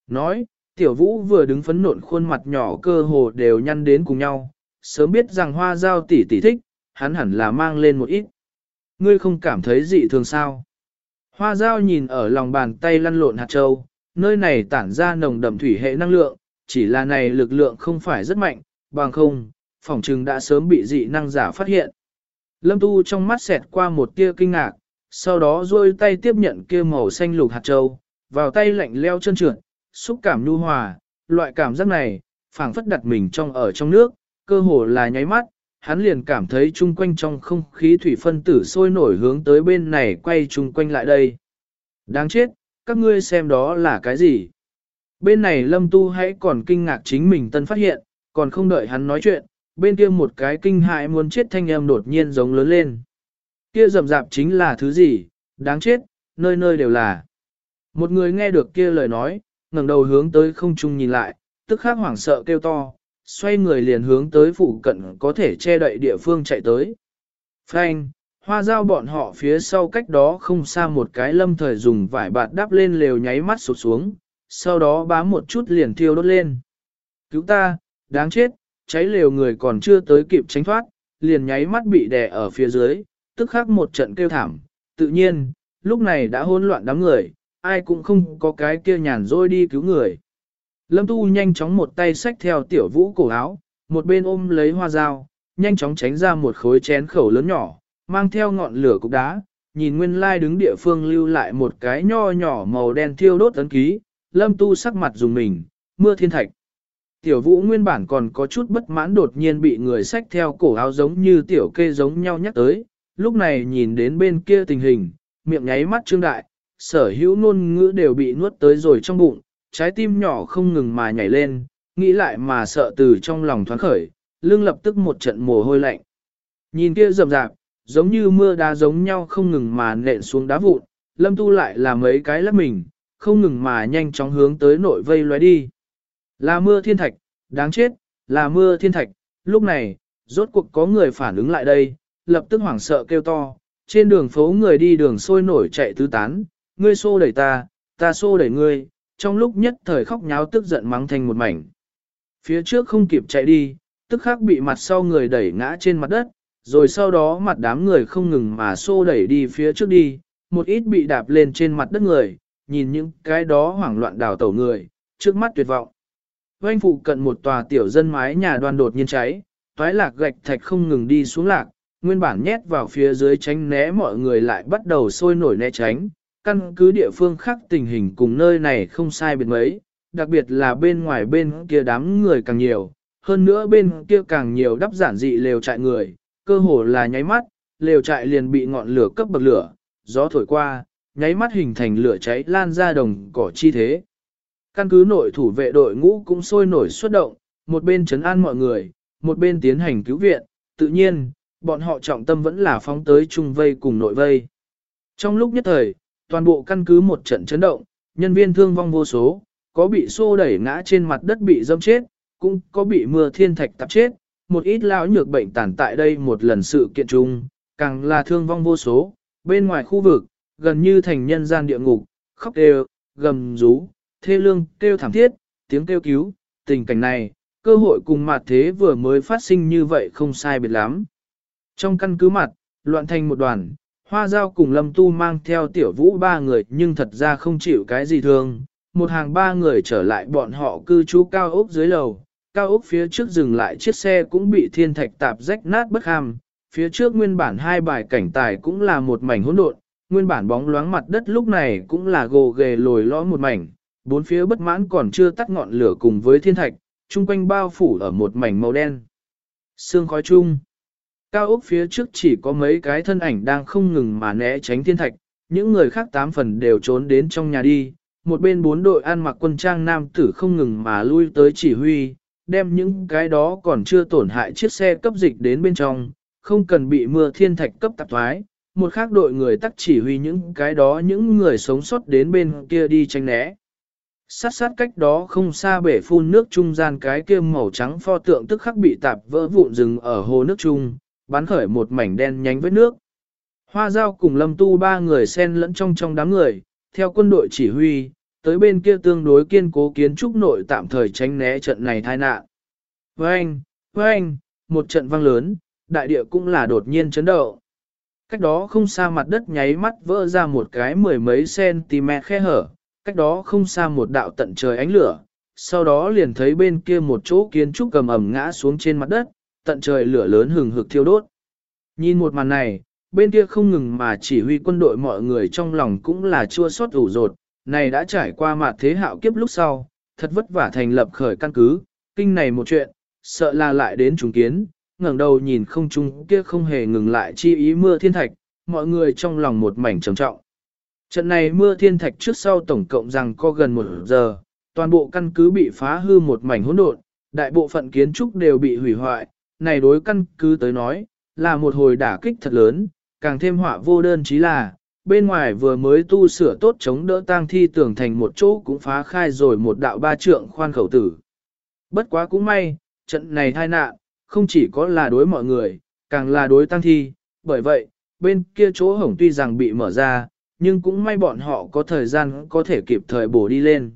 Nói, tiểu vũ vừa đứng phấn nộn khuôn mặt nhỏ cơ hồ đều nhăn đến cùng nhau, sớm biết rằng hoa dao tỷ tỷ thích, hắn hẳn là mang lên một ít. Ngươi không cảm thấy dị thường sao? Hoa dao nhìn ở lòng bàn tay lăn lộn hạt châu, nơi này tản ra nồng đậm thủy hệ năng lượng, chỉ là này lực lượng không phải rất mạnh, bằng không, phỏng trừng đã sớm bị dị năng giả phát hiện. Lâm Tu trong mắt xẹt qua một tia kinh ngạc, sau đó duỗi tay tiếp nhận kia màu xanh lục hạt châu, vào tay lạnh leo chân trượt, xúc cảm nhu hòa, loại cảm giác này, phảng phất đặt mình trong ở trong nước, cơ hồ là nháy mắt, hắn liền cảm thấy chung quanh trong không khí thủy phân tử sôi nổi hướng tới bên này quay chung quanh lại đây. Đáng chết, các ngươi xem đó là cái gì? Bên này lâm tu hãy còn kinh ngạc chính mình tân phát hiện, còn không đợi hắn nói chuyện, bên kia một cái kinh hại muốn chết thanh âm đột nhiên giống lớn lên. Kia rầm rạp chính là thứ gì, đáng chết, nơi nơi đều là. Một người nghe được kia lời nói, ngẩng đầu hướng tới không trung nhìn lại, tức khắc hoảng sợ kêu to, xoay người liền hướng tới phụ cận có thể che đậy địa phương chạy tới. Frank, hoa dao bọn họ phía sau cách đó không xa một cái lâm thời dùng vải bạt đắp lên lều nháy mắt sụt xuống, sau đó bám một chút liền thiêu đốt lên. Cứu ta, đáng chết, cháy lều người còn chưa tới kịp tránh thoát, liền nháy mắt bị đè ở phía dưới, tức khắc một trận kêu thảm. Tự nhiên, lúc này đã hỗn loạn đám người, ai cũng không có cái kia nhàn rỗi đi cứu người. Lâm Tu nhanh chóng một tay xách theo tiểu vũ cổ áo, một bên ôm lấy hoa dao, nhanh chóng tránh ra một khối chén khẩu lớn nhỏ, mang theo ngọn lửa cục đá, nhìn nguyên lai đứng địa phương lưu lại một cái nho nhỏ màu đen thiêu đốt ấn ký, lâm tu sắc mặt dùng mình, mưa thiên thạch. Tiểu vũ nguyên bản còn có chút bất mãn đột nhiên bị người xách theo cổ áo giống như tiểu kê giống nhau nhắc tới, lúc này nhìn đến bên kia tình hình, miệng nháy mắt trương đại, sở hữu ngôn ngữ đều bị nuốt tới rồi trong bụng, trái tim nhỏ không ngừng mà nhảy lên, nghĩ lại mà sợ từ trong lòng thoáng khởi, lưng lập tức một trận mồ hôi lạnh. Nhìn kia rầm rạp, giống như mưa đá giống nhau không ngừng mà nện xuống đá vụn, lâm tu lại là mấy cái lắc mình, không ngừng mà nhanh chóng hướng tới nội vây lóe đi. Là mưa thiên thạch, đáng chết, là mưa thiên thạch, lúc này, rốt cuộc có người phản ứng lại đây, lập tức hoảng sợ kêu to, trên đường phố người đi đường sôi nổi chạy tứ tán, ngươi xô đẩy ta, ta xô đẩy ngươi, trong lúc nhất thời khóc nháo tức giận mắng thành một mảnh. Phía trước không kịp chạy đi, tức khắc bị mặt sau người đẩy ngã trên mặt đất, rồi sau đó mặt đám người không ngừng mà xô đẩy đi phía trước đi, một ít bị đạp lên trên mặt đất người, nhìn những cái đó hoảng loạn đào tẩu người, trước mắt tuyệt vọng. Doanh phụ cận một tòa tiểu dân mái nhà đoan đột nhiên cháy, toái lạc gạch thạch không ngừng đi xuống lạc, nguyên bản nhét vào phía dưới tránh né mọi người lại bắt đầu sôi nổi né tránh, căn cứ địa phương khác tình hình cùng nơi này không sai biệt mấy, đặc biệt là bên ngoài bên kia đám người càng nhiều, hơn nữa bên kia càng nhiều đắp giản dị lều trại người, cơ hồ là nháy mắt, lều trại liền bị ngọn lửa cấp bậc lửa, gió thổi qua, nháy mắt hình thành lửa cháy lan ra đồng cỏ chi thế. Căn cứ nội thủ vệ đội ngũ cũng sôi nổi xuất động, một bên chấn an mọi người, một bên tiến hành cứu viện, tự nhiên, bọn họ trọng tâm vẫn là phóng tới trung vây cùng nội vây. Trong lúc nhất thời, toàn bộ căn cứ một trận chấn động, nhân viên thương vong vô số, có bị xô đẩy ngã trên mặt đất bị dâm chết, cũng có bị mưa thiên thạch tạp chết, một ít lão nhược bệnh tàn tại đây một lần sự kiện chung, càng là thương vong vô số, bên ngoài khu vực, gần như thành nhân gian địa ngục, khóc đều, gầm rú, thê lương, kêu thảm thiết, tiếng kêu cứu, tình cảnh này, cơ hội cùng mặt thế vừa mới phát sinh như vậy không sai biệt lắm. Trong căn cứ mặt, loạn thành một đoàn, hoa giao cùng lâm tu mang theo tiểu vũ ba người nhưng thật ra không chịu cái gì thương, một hàng ba người trở lại bọn họ cư trú cao ốc dưới lầu, cao ốc phía trước dừng lại chiếc xe cũng bị thiên thạch tạp rách nát bất ham, phía trước nguyên bản hai bài cảnh tài cũng là một mảnh hỗn độn, nguyên bản bóng loáng mặt đất lúc này cũng là gồ ghề lồi lõm một mảnh, bốn phía bất mãn còn chưa tắt ngọn lửa cùng với thiên thạch, chung quanh bao phủ ở một mảnh màu đen. Sương khói chung. Cao ốc phía trước chỉ có mấy cái thân ảnh đang không ngừng mà né tránh thiên thạch, những người khác tám phần đều trốn đến trong nhà đi. Một bên bốn đội ăn mặc quân trang nam tử không ngừng mà lui tới chỉ huy, đem những cái đó còn chưa tổn hại chiếc xe cấp dịch đến bên trong, không cần bị mưa thiên thạch cấp tạp thoái. Một khác đội người tắc chỉ huy những cái đó những người sống sót đến bên kia đi tranh né. Sát sát cách đó không xa bể phun nước trung gian cái kia màu trắng pho tượng tức khắc bị tạp vỡ vụn rừng ở hồ nước trung, bắn khởi một mảnh đen nhánh vết nước. Hoa giao cùng lâm tu ba người xen lẫn trong trong đám người, theo quân đội chỉ huy, tới bên kia tương đối kiên cố kiến trúc nội tạm thời tránh né trận này tai nạn. Với anh, với anh, một trận vang lớn, đại địa cũng là đột nhiên chấn động. Cách đó không xa mặt đất nháy mắt vỡ ra một cái mười mấy cm khe hở, cách đó không xa một đạo tận trời ánh lửa, sau đó liền thấy bên kia một chỗ kiến trúc cầm ẩm ngã xuống trên mặt đất, tận trời lửa lớn hừng hực thiêu đốt. Nhìn một màn này, bên kia không ngừng mà chỉ huy quân đội mọi người trong lòng cũng là chua xót ủ rột, này đã trải qua mặt thế hạo kiếp lúc sau, thật vất vả thành lập khởi căn cứ, kinh này một chuyện, sợ là lại đến trùng kiến, ngẩng đầu nhìn không trung kia không hề ngừng lại chi ý mưa thiên thạch, mọi người trong lòng một mảnh trầm trọng. Trận này mưa thiên thạch trước sau tổng cộng rằng có gần một giờ, toàn bộ căn cứ bị phá hư một mảnh hỗn độn, đại bộ phận kiến trúc đều bị hủy hoại, này đối căn cứ tới nói, là một hồi đả kích thật lớn, càng thêm họa vô đơn chí là, bên ngoài vừa mới tu sửa tốt chống đỡ tang thi tưởng thành một chỗ cũng phá khai rồi một đạo ba trượng khoan khẩu tử. Bất quá cũng may, trận này tai nạn, không chỉ có là đối mọi người, càng là đối tang thi, bởi vậy, bên kia chỗ hổng tuy rằng bị mở ra, nhưng cũng may bọn họ có thời gian có thể kịp thời bổ đi lên.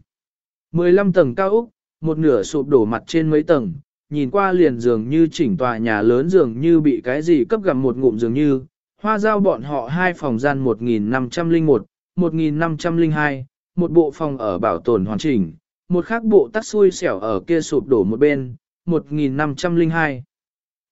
15 tầng cao Úc, một nửa sụp đổ mặt trên mấy tầng, nhìn qua liền dường như chỉnh tòa nhà lớn dường như bị cái gì cấp gặm một ngụm dường như, hoa giao bọn họ hai phòng gian 1501, 1502, một bộ phòng ở bảo tồn hoàn chỉnh, một khác bộ tắt xui xẻo ở kia sụp đổ một bên, 1502.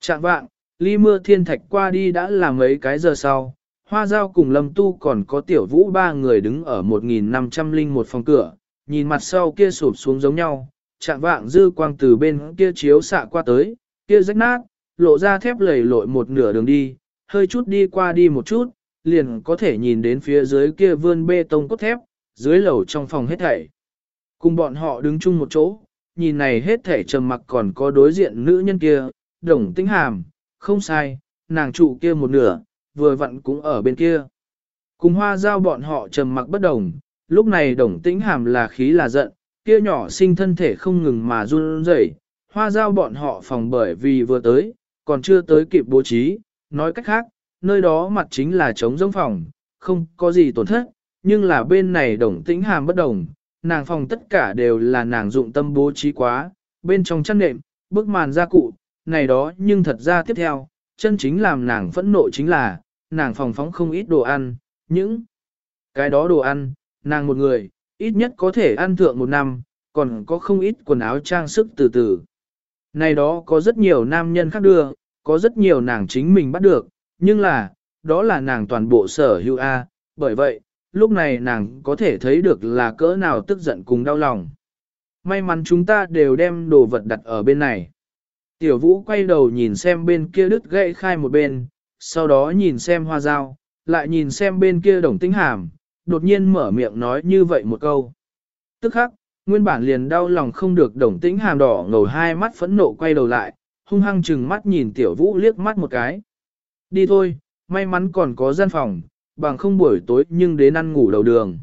Trạng vạng, ly mưa thiên thạch qua đi đã là mấy cái giờ sau, Hoa Giao cùng Lâm Tu còn có tiểu vũ ba người đứng ở 1501 phòng cửa, nhìn mặt sau kia sụp xuống giống nhau, chạm vạng dư quang từ bên kia chiếu xạ qua tới, kia rách nát, lộ ra thép lầy lội một nửa đường đi, hơi chút đi qua đi một chút, liền có thể nhìn đến phía dưới kia vươn bê tông cốt thép, dưới lầu trong phòng hết thảy. Cùng bọn họ đứng chung một chỗ, nhìn này hết thảy trầm mặc còn có đối diện nữ nhân kia, đồng tĩnh hàm, không sai, nàng trụ kia một nửa, vừa vặn cũng ở bên kia. Cùng hoa giao bọn họ trầm mặc bất đồng, lúc này đồng tĩnh hàm là khí là giận, kia nhỏ sinh thân thể không ngừng mà run rẩy. hoa giao bọn họ phòng bởi vì vừa tới, còn chưa tới kịp bố trí, nói cách khác, nơi đó mặt chính là trống giống phòng, không có gì tổn thất, nhưng là bên này đồng tĩnh hàm bất đồng, nàng phòng tất cả đều là nàng dụng tâm bố trí quá, bên trong chăn nệm, bức màn gia cụ, này đó nhưng thật ra tiếp theo, chân chính làm nàng phẫn nộ chính là, nàng phòng phóng không ít đồ ăn, những cái đó đồ ăn, nàng một người, ít nhất có thể ăn thượng một năm, còn có không ít quần áo trang sức từ từ. Này đó có rất nhiều nam nhân khác đưa, có rất nhiều nàng chính mình bắt được, nhưng là, đó là nàng toàn bộ sở hữu A, bởi vậy, lúc này nàng có thể thấy được là cỡ nào tức giận cùng đau lòng. May mắn chúng ta đều đem đồ vật đặt ở bên này. Tiểu vũ quay đầu nhìn xem bên kia đứt gãy khai một bên, sau đó nhìn xem hoa dao, lại nhìn xem bên kia đồng tính hàm, đột nhiên mở miệng nói như vậy một câu. Tức khắc, nguyên bản liền đau lòng không được đồng tĩnh hàm đỏ ngầu hai mắt phẫn nộ quay đầu lại, hung hăng chừng mắt nhìn tiểu vũ liếc mắt một cái. Đi thôi, may mắn còn có gian phòng, bằng không buổi tối nhưng đến ăn ngủ đầu đường.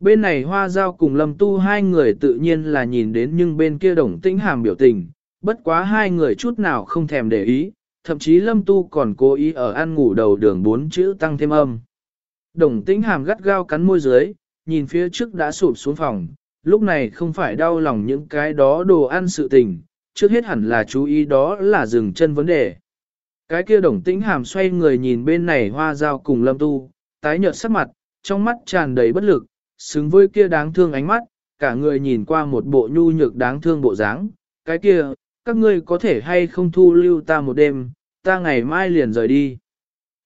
Bên này hoa giao cùng lâm tu hai người tự nhiên là nhìn đến nhưng bên kia đồng tĩnh hàm biểu tình, bất quá hai người chút nào không thèm để ý, thậm chí lâm tu còn cố ý ở ăn ngủ đầu đường bốn chữ tăng thêm âm. Đồng tĩnh hàm gắt gao cắn môi dưới, nhìn phía trước đã sụp xuống phòng, lúc này không phải đau lòng những cái đó đồ ăn sự tình, trước hết hẳn là chú ý đó là dừng chân vấn đề. Cái kia đồng tĩnh hàm xoay người nhìn bên này hoa dao cùng lâm tu, tái nhợt sắc mặt, trong mắt tràn đầy bất lực, xứng với kia đáng thương ánh mắt, cả người nhìn qua một bộ nhu nhược đáng thương bộ dáng. Cái kia, các ngươi có thể hay không thu lưu ta một đêm, ta ngày mai liền rời đi.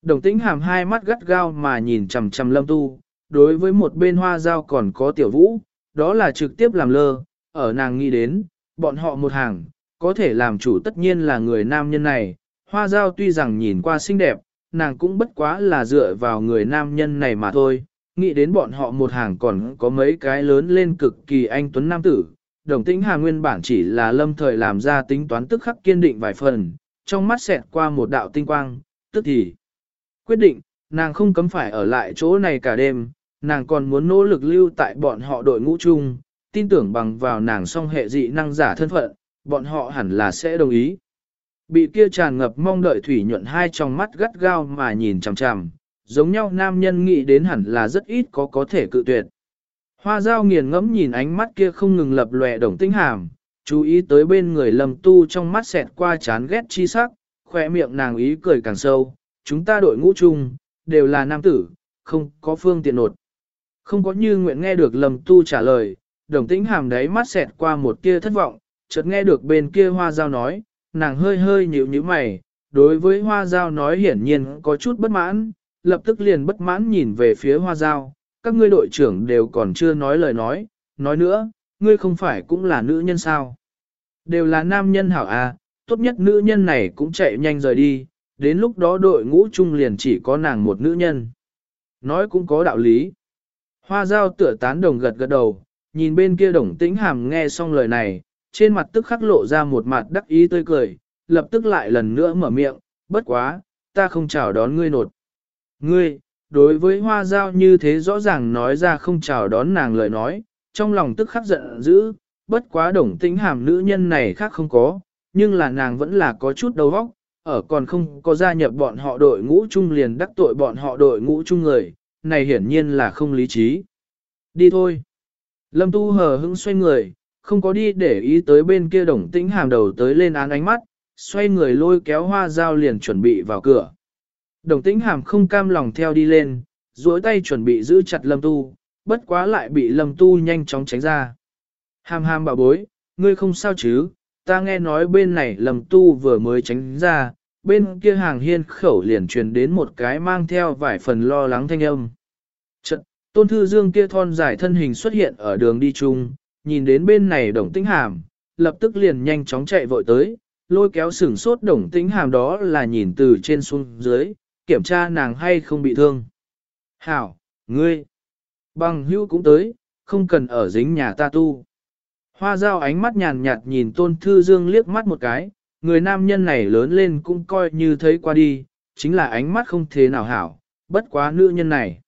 Đồng tĩnh hàm hai mắt gắt gao mà nhìn chằm chằm lâm tu, đối với một bên hoa dao còn có tiểu vũ, đó là trực tiếp làm lơ, ở nàng nghĩ đến, bọn họ một hàng, có thể làm chủ tất nhiên là người nam nhân này, hoa dao tuy rằng nhìn qua xinh đẹp, nàng cũng bất quá là dựa vào người nam nhân này mà thôi, nghĩ đến bọn họ một hàng còn có mấy cái lớn lên cực kỳ anh tuấn nam tử. Đồng tĩnh hà nguyên bản chỉ là lâm thời làm ra tính toán tức khắc kiên định vài phần, trong mắt xẹt qua một đạo tinh quang, tức thì quyết định, nàng không cấm phải ở lại chỗ này cả đêm, nàng còn muốn nỗ lực lưu tại bọn họ đội ngũ chung, tin tưởng bằng vào nàng song hệ dị năng giả thân phận, bọn họ hẳn là sẽ đồng ý. Bị kia tràn ngập mong đợi thủy nhuận hai trong mắt gắt gao mà nhìn chằm chằm, giống nhau nam nhân nghĩ đến hẳn là rất ít có có thể cự tuyệt. Hoa dao nghiền ngẫm nhìn ánh mắt kia không ngừng lập lòe đồng tinh hàm, chú ý tới bên người lầm tu trong mắt xẹt qua chán ghét chi sắc, khỏe miệng nàng ý cười càng sâu, chúng ta đội ngũ chung, đều là nam tử, không có phương tiện nột. Không có như nguyện nghe được lầm tu trả lời, đồng tĩnh hàm đấy mắt xẹt qua một tia thất vọng, chợt nghe được bên kia hoa dao nói, nàng hơi hơi nhíu nhíu mày, đối với hoa dao nói hiển nhiên có chút bất mãn, lập tức liền bất mãn nhìn về phía hoa dao, các ngươi đội trưởng đều còn chưa nói lời nói, nói nữa, ngươi không phải cũng là nữ nhân sao. Đều là nam nhân hảo à, tốt nhất nữ nhân này cũng chạy nhanh rời đi, đến lúc đó đội ngũ chung liền chỉ có nàng một nữ nhân. Nói cũng có đạo lý. Hoa dao tựa tán đồng gật gật đầu, nhìn bên kia đồng tĩnh hàm nghe xong lời này, trên mặt tức khắc lộ ra một mặt đắc ý tươi cười, lập tức lại lần nữa mở miệng, bất quá, ta không chào đón ngươi nột. Ngươi, đối với hoa giao như thế rõ ràng nói ra không chào đón nàng lời nói, trong lòng tức khắc giận dữ, bất quá đồng tĩnh hàm nữ nhân này khác không có, nhưng là nàng vẫn là có chút đầu óc, ở còn không có gia nhập bọn họ đội ngũ chung liền đắc tội bọn họ đội ngũ chung người, này hiển nhiên là không lý trí. Đi thôi. Lâm Tu hờ hững xoay người, không có đi để ý tới bên kia đồng tĩnh hàm đầu tới lên án ánh mắt, xoay người lôi kéo hoa dao liền chuẩn bị vào cửa. Đồng tĩnh hàm không cam lòng theo đi lên, duỗi tay chuẩn bị giữ chặt lâm tu, bất quá lại bị lâm tu nhanh chóng tránh ra. Hàm hàm bảo bối, ngươi không sao chứ, ta nghe nói bên này lâm tu vừa mới tránh ra, bên kia hàng hiên khẩu liền truyền đến một cái mang theo vài phần lo lắng thanh âm. Trận, tôn thư dương kia thon dài thân hình xuất hiện ở đường đi chung, nhìn đến bên này đồng tĩnh hàm, lập tức liền nhanh chóng chạy vội tới, lôi kéo sửng sốt đồng tĩnh hàm đó là nhìn từ trên xuống dưới, kiểm tra nàng hay không bị thương. Hảo, ngươi, bằng hữu cũng tới, không cần ở dính nhà ta tu. Hoa dao ánh mắt nhàn nhạt nhìn tôn thư dương liếc mắt một cái, người nam nhân này lớn lên cũng coi như thấy qua đi, chính là ánh mắt không thế nào hảo, bất quá nữ nhân này.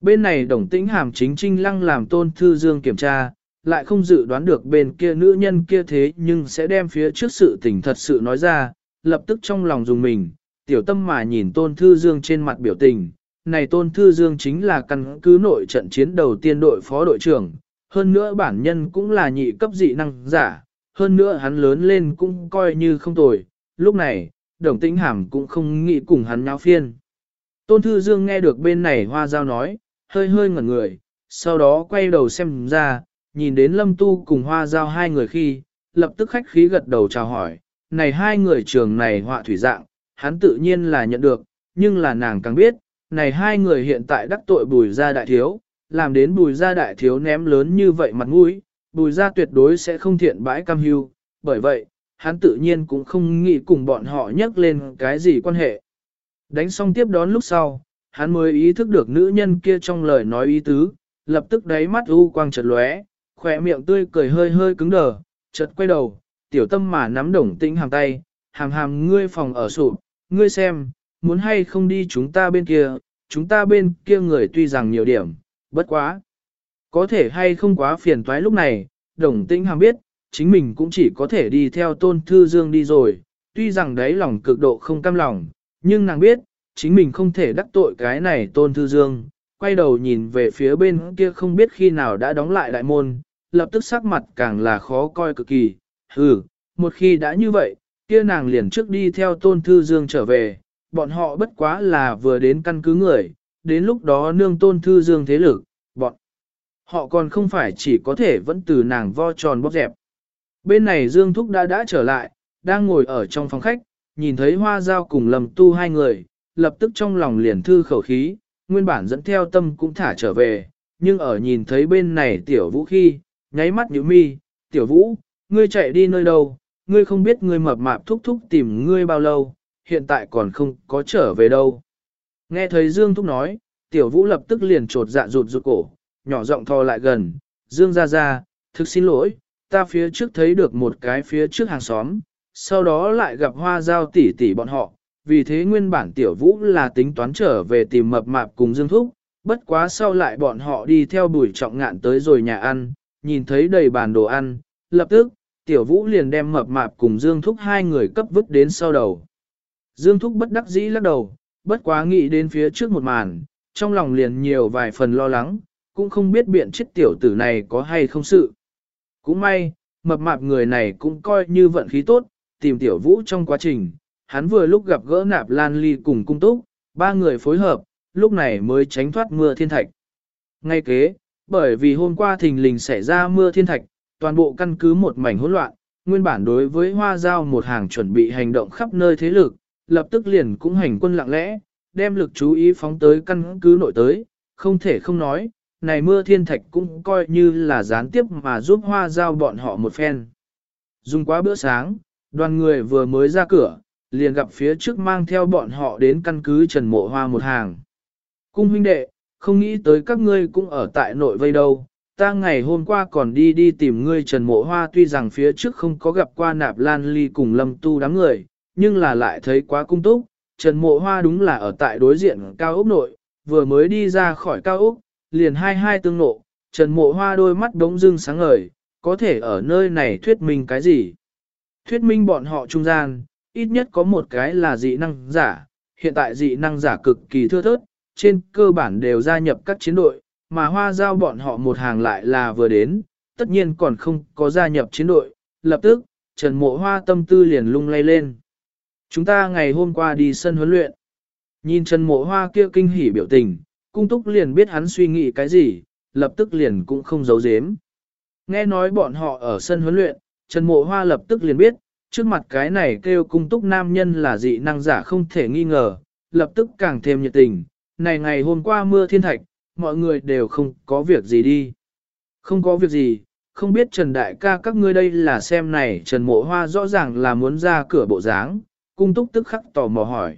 Bên này đồng tĩnh hàm chính trinh lăng làm tôn thư dương kiểm tra, lại không dự đoán được bên kia nữ nhân kia thế nhưng sẽ đem phía trước sự tình thật sự nói ra, lập tức trong lòng dùng mình, tiểu tâm mà nhìn tôn thư dương trên mặt biểu tình. Này tôn thư dương chính là căn cứ nội trận chiến đầu tiên đội phó đội trưởng, hơn nữa bản nhân cũng là nhị cấp dị năng giả, hơn nữa hắn lớn lên cũng coi như không tồi, lúc này, đồng tĩnh hàm cũng không nghĩ cùng hắn nháo phiên. Tôn Thư Dương nghe được bên này hoa giao nói, hơi hơi ngẩn người, sau đó quay đầu xem ra, nhìn đến lâm tu cùng hoa giao hai người khi, lập tức khách khí gật đầu chào hỏi, này hai người trường này họa thủy dạng, hắn tự nhiên là nhận được, nhưng là nàng càng biết, này hai người hiện tại đắc tội bùi gia đại thiếu, làm đến bùi gia đại thiếu ném lớn như vậy mặt mũi, bùi ra tuyệt đối sẽ không thiện bãi cam hưu, bởi vậy, hắn tự nhiên cũng không nghĩ cùng bọn họ nhắc lên cái gì quan hệ. Đánh xong tiếp đón lúc sau, hắn mới ý thức được nữ nhân kia trong lời nói ý tứ, lập tức đáy mắt u quang chợt lóe, khỏe miệng tươi cười hơi hơi cứng đờ, chợt quay đầu, tiểu tâm mà nắm đồng tĩnh hàng tay, hàm hàm ngươi phòng ở sụp, ngươi xem, muốn hay không đi chúng ta bên kia, chúng ta bên kia người tuy rằng nhiều điểm, bất quá. Có thể hay không quá phiền toái lúc này, đồng tĩnh hàm biết, chính mình cũng chỉ có thể đi theo tôn thư dương đi rồi, tuy rằng đấy lòng cực độ không cam lòng, nhưng nàng biết, chính mình không thể đắc tội cái này tôn thư dương, quay đầu nhìn về phía bên kia không biết khi nào đã đóng lại đại môn, lập tức sắc mặt càng là khó coi cực kỳ, hừ, một khi đã như vậy, kia nàng liền trước đi theo tôn thư dương trở về, bọn họ bất quá là vừa đến căn cứ người, đến lúc đó nương tôn thư dương thế lực, bọn họ còn không phải chỉ có thể vẫn từ nàng vo tròn bóp dẹp. Bên này Dương Thúc đã đã trở lại, đang ngồi ở trong phòng khách, nhìn thấy hoa giao cùng lầm tu hai người, lập tức trong lòng liền thư khẩu khí, nguyên bản dẫn theo tâm cũng thả trở về, nhưng ở nhìn thấy bên này tiểu vũ khi, nháy mắt nhíu mi, tiểu vũ, ngươi chạy đi nơi đâu, ngươi không biết ngươi mập mạp thúc thúc tìm ngươi bao lâu, hiện tại còn không có trở về đâu. Nghe thấy Dương Thúc nói, tiểu vũ lập tức liền trột dạ rụt rụt cổ, nhỏ giọng thò lại gần, Dương ra ra, thực xin lỗi, ta phía trước thấy được một cái phía trước hàng xóm, sau đó lại gặp hoa giao tỷ tỷ bọn họ, vì thế nguyên bản tiểu vũ là tính toán trở về tìm mập mạp cùng Dương Thúc, bất quá sau lại bọn họ đi theo bùi trọng ngạn tới rồi nhà ăn, nhìn thấy đầy bàn đồ ăn, lập tức, tiểu vũ liền đem mập mạp cùng Dương Thúc hai người cấp vứt đến sau đầu. Dương Thúc bất đắc dĩ lắc đầu, bất quá nghĩ đến phía trước một màn, trong lòng liền nhiều vài phần lo lắng, cũng không biết biện chết tiểu tử này có hay không sự. Cũng may, mập mạp người này cũng coi như vận khí tốt, tìm tiểu vũ trong quá trình, hắn vừa lúc gặp gỡ nạp lan ly cùng cung túc, ba người phối hợp, lúc này mới tránh thoát mưa thiên thạch. Ngay kế, bởi vì hôm qua thình lình xảy ra mưa thiên thạch, toàn bộ căn cứ một mảnh hỗn loạn, nguyên bản đối với hoa giao một hàng chuẩn bị hành động khắp nơi thế lực, lập tức liền cũng hành quân lặng lẽ, đem lực chú ý phóng tới căn cứ nội tới, không thể không nói, này mưa thiên thạch cũng coi như là gián tiếp mà giúp hoa giao bọn họ một phen. Dùng quá bữa sáng, đoàn người vừa mới ra cửa, liền gặp phía trước mang theo bọn họ đến căn cứ Trần Mộ Hoa một hàng. Cung huynh đệ, không nghĩ tới các ngươi cũng ở tại nội vây đâu, ta ngày hôm qua còn đi đi tìm ngươi Trần Mộ Hoa tuy rằng phía trước không có gặp qua nạp lan ly cùng lâm tu đám người, nhưng là lại thấy quá cung túc, Trần Mộ Hoa đúng là ở tại đối diện cao ốc nội, vừa mới đi ra khỏi cao ốc, liền hai hai tương nộ, Trần Mộ Hoa đôi mắt đống dưng sáng ngời, có thể ở nơi này thuyết minh cái gì? Thuyết minh bọn họ trung gian, ít nhất có một cái là dị năng giả, hiện tại dị năng giả cực kỳ thưa thớt, trên cơ bản đều gia nhập các chiến đội, mà hoa giao bọn họ một hàng lại là vừa đến, tất nhiên còn không có gia nhập chiến đội, lập tức, Trần Mộ Hoa tâm tư liền lung lay lên. Chúng ta ngày hôm qua đi sân huấn luyện, nhìn Trần Mộ Hoa kia kinh hỉ biểu tình, cung túc liền biết hắn suy nghĩ cái gì, lập tức liền cũng không giấu giếm. Nghe nói bọn họ ở sân huấn luyện, Trần Mộ Hoa lập tức liền biết, Trước mặt cái này kêu cung túc nam nhân là dị năng giả không thể nghi ngờ, lập tức càng thêm nhiệt tình. Này ngày hôm qua mưa thiên thạch, mọi người đều không có việc gì đi. Không có việc gì, không biết Trần Đại ca các ngươi đây là xem này Trần Mộ Hoa rõ ràng là muốn ra cửa bộ dáng, cung túc tức khắc tò mò hỏi.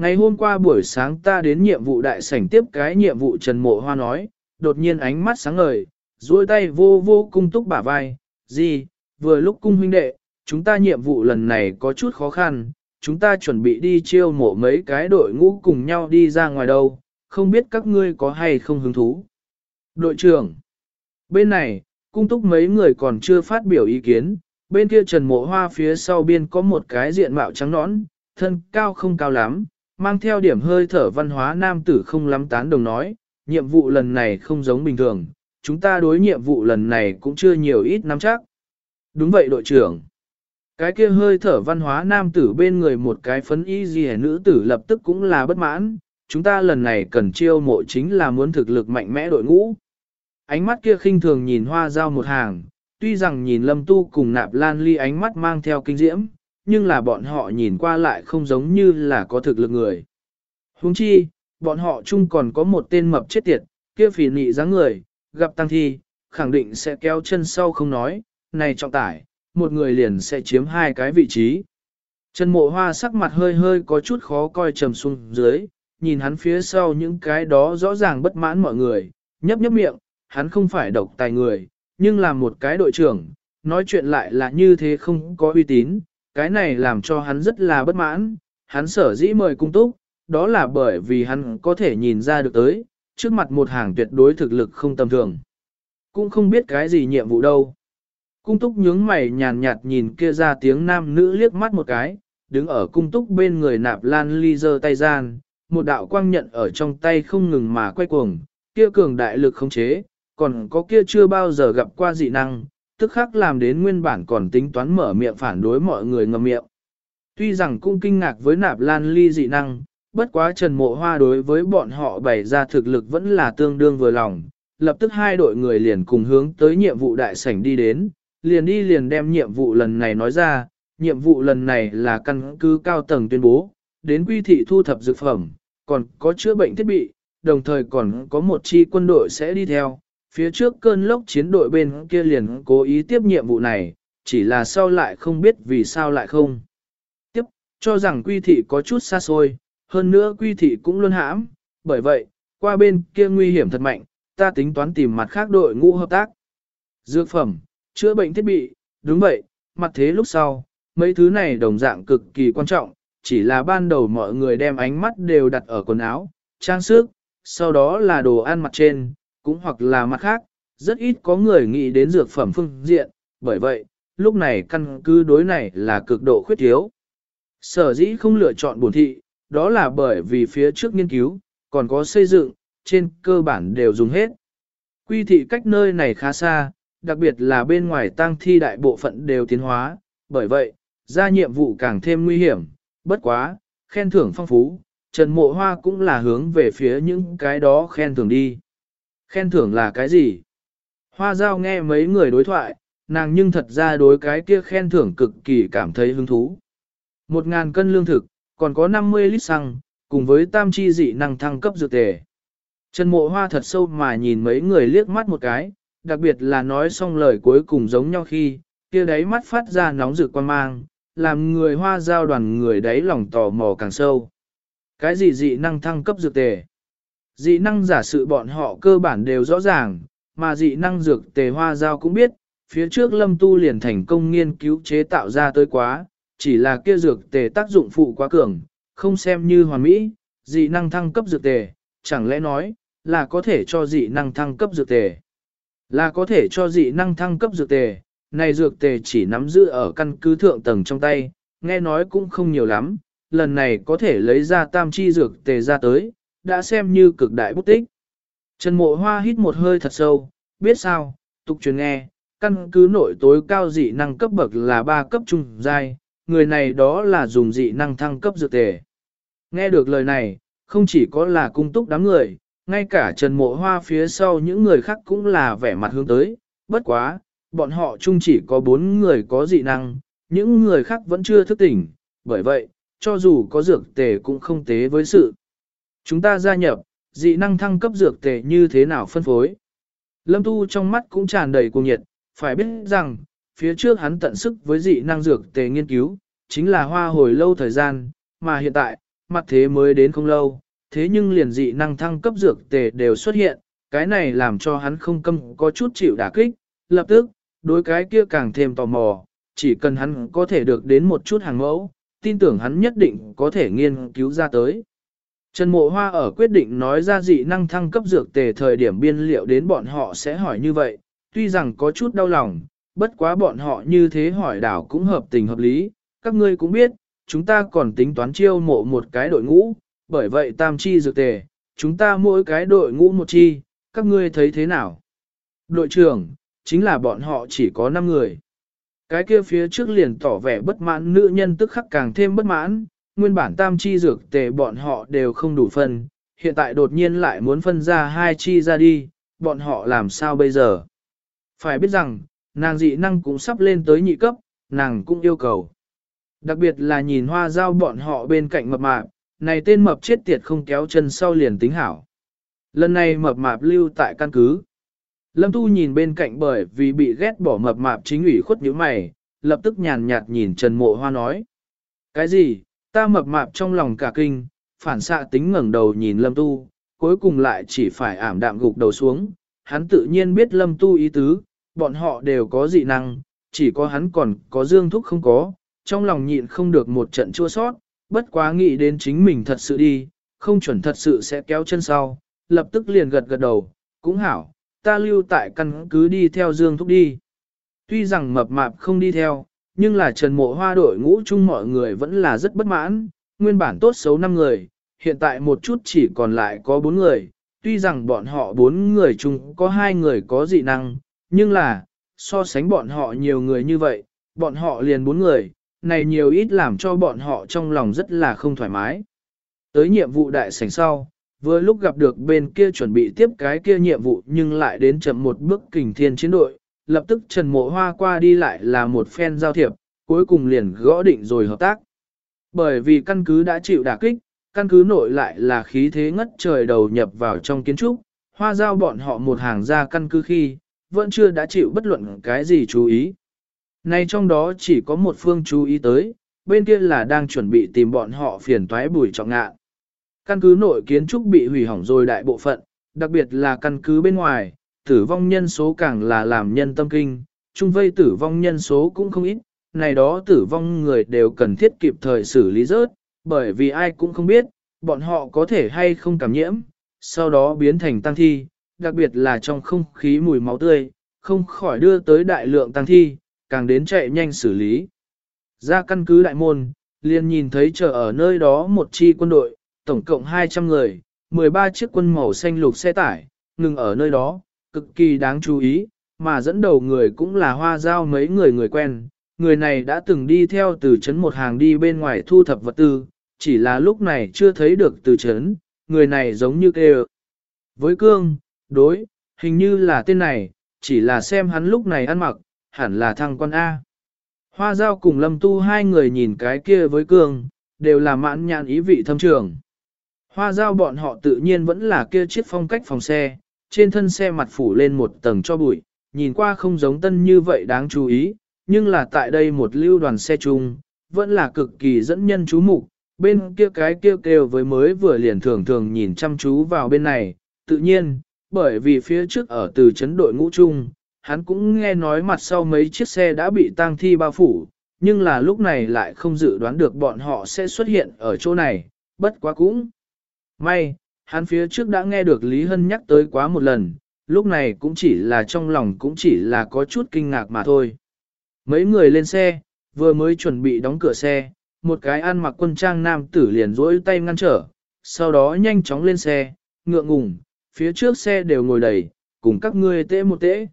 Ngày hôm qua buổi sáng ta đến nhiệm vụ đại sảnh tiếp cái nhiệm vụ Trần Mộ Hoa nói, đột nhiên ánh mắt sáng ngời, duỗi tay vô vô cung túc bả vai, gì, vừa lúc cung huynh đệ, chúng ta nhiệm vụ lần này có chút khó khăn, chúng ta chuẩn bị đi chiêu mộ mấy cái đội ngũ cùng nhau đi ra ngoài đâu, không biết các ngươi có hay không hứng thú. Đội trưởng, bên này, cung túc mấy người còn chưa phát biểu ý kiến, bên kia trần mộ hoa phía sau biên có một cái diện mạo trắng nõn, thân cao không cao lắm, mang theo điểm hơi thở văn hóa nam tử không lắm tán đồng nói, nhiệm vụ lần này không giống bình thường, chúng ta đối nhiệm vụ lần này cũng chưa nhiều ít nắm chắc. Đúng vậy đội trưởng. Cái kia hơi thở văn hóa nam tử bên người một cái phấn y gì nữ tử lập tức cũng là bất mãn, chúng ta lần này cần chiêu mộ chính là muốn thực lực mạnh mẽ đội ngũ. Ánh mắt kia khinh thường nhìn hoa giao một hàng, tuy rằng nhìn lâm tu cùng nạp lan ly ánh mắt mang theo kinh diễm, nhưng là bọn họ nhìn qua lại không giống như là có thực lực người. Huống chi, bọn họ chung còn có một tên mập chết tiệt, kia phỉ nị dáng người, gặp tăng thi, khẳng định sẽ kéo chân sau không nói, này trọng tải, một người liền sẽ chiếm hai cái vị trí. Trần mộ hoa sắc mặt hơi hơi có chút khó coi trầm xuống dưới, nhìn hắn phía sau những cái đó rõ ràng bất mãn mọi người, nhấp nhấp miệng, hắn không phải độc tài người, nhưng là một cái đội trưởng, nói chuyện lại là như thế không có uy tín, cái này làm cho hắn rất là bất mãn, hắn sở dĩ mời cung túc, đó là bởi vì hắn có thể nhìn ra được tới, trước mặt một hàng tuyệt đối thực lực không tầm thường. Cũng không biết cái gì nhiệm vụ đâu. Cung túc nhướng mày nhàn nhạt nhìn kia ra tiếng nam nữ liếc mắt một cái, đứng ở cung túc bên người nạp lan ly giơ tay gian, một đạo quang nhận ở trong tay không ngừng mà quay cuồng, kia cường đại lực khống chế, còn có kia chưa bao giờ gặp qua dị năng, tức khắc làm đến nguyên bản còn tính toán mở miệng phản đối mọi người ngầm miệng. Tuy rằng cũng kinh ngạc với nạp lan ly dị năng, bất quá Trần Mộ Hoa đối với bọn họ bày ra thực lực vẫn là tương đương vừa lòng, lập tức hai đội người liền cùng hướng tới nhiệm vụ đại sảnh đi đến, liền đi liền đem nhiệm vụ lần này nói ra, nhiệm vụ lần này là căn cứ cao tầng tuyên bố, đến quy thị thu thập dược phẩm, còn có chữa bệnh thiết bị, đồng thời còn có một chi quân đội sẽ đi theo. Phía trước cơn lốc chiến đội bên kia liền cố ý tiếp nhiệm vụ này, chỉ là sau lại không biết vì sao lại không. Tiếp, cho rằng quy thị có chút xa xôi, hơn nữa quy thị cũng luôn hãm, bởi vậy, qua bên kia nguy hiểm thật mạnh, ta tính toán tìm mặt khác đội ngũ hợp tác. Dược phẩm, chữa bệnh thiết bị, đúng vậy, mặt thế lúc sau, mấy thứ này đồng dạng cực kỳ quan trọng, chỉ là ban đầu mọi người đem ánh mắt đều đặt ở quần áo, trang sức, sau đó là đồ ăn mặt trên, cũng hoặc là mặt khác, rất ít có người nghĩ đến dược phẩm phương diện, bởi vậy, lúc này căn cứ đối này là cực độ khuyết thiếu. Sở dĩ không lựa chọn bổn thị, đó là bởi vì phía trước nghiên cứu, còn có xây dựng, trên cơ bản đều dùng hết. Quy thị cách nơi này khá xa, đặc biệt là bên ngoài tang thi đại bộ phận đều tiến hóa, bởi vậy, ra nhiệm vụ càng thêm nguy hiểm, bất quá, khen thưởng phong phú, Trần Mộ Hoa cũng là hướng về phía những cái đó khen thưởng đi. Khen thưởng là cái gì? Hoa giao nghe mấy người đối thoại, nàng nhưng thật ra đối cái kia khen thưởng cực kỳ cảm thấy hứng thú. Một ngàn cân lương thực, còn có 50 lít xăng, cùng với tam chi dị năng thăng cấp dược tề. Trần Mộ Hoa thật sâu mà nhìn mấy người liếc mắt một cái, đặc biệt là nói xong lời cuối cùng giống nhau khi, kia đáy mắt phát ra nóng rực quan mang, làm người hoa giao đoàn người đáy lòng tò mò càng sâu. Cái gì dị năng thăng cấp dược tề? Dị năng giả sự bọn họ cơ bản đều rõ ràng, mà dị năng dược tề hoa giao cũng biết, phía trước lâm tu liền thành công nghiên cứu chế tạo ra tới quá, chỉ là kia dược tề tác dụng phụ quá cường, không xem như hoàn mỹ, dị năng thăng cấp dược tề, chẳng lẽ nói, là có thể cho dị năng thăng cấp dược tề. Là có thể cho dị năng thăng cấp dược tề, này dược tề chỉ nắm giữ ở căn cứ thượng tầng trong tay, nghe nói cũng không nhiều lắm, lần này có thể lấy ra tam chi dược tề ra tới, đã xem như cực đại bút tích. Trần Mộ Hoa hít một hơi thật sâu, biết sao, tục truyền nghe, căn cứ nội tối cao dị năng cấp bậc là 3 cấp trung giai, người này đó là dùng dị năng thăng cấp dược tề. Nghe được lời này, không chỉ có là cung túc đám người, ngay cả Trần Mộ Hoa phía sau những người khác cũng là vẻ mặt hướng tới, bất quá, bọn họ chung chỉ có bốn người có dị năng, những người khác vẫn chưa thức tỉnh, bởi vậy, cho dù có dược tề cũng không tế với sự. Chúng ta gia nhập, dị năng thăng cấp dược tề như thế nào phân phối. Lâm Tu trong mắt cũng tràn đầy cuồng nhiệt, phải biết rằng, phía trước hắn tận sức với dị năng dược tề nghiên cứu, chính là hoa hồi lâu thời gian, mà hiện tại, mặt thế mới đến không lâu, thế nhưng liền dị năng thăng cấp dược tề đều xuất hiện, cái này làm cho hắn không câm có chút chịu đả kích, lập tức, đối cái kia càng thêm tò mò, chỉ cần hắn có thể được đến một chút hàng mẫu, tin tưởng hắn nhất định có thể nghiên cứu ra tới. Trần Mộ Hoa ở quyết định nói ra dị năng thăng cấp dược tề thời điểm biên liệu đến bọn họ sẽ hỏi như vậy, tuy rằng có chút đau lòng, bất quá bọn họ như thế hỏi đảo cũng hợp tình hợp lý, các ngươi cũng biết, chúng ta còn tính toán chiêu mộ một cái đội ngũ, bởi vậy tam chi dược tề, chúng ta mỗi cái đội ngũ một chi, các ngươi thấy thế nào? Đội trưởng, chính là bọn họ chỉ có 5 người. Cái kia phía trước liền tỏ vẻ bất mãn nữ nhân tức khắc càng thêm bất mãn, nguyên bản tam chi dược tề bọn họ đều không đủ phân, hiện tại đột nhiên lại muốn phân ra hai chi ra đi, bọn họ làm sao bây giờ? Phải biết rằng, nàng dị năng cũng sắp lên tới nhị cấp, nàng cũng yêu cầu. Đặc biệt là nhìn hoa giao bọn họ bên cạnh mập mạp, này tên mập chết tiệt không kéo chân sau liền tính hảo. Lần này mập mạp lưu tại căn cứ. Lâm Tu nhìn bên cạnh bởi vì bị ghét bỏ mập mạp chính ủy khuất như mày, lập tức nhàn nhạt nhìn Trần Mộ Hoa nói. Cái gì, ta mập mạp trong lòng cả kinh, phản xạ tính ngẩng đầu nhìn Lâm Tu, cuối cùng lại chỉ phải ảm đạm gục đầu xuống. Hắn tự nhiên biết Lâm Tu ý tứ, bọn họ đều có dị năng, chỉ có hắn còn có dương thúc không có, trong lòng nhịn không được một trận chua sót, bất quá nghĩ đến chính mình thật sự đi, không chuẩn thật sự sẽ kéo chân sau, lập tức liền gật gật đầu, cũng hảo, ta lưu tại căn cứ đi theo Dương Thúc đi. Tuy rằng mập mạp không đi theo, nhưng là Trần Mộ Hoa đội ngũ chung mọi người vẫn là rất bất mãn, nguyên bản tốt xấu 5 người, hiện tại một chút chỉ còn lại có 4 người, tuy rằng bọn họ 4 người chung có 2 người có dị năng, nhưng là, so sánh bọn họ nhiều người như vậy, bọn họ liền 4 người, này nhiều ít làm cho bọn họ trong lòng rất là không thoải mái. Tới nhiệm vụ đại sảnh sau, vừa lúc gặp được bên kia chuẩn bị tiếp cái kia nhiệm vụ nhưng lại đến chậm một bước kình thiên chiến đội, lập tức Trần Mộ Hoa qua đi lại là một phen giao thiệp, cuối cùng liền gõ định rồi hợp tác. Bởi vì căn cứ đã chịu đả kích, căn cứ nội lại là khí thế ngất trời đầu nhập vào trong kiến trúc, hoa giao bọn họ một hàng ra căn cứ khi, vẫn chưa đã chịu bất luận cái gì chú ý. Nay trong đó chỉ có một phương chú ý tới, bên kia là đang chuẩn bị tìm bọn họ phiền toái bùi trọng ngạ. Căn cứ nội kiến trúc bị hủy hỏng rồi đại bộ phận, đặc biệt là căn cứ bên ngoài, tử vong nhân số càng là làm nhân tâm kinh, chung vây tử vong nhân số cũng không ít, này đó tử vong người đều cần thiết kịp thời xử lý rớt, bởi vì ai cũng không biết, bọn họ có thể hay không cảm nhiễm, sau đó biến thành tăng thi, đặc biệt là trong không khí mùi máu tươi, không khỏi đưa tới đại lượng tăng thi, càng đến chạy nhanh xử lý. Ra căn cứ đại môn, liền nhìn thấy chờ ở nơi đó một chi quân đội, tổng cộng 200 người, 13 chiếc quân màu xanh lục xe tải, ngừng ở nơi đó, cực kỳ đáng chú ý, mà dẫn đầu người cũng là hoa giao mấy người người quen. Người này đã từng đi theo từ trấn một hàng đi bên ngoài thu thập vật tư, chỉ là lúc này chưa thấy được từ trấn, người này giống như kêu. Với cương, đối, hình như là tên này, chỉ là xem hắn lúc này ăn mặc, hẳn là thăng quan A. Hoa giao cùng lâm tu hai người nhìn cái kia với cương, đều là mãn nhãn ý vị thâm trường. Hoa giao bọn họ tự nhiên vẫn là kia chiếc phong cách phòng xe, trên thân xe mặt phủ lên một tầng cho bụi, nhìn qua không giống tân như vậy đáng chú ý, nhưng là tại đây một lưu đoàn xe chung, vẫn là cực kỳ dẫn nhân chú mục. bên kia cái kêu kêu với mới vừa liền thường thường nhìn chăm chú vào bên này, tự nhiên, bởi vì phía trước ở từ chấn đội ngũ chung, hắn cũng nghe nói mặt sau mấy chiếc xe đã bị tang thi bao phủ, nhưng là lúc này lại không dự đoán được bọn họ sẽ xuất hiện ở chỗ này, bất quá cũng. May, hắn phía trước đã nghe được Lý Hân nhắc tới quá một lần, lúc này cũng chỉ là trong lòng cũng chỉ là có chút kinh ngạc mà thôi. Mấy người lên xe, vừa mới chuẩn bị đóng cửa xe, một cái ăn mặc quân trang nam tử liền rỗi tay ngăn trở, sau đó nhanh chóng lên xe, ngượng ngùng, phía trước xe đều ngồi đầy, cùng các ngươi tễ một tễ.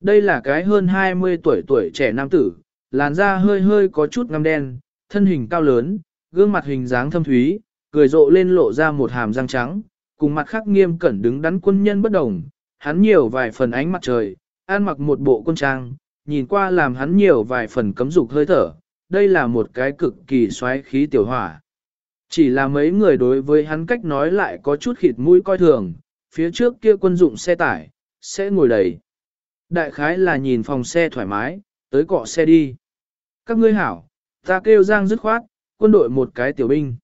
Đây là cái hơn 20 tuổi tuổi trẻ nam tử, làn da hơi hơi có chút ngăm đen, thân hình cao lớn, gương mặt hình dáng thâm thúy, cười rộ lên lộ ra một hàm răng trắng, cùng mặt khác nghiêm cẩn đứng đắn quân nhân bất đồng, hắn nhiều vài phần ánh mặt trời, an mặc một bộ quân trang, nhìn qua làm hắn nhiều vài phần cấm dục hơi thở, đây là một cái cực kỳ xoáy khí tiểu hỏa. Chỉ là mấy người đối với hắn cách nói lại có chút khịt mũi coi thường, phía trước kia quân dụng xe tải, sẽ ngồi đầy. Đại khái là nhìn phòng xe thoải mái, tới cọ xe đi. Các ngươi hảo, ta kêu giang dứt khoát, quân đội một cái tiểu binh.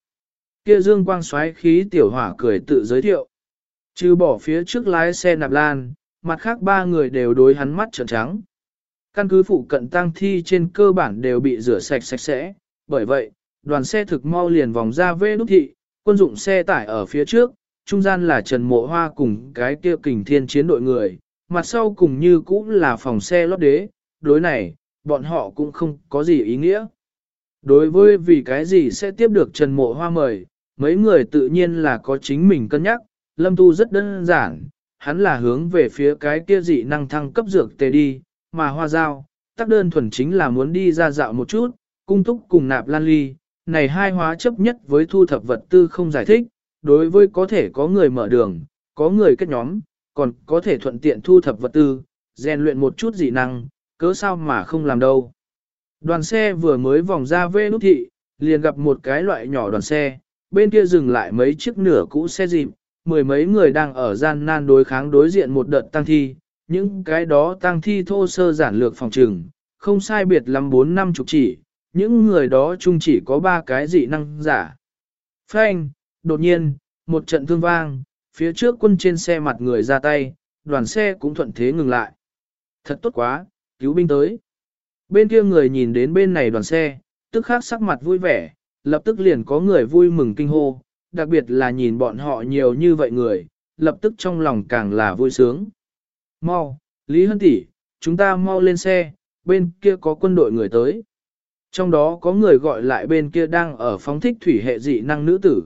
Kia dương quang xoáy khí tiểu hỏa cười tự giới thiệu. Trừ bỏ phía trước lái xe nạp lan, mặt khác ba người đều đối hắn mắt trợn trắng. Căn cứ phụ cận tang thi trên cơ bản đều bị rửa sạch sạch sẽ, bởi vậy, đoàn xe thực mau liền vòng ra vê đúc thị, quân dụng xe tải ở phía trước, trung gian là Trần Mộ Hoa cùng cái kia kình thiên chiến đội người, mặt sau cùng như cũng là phòng xe lót đế, đối này, bọn họ cũng không có gì ý nghĩa. Đối với vì cái gì sẽ tiếp được Trần Mộ Hoa mời, mấy người tự nhiên là có chính mình cân nhắc, Lâm Tu rất đơn giản, hắn là hướng về phía cái kia dị năng thăng cấp dược tề đi, mà hoa giao, tác đơn thuần chính là muốn đi ra dạo một chút, cung túc cùng nạp lan ly, này hai hóa chấp nhất với thu thập vật tư không giải thích, đối với có thể có người mở đường, có người kết nhóm, còn có thể thuận tiện thu thập vật tư, rèn luyện một chút dị năng, cớ sao mà không làm đâu. Đoàn xe vừa mới vòng ra về nút thị, liền gặp một cái loại nhỏ đoàn xe, bên kia dừng lại mấy chiếc nửa cũ xe dịp, mười mấy người đang ở gian nan đối kháng đối diện một đợt tăng thi, những cái đó tăng thi thô sơ giản lược phòng trừng, không sai biệt lắm bốn năm chục chỉ, những người đó chung chỉ có ba cái dị năng giả. Phanh, đột nhiên, một trận thương vang, phía trước quân trên xe mặt người ra tay, đoàn xe cũng thuận thế ngừng lại. Thật tốt quá, cứu binh tới. Bên kia người nhìn đến bên này đoàn xe, tức khắc sắc mặt vui vẻ, lập tức liền có người vui mừng kinh hô, đặc biệt là nhìn bọn họ nhiều như vậy người, lập tức trong lòng càng là vui sướng. Mau, Lý Hân tỷ, chúng ta mau lên xe, bên kia có quân đội người tới. Trong đó có người gọi lại bên kia đang ở phóng thích thủy hệ dị năng nữ tử.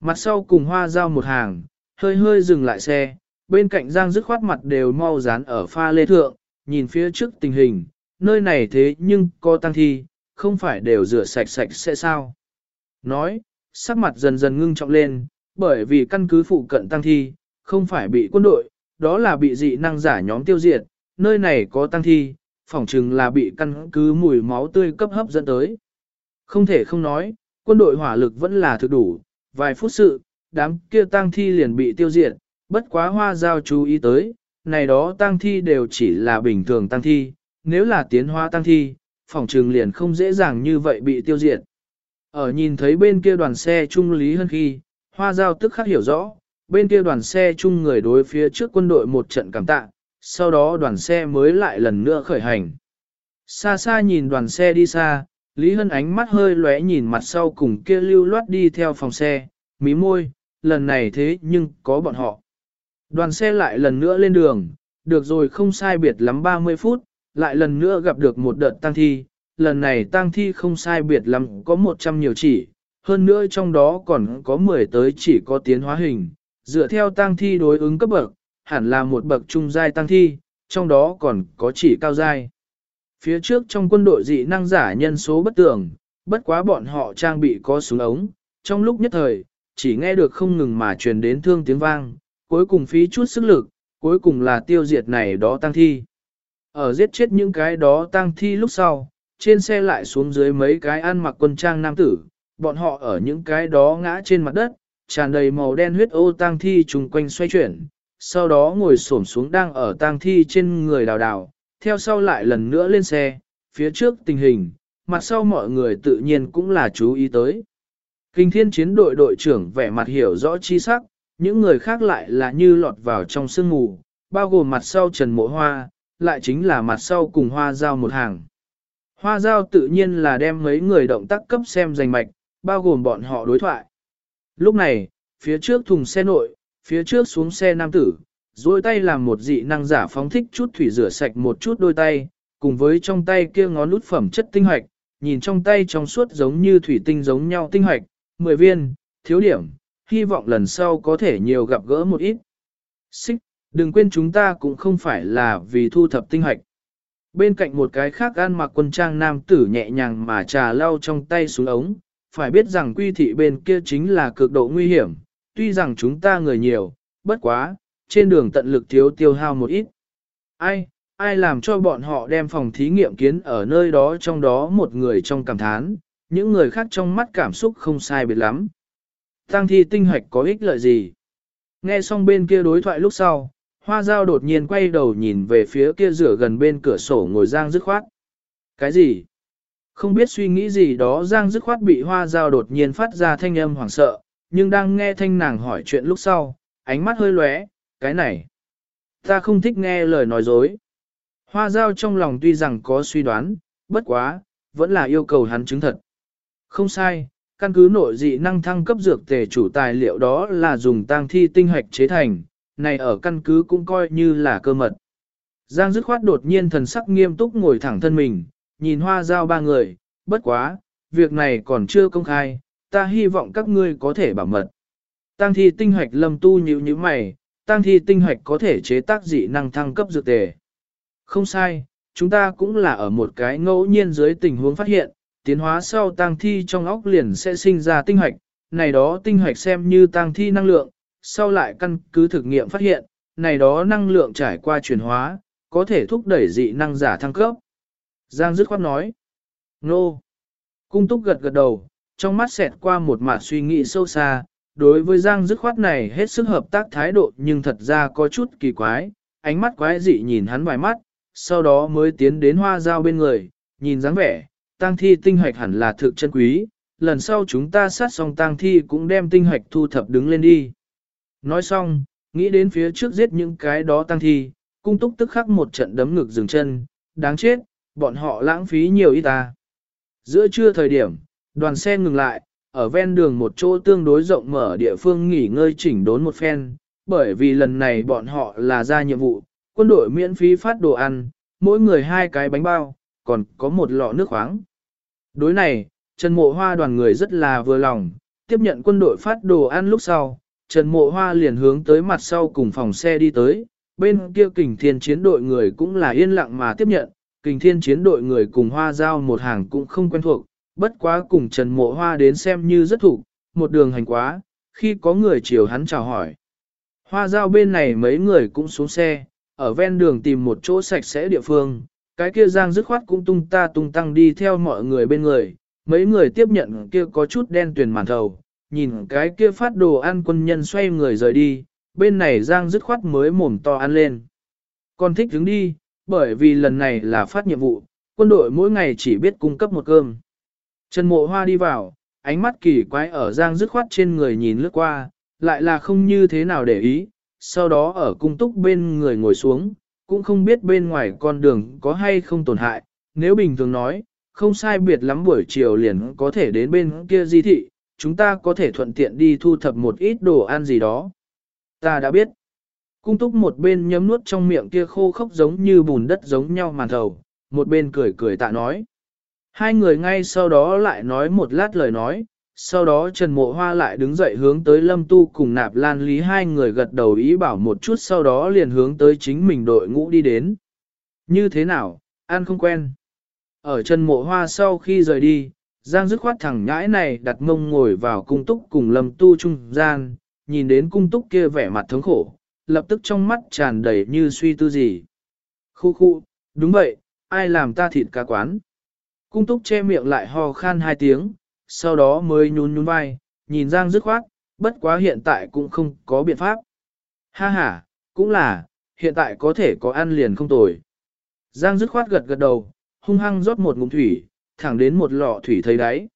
Mặt sau cùng hoa giao một hàng, hơi hơi dừng lại xe, bên cạnh giang dứt khoát mặt đều mau dán ở pha lê thượng, nhìn phía trước tình hình, nơi này thế nhưng có tăng thi, không phải đều rửa sạch sạch sẽ sao. Nói, sắc mặt dần dần ngưng trọng lên, bởi vì căn cứ phụ cận tăng thi, không phải bị quân đội, đó là bị dị năng giả nhóm tiêu diệt, nơi này có tăng thi, phỏng chừng là bị căn cứ mùi máu tươi cấp hấp dẫn tới. Không thể không nói, quân đội hỏa lực vẫn là thực đủ, vài phút sự, đám kia tăng thi liền bị tiêu diệt, bất quá hoa giao chú ý tới, này đó tăng thi đều chỉ là bình thường tăng thi, nếu là tiến hóa tăng thi, phỏng trừng liền không dễ dàng như vậy bị tiêu diệt. Ở nhìn thấy bên kia đoàn xe chung lý hân khi, hoa giao tức khắc hiểu rõ, bên kia đoàn xe chung người đối phía trước quân đội một trận cảm tạ, sau đó đoàn xe mới lại lần nữa khởi hành. Xa xa nhìn đoàn xe đi xa, Lý Hân ánh mắt hơi lóe nhìn mặt sau cùng kia lưu loát đi theo phòng xe, mí môi, lần này thế nhưng có bọn họ. Đoàn xe lại lần nữa lên đường, được rồi không sai biệt lắm 30 phút, lại lần nữa gặp được một đợt tăng thi, lần này tang thi không sai biệt lắm có 100 nhiều chỉ, hơn nữa trong đó còn có 10 tới chỉ có tiến hóa hình, dựa theo tang thi đối ứng cấp bậc, hẳn là một bậc trung giai tang thi, trong đó còn có chỉ cao giai. Phía trước trong quân đội dị năng giả nhân số bất tường, bất quá bọn họ trang bị có súng ống, trong lúc nhất thời, chỉ nghe được không ngừng mà truyền đến thương tiếng vang, cuối cùng phí chút sức lực, cuối cùng là tiêu diệt này đó tang thi. Ở giết chết những cái đó tang thi lúc sau, trên xe lại xuống dưới mấy cái ăn mặc quân trang nam tử, bọn họ ở những cái đó ngã trên mặt đất, tràn đầy màu đen huyết ô tang thi trùng quanh xoay chuyển, sau đó ngồi xổm xuống đang ở tang thi trên người đào đào, theo sau lại lần nữa lên xe, phía trước tình hình, mặt sau mọi người tự nhiên cũng là chú ý tới. Kinh thiên chiến đội đội trưởng vẻ mặt hiểu rõ chi sắc, những người khác lại là như lọt vào trong sương mù, bao gồm mặt sau Trần Mộ Hoa, lại chính là mặt sau cùng Hoa Giao một hàng. Hoa Giao tự nhiên là đem mấy người động tác cấp xem danh mạch, bao gồm bọn họ đối thoại. Lúc này, phía trước thùng xe nội, phía trước xuống xe nam tử, duỗi tay làm một dị năng giả phóng thích chút thủy rửa sạch một chút đôi tay, cùng với trong tay kia ngón nút phẩm chất tinh hoạch, nhìn trong tay trong suốt giống như thủy tinh giống nhau tinh hoạch, 10 viên, thiếu điểm, hy vọng lần sau có thể nhiều gặp gỡ một ít. Xích, đừng quên chúng ta cũng không phải là vì thu thập tinh hoạch. Bên cạnh một cái khác ăn mặc quân trang nam tử nhẹ nhàng mà trà lau trong tay xuống ống, phải biết rằng quy thị bên kia chính là cực độ nguy hiểm, tuy rằng chúng ta người nhiều, bất quá, trên đường tận lực thiếu tiêu hao một ít. Ai, ai làm cho bọn họ đem phòng thí nghiệm kiến ở nơi đó trong đó một người trong cảm thán, những người khác trong mắt cảm xúc không sai biệt lắm. Tăng thi tinh hoạch có ích lợi gì? Nghe xong bên kia đối thoại lúc sau, hoa dao đột nhiên quay đầu nhìn về phía kia rửa gần bên cửa sổ ngồi giang dứt khoát. Cái gì? Không biết suy nghĩ gì đó giang dứt khoát bị hoa dao đột nhiên phát ra thanh âm hoảng sợ, nhưng đang nghe thanh nàng hỏi chuyện lúc sau, ánh mắt hơi lóe, cái này. Ta không thích nghe lời nói dối. Hoa dao trong lòng tuy rằng có suy đoán, bất quá, vẫn là yêu cầu hắn chứng thật. Không sai, căn cứ nội dị năng thăng cấp dược tề chủ tài liệu đó là dùng tang thi tinh hoạch chế thành, này ở căn cứ cũng coi như là cơ mật. Giang dứt khoát đột nhiên thần sắc nghiêm túc ngồi thẳng thân mình, nhìn hoa giao ba người, bất quá, việc này còn chưa công khai, ta hy vọng các ngươi có thể bảo mật. Tăng thi tinh hoạch lâm tu nhíu như mày, tăng thi tinh hoạch có thể chế tác dị năng thăng cấp dược tề. Không sai, chúng ta cũng là ở một cái ngẫu nhiên dưới tình huống phát hiện, tiến hóa sau tăng thi trong óc liền sẽ sinh ra tinh hoạch, này đó tinh hoạch xem như tăng thi năng lượng, sau lại căn cứ thực nghiệm phát hiện, này đó năng lượng trải qua chuyển hóa, có thể thúc đẩy dị năng giả thăng cấp. Giang dứt khoát nói, nô, cung túc gật gật đầu, trong mắt xẹt qua một mặt suy nghĩ sâu xa, đối với Giang dứt khoát này hết sức hợp tác thái độ nhưng thật ra có chút kỳ quái, ánh mắt quái dị nhìn hắn vài mắt, sau đó mới tiến đến hoa dao bên người, nhìn dáng vẻ, tang thi tinh hoạch hẳn là thực chân quý, lần sau chúng ta sát xong tang thi cũng đem tinh hoạch thu thập đứng lên đi. Nói xong, nghĩ đến phía trước giết những cái đó tăng thi, cung túc tức khắc một trận đấm ngực dừng chân, đáng chết, bọn họ lãng phí nhiều ít ta. Giữa trưa thời điểm, đoàn xe ngừng lại, ở ven đường một chỗ tương đối rộng mở địa phương nghỉ ngơi chỉnh đốn một phen, bởi vì lần này bọn họ là ra nhiệm vụ, quân đội miễn phí phát đồ ăn, mỗi người hai cái bánh bao, còn có một lọ nước khoáng. Đối này, Trần Mộ Hoa đoàn người rất là vừa lòng, tiếp nhận quân đội phát đồ ăn lúc sau, Trần Mộ Hoa liền hướng tới mặt sau cùng phòng xe đi tới, bên kia kình thiên chiến đội người cũng là yên lặng mà tiếp nhận, kình thiên chiến đội người cùng hoa giao một hàng cũng không quen thuộc, bất quá cùng Trần Mộ Hoa đến xem như rất thủ, một đường hành quá, khi có người chiều hắn chào hỏi. Hoa giao bên này mấy người cũng xuống xe, ở ven đường tìm một chỗ sạch sẽ địa phương, cái kia giang dứt khoát cũng tung ta tung tăng đi theo mọi người bên người, mấy người tiếp nhận kia có chút đen tuyền màn thầu, nhìn cái kia phát đồ ăn quân nhân xoay người rời đi, bên này giang dứt khoát mới mồm to ăn lên. Còn thích đứng đi, bởi vì lần này là phát nhiệm vụ, quân đội mỗi ngày chỉ biết cung cấp một cơm. Trần mộ hoa đi vào, ánh mắt kỳ quái ở giang dứt khoát trên người nhìn lướt qua, lại là không như thế nào để ý, sau đó ở cung túc bên người ngồi xuống, cũng không biết bên ngoài con đường có hay không tổn hại, nếu bình thường nói, không sai biệt lắm buổi chiều liền có thể đến bên kia di thị, chúng ta có thể thuận tiện đi thu thập một ít đồ ăn gì đó. Ta đã biết. Cung túc một bên nhấm nuốt trong miệng kia khô khốc giống như bùn đất giống nhau màn thầu, một bên cười cười tạ nói. Hai người ngay sau đó lại nói một lát lời nói, sau đó Trần Mộ Hoa lại đứng dậy hướng tới Lâm Tu cùng Nạp Lan Lý hai người gật đầu ý bảo một chút sau đó liền hướng tới chính mình đội ngũ đi đến. Như thế nào, ăn không quen. Ở Trần Mộ Hoa sau khi rời đi, Giang dứt khoát thẳng nhãi này đặt mông ngồi vào cung túc cùng Lâm Tu trung gian, nhìn đến cung túc kia vẻ mặt thống khổ, lập tức trong mắt tràn đầy như suy tư gì. Khu khu, đúng vậy, ai làm ta thịt cá quán. Cung túc che miệng lại ho khan hai tiếng, sau đó mới nhún nhún vai, nhìn Giang dứt khoát, bất quá hiện tại cũng không có biện pháp. Ha ha, cũng là, hiện tại có thể có ăn liền không tồi. Giang dứt khoát gật gật đầu, hung hăng rót một ngụm thủy, thẳng đến một lọ thủy thấy đáy.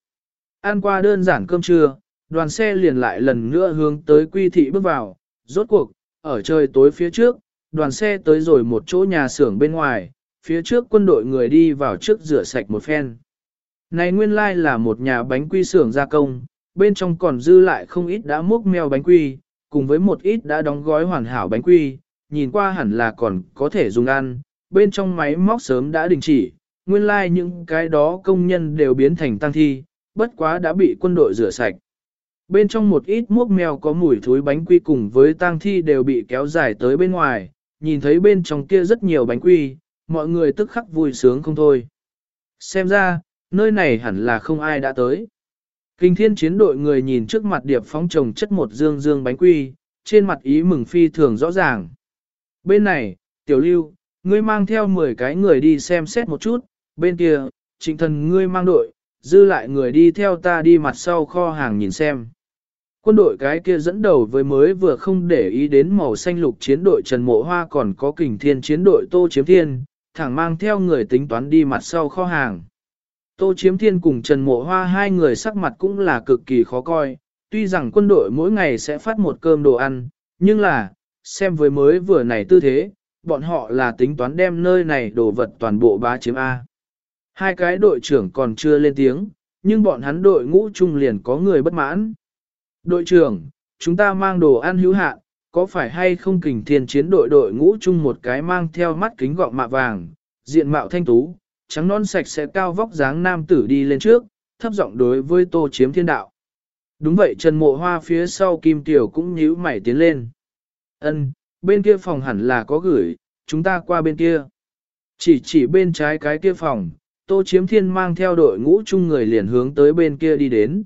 Ăn qua đơn giản cơm trưa, đoàn xe liền lại lần nữa hướng tới quy thị bước vào, rốt cuộc, ở trời tối phía trước, đoàn xe tới rồi một chỗ nhà xưởng bên ngoài, phía trước quân đội người đi vào trước rửa sạch một phen. Này nguyên lai là một nhà bánh quy xưởng gia công, bên trong còn dư lại không ít đã múc meo bánh quy, cùng với một ít đã đóng gói hoàn hảo bánh quy, nhìn qua hẳn là còn có thể dùng ăn, bên trong máy móc sớm đã đình chỉ, nguyên lai những cái đó công nhân đều biến thành tăng thi, bất quá đã bị quân đội rửa sạch. Bên trong một ít mốc mèo có mùi thối bánh quy cùng với tang thi đều bị kéo dài tới bên ngoài, nhìn thấy bên trong kia rất nhiều bánh quy, mọi người tức khắc vui sướng không thôi. Xem ra, nơi này hẳn là không ai đã tới. Kinh thiên chiến đội người nhìn trước mặt điệp phóng trồng chất một dương dương bánh quy, trên mặt ý mừng phi thường rõ ràng. Bên này, tiểu lưu, ngươi mang theo 10 cái người đi xem xét một chút, bên kia, trịnh thần ngươi mang đội, dư lại người đi theo ta đi mặt sau kho hàng nhìn xem. Quân đội cái kia dẫn đầu với mới vừa không để ý đến màu xanh lục chiến đội Trần Mộ Hoa còn có kình thiên chiến đội Tô Chiếm Thiên, thẳng mang theo người tính toán đi mặt sau kho hàng. Tô Chiếm Thiên cùng Trần Mộ Hoa hai người sắc mặt cũng là cực kỳ khó coi, tuy rằng quân đội mỗi ngày sẽ phát một cơm đồ ăn, nhưng là, xem với mới vừa này tư thế, bọn họ là tính toán đem nơi này đồ vật toàn bộ bá chiếm A. Hai cái đội trưởng còn chưa lên tiếng, nhưng bọn hắn đội ngũ chung liền có người bất mãn. Đội trưởng, chúng ta mang đồ ăn hữu hạn, có phải hay không kình thiên chiến đội đội ngũ chung một cái mang theo mắt kính gọng mạ vàng, diện mạo thanh tú, trắng non sạch sẽ cao vóc dáng nam tử đi lên trước, thấp giọng đối với tô chiếm thiên đạo. Đúng vậy Trần Mộ Hoa phía sau Kim Tiểu cũng nhíu mày tiến lên. Ân, bên kia phòng hẳn là có gửi, chúng ta qua bên kia. Chỉ chỉ bên trái cái kia phòng, Tô Chiếm Thiên mang theo đội ngũ chung người liền hướng tới bên kia đi đến.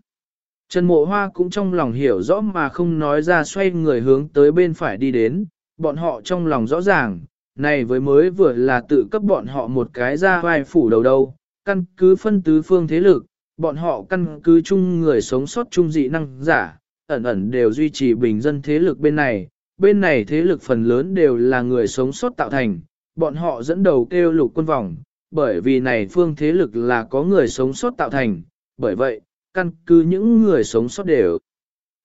Trần Mộ Hoa cũng trong lòng hiểu rõ mà không nói ra xoay người hướng tới bên phải đi đến, bọn họ trong lòng rõ ràng, này với mới vừa là tự cấp bọn họ một cái ra vai phủ đầu đâu, căn cứ phân tứ phương thế lực, bọn họ căn cứ chung người sống sót chung dị năng giả, ẩn ẩn đều duy trì bình dân thế lực bên này, bên này thế lực phần lớn đều là người sống sót tạo thành, bọn họ dẫn đầu kêu lục quân vòng, bởi vì này phương thế lực là có người sống sót tạo thành, bởi vậy, căn cứ những người sống sót đều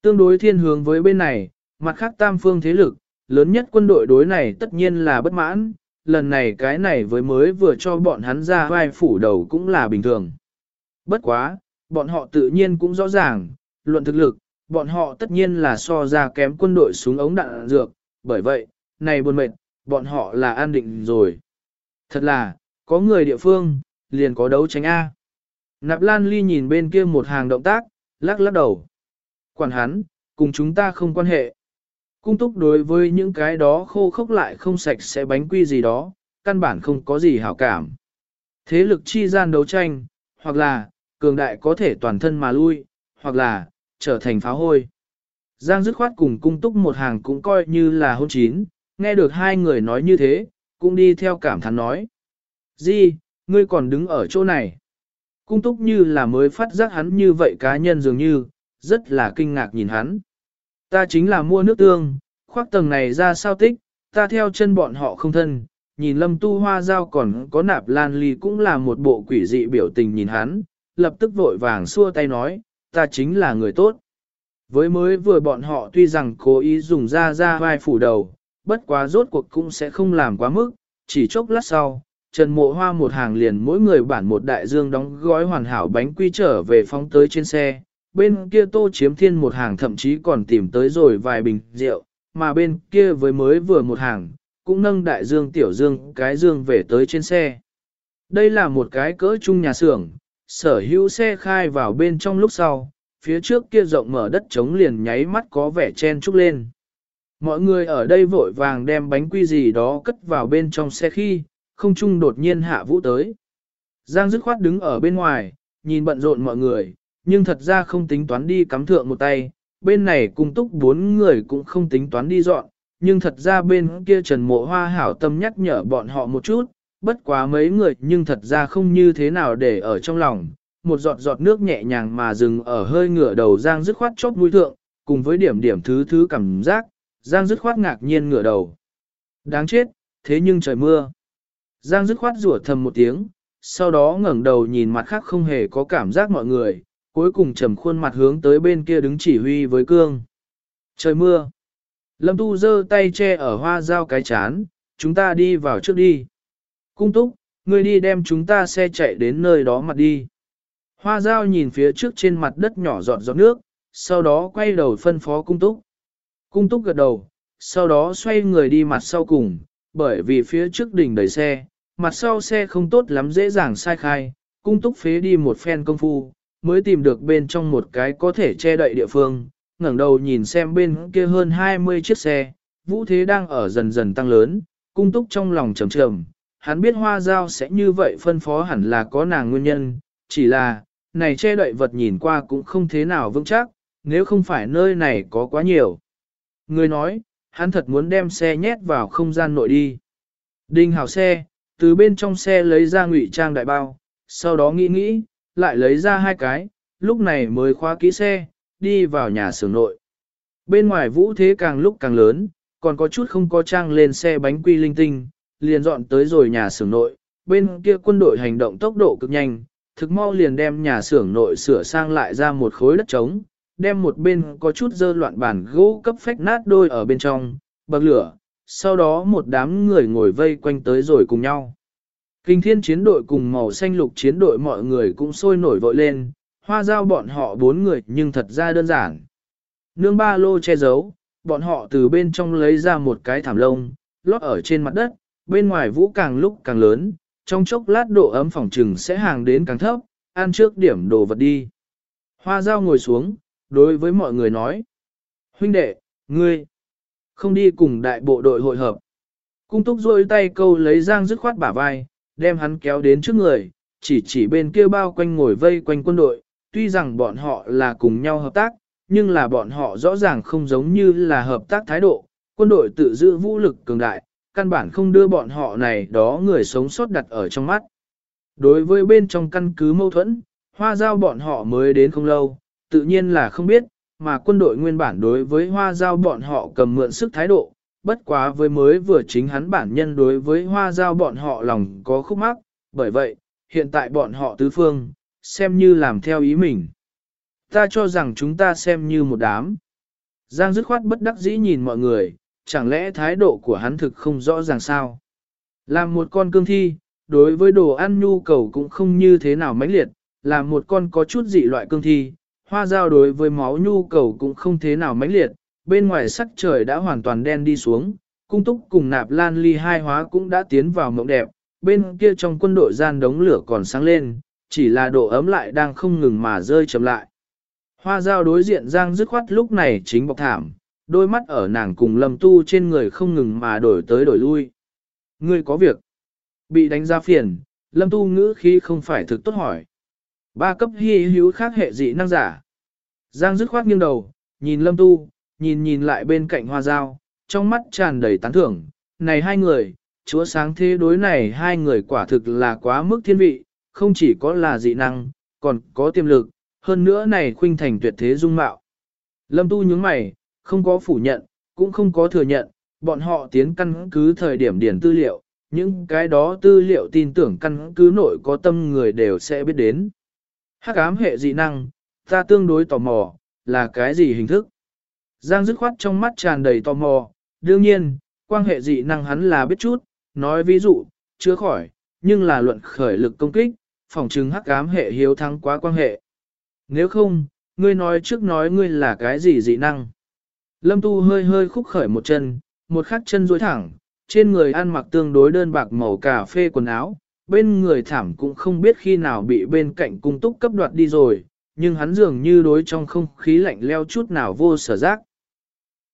tương đối thiên hướng với bên này, mặt khác tam phương thế lực, lớn nhất quân đội đối này tất nhiên là bất mãn, lần này cái này với mới vừa cho bọn hắn ra vai phủ đầu cũng là bình thường. Bất quá, bọn họ tự nhiên cũng rõ ràng, luận thực lực, bọn họ tất nhiên là so ra kém quân đội súng ống đạn dược, bởi vậy, này buồn mệt, bọn họ là an định rồi. Thật là, có người địa phương, liền có đấu tranh A. Nạp Lan Ly nhìn bên kia một hàng động tác, lắc lắc đầu. Quản hắn, cùng chúng ta không quan hệ. Cung túc đối với những cái đó khô khốc lại không sạch sẽ bánh quy gì đó, căn bản không có gì hảo cảm. Thế lực chi gian đấu tranh, hoặc là, cường đại có thể toàn thân mà lui, hoặc là, trở thành pháo hôi. Giang dứt khoát cùng cung túc một hàng cũng coi như là hôn chín, nghe được hai người nói như thế, cũng đi theo cảm thán nói. Di, ngươi còn đứng ở chỗ này. Cung túc như là mới phát giác hắn như vậy cá nhân dường như, rất là kinh ngạc nhìn hắn. Ta chính là mua nước tương, khoác tầng này ra sao tích, ta theo chân bọn họ không thân, nhìn lâm tu hoa giao còn có nạp lan ly cũng là một bộ quỷ dị biểu tình nhìn hắn, lập tức vội vàng xua tay nói, ta chính là người tốt. Với mới vừa bọn họ tuy rằng cố ý dùng ra ra vai phủ đầu, bất quá rốt cuộc cũng sẽ không làm quá mức, chỉ chốc lát sau, Trần Mộ Hoa một hàng liền mỗi người bản một đại dương đóng gói hoàn hảo bánh quy trở về phóng tới trên xe, bên kia tô chiếm thiên một hàng thậm chí còn tìm tới rồi vài bình rượu, mà bên kia với mới vừa một hàng, cũng nâng đại dương tiểu dương cái dương về tới trên xe. Đây là một cái cỡ chung nhà xưởng, sở hữu xe khai vào bên trong lúc sau, phía trước kia rộng mở đất trống liền nháy mắt có vẻ chen trúc lên. Mọi người ở đây vội vàng đem bánh quy gì đó cất vào bên trong xe khi, không trung đột nhiên hạ vũ tới. Giang dứt khoát đứng ở bên ngoài, nhìn bận rộn mọi người, nhưng thật ra không tính toán đi cắm thượng một tay, bên này cung túc bốn người cũng không tính toán đi dọn, nhưng thật ra bên kia Trần Mộ Hoa hảo tâm nhắc nhở bọn họ một chút, bất quá mấy người nhưng thật ra không như thế nào để ở trong lòng, một giọt giọt nước nhẹ nhàng mà dừng ở hơi ngửa đầu Giang dứt khoát chóp mũi thượng, cùng với điểm điểm thứ thứ cảm giác, Giang dứt khoát ngạc nhiên ngửa đầu. Đáng chết, thế nhưng trời mưa. Giang dứt khoát rủa thầm một tiếng, sau đó ngẩng đầu nhìn mặt khác không hề có cảm giác mọi người, cuối cùng trầm khuôn mặt hướng tới bên kia đứng chỉ huy với cương. Trời mưa. Lâm Tu giơ tay che ở hoa dao cái chán, chúng ta đi vào trước đi. Cung túc, ngươi đi đem chúng ta xe chạy đến nơi đó mặt đi. Hoa dao nhìn phía trước trên mặt đất nhỏ giọt giọt nước, sau đó quay đầu phân phó cung túc. Cung túc gật đầu, sau đó xoay người đi mặt sau cùng, bởi vì phía trước đỉnh đầy xe, mặt sau xe không tốt lắm dễ dàng sai khai, cung túc phế đi một phen công phu, mới tìm được bên trong một cái có thể che đậy địa phương, ngẩng đầu nhìn xem bên kia hơn 20 chiếc xe, vũ thế đang ở dần dần tăng lớn, cung túc trong lòng trầm trầm, hắn biết hoa dao sẽ như vậy phân phó hẳn là có nàng nguyên nhân, chỉ là, này che đậy vật nhìn qua cũng không thế nào vững chắc, nếu không phải nơi này có quá nhiều. Người nói, hắn thật muốn đem xe nhét vào không gian nội đi. Đinh hào xe, từ bên trong xe lấy ra ngụy trang đại bao, sau đó nghĩ nghĩ, lại lấy ra hai cái, lúc này mới khóa kỹ xe, đi vào nhà xưởng nội. Bên ngoài vũ thế càng lúc càng lớn, còn có chút không có trang lên xe bánh quy linh tinh, liền dọn tới rồi nhà xưởng nội, bên kia quân đội hành động tốc độ cực nhanh, thực mau liền đem nhà xưởng nội sửa sang lại ra một khối đất trống, đem một bên có chút dơ loạn bản gỗ cấp phách nát đôi ở bên trong, bậc lửa, sau đó một đám người ngồi vây quanh tới rồi cùng nhau. Kinh thiên chiến đội cùng màu xanh lục chiến đội mọi người cũng sôi nổi vội lên, hoa giao bọn họ bốn người nhưng thật ra đơn giản. Nương ba lô che giấu, bọn họ từ bên trong lấy ra một cái thảm lông, lót ở trên mặt đất, bên ngoài vũ càng lúc càng lớn, trong chốc lát độ ấm phòng trừng sẽ hàng đến càng thấp, ăn trước điểm đồ vật đi. Hoa giao ngồi xuống, đối với mọi người nói. Huynh đệ, ngươi, không đi cùng đại bộ đội hội hợp. Cung túc rôi tay câu lấy giang dứt khoát bả vai, đem hắn kéo đến trước người, chỉ chỉ bên kia bao quanh ngồi vây quanh quân đội, tuy rằng bọn họ là cùng nhau hợp tác, nhưng là bọn họ rõ ràng không giống như là hợp tác thái độ, quân đội tự giữ vũ lực cường đại, căn bản không đưa bọn họ này đó người sống sót đặt ở trong mắt. Đối với bên trong căn cứ mâu thuẫn, hoa giao bọn họ mới đến không lâu, tự nhiên là không biết, mà quân đội nguyên bản đối với hoa giao bọn họ cầm mượn sức thái độ, bất quá với mới vừa chính hắn bản nhân đối với hoa giao bọn họ lòng có khúc mắc, bởi vậy, hiện tại bọn họ tứ phương, xem như làm theo ý mình. Ta cho rằng chúng ta xem như một đám. Giang dứt khoát bất đắc dĩ nhìn mọi người, chẳng lẽ thái độ của hắn thực không rõ ràng sao? Làm một con cương thi, đối với đồ ăn nhu cầu cũng không như thế nào mãnh liệt, làm một con có chút dị loại cương thi, hoa giao đối với máu nhu cầu cũng không thế nào mãnh liệt, bên ngoài sắc trời đã hoàn toàn đen đi xuống, cung túc cùng nạp lan ly hai hóa cũng đã tiến vào mộng đẹp, bên kia trong quân đội gian đống lửa còn sáng lên, chỉ là độ ấm lại đang không ngừng mà rơi chậm lại. Hoa giao đối diện giang dứt khoát lúc này chính bọc thảm, đôi mắt ở nàng cùng lâm tu trên người không ngừng mà đổi tới đổi lui. Ngươi có việc. Bị đánh ra phiền, lâm tu ngữ khi không phải thực tốt hỏi. Ba cấp hy hữu khác hệ dị năng giả. Giang dứt khoát nghiêng đầu, nhìn lâm tu, nhìn nhìn lại bên cạnh hoa dao, trong mắt tràn đầy tán thưởng. Này hai người, chúa sáng thế đối này hai người quả thực là quá mức thiên vị, không chỉ có là dị năng, còn có tiềm lực, hơn nữa này khuynh thành tuyệt thế dung mạo. Lâm tu nhướng mày, không có phủ nhận, cũng không có thừa nhận, bọn họ tiến căn cứ thời điểm điển tư liệu, những cái đó tư liệu tin tưởng căn cứ nội có tâm người đều sẽ biết đến. Hắc ám hệ dị năng, ta tương đối tò mò, là cái gì hình thức? Giang dứt khoát trong mắt tràn đầy tò mò, đương nhiên, quan hệ dị năng hắn là biết chút, nói ví dụ, chữa khỏi, nhưng là luận khởi lực công kích, phòng chứng hắc ám hệ hiếu thắng quá quan hệ. Nếu không, ngươi nói trước nói ngươi là cái gì dị năng? Lâm Tu hơi hơi khúc khởi một chân, một khắc chân duỗi thẳng, trên người ăn mặc tương đối đơn bạc màu cà phê quần áo, bên người thảm cũng không biết khi nào bị bên cạnh cung túc cấp đoạt đi rồi, nhưng hắn dường như đối trong không khí lạnh leo chút nào vô sở giác.